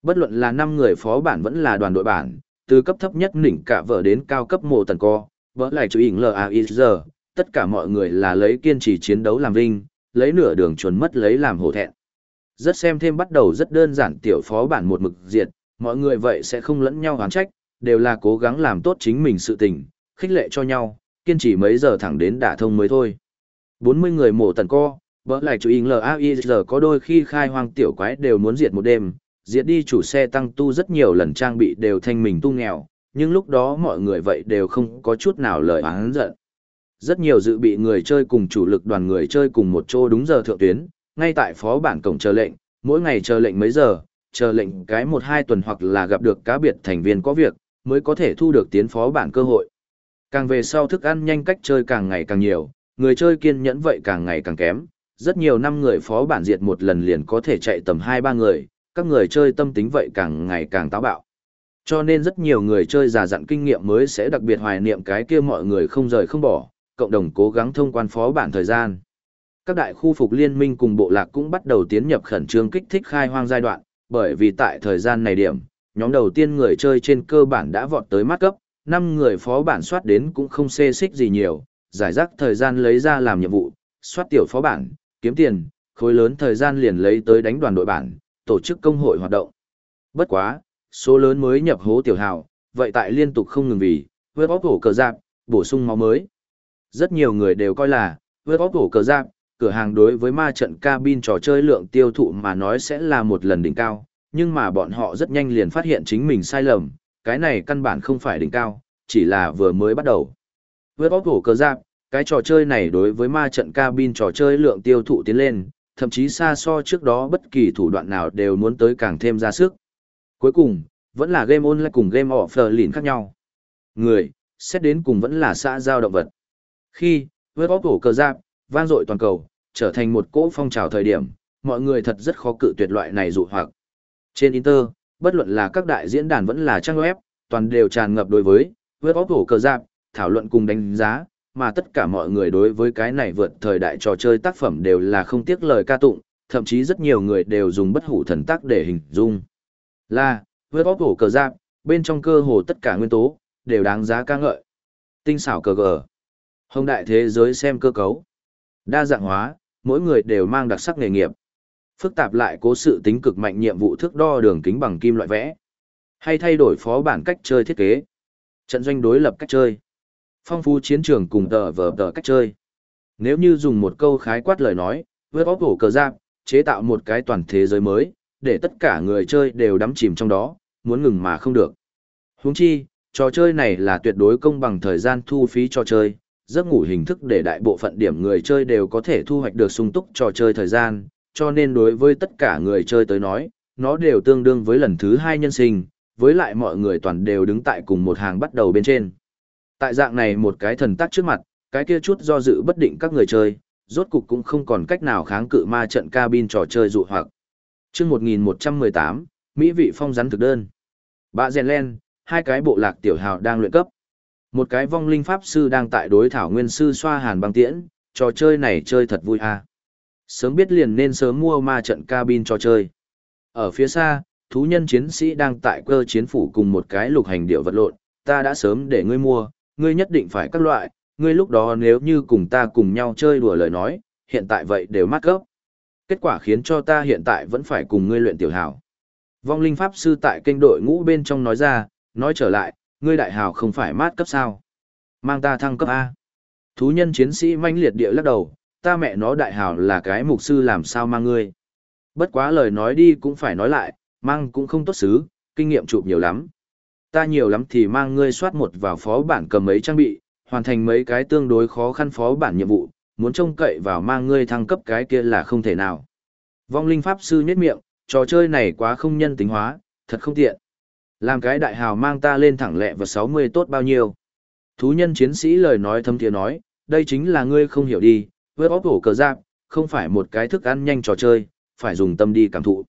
Bất luận là 5 người phó bản vẫn là đoàn đội bản, từ cấp thấp nhất nỉnh cả vợ đến cao cấp mộ tần co, vỡ lại chú ý L.A.I.G. Tất cả mọi người là lấy kiên trì chiến đấu làm vinh, lấy nửa đường chuẩn mất lấy làm hổ thẹn. Rất xem thêm bắt đầu rất đơn giản tiểu phó bản một mực diệt, mọi người vậy sẽ không lẫn nhau oán trách, đều là cố gắng làm tốt chính mình sự tình, khích lệ cho nhau, kiên trì mấy giờ thẳng đến đả thông mới thôi. 40 người mổ tần co, bỡ lại chú ý giờ có đôi khi khai hoang tiểu quái đều muốn diệt một đêm, diệt đi chủ xe tăng tu rất nhiều lần trang bị đều thanh mình tu nghèo, nhưng lúc đó mọi người vậy đều không có chút nào lời oán giận. Rất nhiều dự bị người chơi cùng chủ lực đoàn người chơi cùng một chỗ đúng giờ thượng tuyến, ngay tại phó bản cổng chờ lệnh, mỗi ngày chờ lệnh mấy giờ, chờ lệnh cái một hai tuần hoặc là gặp được cá biệt thành viên có việc, mới có thể thu được tiến phó bản cơ hội. Càng về sau thức ăn nhanh cách chơi càng ngày càng nhiều, người chơi kiên nhẫn vậy càng ngày càng kém, rất nhiều năm người phó bản diệt một lần liền có thể chạy tầm 2-3 người, các người chơi tâm tính vậy càng ngày càng táo bạo. Cho nên rất nhiều người chơi già dặn kinh nghiệm mới sẽ đặc biệt hoài niệm cái kia mọi người không rời không bỏ, cộng đồng cố gắng thông quan phó bản thời gian. Các đại khu phục liên minh cùng bộ lạc cũng bắt đầu tiến nhập khẩn trương kích thích khai hoang giai đoạn, bởi vì tại thời gian này điểm, nhóm đầu tiên người chơi trên cơ bản đã vọt tới mắt cấp, năm người phó bản soát đến cũng không xê xích gì nhiều, giải rác thời gian lấy ra làm nhiệm vụ, soát tiểu phó bản, kiếm tiền, Khối lớn thời gian liền lấy tới đánh đoàn đội bản, tổ chức công hội hoạt động. Bất quá, số lớn mới nhập hố tiểu hào, vậy tại liên tục không ngừng vì, vớt bóp hổ cờ giáp, bổ sung máu mới. Rất nhiều người đều coi là, vớt bóp hổ cờ giáp, cửa hàng đối với ma trận cabin trò chơi lượng tiêu thụ mà nói sẽ là một lần đỉnh cao, nhưng mà bọn họ rất nhanh liền phát hiện chính mình sai lầm, cái này căn bản không phải đỉnh cao, chỉ là vừa mới bắt đầu. Với bóp cổ cờ giáp, cái trò chơi này đối với ma trận cabin trò chơi lượng tiêu thụ tiến lên, thậm chí xa so trước đó bất kỳ thủ đoạn nào đều muốn tới càng thêm ra sức. Cuối cùng, vẫn là game online cùng game offline khác nhau. Người, xét đến cùng vẫn là xã giao động vật. Khi, với bóp cổ cờ giáp, vang dội toàn cầu, trở thành một cỗ phong trào thời điểm, mọi người thật rất khó cự tuyệt loại này dụ hoặc. Trên Inter, bất luận là các đại diễn đàn vẫn là trang web, toàn đều tràn ngập đối với, với bóp hổ cờ giáp, thảo luận cùng đánh giá, mà tất cả mọi người đối với cái này vượt thời đại trò chơi tác phẩm đều là không tiếc lời ca tụng, thậm chí rất nhiều người đều dùng bất hủ thần tác để hình dung. Là, vượt bóp hổ cờ giáp, bên trong cơ hồ tất cả nguyên tố, đều đáng giá ca ngợi. Tinh xảo cờ gờ. Hồng đại thế giới xem cơ cấu. Đa dạng hóa, mỗi người đều mang đặc sắc nghề nghiệp. Phức tạp lại cố sự tính cực mạnh nhiệm vụ thước đo đường kính bằng kim loại vẽ. Hay thay đổi phó bản cách chơi thiết kế. Trận doanh đối lập cách chơi. Phong phú chiến trường cùng tờ vờ tờ cách chơi. Nếu như dùng một câu khái quát lời nói, với bóp hổ cờ giáp, chế tạo một cái toàn thế giới mới, để tất cả người chơi đều đắm chìm trong đó, muốn ngừng mà không được. Huống chi, trò chơi này là tuyệt đối công bằng thời gian thu phí trò chơi, giấc ngủ hình thức để đại bộ phận điểm người chơi đều có thể thu hoạch được sung túc trò chơi thời gian, cho nên đối với tất cả người chơi tới nói, nó đều tương đương với lần thứ hai nhân sinh, với lại mọi người toàn đều đứng tại cùng một hàng bắt đầu bên trên. Tại dạng này một cái thần tác trước mặt, cái kia chút do dự bất định các người chơi, rốt cục cũng không còn cách nào kháng cự ma trận cabin trò chơi dụ hoặc. chương 1118, Mỹ vị phong rắn thực đơn. Bạ rèn len, hai cái bộ lạc tiểu hào đang luyện cấp. Một cái vong linh pháp sư đang tại đối thảo nguyên sư xoa hàn băng tiễn, trò chơi này chơi thật vui à. Sớm biết liền nên sớm mua ma trận cabin cho chơi. Ở phía xa, thú nhân chiến sĩ đang tại cơ chiến phủ cùng một cái lục hành điệu vật lộn, ta đã sớm để ngươi mua, ngươi nhất định phải các loại, ngươi lúc đó nếu như cùng ta cùng nhau chơi đùa lời nói, hiện tại vậy đều mát gốc. Kết quả khiến cho ta hiện tại vẫn phải cùng ngươi luyện tiểu hào. Vong linh pháp sư tại kênh đội ngũ bên trong nói ra, nói trở lại, ngươi đại hào không phải mát cấp sao. Mang ta thăng cấp A. Thú nhân chiến sĩ manh liệt địa lắc đầu, ta mẹ nó đại hào là cái mục sư làm sao mang ngươi. Bất quá lời nói đi cũng phải nói lại, mang cũng không tốt xứ, kinh nghiệm chụp nhiều lắm. Ta nhiều lắm thì mang ngươi soát một vào phó bản cầm mấy trang bị, hoàn thành mấy cái tương đối khó khăn phó bản nhiệm vụ, muốn trông cậy vào mang ngươi thăng cấp cái kia là không thể nào. Vong linh pháp sư nhếch miệng, trò chơi này quá không nhân tính hóa, thật không tiện. Làm cái đại hào mang ta lên thẳng lẹ và 60 tốt bao nhiêu. Thú nhân chiến sĩ lời nói thâm thiện nói, đây chính là ngươi không hiểu đi, với bóp hổ cờ giáp, không phải một cái thức ăn nhanh trò chơi, phải dùng tâm đi cảm thụ.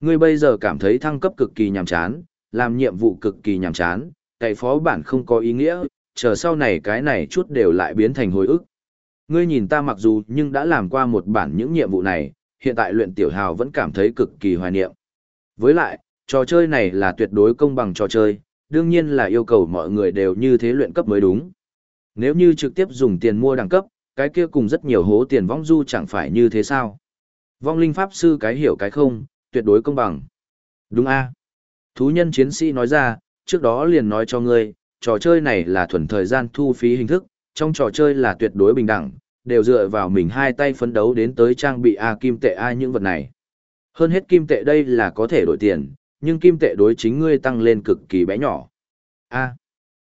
Ngươi bây giờ cảm thấy thăng cấp cực kỳ nhàm chán, làm nhiệm vụ cực kỳ nhàm chán, cày phó bản không có ý nghĩa, chờ sau này cái này chút đều lại biến thành hồi ức. Ngươi nhìn ta mặc dù nhưng đã làm qua một bản những nhiệm vụ này, hiện tại luyện tiểu hào vẫn cảm thấy cực kỳ hoài niệm. Với lại, trò chơi này là tuyệt đối công bằng trò chơi, đương nhiên là yêu cầu mọi người đều như thế luyện cấp mới đúng. Nếu như trực tiếp dùng tiền mua đẳng cấp, cái kia cùng rất nhiều hố tiền vong du chẳng phải như thế sao. Vong linh pháp sư cái hiểu cái không, tuyệt đối công bằng. Đúng a Thú nhân chiến sĩ nói ra, trước đó liền nói cho ngươi, trò chơi này là thuần thời gian thu phí hình thức, trong trò chơi là tuyệt đối bình đẳng, đều dựa vào mình hai tay phấn đấu đến tới trang bị A kim tệ A những vật này. Hơn hết kim tệ đây là có thể đổi tiền, nhưng kim tệ đối chính ngươi tăng lên cực kỳ bé nhỏ. A.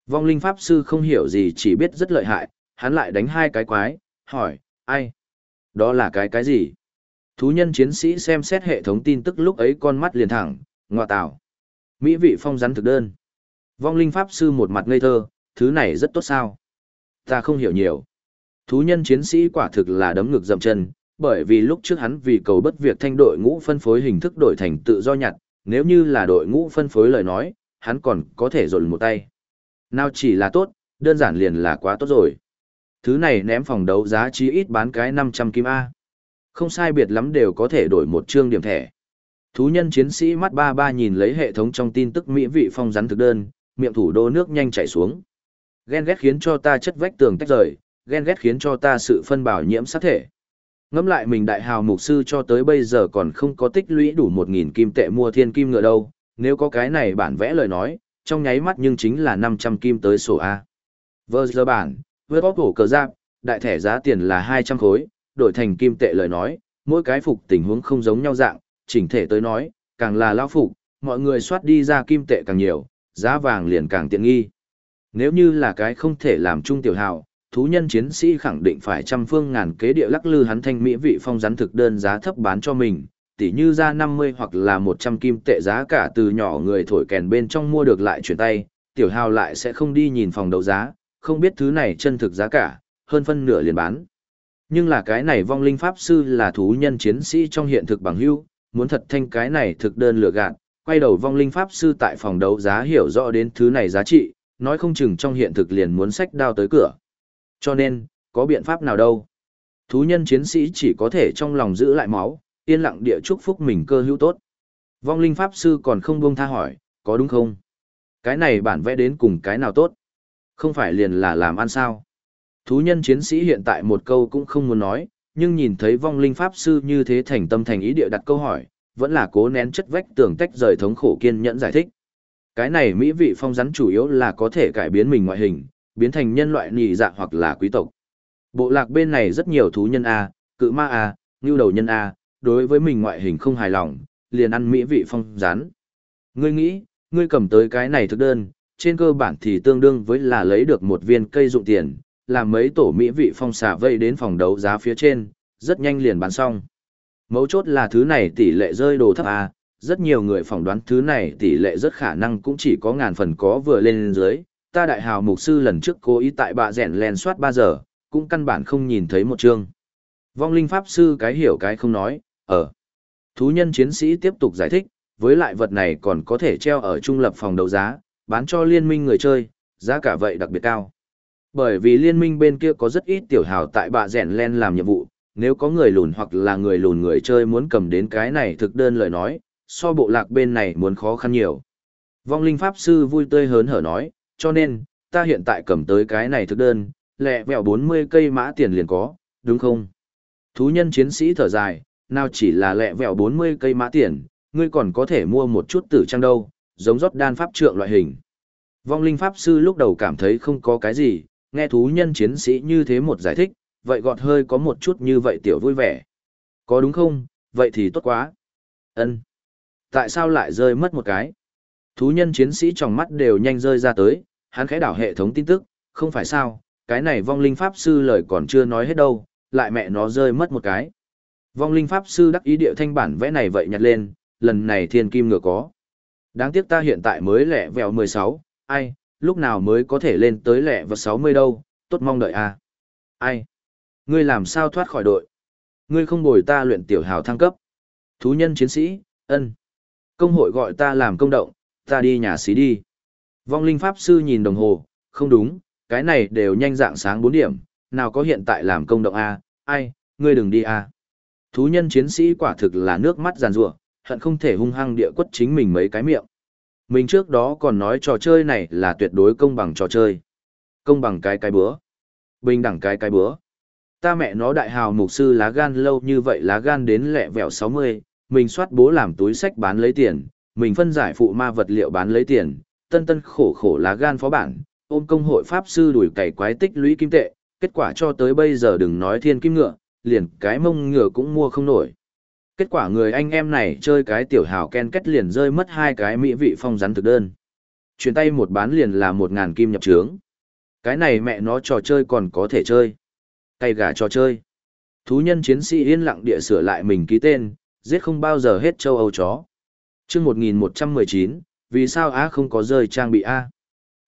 vong linh pháp sư không hiểu gì chỉ biết rất lợi hại, hắn lại đánh hai cái quái, hỏi, ai? Đó là cái cái gì? Thú nhân chiến sĩ xem xét hệ thống tin tức lúc ấy con mắt liền thẳng, ngọa tạo. Mỹ vị phong rắn thực đơn. Vong linh pháp sư một mặt ngây thơ, thứ này rất tốt sao? Ta không hiểu nhiều. Thú nhân chiến sĩ quả thực là đấm ngực dậm chân, bởi vì lúc trước hắn vì cầu bất việc thanh đội ngũ phân phối hình thức đổi thành tự do nhặt, nếu như là đội ngũ phân phối lời nói, hắn còn có thể dồn một tay. Nào chỉ là tốt, đơn giản liền là quá tốt rồi. Thứ này ném phòng đấu giá chí ít bán cái 500 kim A. Không sai biệt lắm đều có thể đổi một chương điểm thẻ. Thú nhân chiến sĩ mắt ba ba nhìn lấy hệ thống trong tin tức mỹ vị phong rắn thực đơn, miệng thủ đô nước nhanh chảy xuống. Ghen ghét khiến cho ta chất vách tường tách rời, ghen ghét khiến cho ta sự phân bảo nhiễm sát thể. Ngẫm lại mình đại hào mục sư cho tới bây giờ còn không có tích lũy đủ 1.000 kim tệ mua thiên kim ngựa đâu, nếu có cái này bản vẽ lời nói, trong nháy mắt nhưng chính là 500 kim tới sổ A. Vơ giờ bản, Vượt bóp hổ cờ giáp, đại thẻ giá tiền là 200 khối, đổi thành kim tệ lời nói, mỗi cái phục tình huống không giống nhau dạng, chỉnh thể tới nói, càng là lao phục, mọi người soát đi ra kim tệ càng nhiều, giá vàng liền càng tiện nghi. Nếu như là cái không thể làm chung tiểu hào, thú nhân chiến sĩ khẳng định phải trăm phương ngàn kế địa lắc lư hắn thanh mỹ vị phong rắn thực đơn giá thấp bán cho mình, tỉ như ra 50 hoặc là 100 kim tệ giá cả từ nhỏ người thổi kèn bên trong mua được lại chuyển tay, tiểu hào lại sẽ không đi nhìn phòng đấu giá, không biết thứ này chân thực giá cả, hơn phân nửa liền bán. Nhưng là cái này vong linh pháp sư là thú nhân chiến sĩ trong hiện thực bằng hữu, muốn thật thanh cái này thực đơn lừa gạt, quay đầu vong linh pháp sư tại phòng đấu giá hiểu rõ đến thứ này giá trị, nói không chừng trong hiện thực liền muốn sách đao tới cửa. Cho nên, có biện pháp nào đâu. Thú nhân chiến sĩ chỉ có thể trong lòng giữ lại máu, yên lặng địa chúc phúc mình cơ hữu tốt. Vong linh pháp sư còn không buông tha hỏi, có đúng không? Cái này bản vẽ đến cùng cái nào tốt? Không phải liền là làm ăn sao? Thú nhân chiến sĩ hiện tại một câu cũng không muốn nói, nhưng nhìn thấy vong linh pháp sư như thế thành tâm thành ý địa đặt câu hỏi, vẫn là cố nén chất vách tường tách rời thống khổ kiên nhẫn giải thích. Cái này mỹ vị phong rắn chủ yếu là có thể cải biến mình ngoại hình, biến thành nhân loại nỉ dạ hoặc là quý tộc. Bộ lạc bên này rất nhiều thú nhân A, cự ma A, ngưu đầu nhân A, đối với mình ngoại hình không hài lòng, liền ăn mỹ vị phong rắn. Ngươi nghĩ, ngươi cầm tới cái này thực đơn, trên cơ bản thì tương đương với là lấy được một viên cây dụng tiền, làm mấy tổ mỹ vị phong xả vây đến phòng đấu giá phía trên, rất nhanh liền bán xong. Mấu chốt là thứ này tỷ lệ rơi đồ thấp à rất nhiều người phỏng đoán thứ này tỷ lệ rất khả năng cũng chỉ có ngàn phần có vừa lên dưới. Ta đại hào mục sư lần trước cố ý tại bạ rèn len soát 3 giờ, cũng căn bản không nhìn thấy một chương. Vong linh pháp sư cái hiểu cái không nói, ở. Thú nhân chiến sĩ tiếp tục giải thích, với lại vật này còn có thể treo ở trung lập phòng đấu giá, bán cho liên minh người chơi, giá cả vậy đặc biệt cao. Bởi vì liên minh bên kia có rất ít tiểu hào tại bạ rèn len làm nhiệm vụ, nếu có người lùn hoặc là người lùn người chơi muốn cầm đến cái này thực đơn lời nói, so bộ lạc bên này muốn khó khăn nhiều. Vong linh pháp sư vui tươi hớn hở nói, cho nên, ta hiện tại cầm tới cái này thực đơn, lẹ vẹo 40 cây mã tiền liền có, đúng không? Thú nhân chiến sĩ thở dài, nào chỉ là lẹ vẹo 40 cây mã tiền, ngươi còn có thể mua một chút tử trang đâu, giống rót đan pháp trượng loại hình. Vong linh pháp sư lúc đầu cảm thấy không có cái gì, nghe thú nhân chiến sĩ như thế một giải thích, vậy gọt hơi có một chút như vậy tiểu vui vẻ. Có đúng không, vậy thì tốt quá. ân Tại sao lại rơi mất một cái? Thú nhân chiến sĩ trong mắt đều nhanh rơi ra tới, hắn khẽ đảo hệ thống tin tức, không phải sao, cái này vong linh pháp sư lời còn chưa nói hết đâu, lại mẹ nó rơi mất một cái. Vong linh pháp sư đắc ý địa thanh bản vẽ này vậy nhặt lên, lần này thiên kim ngựa có. Đáng tiếc ta hiện tại mới lẻ vẹo 16, ai, lúc nào mới có thể lên tới lẻ vào 60 đâu, tốt mong đợi à. Ai? Ngươi làm sao thoát khỏi đội? Ngươi không bồi ta luyện tiểu hào thăng cấp. Thú nhân chiến sĩ, ân. Công hội gọi ta làm công động, ta đi nhà xí đi. Vong linh pháp sư nhìn đồng hồ, không đúng, cái này đều nhanh dạng sáng 4 điểm, nào có hiện tại làm công động A, ai, ngươi đừng đi A. Thú nhân chiến sĩ quả thực là nước mắt giàn rủa hận không thể hung hăng địa quất chính mình mấy cái miệng. Mình trước đó còn nói trò chơi này là tuyệt đối công bằng trò chơi. Công bằng cái cái bữa. Bình đẳng cái cái bữa. Ta mẹ nó đại hào mục sư lá gan lâu như vậy lá gan đến lẹ vẹo 60, mình soát bố làm túi sách bán lấy tiền, mình phân giải phụ ma vật liệu bán lấy tiền, tân tân khổ khổ lá gan phó bản, ôm công hội pháp sư đuổi cày quái tích lũy kim tệ, kết quả cho tới bây giờ đừng nói thiên kim ngựa, liền cái mông ngựa cũng mua không nổi. Kết quả người anh em này chơi cái tiểu hào ken kết liền rơi mất hai cái mỹ vị phong rắn thực đơn. Chuyển tay một bán liền là một ngàn kim nhập trướng. Cái này mẹ nó trò chơi còn có thể chơi. Tay gà trò chơi. Thú nhân chiến sĩ yên lặng địa sửa lại mình ký tên, giết không bao giờ hết châu Âu chó. chương 1119, vì sao Á không có rơi trang bị A?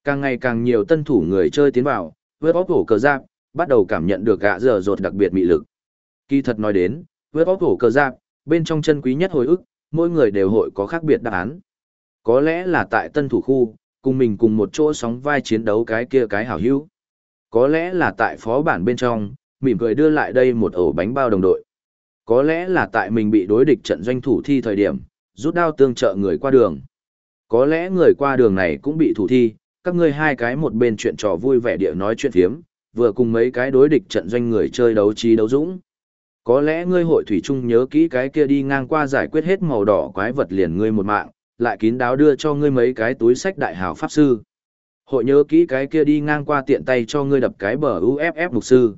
Càng ngày càng nhiều tân thủ người chơi tiến vào, vớt óp hổ cờ giáp, bắt đầu cảm nhận được gã dở dột đặc biệt mị lực. Kỳ thật nói đến, vớt óp hổ cờ giáp, bên trong chân quý nhất hồi ức, mỗi người đều hội có khác biệt đáp án. Có lẽ là tại tân thủ khu, cùng mình cùng một chỗ sóng vai chiến đấu cái kia cái hảo hữu. Có lẽ là tại phó bản bên trong, mỉm cười đưa lại đây một ổ bánh bao đồng đội. Có lẽ là tại mình bị đối địch trận doanh thủ thi thời điểm, rút đao tương trợ người qua đường. Có lẽ người qua đường này cũng bị thủ thi, các ngươi hai cái một bên chuyện trò vui vẻ địa nói chuyện phiếm, vừa cùng mấy cái đối địch trận doanh người chơi đấu trí đấu dũng. Có lẽ ngươi hội thủy chung nhớ kỹ cái kia đi ngang qua giải quyết hết màu đỏ quái vật liền ngươi một mạng, lại kín đáo đưa cho ngươi mấy cái túi sách đại hào pháp sư. Hội nhớ kỹ cái kia đi ngang qua tiện tay cho ngươi đập cái bờ UFF mục sư.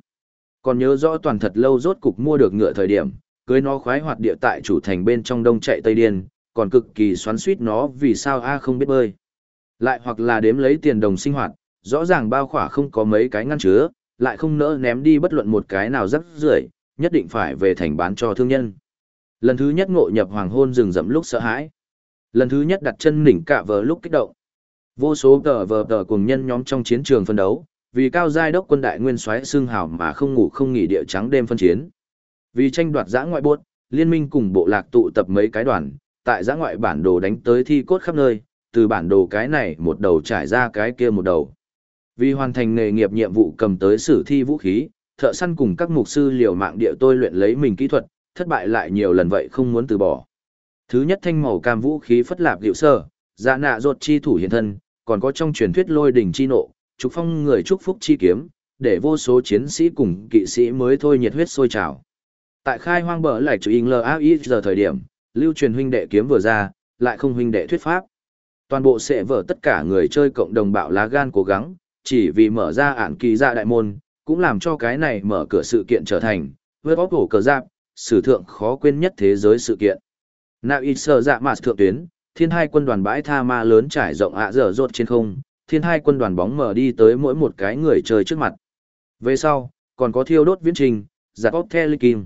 Còn nhớ rõ toàn thật lâu rốt cục mua được ngựa thời điểm, cưới nó khoái hoạt địa tại chủ thành bên trong đông chạy tây điên, còn cực kỳ xoắn suýt nó vì sao A không biết bơi. Lại hoặc là đếm lấy tiền đồng sinh hoạt, rõ ràng bao khỏa không có mấy cái ngăn chứa, lại không nỡ ném đi bất luận một cái nào rắc rưởi, nhất định phải về thành bán cho thương nhân. Lần thứ nhất ngộ nhập hoàng hôn rừng rậm lúc sợ hãi. Lần thứ nhất đặt chân nỉnh cả vờ lúc kích động. Vô số tờ vờ tờ cùng nhân nhóm trong chiến trường phân đấu, vì cao giai đốc quân đại nguyên soái xương hào mà không ngủ không nghỉ địa trắng đêm phân chiến. Vì tranh đoạt giã ngoại buốt, liên minh cùng bộ lạc tụ tập mấy cái đoàn, tại giã ngoại bản đồ đánh tới thi cốt khắp nơi, từ bản đồ cái này một đầu trải ra cái kia một đầu. Vì hoàn thành nghề nghiệp nhiệm vụ cầm tới sử thi vũ khí, thợ săn cùng các mục sư liều mạng địa tôi luyện lấy mình kỹ thuật, thất bại lại nhiều lần vậy không muốn từ bỏ. Thứ nhất thanh màu cam vũ khí phất lạp hiệu sơ, dạ nạ rột chi thủ hiện thân, còn có trong truyền thuyết lôi đỉnh chi nộ, trục phong người chúc phúc chi kiếm, để vô số chiến sĩ cùng kỵ sĩ mới thôi nhiệt huyết sôi trào. Tại khai hoang bờ lại chủ in LAI giờ thời điểm, lưu truyền huynh đệ kiếm vừa ra, lại không huynh đệ thuyết pháp. Toàn bộ sẽ vở tất cả người chơi cộng đồng bạo lá gan cố gắng, chỉ vì mở ra ản kỳ ra đại môn, cũng làm cho cái này mở cửa sự kiện trở thành, vượt bóp hổ cờ giáp, sử thượng khó quên nhất thế giới sự kiện. nạo ít sợ dạ mạt thượng tuyến, thiên hai quân đoàn bãi tha ma lớn trải rộng ạ dở rột trên không, thiên hai quân đoàn bóng mở đi tới mỗi một cái người chơi trước mặt. Về sau, còn có thiêu đốt viễn trình, giặt bóp the li kim.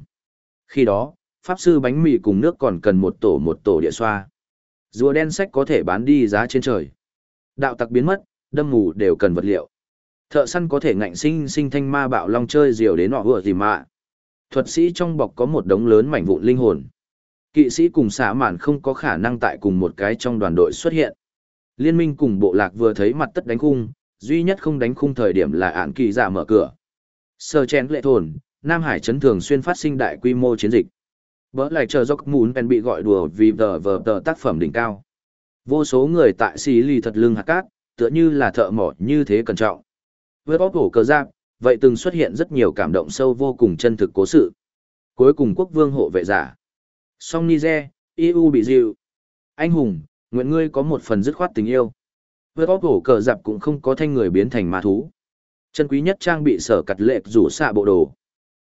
Khi đó, pháp sư bánh mì cùng nước còn cần một tổ một tổ địa xoa. Rùa đen sách có thể bán đi giá trên trời. Đạo tặc biến mất, đâm mù đều cần vật liệu. Thợ săn có thể ngạnh sinh sinh thanh ma bạo long chơi diều đến nọ vừa gì mà. Thuật sĩ trong bọc có một đống lớn mảnh vụn linh hồn. Kỵ sĩ cùng xã mạn không có khả năng tại cùng một cái trong đoàn đội xuất hiện. Liên minh cùng bộ lạc vừa thấy mặt tất đánh khung, duy nhất không đánh khung thời điểm là ạn kỳ giả mở cửa. Sơ chén lệ thồn, Nam Hải chấn thường xuyên phát sinh đại quy mô chiến dịch. Bỡ lại chờ dốc muốn pen bị gọi đùa vì tờ vờ tờ tác phẩm đỉnh cao. Vô số người tại xì lì thật lưng hạt cát, tựa như là thợ mỏ như thế cẩn trọng. Với bóp hổ cờ giáp, vậy từng xuất hiện rất nhiều cảm động sâu vô cùng chân thực cố sự. Cuối cùng quốc vương hộ vệ giả. Song Niger, EU bị dịu. Anh hùng, nguyện ngươi có một phần dứt khoát tình yêu. Với bóp hổ cờ giáp cũng không có thanh người biến thành ma thú. Chân quý nhất trang bị sở cặt lệ rủ xạ bộ đồ.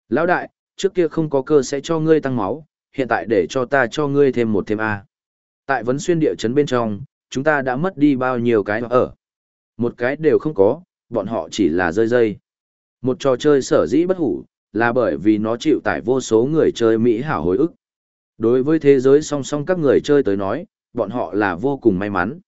Lão đại, trước kia không có cơ sẽ cho ngươi tăng máu, hiện tại để cho ta cho ngươi thêm một thêm A. Tại vấn xuyên địa chấn bên trong, chúng ta đã mất đi bao nhiêu cái ở. Một cái đều không có, bọn họ chỉ là rơi dây. Một trò chơi sở dĩ bất hủ, là bởi vì nó chịu tải vô số người chơi Mỹ hảo hồi ức. Đối với thế giới song song các người chơi tới nói, bọn họ là vô cùng may mắn.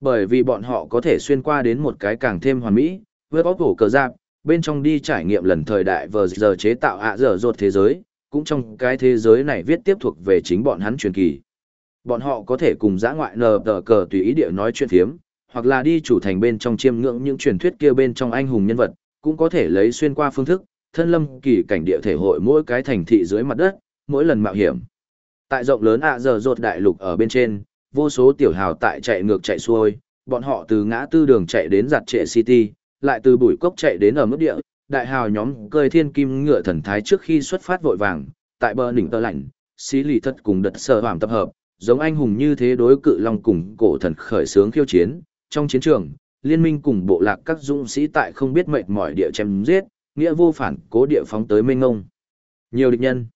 Bởi vì bọn họ có thể xuyên qua đến một cái càng thêm hoàn mỹ, với bóp hổ cờ giáp, bên trong đi trải nghiệm lần thời đại vờ giờ chế tạo ạ dở dột thế giới, cũng trong cái thế giới này viết tiếp thuộc về chính bọn hắn truyền kỳ. Bọn họ có thể cùng giã ngoại nờ tờ cờ tùy ý địa nói chuyện phiếm, hoặc là đi chủ thành bên trong chiêm ngưỡng những truyền thuyết kia bên trong anh hùng nhân vật, cũng có thể lấy xuyên qua phương thức, thân lâm kỳ cảnh địa thể hội mỗi cái thành thị dưới mặt đất, mỗi lần mạo hiểm. Tại rộng lớn ạ giờ rột đại lục ở bên trên, vô số tiểu hào tại chạy ngược chạy xuôi, bọn họ từ ngã tư đường chạy đến giặt trệ city, lại từ bụi cốc chạy đến ở mức địa, đại hào nhóm cơi thiên kim ngựa thần thái trước khi xuất phát vội vàng, tại bờ đỉnh tơ lạnh, xí lì thất cùng đợt sở hoàng tập hợp, giống anh hùng như thế đối cự long cùng cổ thần khởi sướng khiêu chiến, trong chiến trường, liên minh cùng bộ lạc các dũng sĩ tại không biết mệt mỏi địa chém giết, nghĩa vô phản cố địa phóng tới mênh ngông. Nhiều địch nhân.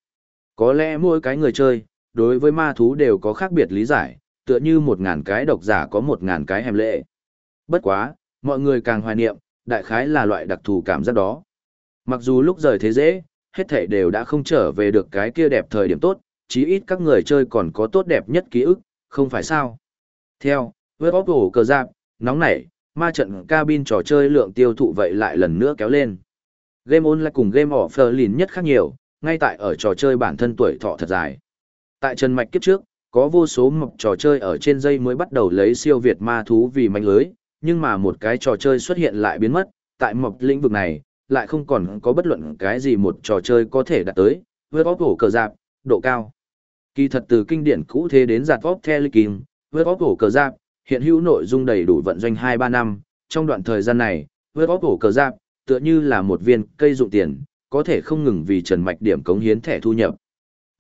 Có lẽ mỗi cái người chơi, đối với ma thú đều có khác biệt lý giải, tựa như một ngàn cái độc giả có một ngàn cái hèm lệ. Bất quá, mọi người càng hoài niệm, đại khái là loại đặc thù cảm giác đó. Mặc dù lúc rời thế dễ, hết thảy đều đã không trở về được cái kia đẹp thời điểm tốt, chí ít các người chơi còn có tốt đẹp nhất ký ức, không phải sao. Theo, với bóp hổ cờ giáp, nóng nảy, ma trận cabin trò chơi lượng tiêu thụ vậy lại lần nữa kéo lên. Game online cùng game offline nhất khác nhiều, ngay tại ở trò chơi bản thân tuổi thọ thật dài. Tại Trần Mạch kiếp trước, có vô số mộc trò chơi ở trên dây mới bắt đầu lấy siêu việt ma thú vì manh lưới, nhưng mà một cái trò chơi xuất hiện lại biến mất, tại mộc lĩnh vực này, lại không còn có bất luận cái gì một trò chơi có thể đạt tới, với bóp hổ cờ giáp, độ cao. Kỳ thật từ kinh điển cũ thế đến giạt vóc Telekin, với bóp hổ cờ giáp, hiện hữu nội dung đầy đủ vận doanh 2-3 năm, trong đoạn thời gian này, với bóp cổ cờ giáp, tựa như là một viên cây dụng tiền, có thể không ngừng vì Trần Mạch điểm cống hiến thẻ thu nhập.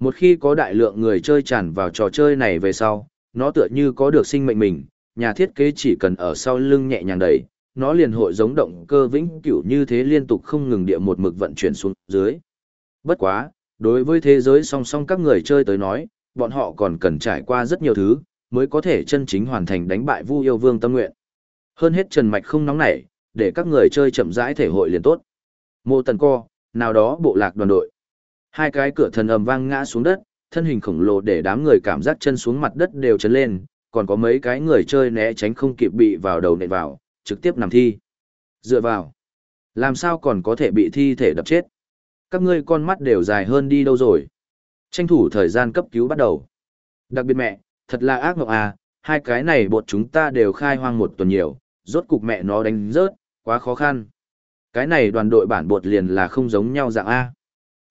Một khi có đại lượng người chơi tràn vào trò chơi này về sau, nó tựa như có được sinh mệnh mình, nhà thiết kế chỉ cần ở sau lưng nhẹ nhàng đẩy, nó liền hội giống động cơ vĩnh cửu như thế liên tục không ngừng địa một mực vận chuyển xuống dưới. Bất quá, đối với thế giới song song các người chơi tới nói, bọn họ còn cần trải qua rất nhiều thứ, mới có thể chân chính hoàn thành đánh bại Vu Yêu Vương tâm nguyện. Hơn hết Trần Mạch không nóng nảy, để các người chơi chậm rãi thể hội liền tốt. Mộ Tần Co, nào đó bộ lạc đoàn đội. Hai cái cửa thần ầm vang ngã xuống đất, thân hình khổng lồ để đám người cảm giác chân xuống mặt đất đều chấn lên, còn có mấy cái người chơi né tránh không kịp bị vào đầu nện vào, trực tiếp nằm thi. Dựa vào. Làm sao còn có thể bị thi thể đập chết? Các ngươi con mắt đều dài hơn đi đâu rồi? Tranh thủ thời gian cấp cứu bắt đầu. Đặc biệt mẹ, thật là ác mộng à, hai cái này bột chúng ta đều khai hoang một tuần nhiều, rốt cục mẹ nó đánh rớt, quá khó khăn. Cái này đoàn đội bản bột liền là không giống nhau dạng A.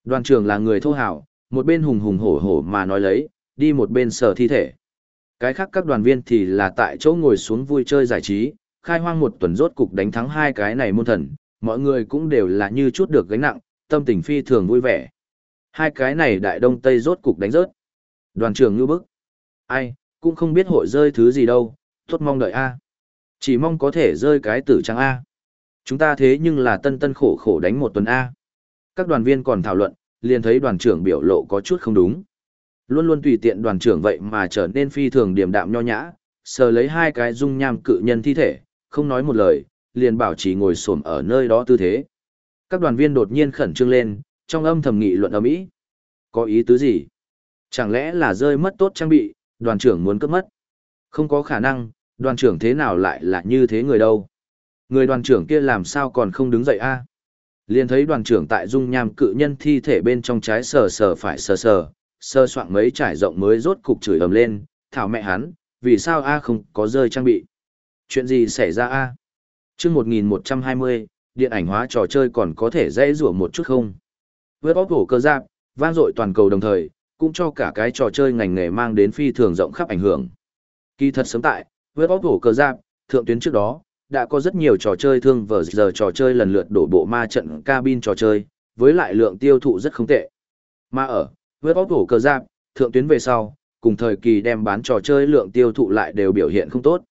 Đoàn trưởng là người thô hảo, một bên hùng hùng hổ hổ mà nói lấy, đi một bên sở thi thể. Cái khác các đoàn viên thì là tại chỗ ngồi xuống vui chơi giải trí, khai hoang một tuần rốt cục đánh thắng hai cái này môn thần, mọi người cũng đều là như chút được gánh nặng, tâm tình phi thường vui vẻ. Hai cái này đại đông tây rốt cục đánh rớt. Đoàn trưởng như bức. Ai, cũng không biết hội rơi thứ gì đâu, tốt mong đợi A. Chỉ mong có thể rơi cái tử trắng A. Chúng ta thế nhưng là tân tân khổ khổ đánh một tuần A. Các đoàn viên còn thảo luận, liền thấy đoàn trưởng biểu lộ có chút không đúng. Luôn luôn tùy tiện đoàn trưởng vậy mà trở nên phi thường điềm đạm nho nhã, sờ lấy hai cái dung nham cự nhân thi thể, không nói một lời, liền bảo chỉ ngồi xổm ở nơi đó tư thế. Các đoàn viên đột nhiên khẩn trương lên, trong âm thầm nghị luận ầm ĩ. Có ý tứ gì? Chẳng lẽ là rơi mất tốt trang bị, đoàn trưởng muốn cướp mất? Không có khả năng, đoàn trưởng thế nào lại là như thế người đâu? Người đoàn trưởng kia làm sao còn không đứng dậy a? Liền thấy đoàn trưởng tại dung nham cự nhân thi thể bên trong trái sờ sờ phải sờ sờ, sơ soạn mấy trải rộng mới rốt cục chửi ầm lên, thảo mẹ hắn, vì sao A không có rơi trang bị? Chuyện gì xảy ra A? chương 1120, điện ảnh hóa trò chơi còn có thể dễ rủa một chút không? Vượt bóp hổ cơ giáp, vang dội toàn cầu đồng thời, cũng cho cả cái trò chơi ngành nghề mang đến phi thường rộng khắp ảnh hưởng. Kỳ thật sớm tại, với bóp hổ cơ giáp, thượng tuyến trước đó, đã có rất nhiều trò chơi thương vở giờ trò chơi lần lượt đổ bộ ma trận cabin trò chơi, với lại lượng tiêu thụ rất không tệ. Mà ở, với bóp hổ cơ giáp, thượng tuyến về sau, cùng thời kỳ đem bán trò chơi lượng tiêu thụ lại đều biểu hiện không tốt.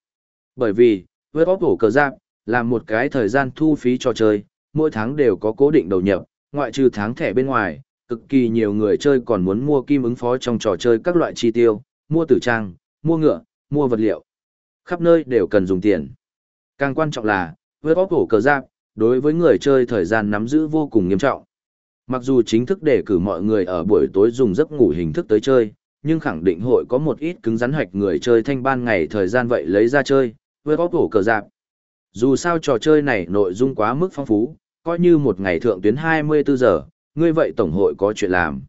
Bởi vì, với bóp hổ cơ giáp, là một cái thời gian thu phí trò chơi, mỗi tháng đều có cố định đầu nhập, ngoại trừ tháng thẻ bên ngoài, cực kỳ nhiều người chơi còn muốn mua kim ứng phó trong trò chơi các loại chi tiêu, mua tử trang, mua ngựa, mua vật liệu. Khắp nơi đều cần dùng tiền. Càng quan trọng là, với bóp hổ cờ giáp, đối với người chơi thời gian nắm giữ vô cùng nghiêm trọng. Mặc dù chính thức để cử mọi người ở buổi tối dùng giấc ngủ hình thức tới chơi, nhưng khẳng định hội có một ít cứng rắn hoạch người chơi thanh ban ngày thời gian vậy lấy ra chơi, với bóp hổ cờ giáp. Dù sao trò chơi này nội dung quá mức phong phú, coi như một ngày thượng tuyến 24 giờ, ngươi vậy tổng hội có chuyện làm.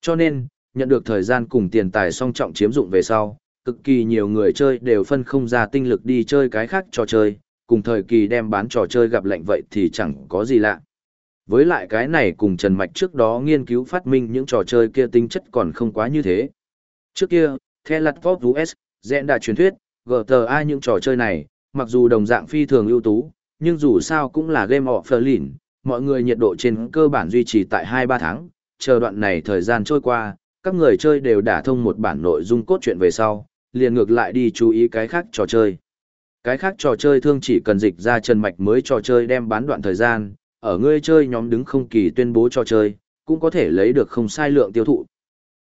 Cho nên, nhận được thời gian cùng tiền tài song trọng chiếm dụng về sau, cực kỳ nhiều người chơi đều phân không ra tinh lực đi chơi cái khác trò chơi, cùng thời kỳ đem bán trò chơi gặp lệnh vậy thì chẳng có gì lạ. Với lại cái này cùng Trần Mạch trước đó nghiên cứu phát minh những trò chơi kia tính chất còn không quá như thế. Trước kia, The Last of Us, Dẹn Đà truyền thuyết, GTA những trò chơi này, mặc dù đồng dạng phi thường ưu tú, nhưng dù sao cũng là game of Berlin, mọi người nhiệt độ trên cơ bản duy trì tại 2-3 tháng, chờ đoạn này thời gian trôi qua, các người chơi đều đã thông một bản nội dung cốt truyện về sau, liền ngược lại đi chú ý cái khác trò chơi. Cái khác trò chơi thương chỉ cần dịch ra trần mạch mới trò chơi đem bán đoạn thời gian, ở người chơi nhóm đứng không kỳ tuyên bố trò chơi, cũng có thể lấy được không sai lượng tiêu thụ.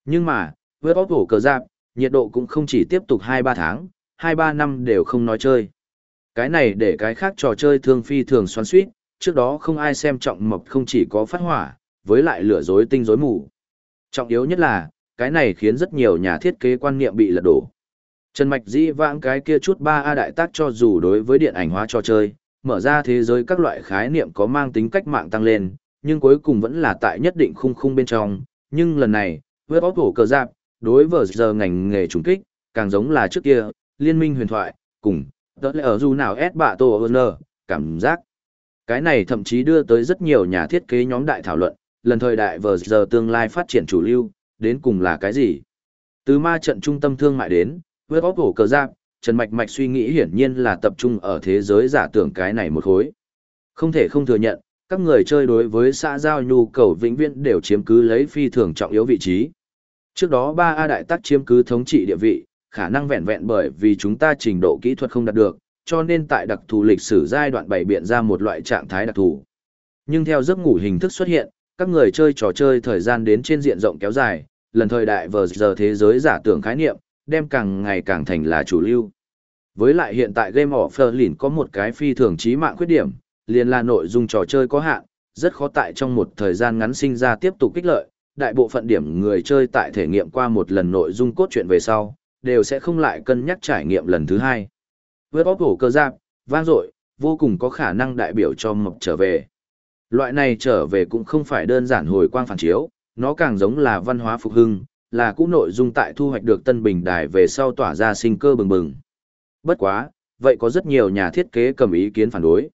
Nhưng mà, với bóp hổ cờ giáp, nhiệt độ cũng không chỉ tiếp tục 2-3 tháng, 2-3 năm đều không nói chơi. Cái này để cái khác trò chơi thương phi thường xoắn suýt, trước đó không ai xem trọng mộc không chỉ có phát hỏa, với lại lửa dối tinh rối mù. Trọng yếu nhất là, cái này khiến rất nhiều nhà thiết kế quan niệm bị lật đổ. Trần Mạch dĩ vãng cái kia chút 3A đại tác cho dù đối với điện ảnh hóa trò chơi, mở ra thế giới các loại khái niệm có mang tính cách mạng tăng lên, nhưng cuối cùng vẫn là tại nhất định khung khung bên trong. Nhưng lần này, với bóp hổ cờ giáp, đối với giờ ngành nghề trùng kích, càng giống là trước kia, liên minh huyền thoại, cùng, tớ lẽ ở dù nào ép bạ tổ ơn cảm giác. Cái này thậm chí đưa tới rất nhiều nhà thiết kế nhóm đại thảo luận, lần thời đại vờ giờ tương lai phát triển chủ lưu, đến cùng là cái gì? Từ ma trận trung tâm thương mại đến, với bóp hổ cờ giáp, Trần Mạch Mạch suy nghĩ hiển nhiên là tập trung ở thế giới giả tưởng cái này một khối. Không thể không thừa nhận, các người chơi đối với xã giao nhu cầu vĩnh viễn đều chiếm cứ lấy phi thường trọng yếu vị trí. Trước đó ba a đại tác chiếm cứ thống trị địa vị, khả năng vẹn vẹn bởi vì chúng ta trình độ kỹ thuật không đạt được, cho nên tại đặc thù lịch sử giai đoạn bày biện ra một loại trạng thái đặc thù. Nhưng theo giấc ngủ hình thức xuất hiện, các người chơi trò chơi thời gian đến trên diện rộng kéo dài, lần thời đại vờ giờ thế giới giả tưởng khái niệm, đem càng ngày càng thành là chủ lưu. Với lại hiện tại Game of Berlin có một cái phi thường chí mạng khuyết điểm, liền là nội dung trò chơi có hạn, rất khó tại trong một thời gian ngắn sinh ra tiếp tục kích lợi, đại bộ phận điểm người chơi tại thể nghiệm qua một lần nội dung cốt truyện về sau, đều sẽ không lại cân nhắc trải nghiệm lần thứ hai. Với bóp hổ cơ giáp, vang dội, vô cùng có khả năng đại biểu cho mộc trở về. Loại này trở về cũng không phải đơn giản hồi quang phản chiếu, nó càng giống là văn hóa phục hưng, là cũ nội dung tại thu hoạch được tân bình đài về sau tỏa ra sinh cơ bừng bừng. Bất quá, vậy có rất nhiều nhà thiết kế cầm ý kiến phản đối.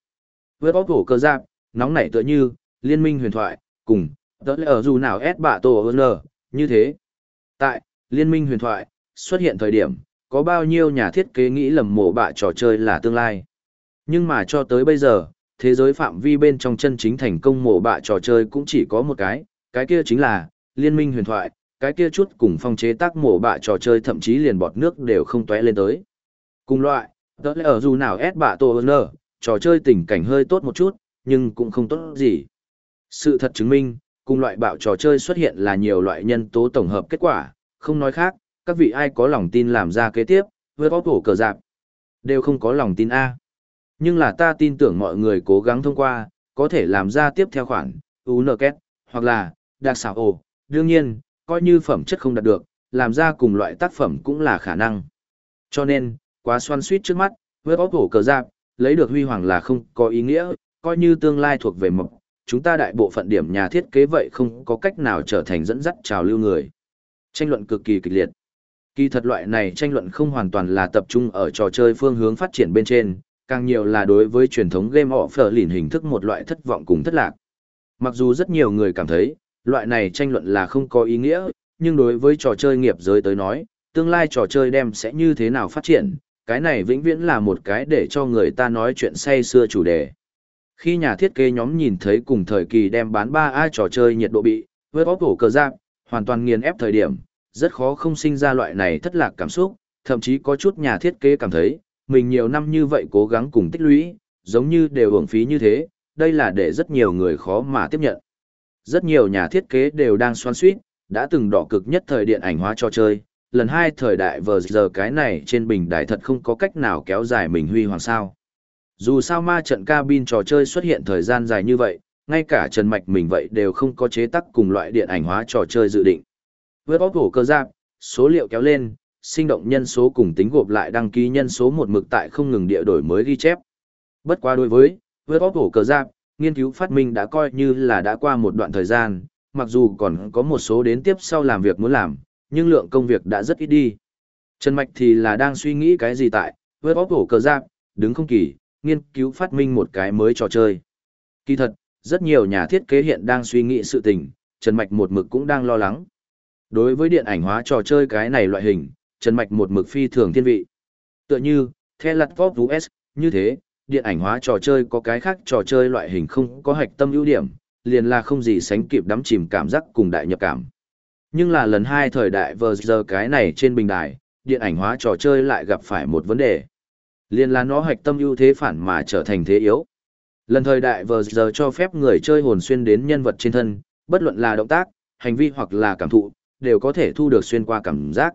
Với bóp hổ cơ giáp, nóng nảy tựa như, liên minh huyền thoại, cùng, tớ lẽ ở dù nào ép bạ tổ ơn như thế. Tại, liên minh huyền thoại, xuất hiện thời điểm, có bao nhiêu nhà thiết kế nghĩ lầm mổ bạ trò chơi là tương lai. Nhưng mà cho tới bây giờ, thế giới phạm vi bên trong chân chính thành công mổ bạ trò chơi cũng chỉ có một cái, cái kia chính là, liên minh huyền thoại, cái kia chút cùng phong chế tác mổ bạ trò chơi thậm chí liền bọt nước đều không tóe lên tới. Cùng loại, tớ lẽ ở dù nào ép bạ tổ nở, trò chơi tình cảnh hơi tốt một chút, nhưng cũng không tốt gì. Sự thật chứng minh, cùng loại bạo trò chơi xuất hiện là nhiều loại nhân tố tổng hợp kết quả, không nói khác, các vị ai có lòng tin làm ra kế tiếp, với có cổ cờ dạp, đều không có lòng tin A. Nhưng là ta tin tưởng mọi người cố gắng thông qua, có thể làm ra tiếp theo khoản, UNKET, hoặc là, đặc xảo ồ, đương nhiên, coi như phẩm chất không đạt được, làm ra cùng loại tác phẩm cũng là khả năng. Cho nên, quá xoan suýt trước mắt, với có cổ cờ dạp, lấy được huy hoàng là không có ý nghĩa, coi như tương lai thuộc về mộc, chúng ta đại bộ phận điểm nhà thiết kế vậy không có cách nào trở thành dẫn dắt trào lưu người. Tranh luận cực kỳ kịch liệt. Kỳ thật loại này tranh luận không hoàn toàn là tập trung ở trò chơi phương hướng phát triển bên trên, càng nhiều là đối với truyền thống game offer lìn hình thức một loại thất vọng cùng thất lạc. Mặc dù rất nhiều người cảm thấy, loại này tranh luận là không có ý nghĩa, nhưng đối với trò chơi nghiệp giới tới nói, tương lai trò chơi đem sẽ như thế nào phát triển, cái này vĩnh viễn là một cái để cho người ta nói chuyện say xưa chủ đề. Khi nhà thiết kế nhóm nhìn thấy cùng thời kỳ đem bán 3A trò chơi nhiệt độ bị, với bóp hổ cờ giáp, hoàn toàn nghiền ép thời điểm, rất khó không sinh ra loại này thất lạc cảm xúc, thậm chí có chút nhà thiết kế cảm thấy, mình nhiều năm như vậy cố gắng cùng tích lũy, giống như đều hưởng phí như thế, đây là để rất nhiều người khó mà tiếp nhận. Rất nhiều nhà thiết kế đều đang xoan suýt, đã từng đỏ cực nhất thời điện ảnh hóa trò chơi, lần hai thời đại vờ giờ cái này trên bình đại thật không có cách nào kéo dài mình huy hoàng sao. Dù sao ma trận cabin trò chơi xuất hiện thời gian dài như vậy, ngay cả Trần Mạch mình vậy đều không có chế tắc cùng loại điện ảnh hóa trò chơi dự định. Với bóp hổ cơ giáp, số liệu kéo lên, sinh động nhân số cùng tính gộp lại đăng ký nhân số một mực tại không ngừng địa đổi mới ghi chép. Bất quá đối với, với bóp hổ cơ giáp, nghiên cứu phát minh đã coi như là đã qua một đoạn thời gian, mặc dù còn có một số đến tiếp sau làm việc muốn làm, nhưng lượng công việc đã rất ít đi. Trần Mạch thì là đang suy nghĩ cái gì tại, với bóp hổ cơ giáp, đứng không kỳ, nghiên cứu phát minh một cái mới trò chơi. Kỳ thật, rất nhiều nhà thiết kế hiện đang suy nghĩ sự tình, Trần Mạch một mực cũng đang lo lắng. Đối với điện ảnh hóa trò chơi cái này loại hình, Trần Mạch một mực phi thường thiên vị. Tựa như, The Last of Us, như thế, điện ảnh hóa trò chơi có cái khác trò chơi loại hình không có hạch tâm ưu điểm, liền là không gì sánh kịp đắm chìm cảm giác cùng đại nhập cảm. Nhưng là lần hai thời đại vừa giờ cái này trên bình đài, điện ảnh hóa trò chơi lại gặp phải một vấn đề. Liền là nó hạch tâm ưu thế phản mà trở thành thế yếu. Lần thời đại vừa giờ cho phép người chơi hồn xuyên đến nhân vật trên thân, bất luận là động tác, hành vi hoặc là cảm thụ, đều có thể thu được xuyên qua cảm giác.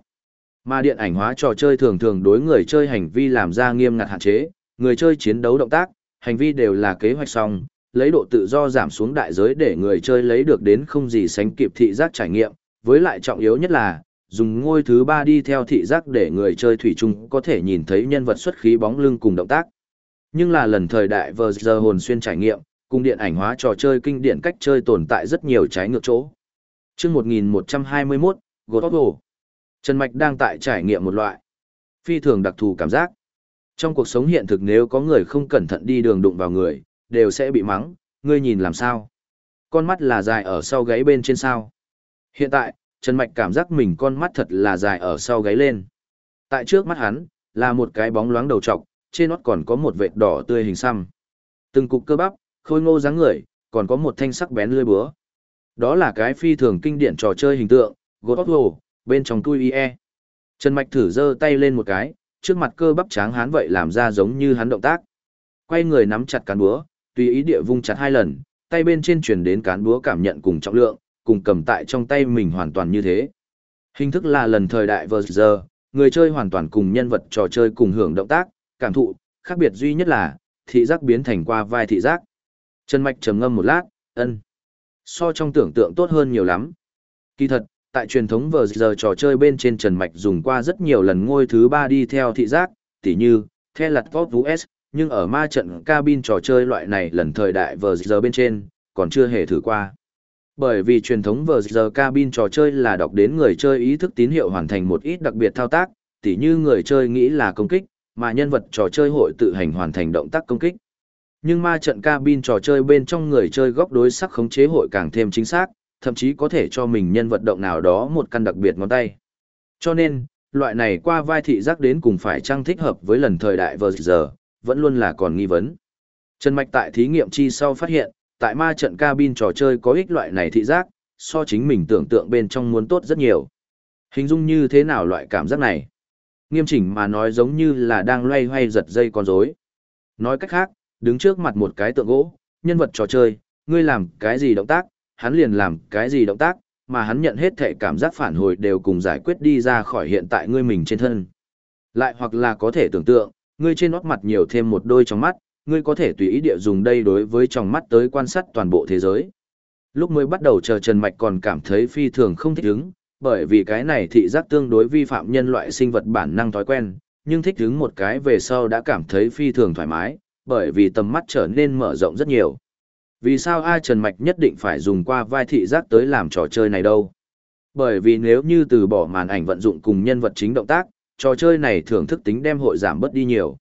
Mà điện ảnh hóa trò chơi thường thường đối người chơi hành vi làm ra nghiêm ngặt hạn chế, người chơi chiến đấu động tác, hành vi đều là kế hoạch xong, lấy độ tự do giảm xuống đại giới để người chơi lấy được đến không gì sánh kịp thị giác trải nghiệm, với lại trọng yếu nhất là, dùng ngôi thứ ba đi theo thị giác để người chơi thủy chung có thể nhìn thấy nhân vật xuất khí bóng lưng cùng động tác. Nhưng là lần thời đại vừa giờ hồn xuyên trải nghiệm, cùng điện ảnh hóa trò chơi kinh điển cách chơi tồn tại rất nhiều trái ngược chỗ. Trước 1121, Godot Trần Mạch đang tại trải nghiệm một loại phi thường đặc thù cảm giác. Trong cuộc sống hiện thực nếu có người không cẩn thận đi đường đụng vào người, đều sẽ bị mắng, ngươi nhìn làm sao? Con mắt là dài ở sau gáy bên trên sao? Hiện tại, Trần Mạch cảm giác mình con mắt thật là dài ở sau gáy lên. Tại trước mắt hắn, là một cái bóng loáng đầu trọc, trên nót còn có một vệt đỏ tươi hình xăm. Từng cục cơ bắp, khôi ngô dáng người, còn có một thanh sắc bén lưỡi búa. Đó là cái phi thường kinh điển trò chơi hình tượng, God of bên trong tui IE. Trần Mạch thử giơ tay lên một cái, trước mặt cơ bắp tráng hán vậy làm ra giống như hắn động tác. Quay người nắm chặt cán búa, tùy ý địa vung chặt hai lần, tay bên trên chuyển đến cán búa cảm nhận cùng trọng lượng, cùng cầm tại trong tay mình hoàn toàn như thế. Hình thức là lần thời đại vừa giờ, người chơi hoàn toàn cùng nhân vật trò chơi cùng hưởng động tác, cảm thụ, khác biệt duy nhất là, thị giác biến thành qua vai thị giác. Trần Mạch trầm ngâm một lát, ân. So trong tưởng tượng tốt hơn nhiều lắm. Kỳ thật, tại truyền thống vừa giờ trò chơi bên trên Trần Mạch dùng qua rất nhiều lần ngôi thứ ba đi theo thị giác, tỉ như, theo lặt vũ US, nhưng ở ma trận cabin trò chơi loại này lần thời đại vừa giờ bên trên, còn chưa hề thử qua. Bởi vì truyền thống vừa giờ cabin trò chơi là đọc đến người chơi ý thức tín hiệu hoàn thành một ít đặc biệt thao tác, tỉ như người chơi nghĩ là công kích, mà nhân vật trò chơi hội tự hành hoàn thành động tác công kích. Nhưng ma trận cabin trò chơi bên trong người chơi góc đối sắc khống chế hội càng thêm chính xác, thậm chí có thể cho mình nhân vật động nào đó một căn đặc biệt ngón tay. Cho nên, loại này qua vai thị giác đến cùng phải trang thích hợp với lần thời đại vừa giờ, vẫn luôn là còn nghi vấn. Trần Mạch tại thí nghiệm chi sau phát hiện, tại ma trận cabin trò chơi có ích loại này thị giác, so chính mình tưởng tượng bên trong muốn tốt rất nhiều. Hình dung như thế nào loại cảm giác này? Nghiêm chỉnh mà nói giống như là đang loay hoay giật dây con rối. Nói cách khác, đứng trước mặt một cái tượng gỗ, nhân vật trò chơi, ngươi làm cái gì động tác, hắn liền làm cái gì động tác, mà hắn nhận hết thể cảm giác phản hồi đều cùng giải quyết đi ra khỏi hiện tại ngươi mình trên thân. Lại hoặc là có thể tưởng tượng, ngươi trên nót mặt nhiều thêm một đôi trong mắt, ngươi có thể tùy ý địa dùng đây đối với trong mắt tới quan sát toàn bộ thế giới. Lúc mới bắt đầu chờ Trần Mạch còn cảm thấy phi thường không thích ứng, bởi vì cái này thị giác tương đối vi phạm nhân loại sinh vật bản năng thói quen, nhưng thích ứng một cái về sau đã cảm thấy phi thường thoải mái, bởi vì tầm mắt trở nên mở rộng rất nhiều. Vì sao ai Trần Mạch nhất định phải dùng qua vai thị giác tới làm trò chơi này đâu? Bởi vì nếu như từ bỏ màn ảnh vận dụng cùng nhân vật chính động tác, trò chơi này thưởng thức tính đem hội giảm bớt đi nhiều.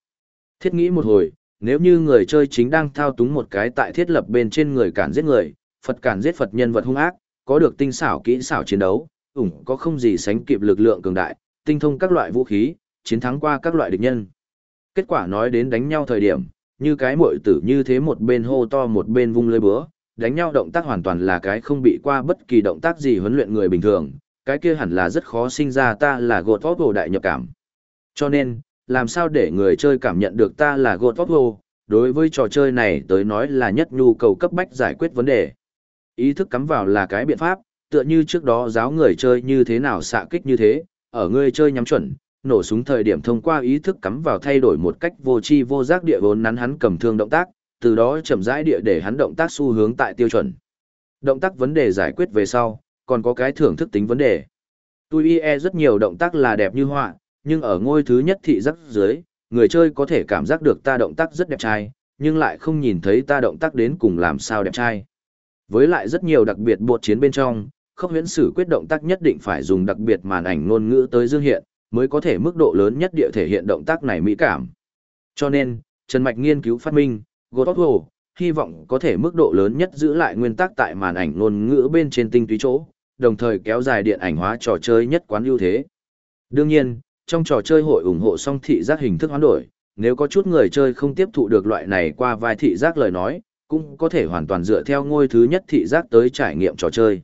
Thiết nghĩ một hồi, nếu như người chơi chính đang thao túng một cái tại thiết lập bên trên người cản giết người, Phật cản giết Phật nhân vật hung ác, có được tinh xảo kỹ xảo chiến đấu, ủng có không gì sánh kịp lực lượng cường đại, tinh thông các loại vũ khí, chiến thắng qua các loại địch nhân. Kết quả nói đến đánh nhau thời điểm, như cái muội tử như thế một bên hô to một bên vung lưỡi búa, đánh nhau động tác hoàn toàn là cái không bị qua bất kỳ động tác gì huấn luyện người bình thường, cái kia hẳn là rất khó sinh ra ta là gột vót hồ đại nhập cảm. Cho nên, làm sao để người chơi cảm nhận được ta là gột vót hồ, đối với trò chơi này tới nói là nhất nhu cầu cấp bách giải quyết vấn đề. Ý thức cắm vào là cái biện pháp, tựa như trước đó giáo người chơi như thế nào xạ kích như thế, ở người chơi nhắm chuẩn, nổ súng thời điểm thông qua ý thức cắm vào thay đổi một cách vô tri vô giác địa vốn nắn hắn cầm thương động tác, từ đó chậm rãi địa để hắn động tác xu hướng tại tiêu chuẩn. Động tác vấn đề giải quyết về sau, còn có cái thưởng thức tính vấn đề. Tui e rất nhiều động tác là đẹp như họa, nhưng ở ngôi thứ nhất thị giác dưới, người chơi có thể cảm giác được ta động tác rất đẹp trai, nhưng lại không nhìn thấy ta động tác đến cùng làm sao đẹp trai. Với lại rất nhiều đặc biệt buộc chiến bên trong, không huyễn sử quyết động tác nhất định phải dùng đặc biệt màn ảnh ngôn ngữ tới dương hiện, mới có thể mức độ lớn nhất địa thể hiện động tác này mỹ cảm. Cho nên, Trần Mạch nghiên cứu phát minh, Godotwo, hy vọng có thể mức độ lớn nhất giữ lại nguyên tắc tại màn ảnh ngôn ngữ bên trên tinh túy chỗ, đồng thời kéo dài điện ảnh hóa trò chơi nhất quán ưu thế. Đương nhiên, trong trò chơi hội ủng hộ song thị giác hình thức hoán đổi, nếu có chút người chơi không tiếp thụ được loại này qua vai thị giác lời nói, cũng có thể hoàn toàn dựa theo ngôi thứ nhất thị giác tới trải nghiệm trò chơi.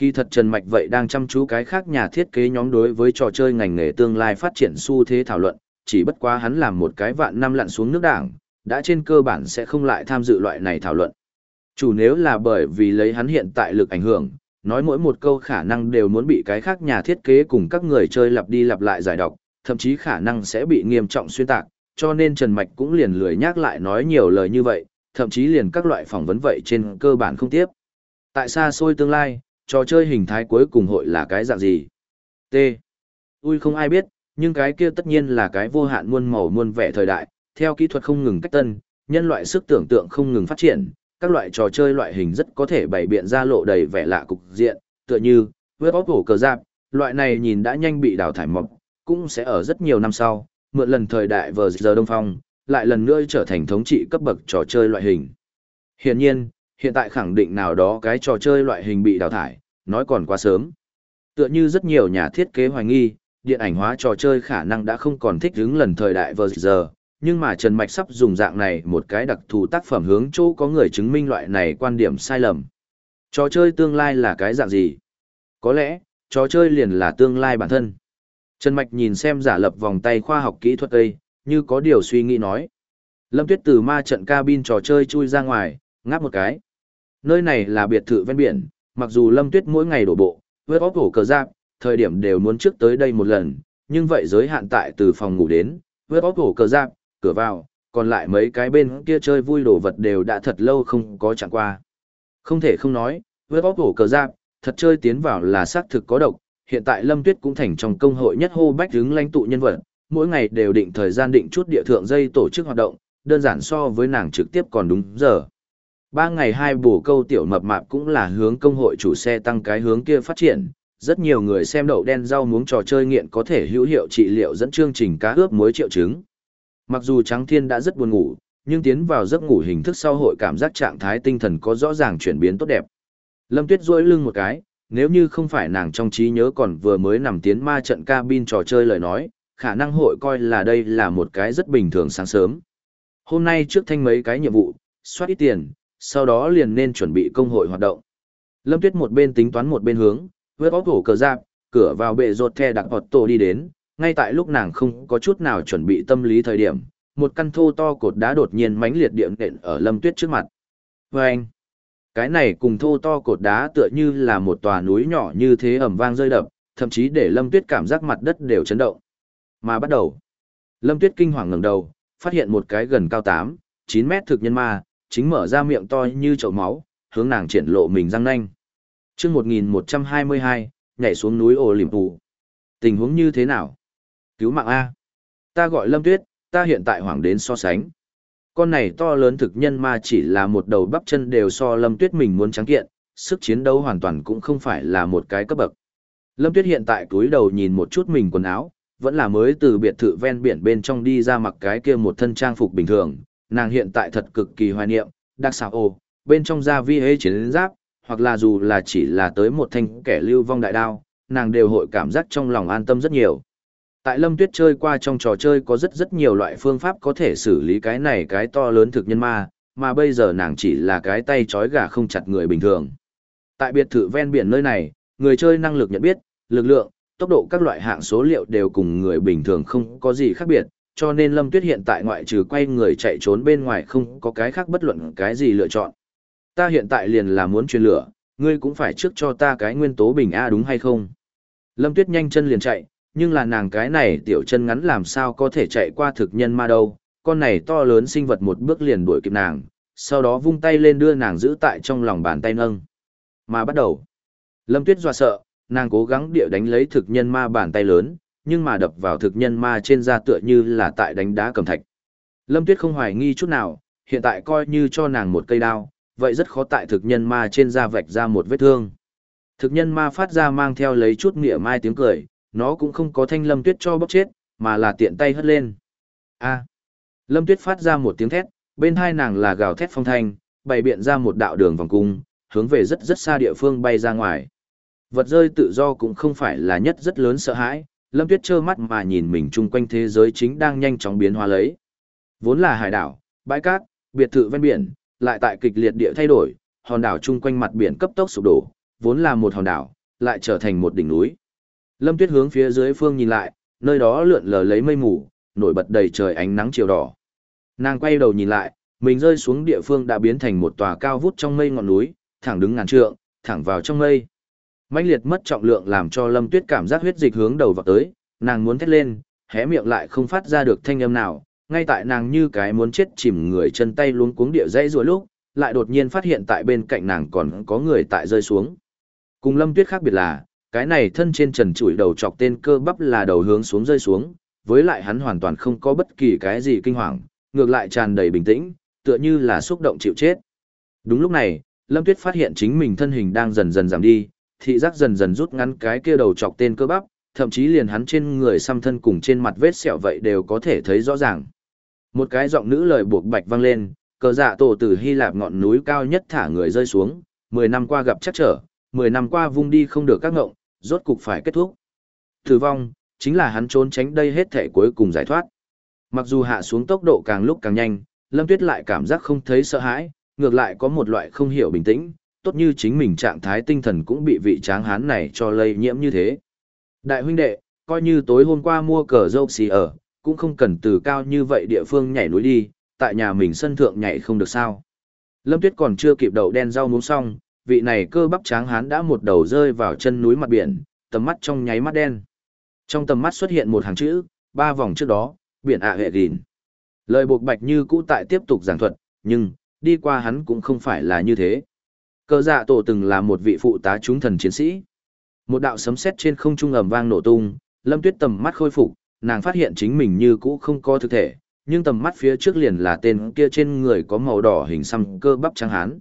Kỳ thật Trần Mạch vậy đang chăm chú cái khác nhà thiết kế nhóm đối với trò chơi ngành nghề tương lai phát triển xu thế thảo luận, chỉ bất quá hắn làm một cái vạn năm lặn xuống nước đảng, đã trên cơ bản sẽ không lại tham dự loại này thảo luận. Chủ nếu là bởi vì lấy hắn hiện tại lực ảnh hưởng, nói mỗi một câu khả năng đều muốn bị cái khác nhà thiết kế cùng các người chơi lặp đi lặp lại giải đọc, thậm chí khả năng sẽ bị nghiêm trọng xuyên tạc, cho nên Trần Mạch cũng liền lười nhắc lại nói nhiều lời như vậy, thậm chí liền các loại phỏng vấn vậy trên cơ bản không tiếp. Tại xa xôi tương lai, trò chơi hình thái cuối cùng hội là cái dạng gì? T. Ui không ai biết, nhưng cái kia tất nhiên là cái vô hạn muôn màu muôn vẻ thời đại, theo kỹ thuật không ngừng cách tân, nhân loại sức tưởng tượng không ngừng phát triển, các loại trò chơi loại hình rất có thể bày biện ra lộ đầy vẻ lạ cục diện, tựa như, với bóp hổ cờ giáp, loại này nhìn đã nhanh bị đào thải mọc, cũng sẽ ở rất nhiều năm sau, mượn lần thời đại vờ giờ đông phong, lại lần nữa trở thành thống trị cấp bậc trò chơi loại hình. Hiển nhiên, hiện tại khẳng định nào đó cái trò chơi loại hình bị đào thải, nói còn quá sớm. Tựa như rất nhiều nhà thiết kế hoài nghi, điện ảnh hóa trò chơi khả năng đã không còn thích ứng lần thời đại vừa giờ, nhưng mà Trần Mạch sắp dùng dạng này một cái đặc thù tác phẩm hướng chỗ có người chứng minh loại này quan điểm sai lầm. Trò chơi tương lai là cái dạng gì? Có lẽ, trò chơi liền là tương lai bản thân. Trần Mạch nhìn xem giả lập vòng tay khoa học kỹ thuật đây, như có điều suy nghĩ nói. Lâm Tuyết từ ma trận cabin trò chơi chui ra ngoài, ngáp một cái. Nơi này là biệt thự ven biển, mặc dù Lâm Tuyết mỗi ngày đổ bộ, vớt bóp cổ cờ giáp, thời điểm đều muốn trước tới đây một lần, nhưng vậy giới hạn tại từ phòng ngủ đến, vớt bóp cổ cờ giáp, cửa vào, còn lại mấy cái bên kia chơi vui đồ vật đều đã thật lâu không có chẳng qua. Không thể không nói, vớt bóp cổ cờ giáp, thật chơi tiến vào là xác thực có độc, hiện tại Lâm Tuyết cũng thành trong công hội nhất hô bách đứng lãnh tụ nhân vật, mỗi ngày đều định thời gian định chút địa thượng dây tổ chức hoạt động, đơn giản so với nàng trực tiếp còn đúng giờ. Ba ngày hai bổ câu tiểu mập mạp cũng là hướng công hội chủ xe tăng cái hướng kia phát triển, rất nhiều người xem đậu đen rau muống trò chơi nghiện có thể hữu hiệu trị liệu dẫn chương trình cá ướp muối triệu chứng. Mặc dù Trắng Thiên đã rất buồn ngủ, nhưng tiến vào giấc ngủ hình thức sau hội cảm giác trạng thái tinh thần có rõ ràng chuyển biến tốt đẹp. Lâm Tuyết duỗi lưng một cái, nếu như không phải nàng trong trí nhớ còn vừa mới nằm tiến ma trận cabin trò chơi lời nói, khả năng hội coi là đây là một cái rất bình thường sáng sớm. Hôm nay trước thanh mấy cái nhiệm vụ, soát ít tiền, sau đó liền nên chuẩn bị công hội hoạt động. Lâm Tuyết một bên tính toán một bên hướng, vượt óc cổ cờ giáp, cửa vào bệ rột the đặc ọt tổ đi đến, ngay tại lúc nàng không có chút nào chuẩn bị tâm lý thời điểm, một căn thô to cột đá đột nhiên mãnh liệt điện nện ở Lâm Tuyết trước mặt. Và anh, cái này cùng thô to cột đá tựa như là một tòa núi nhỏ như thế ẩm vang rơi đập, thậm chí để Lâm Tuyết cảm giác mặt đất đều chấn động. Mà bắt đầu, Lâm Tuyết kinh hoàng ngẩng đầu, phát hiện một cái gần cao 8, 9 mét thực nhân ma, chính mở ra miệng to như chậu máu, hướng nàng triển lộ mình răng nanh. chương 1122, nhảy xuống núi ổ liềm tù. Tình huống như thế nào? Cứu mạng A. Ta gọi Lâm Tuyết, ta hiện tại hoảng đến so sánh. Con này to lớn thực nhân ma chỉ là một đầu bắp chân đều so Lâm Tuyết mình muốn trắng kiện, sức chiến đấu hoàn toàn cũng không phải là một cái cấp bậc. Lâm Tuyết hiện tại túi đầu nhìn một chút mình quần áo, vẫn là mới từ biệt thự ven biển bên trong đi ra mặc cái kia một thân trang phục bình thường, nàng hiện tại thật cực kỳ hoài niệm, đặc xảo ồ, bên trong da vi hê chiến giáp, hoặc là dù là chỉ là tới một thanh kẻ lưu vong đại đao, nàng đều hội cảm giác trong lòng an tâm rất nhiều. Tại Lâm Tuyết chơi qua trong trò chơi có rất rất nhiều loại phương pháp có thể xử lý cái này cái to lớn thực nhân ma, mà bây giờ nàng chỉ là cái tay trói gà không chặt người bình thường. Tại biệt thự ven biển nơi này, người chơi năng lực nhận biết, lực lượng, tốc độ các loại hạng số liệu đều cùng người bình thường không có gì khác biệt, cho nên Lâm Tuyết hiện tại ngoại trừ quay người chạy trốn bên ngoài không có cái khác bất luận cái gì lựa chọn. Ta hiện tại liền là muốn truyền lửa, ngươi cũng phải trước cho ta cái nguyên tố bình A đúng hay không? Lâm Tuyết nhanh chân liền chạy, nhưng là nàng cái này tiểu chân ngắn làm sao có thể chạy qua thực nhân ma đâu, con này to lớn sinh vật một bước liền đuổi kịp nàng, sau đó vung tay lên đưa nàng giữ tại trong lòng bàn tay nâng. Mà bắt đầu, Lâm Tuyết dọa sợ, nàng cố gắng địa đánh lấy thực nhân ma bàn tay lớn, nhưng mà đập vào thực nhân ma trên da tựa như là tại đánh đá cầm thạch. Lâm Tuyết không hoài nghi chút nào, hiện tại coi như cho nàng một cây đao, vậy rất khó tại thực nhân ma trên da vạch ra một vết thương. Thực nhân ma phát ra mang theo lấy chút nghĩa mai tiếng cười, nó cũng không có thanh Lâm Tuyết cho bóc chết, mà là tiện tay hất lên. A. Lâm Tuyết phát ra một tiếng thét, bên hai nàng là gào thét phong thanh, bày biện ra một đạo đường vòng cung, hướng về rất rất xa địa phương bay ra ngoài. Vật rơi tự do cũng không phải là nhất rất lớn sợ hãi, Lâm Tuyết trơ mắt mà nhìn mình chung quanh thế giới chính đang nhanh chóng biến hóa lấy. Vốn là hải đảo, bãi cát, biệt thự ven biển, lại tại kịch liệt địa thay đổi, hòn đảo chung quanh mặt biển cấp tốc sụp đổ, vốn là một hòn đảo, lại trở thành một đỉnh núi. Lâm Tuyết hướng phía dưới phương nhìn lại, nơi đó lượn lờ lấy mây mù, nổi bật đầy trời ánh nắng chiều đỏ. Nàng quay đầu nhìn lại, mình rơi xuống địa phương đã biến thành một tòa cao vút trong mây ngọn núi, thẳng đứng ngàn trượng, thẳng vào trong mây mãnh liệt mất trọng lượng làm cho lâm tuyết cảm giác huyết dịch hướng đầu vào tới, nàng muốn thét lên, hé miệng lại không phát ra được thanh âm nào, ngay tại nàng như cái muốn chết chìm người chân tay luống cuống địa dãy rồi lúc, lại đột nhiên phát hiện tại bên cạnh nàng còn có người tại rơi xuống. Cùng lâm tuyết khác biệt là, cái này thân trên trần trụi đầu chọc tên cơ bắp là đầu hướng xuống rơi xuống, với lại hắn hoàn toàn không có bất kỳ cái gì kinh hoàng, ngược lại tràn đầy bình tĩnh, tựa như là xúc động chịu chết. Đúng lúc này, lâm tuyết phát hiện chính mình thân hình đang dần dần giảm đi thị giác dần dần rút ngắn cái kia đầu chọc tên cơ bắp, thậm chí liền hắn trên người xăm thân cùng trên mặt vết sẹo vậy đều có thể thấy rõ ràng. Một cái giọng nữ lời buộc bạch vang lên, cờ dạ tổ từ Hy Lạp ngọn núi cao nhất thả người rơi xuống, 10 năm qua gặp chắc trở, 10 năm qua vung đi không được các ngộng, rốt cục phải kết thúc. Tử vong, chính là hắn trốn tránh đây hết thể cuối cùng giải thoát. Mặc dù hạ xuống tốc độ càng lúc càng nhanh, Lâm Tuyết lại cảm giác không thấy sợ hãi, ngược lại có một loại không hiểu bình tĩnh, tốt như chính mình trạng thái tinh thần cũng bị vị tráng hán này cho lây nhiễm như thế. Đại huynh đệ, coi như tối hôm qua mua cờ dâu xì ở, cũng không cần từ cao như vậy địa phương nhảy núi đi, tại nhà mình sân thượng nhảy không được sao. Lâm Tuyết còn chưa kịp đậu đen rau muống xong, vị này cơ bắp tráng hán đã một đầu rơi vào chân núi mặt biển, tầm mắt trong nháy mắt đen. Trong tầm mắt xuất hiện một hàng chữ, ba vòng trước đó, biển ạ hệ gìn. Lời buộc bạch như cũ tại tiếp tục giảng thuật, nhưng, đi qua hắn cũng không phải là như thế. Cơ dạ tổ từng là một vị phụ tá chúng thần chiến sĩ. Một đạo sấm sét trên không trung ầm vang nổ tung, Lâm Tuyết tầm mắt khôi phục, nàng phát hiện chính mình như cũ không có thực thể, nhưng tầm mắt phía trước liền là tên kia trên người có màu đỏ hình xăm cơ bắp trắng hán.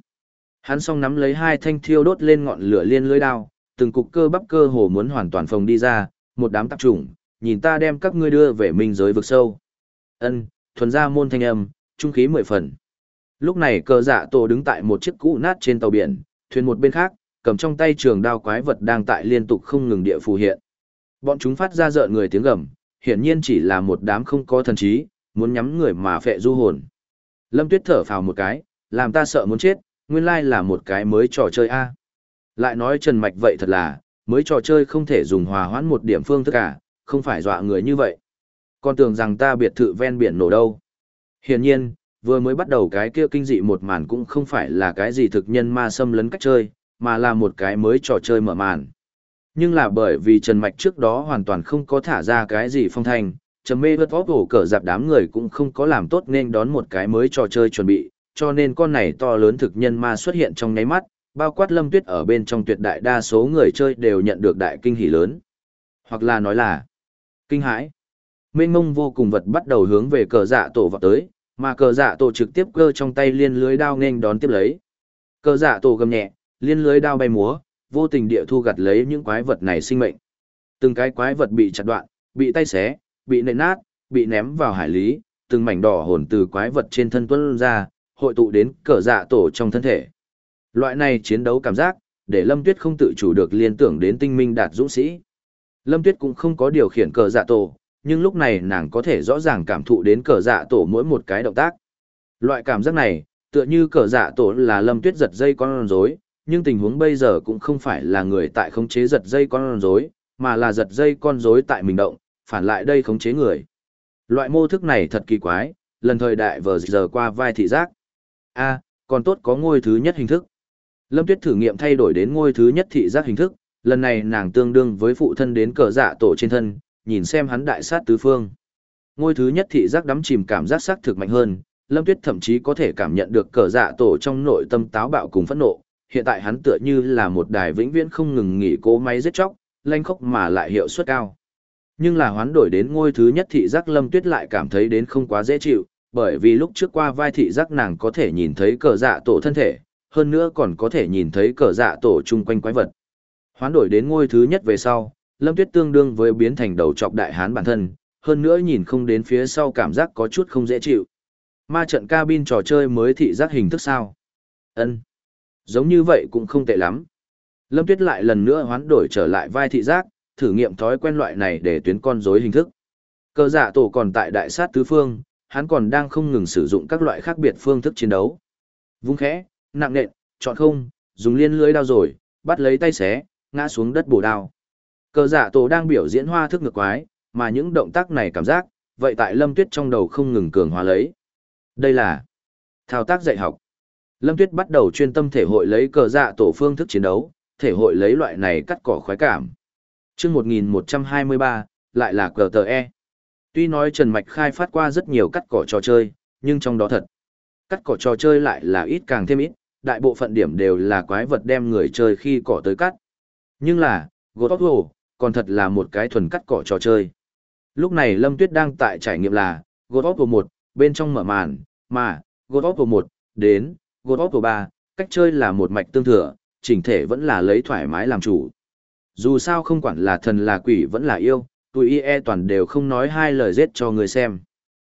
Hắn song nắm lấy hai thanh thiêu đốt lên ngọn lửa liên lưới đao, từng cục cơ bắp cơ hồ muốn hoàn toàn phồng đi ra, một đám tạp chủng, nhìn ta đem các ngươi đưa về minh giới vực sâu. Ân, thuần ra môn thanh âm, trung khí mười phần. Lúc này cờ dạ tổ đứng tại một chiếc cũ nát trên tàu biển, thuyền một bên khác, cầm trong tay trường đao quái vật đang tại liên tục không ngừng địa phù hiện. Bọn chúng phát ra rợn người tiếng gầm, hiển nhiên chỉ là một đám không có thần trí, muốn nhắm người mà phệ du hồn. Lâm Tuyết thở phào một cái, làm ta sợ muốn chết, nguyên lai là một cái mới trò chơi a. Lại nói Trần Mạch vậy thật là, mới trò chơi không thể dùng hòa hoãn một điểm phương thức cả, không phải dọa người như vậy. Còn tưởng rằng ta biệt thự ven biển nổ đâu. Hiển nhiên, vừa mới bắt đầu cái kia kinh dị một màn cũng không phải là cái gì thực nhân ma xâm lấn cách chơi, mà là một cái mới trò chơi mở màn. Nhưng là bởi vì Trần Mạch trước đó hoàn toàn không có thả ra cái gì phong thanh, trầm mê vớt vóp hổ cờ dạp đám người cũng không có làm tốt nên đón một cái mới trò chơi chuẩn bị, cho nên con này to lớn thực nhân ma xuất hiện trong nháy mắt, bao quát lâm tuyết ở bên trong tuyệt đại đa số người chơi đều nhận được đại kinh hỉ lớn. Hoặc là nói là kinh hãi. Mênh mông vô cùng vật bắt đầu hướng về cờ dạ tổ vào tới, mà cờ dạ tổ trực tiếp cơ trong tay liên lưới đao nghênh đón tiếp lấy. Cờ dạ tổ gầm nhẹ, liên lưới đao bay múa, vô tình địa thu gặt lấy những quái vật này sinh mệnh. Từng cái quái vật bị chặt đoạn, bị tay xé, bị nện nát, bị ném vào hải lý, từng mảnh đỏ hồn từ quái vật trên thân tuân ra, hội tụ đến cờ dạ tổ trong thân thể. Loại này chiến đấu cảm giác, để Lâm Tuyết không tự chủ được liên tưởng đến tinh minh đạt dũng sĩ. Lâm Tuyết cũng không có điều khiển cờ dạ tổ, nhưng lúc này nàng có thể rõ ràng cảm thụ đến cờ dạ tổ mỗi một cái động tác. Loại cảm giác này, tựa như cờ dạ tổ là Lâm Tuyết giật dây con rối, nhưng tình huống bây giờ cũng không phải là người tại khống chế giật dây con rối, mà là giật dây con rối tại mình động, phản lại đây khống chế người. Loại mô thức này thật kỳ quái, lần thời đại vờ giờ qua vai thị giác. A, còn tốt có ngôi thứ nhất hình thức. Lâm Tuyết thử nghiệm thay đổi đến ngôi thứ nhất thị giác hình thức, lần này nàng tương đương với phụ thân đến cờ dạ tổ trên thân, nhìn xem hắn đại sát tứ phương. Ngôi thứ nhất thị giác đắm chìm cảm giác sắc thực mạnh hơn, Lâm Tuyết thậm chí có thể cảm nhận được cờ dạ tổ trong nội tâm táo bạo cùng phẫn nộ, hiện tại hắn tựa như là một đài vĩnh viễn không ngừng nghỉ cố máy giết chóc, lanh khốc mà lại hiệu suất cao. Nhưng là hoán đổi đến ngôi thứ nhất thị giác Lâm Tuyết lại cảm thấy đến không quá dễ chịu, bởi vì lúc trước qua vai thị giác nàng có thể nhìn thấy cờ dạ tổ thân thể, hơn nữa còn có thể nhìn thấy cờ dạ tổ chung quanh quái vật. Hoán đổi đến ngôi thứ nhất về sau, Lâm Tuyết tương đương với biến thành đầu trọc đại hán bản thân, hơn nữa nhìn không đến phía sau cảm giác có chút không dễ chịu. Ma trận cabin trò chơi mới thị giác hình thức sao? Ân, Giống như vậy cũng không tệ lắm. Lâm Tuyết lại lần nữa hoán đổi trở lại vai thị giác, thử nghiệm thói quen loại này để tuyến con rối hình thức. Cơ giả tổ còn tại đại sát tứ phương, hắn còn đang không ngừng sử dụng các loại khác biệt phương thức chiến đấu. Vung khẽ, nặng nện, chọn không, dùng liên lưới đao rồi, bắt lấy tay xé, ngã xuống đất bổ đao. Cờ giả tổ đang biểu diễn hoa thức ngược quái, mà những động tác này cảm giác, vậy tại Lâm Tuyết trong đầu không ngừng cường hóa lấy. Đây là thao tác dạy học. Lâm Tuyết bắt đầu chuyên tâm thể hội lấy cờ dạ tổ phương thức chiến đấu, thể hội lấy loại này cắt cỏ khoái cảm. chương 1123, lại là cờ tờ E. Tuy nói Trần Mạch khai phát qua rất nhiều cắt cỏ trò chơi, nhưng trong đó thật. Cắt cỏ trò chơi lại là ít càng thêm ít, đại bộ phận điểm đều là quái vật đem người chơi khi cỏ tới cắt. Nhưng là, God of War, còn thật là một cái thuần cắt cỏ trò chơi. Lúc này Lâm Tuyết đang tại trải nghiệm là, God of War 1, bên trong mở màn, mà, God of War 1, đến, God of War 3, cách chơi là một mạch tương thừa, chỉnh thể vẫn là lấy thoải mái làm chủ. Dù sao không quản là thần là quỷ vẫn là yêu, tụi IE toàn đều không nói hai lời giết cho người xem.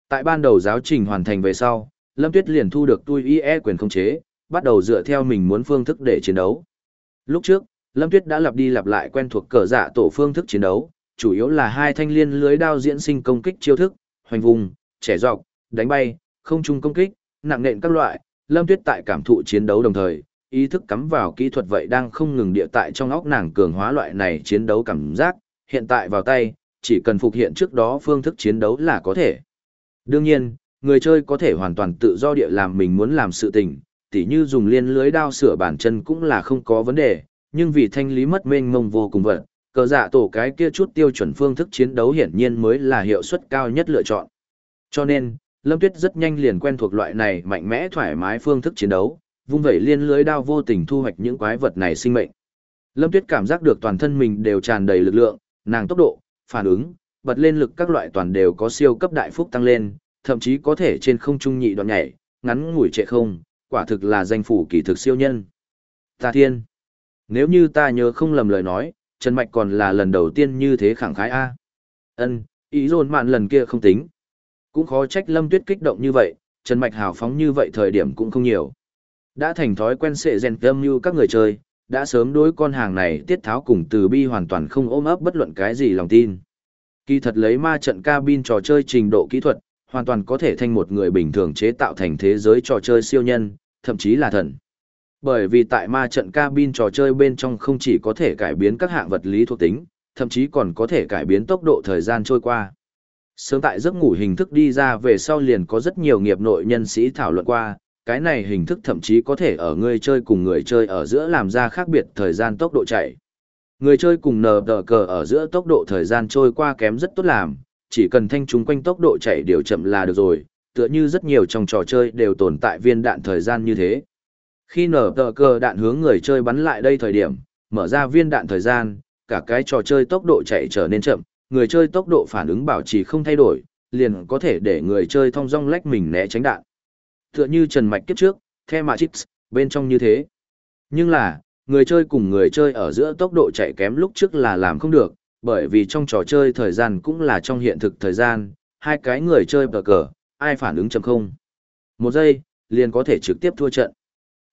Tại ban đầu giáo trình hoàn thành về sau, Lâm Tuyết liền thu được tụi IE quyền khống chế, bắt đầu dựa theo mình muốn phương thức để chiến đấu. Lúc trước, Lâm Tuyết đã lặp đi lặp lại quen thuộc cờ dạ tổ phương thức chiến đấu, chủ yếu là hai thanh liên lưới đao diễn sinh công kích chiêu thức, hoành vùng, trẻ dọc, đánh bay, không trung công kích, nặng nện các loại, Lâm Tuyết tại cảm thụ chiến đấu đồng thời, ý thức cắm vào kỹ thuật vậy đang không ngừng địa tại trong óc nàng cường hóa loại này chiến đấu cảm giác, hiện tại vào tay, chỉ cần phục hiện trước đó phương thức chiến đấu là có thể. Đương nhiên, người chơi có thể hoàn toàn tự do địa làm mình muốn làm sự tình, tỉ như dùng liên lưới đao sửa bản chân cũng là không có vấn đề, nhưng vì thanh lý mất mênh mông vô cùng vật, cờ dạ tổ cái kia chút tiêu chuẩn phương thức chiến đấu hiển nhiên mới là hiệu suất cao nhất lựa chọn. Cho nên, Lâm Tuyết rất nhanh liền quen thuộc loại này mạnh mẽ thoải mái phương thức chiến đấu, vung vẩy liên lưới đao vô tình thu hoạch những quái vật này sinh mệnh. Lâm Tuyết cảm giác được toàn thân mình đều tràn đầy lực lượng, nàng tốc độ, phản ứng, bật lên lực các loại toàn đều có siêu cấp đại phúc tăng lên, thậm chí có thể trên không trung nhị đoạn nhảy, ngắn ngủi trệ không, quả thực là danh phủ kỳ thực siêu nhân. Ta thiên! Nếu như ta nhớ không lầm lời nói, Trần Mạch còn là lần đầu tiên như thế khẳng khái A. ân ý dồn mạn lần kia không tính. Cũng khó trách Lâm Tuyết kích động như vậy, Trần Mạch hào phóng như vậy thời điểm cũng không nhiều. Đã thành thói quen sệ rèn tâm như các người chơi, đã sớm đối con hàng này tiết tháo cùng từ bi hoàn toàn không ôm ấp bất luận cái gì lòng tin. Kỳ thật lấy ma trận cabin trò chơi trình độ kỹ thuật, hoàn toàn có thể thành một người bình thường chế tạo thành thế giới trò chơi siêu nhân, thậm chí là thần. Bởi vì tại ma trận cabin trò chơi bên trong không chỉ có thể cải biến các hạng vật lý thuộc tính, thậm chí còn có thể cải biến tốc độ thời gian trôi qua. Sớm tại giấc ngủ hình thức đi ra về sau liền có rất nhiều nghiệp nội nhân sĩ thảo luận qua, cái này hình thức thậm chí có thể ở người chơi cùng người chơi ở giữa làm ra khác biệt thời gian tốc độ chạy. Người chơi cùng nờ đờ cờ ở giữa tốc độ thời gian trôi qua kém rất tốt làm, chỉ cần thanh chúng quanh tốc độ chạy đều chậm là được rồi, tựa như rất nhiều trong trò chơi đều tồn tại viên đạn thời gian như thế. Khi nở tờ cờ đạn hướng người chơi bắn lại đây thời điểm, mở ra viên đạn thời gian, cả cái trò chơi tốc độ chạy trở nên chậm, người chơi tốc độ phản ứng bảo trì không thay đổi, liền có thể để người chơi thong dong lách mình né tránh đạn. Tựa như Trần Mạch kiếp trước, The Matrix, bên trong như thế. Nhưng là, người chơi cùng người chơi ở giữa tốc độ chạy kém lúc trước là làm không được, bởi vì trong trò chơi thời gian cũng là trong hiện thực thời gian, hai cái người chơi bờ cờ, ai phản ứng chậm không. Một giây, liền có thể trực tiếp thua trận.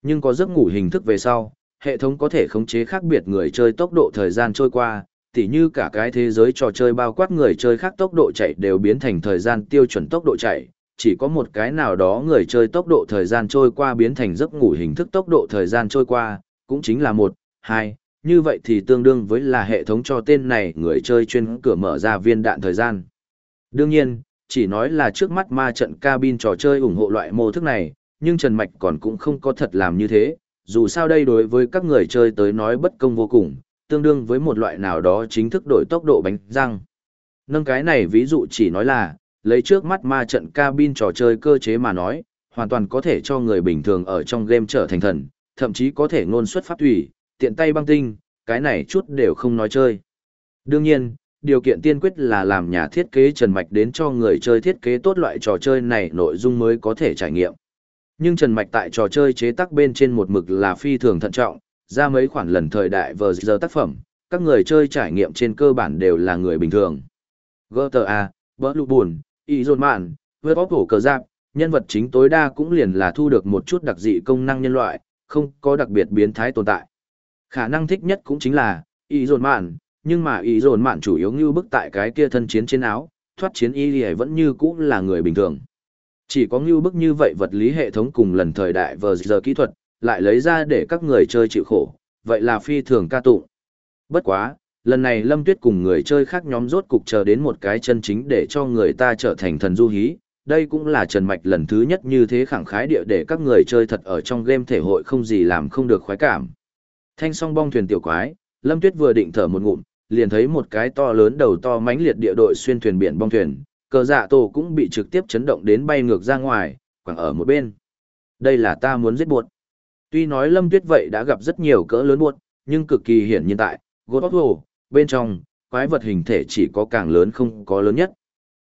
Nhưng có giấc ngủ hình thức về sau, hệ thống có thể khống chế khác biệt người chơi tốc độ thời gian trôi qua, tỉ như cả cái thế giới trò chơi bao quát người chơi khác tốc độ chạy đều biến thành thời gian tiêu chuẩn tốc độ chạy, chỉ có một cái nào đó người chơi tốc độ thời gian trôi qua biến thành giấc ngủ hình thức tốc độ thời gian trôi qua, cũng chính là một, hai, như vậy thì tương đương với là hệ thống cho tên này người chơi chuyên cửa mở ra viên đạn thời gian. Đương nhiên, chỉ nói là trước mắt ma trận cabin trò chơi ủng hộ loại mô thức này, nhưng Trần Mạch còn cũng không có thật làm như thế, dù sao đây đối với các người chơi tới nói bất công vô cùng, tương đương với một loại nào đó chính thức đổi tốc độ bánh răng. Nâng cái này ví dụ chỉ nói là, lấy trước mắt ma trận cabin trò chơi cơ chế mà nói, hoàn toàn có thể cho người bình thường ở trong game trở thành thần, thậm chí có thể ngôn xuất pháp thủy, tiện tay băng tinh, cái này chút đều không nói chơi. Đương nhiên, điều kiện tiên quyết là làm nhà thiết kế Trần Mạch đến cho người chơi thiết kế tốt loại trò chơi này nội dung mới có thể trải nghiệm. Nhưng Trần Mạch tại trò chơi chế tác bên trên một mực là phi thường thận trọng, ra mấy khoản lần thời đại vờ giờ tác phẩm, các người chơi trải nghiệm trên cơ bản đều là người bình thường. GTA, Bỡ Lụ Buồn, Y Dồn Mạn, Vượt Bóp Hổ Cờ Giáp, nhân vật chính tối đa cũng liền là thu được một chút đặc dị công năng nhân loại, không có đặc biệt biến thái tồn tại. Khả năng thích nhất cũng chính là, Y Dồn Mạn, nhưng mà Y Dồn Mạn chủ yếu như bức tại cái kia thân chiến trên áo, thoát chiến Y Lì vẫn như cũ là người bình thường. Chỉ có ngưu bức như vậy vật lý hệ thống cùng lần thời đại vờ giờ kỹ thuật, lại lấy ra để các người chơi chịu khổ, vậy là phi thường ca tụng. Bất quá, lần này Lâm Tuyết cùng người chơi khác nhóm rốt cục chờ đến một cái chân chính để cho người ta trở thành thần du hí. Đây cũng là Trần Mạch lần thứ nhất như thế khẳng khái địa để các người chơi thật ở trong game thể hội không gì làm không được khoái cảm. Thanh song bong thuyền tiểu quái, Lâm Tuyết vừa định thở một ngụm, liền thấy một cái to lớn đầu to mãnh liệt địa đội xuyên thuyền biển bong thuyền, cờ dạ tổ cũng bị trực tiếp chấn động đến bay ngược ra ngoài, quẳng ở một bên. Đây là ta muốn giết buột. Tuy nói Lâm Tuyết vậy đã gặp rất nhiều cỡ lớn buột, nhưng cực kỳ hiển nhiên tại, God hồ, bên trong, quái vật hình thể chỉ có càng lớn không có lớn nhất.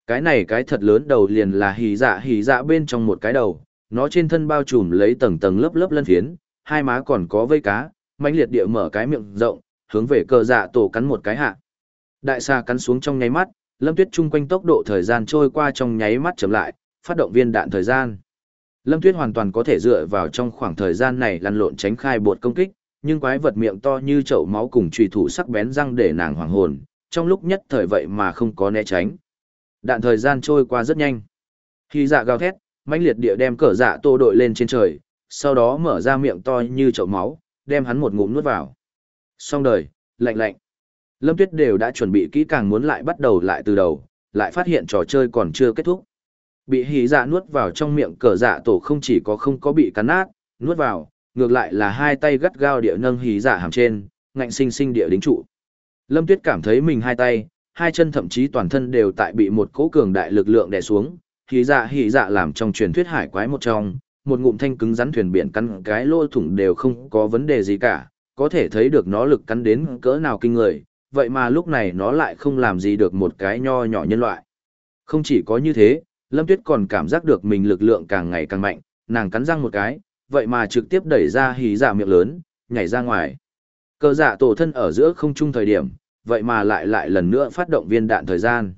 Cái này cái thật lớn đầu liền là hì dạ hì dạ bên trong một cái đầu, nó trên thân bao trùm lấy tầng tầng lớp lớp lân phiến, hai má còn có vây cá, mãnh liệt địa mở cái miệng rộng, hướng về cờ dạ tổ cắn một cái hạ. Đại xa cắn xuống trong nháy mắt, Lâm Tuyết chung quanh tốc độ thời gian trôi qua trong nháy mắt chậm lại, phát động viên đạn thời gian. Lâm Tuyết hoàn toàn có thể dựa vào trong khoảng thời gian này lăn lộn tránh khai bột công kích, nhưng quái vật miệng to như chậu máu cùng trùy thủ sắc bén răng để nàng hoàng hồn, trong lúc nhất thời vậy mà không có né tránh. Đạn thời gian trôi qua rất nhanh. Khi dạ gào thét, mãnh liệt địa đem cờ dạ tô đội lên trên trời, sau đó mở ra miệng to như chậu máu, đem hắn một ngụm nuốt vào. Xong đời, lạnh lạnh. Lâm Tuyết đều đã chuẩn bị kỹ càng muốn lại bắt đầu lại từ đầu, lại phát hiện trò chơi còn chưa kết thúc. Bị hí dạ nuốt vào trong miệng cờ dạ tổ không chỉ có không có bị cắn nát, nuốt vào, ngược lại là hai tay gắt gao địa nâng hí dạ hàm trên, ngạnh sinh sinh địa đính trụ. Lâm Tuyết cảm thấy mình hai tay, hai chân thậm chí toàn thân đều tại bị một cỗ cường đại lực lượng đè xuống, hí dạ hí dạ làm trong truyền thuyết hải quái một trong, một ngụm thanh cứng rắn thuyền biển cắn cái lỗ thủng đều không có vấn đề gì cả, có thể thấy được nó lực cắn đến cỡ nào kinh người, vậy mà lúc này nó lại không làm gì được một cái nho nhỏ nhân loại. Không chỉ có như thế, Lâm Tuyết còn cảm giác được mình lực lượng càng ngày càng mạnh, nàng cắn răng một cái, vậy mà trực tiếp đẩy ra hí giả dạ miệng lớn, nhảy ra ngoài. cờ dạ tổ thân ở giữa không trung thời điểm, vậy mà lại lại lần nữa phát động viên đạn thời gian.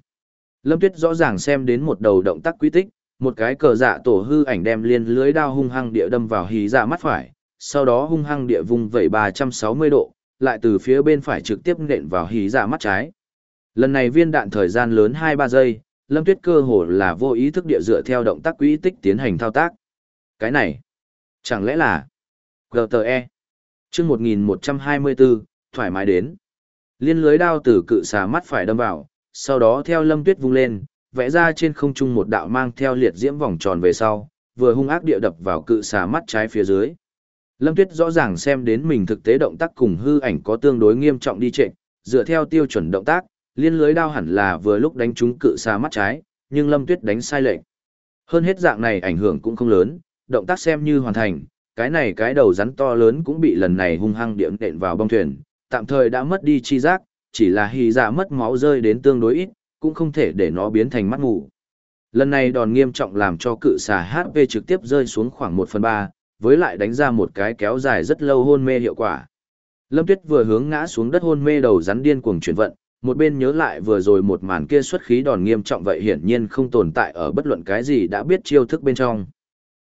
Lâm Tuyết rõ ràng xem đến một đầu động tác quy tích, một cái cờ dạ tổ hư ảnh đem liên lưới đao hung hăng địa đâm vào hí dạ mắt phải, sau đó hung hăng địa vùng vẩy 360 độ, lại từ phía bên phải trực tiếp nện vào hí dạ mắt trái. Lần này viên đạn thời gian lớn 2-3 giây, Lâm Tuyết cơ hồ là vô ý thức địa dựa theo động tác quỹ tích tiến hành thao tác. Cái này, chẳng lẽ là GTE? Chương 1124, thoải mái đến. Liên lưới đao từ cự xà mắt phải đâm vào, sau đó theo Lâm Tuyết vung lên, vẽ ra trên không trung một đạo mang theo liệt diễm vòng tròn về sau, vừa hung ác địa đập vào cự xà mắt trái phía dưới. Lâm Tuyết rõ ràng xem đến mình thực tế động tác cùng hư ảnh có tương đối nghiêm trọng đi trệ, dựa theo tiêu chuẩn động tác, liên lưới đao hẳn là vừa lúc đánh trúng cự xa mắt trái, nhưng Lâm Tuyết đánh sai lệch. Hơn hết dạng này ảnh hưởng cũng không lớn, động tác xem như hoàn thành, cái này cái đầu rắn to lớn cũng bị lần này hung hăng điểm đện vào bong thuyền, tạm thời đã mất đi chi giác, chỉ là hy dạ mất máu rơi đến tương đối ít, cũng không thể để nó biến thành mắt ngủ. Lần này đòn nghiêm trọng làm cho cự xà HP trực tiếp rơi xuống khoảng 1 phần 3, với lại đánh ra một cái kéo dài rất lâu hôn mê hiệu quả. Lâm Tuyết vừa hướng ngã xuống đất hôn mê đầu rắn điên cuồng chuyển vận, một bên nhớ lại vừa rồi một màn kia xuất khí đòn nghiêm trọng vậy hiển nhiên không tồn tại ở bất luận cái gì đã biết chiêu thức bên trong.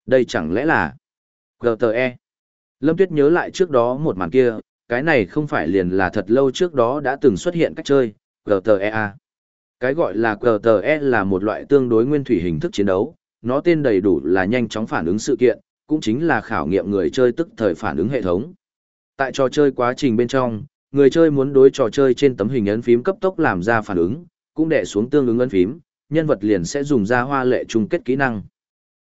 Đây chẳng lẽ là GTE? Lâm Tuyết nhớ lại trước đó một màn kia, cái này không phải liền là thật lâu trước đó đã từng xuất hiện cách chơi, GTEA. Cái gọi là QTE là một loại tương đối nguyên thủy hình thức chiến đấu, nó tên đầy đủ là nhanh chóng phản ứng sự kiện, cũng chính là khảo nghiệm người chơi tức thời phản ứng hệ thống. Tại trò chơi quá trình bên trong, người chơi muốn đối trò chơi trên tấm hình ấn phím cấp tốc làm ra phản ứng, cũng đè xuống tương ứng ấn phím, nhân vật liền sẽ dùng ra hoa lệ chung kết kỹ năng.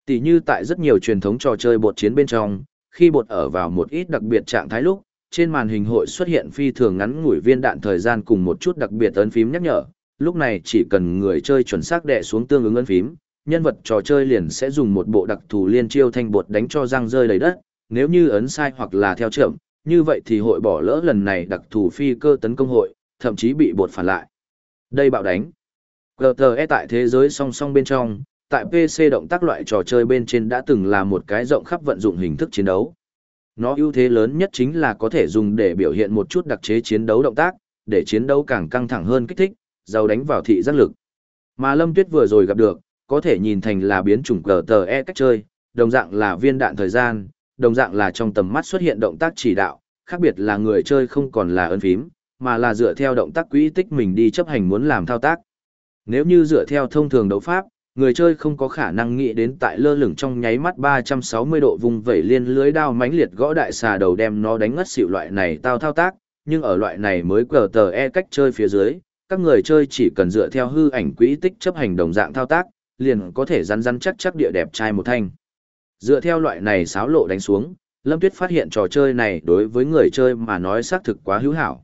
Tỷ như tại rất nhiều truyền thống trò chơi bột chiến bên trong, khi bột ở vào một ít đặc biệt trạng thái lúc, trên màn hình hội xuất hiện phi thường ngắn ngủi viên đạn thời gian cùng một chút đặc biệt ấn phím nhắc nhở, lúc này chỉ cần người chơi chuẩn xác đè xuống tương ứng ấn phím, nhân vật trò chơi liền sẽ dùng một bộ đặc thù liên chiêu thanh bột đánh cho răng rơi đầy đất, nếu như ấn sai hoặc là theo trưởng, như vậy thì hội bỏ lỡ lần này đặc thù phi cơ tấn công hội, thậm chí bị bột phản lại. Đây bạo đánh. GTE tại thế giới song song bên trong, tại PC động tác loại trò chơi bên trên đã từng là một cái rộng khắp vận dụng hình thức chiến đấu. Nó ưu thế lớn nhất chính là có thể dùng để biểu hiện một chút đặc chế chiến đấu động tác, để chiến đấu càng căng thẳng hơn kích thích, giàu đánh vào thị giác lực. Mà Lâm Tuyết vừa rồi gặp được, có thể nhìn thành là biến chủng cờ tơ e cách chơi, đồng dạng là viên đạn thời gian, đồng dạng là trong tầm mắt xuất hiện động tác chỉ đạo, khác biệt là người chơi không còn là ấn phím, mà là dựa theo động tác quỹ tích mình đi chấp hành muốn làm thao tác. Nếu như dựa theo thông thường đấu pháp, người chơi không có khả năng nghĩ đến tại lơ lửng trong nháy mắt 360 độ vùng vẩy liên lưới đao mãnh liệt gõ đại xà đầu đem nó đánh ngất xỉu loại này tao thao tác, nhưng ở loại này mới cờ tờ e cách chơi phía dưới, các người chơi chỉ cần dựa theo hư ảnh quỹ tích chấp hành đồng dạng thao tác, liền có thể rắn rắn chắc chắc địa đẹp trai một thanh. Dựa theo loại này xáo lộ đánh xuống, Lâm Tuyết phát hiện trò chơi này đối với người chơi mà nói xác thực quá hữu hảo.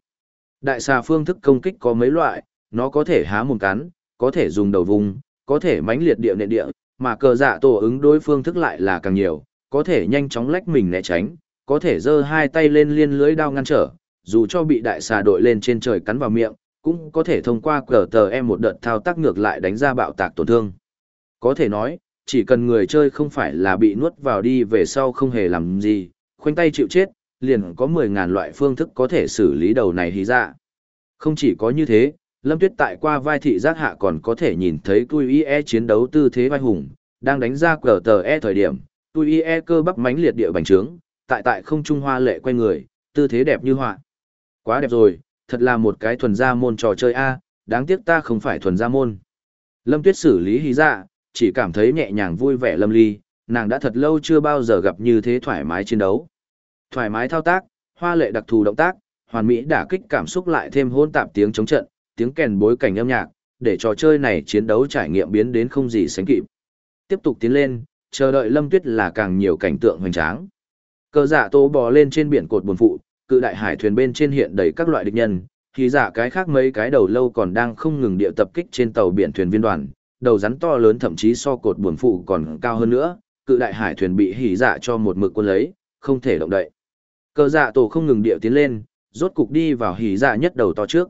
Đại xà phương thức công kích có mấy loại, nó có thể há mồm cắn, có thể dùng đầu vùng, có thể mãnh liệt địa nện địa, mà cờ dạ tổ ứng đối phương thức lại là càng nhiều, có thể nhanh chóng lách mình né tránh, có thể giơ hai tay lên liên lưới đao ngăn trở, dù cho bị đại xà đội lên trên trời cắn vào miệng, cũng có thể thông qua cờ tờ em một đợt thao tác ngược lại đánh ra bạo tạc tổn thương. Có thể nói, chỉ cần người chơi không phải là bị nuốt vào đi về sau không hề làm gì, khoanh tay chịu chết, liền có 10.000 loại phương thức có thể xử lý đầu này hí dạ. Không chỉ có như thế, Lâm Tuyết tại qua vai thị giác hạ còn có thể nhìn thấy Tui IE chiến đấu tư thế vai hùng, đang đánh ra cờ tờ e thời điểm, Tui IE cơ bắp mánh liệt địa bành trướng, tại tại không trung hoa lệ quay người, tư thế đẹp như họa. Quá đẹp rồi, thật là một cái thuần gia môn trò chơi A, đáng tiếc ta không phải thuần gia môn. Lâm Tuyết xử lý hí dạ, chỉ cảm thấy nhẹ nhàng vui vẻ lâm ly, nàng đã thật lâu chưa bao giờ gặp như thế thoải mái chiến đấu. Thoải mái thao tác, hoa lệ đặc thù động tác, hoàn mỹ đả kích cảm xúc lại thêm hôn tạp tiếng chống trận, tiếng kèn bối cảnh âm nhạc, để trò chơi này chiến đấu trải nghiệm biến đến không gì sánh kịp. Tiếp tục tiến lên, chờ đợi Lâm Tuyết là càng nhiều cảnh tượng hoành tráng. Cờ giả tô bò lên trên biển cột buồn phụ, cự đại hải thuyền bên trên hiện đầy các loại địch nhân, thì giả cái khác mấy cái đầu lâu còn đang không ngừng địa tập kích trên tàu biển thuyền viên đoàn, đầu rắn to lớn thậm chí so cột buồn phụ còn cao hơn nữa, cự đại hải thuyền bị hỉ dạ cho một mực quân lấy, không thể động đậy. Cờ dạ tổ không ngừng địa tiến lên, rốt cục đi vào hỉ dạ nhất đầu to trước.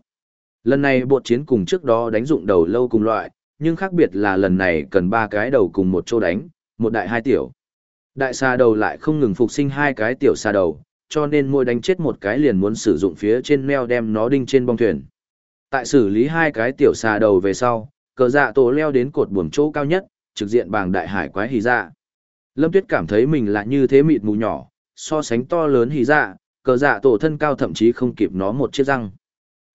Lần này bột chiến cùng trước đó đánh dụng đầu lâu cùng loại, nhưng khác biệt là lần này cần ba cái đầu cùng một chỗ đánh, một đại hai tiểu. Đại xa đầu lại không ngừng phục sinh hai cái tiểu xa đầu, cho nên mỗi đánh chết một cái liền muốn sử dụng phía trên meo đem nó đinh trên bong thuyền. Tại xử lý hai cái tiểu xa đầu về sau, cờ dạ tổ leo đến cột buồm chỗ cao nhất, trực diện bàng đại hải quái hì dạ. Lâm Tuyết cảm thấy mình là như thế mịt mù nhỏ, so sánh to lớn hì dạ, cờ dạ tổ thân cao thậm chí không kịp nó một chiếc răng.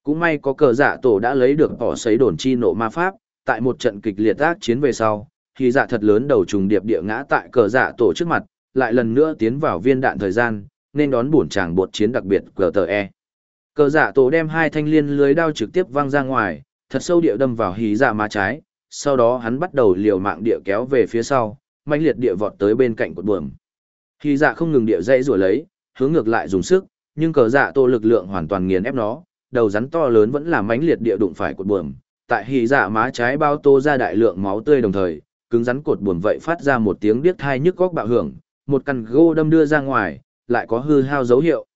Cũng may có cờ dạ tổ đã lấy được bỏ sấy đồn chi nộ ma pháp, tại một trận kịch liệt ác chiến về sau, hì dạ thật lớn đầu trùng điệp địa ngã tại cờ dạ tổ trước mặt, lại lần nữa tiến vào viên đạn thời gian, nên đón bổn chàng bột chiến đặc biệt QTE. Cờ dạ tổ đem hai thanh liên lưới đao trực tiếp văng ra ngoài, thật sâu địa đâm vào hí dạ má trái, sau đó hắn bắt đầu liều mạng địa kéo về phía sau, mãnh liệt địa vọt tới bên cạnh cột buồm. Hí dạ không ngừng địa dãy rủa lấy, hướng ngược lại dùng sức, nhưng cờ dạ tô lực lượng hoàn toàn nghiền ép nó, đầu rắn to lớn vẫn là mãnh liệt địa đụng phải cột buồm. Tại hí dạ má trái bao tô ra đại lượng máu tươi đồng thời, cứng rắn cột buồm vậy phát ra một tiếng điếc thai nhức góc bạo hưởng, một căn gô đâm đưa ra ngoài, lại có hư hao dấu hiệu.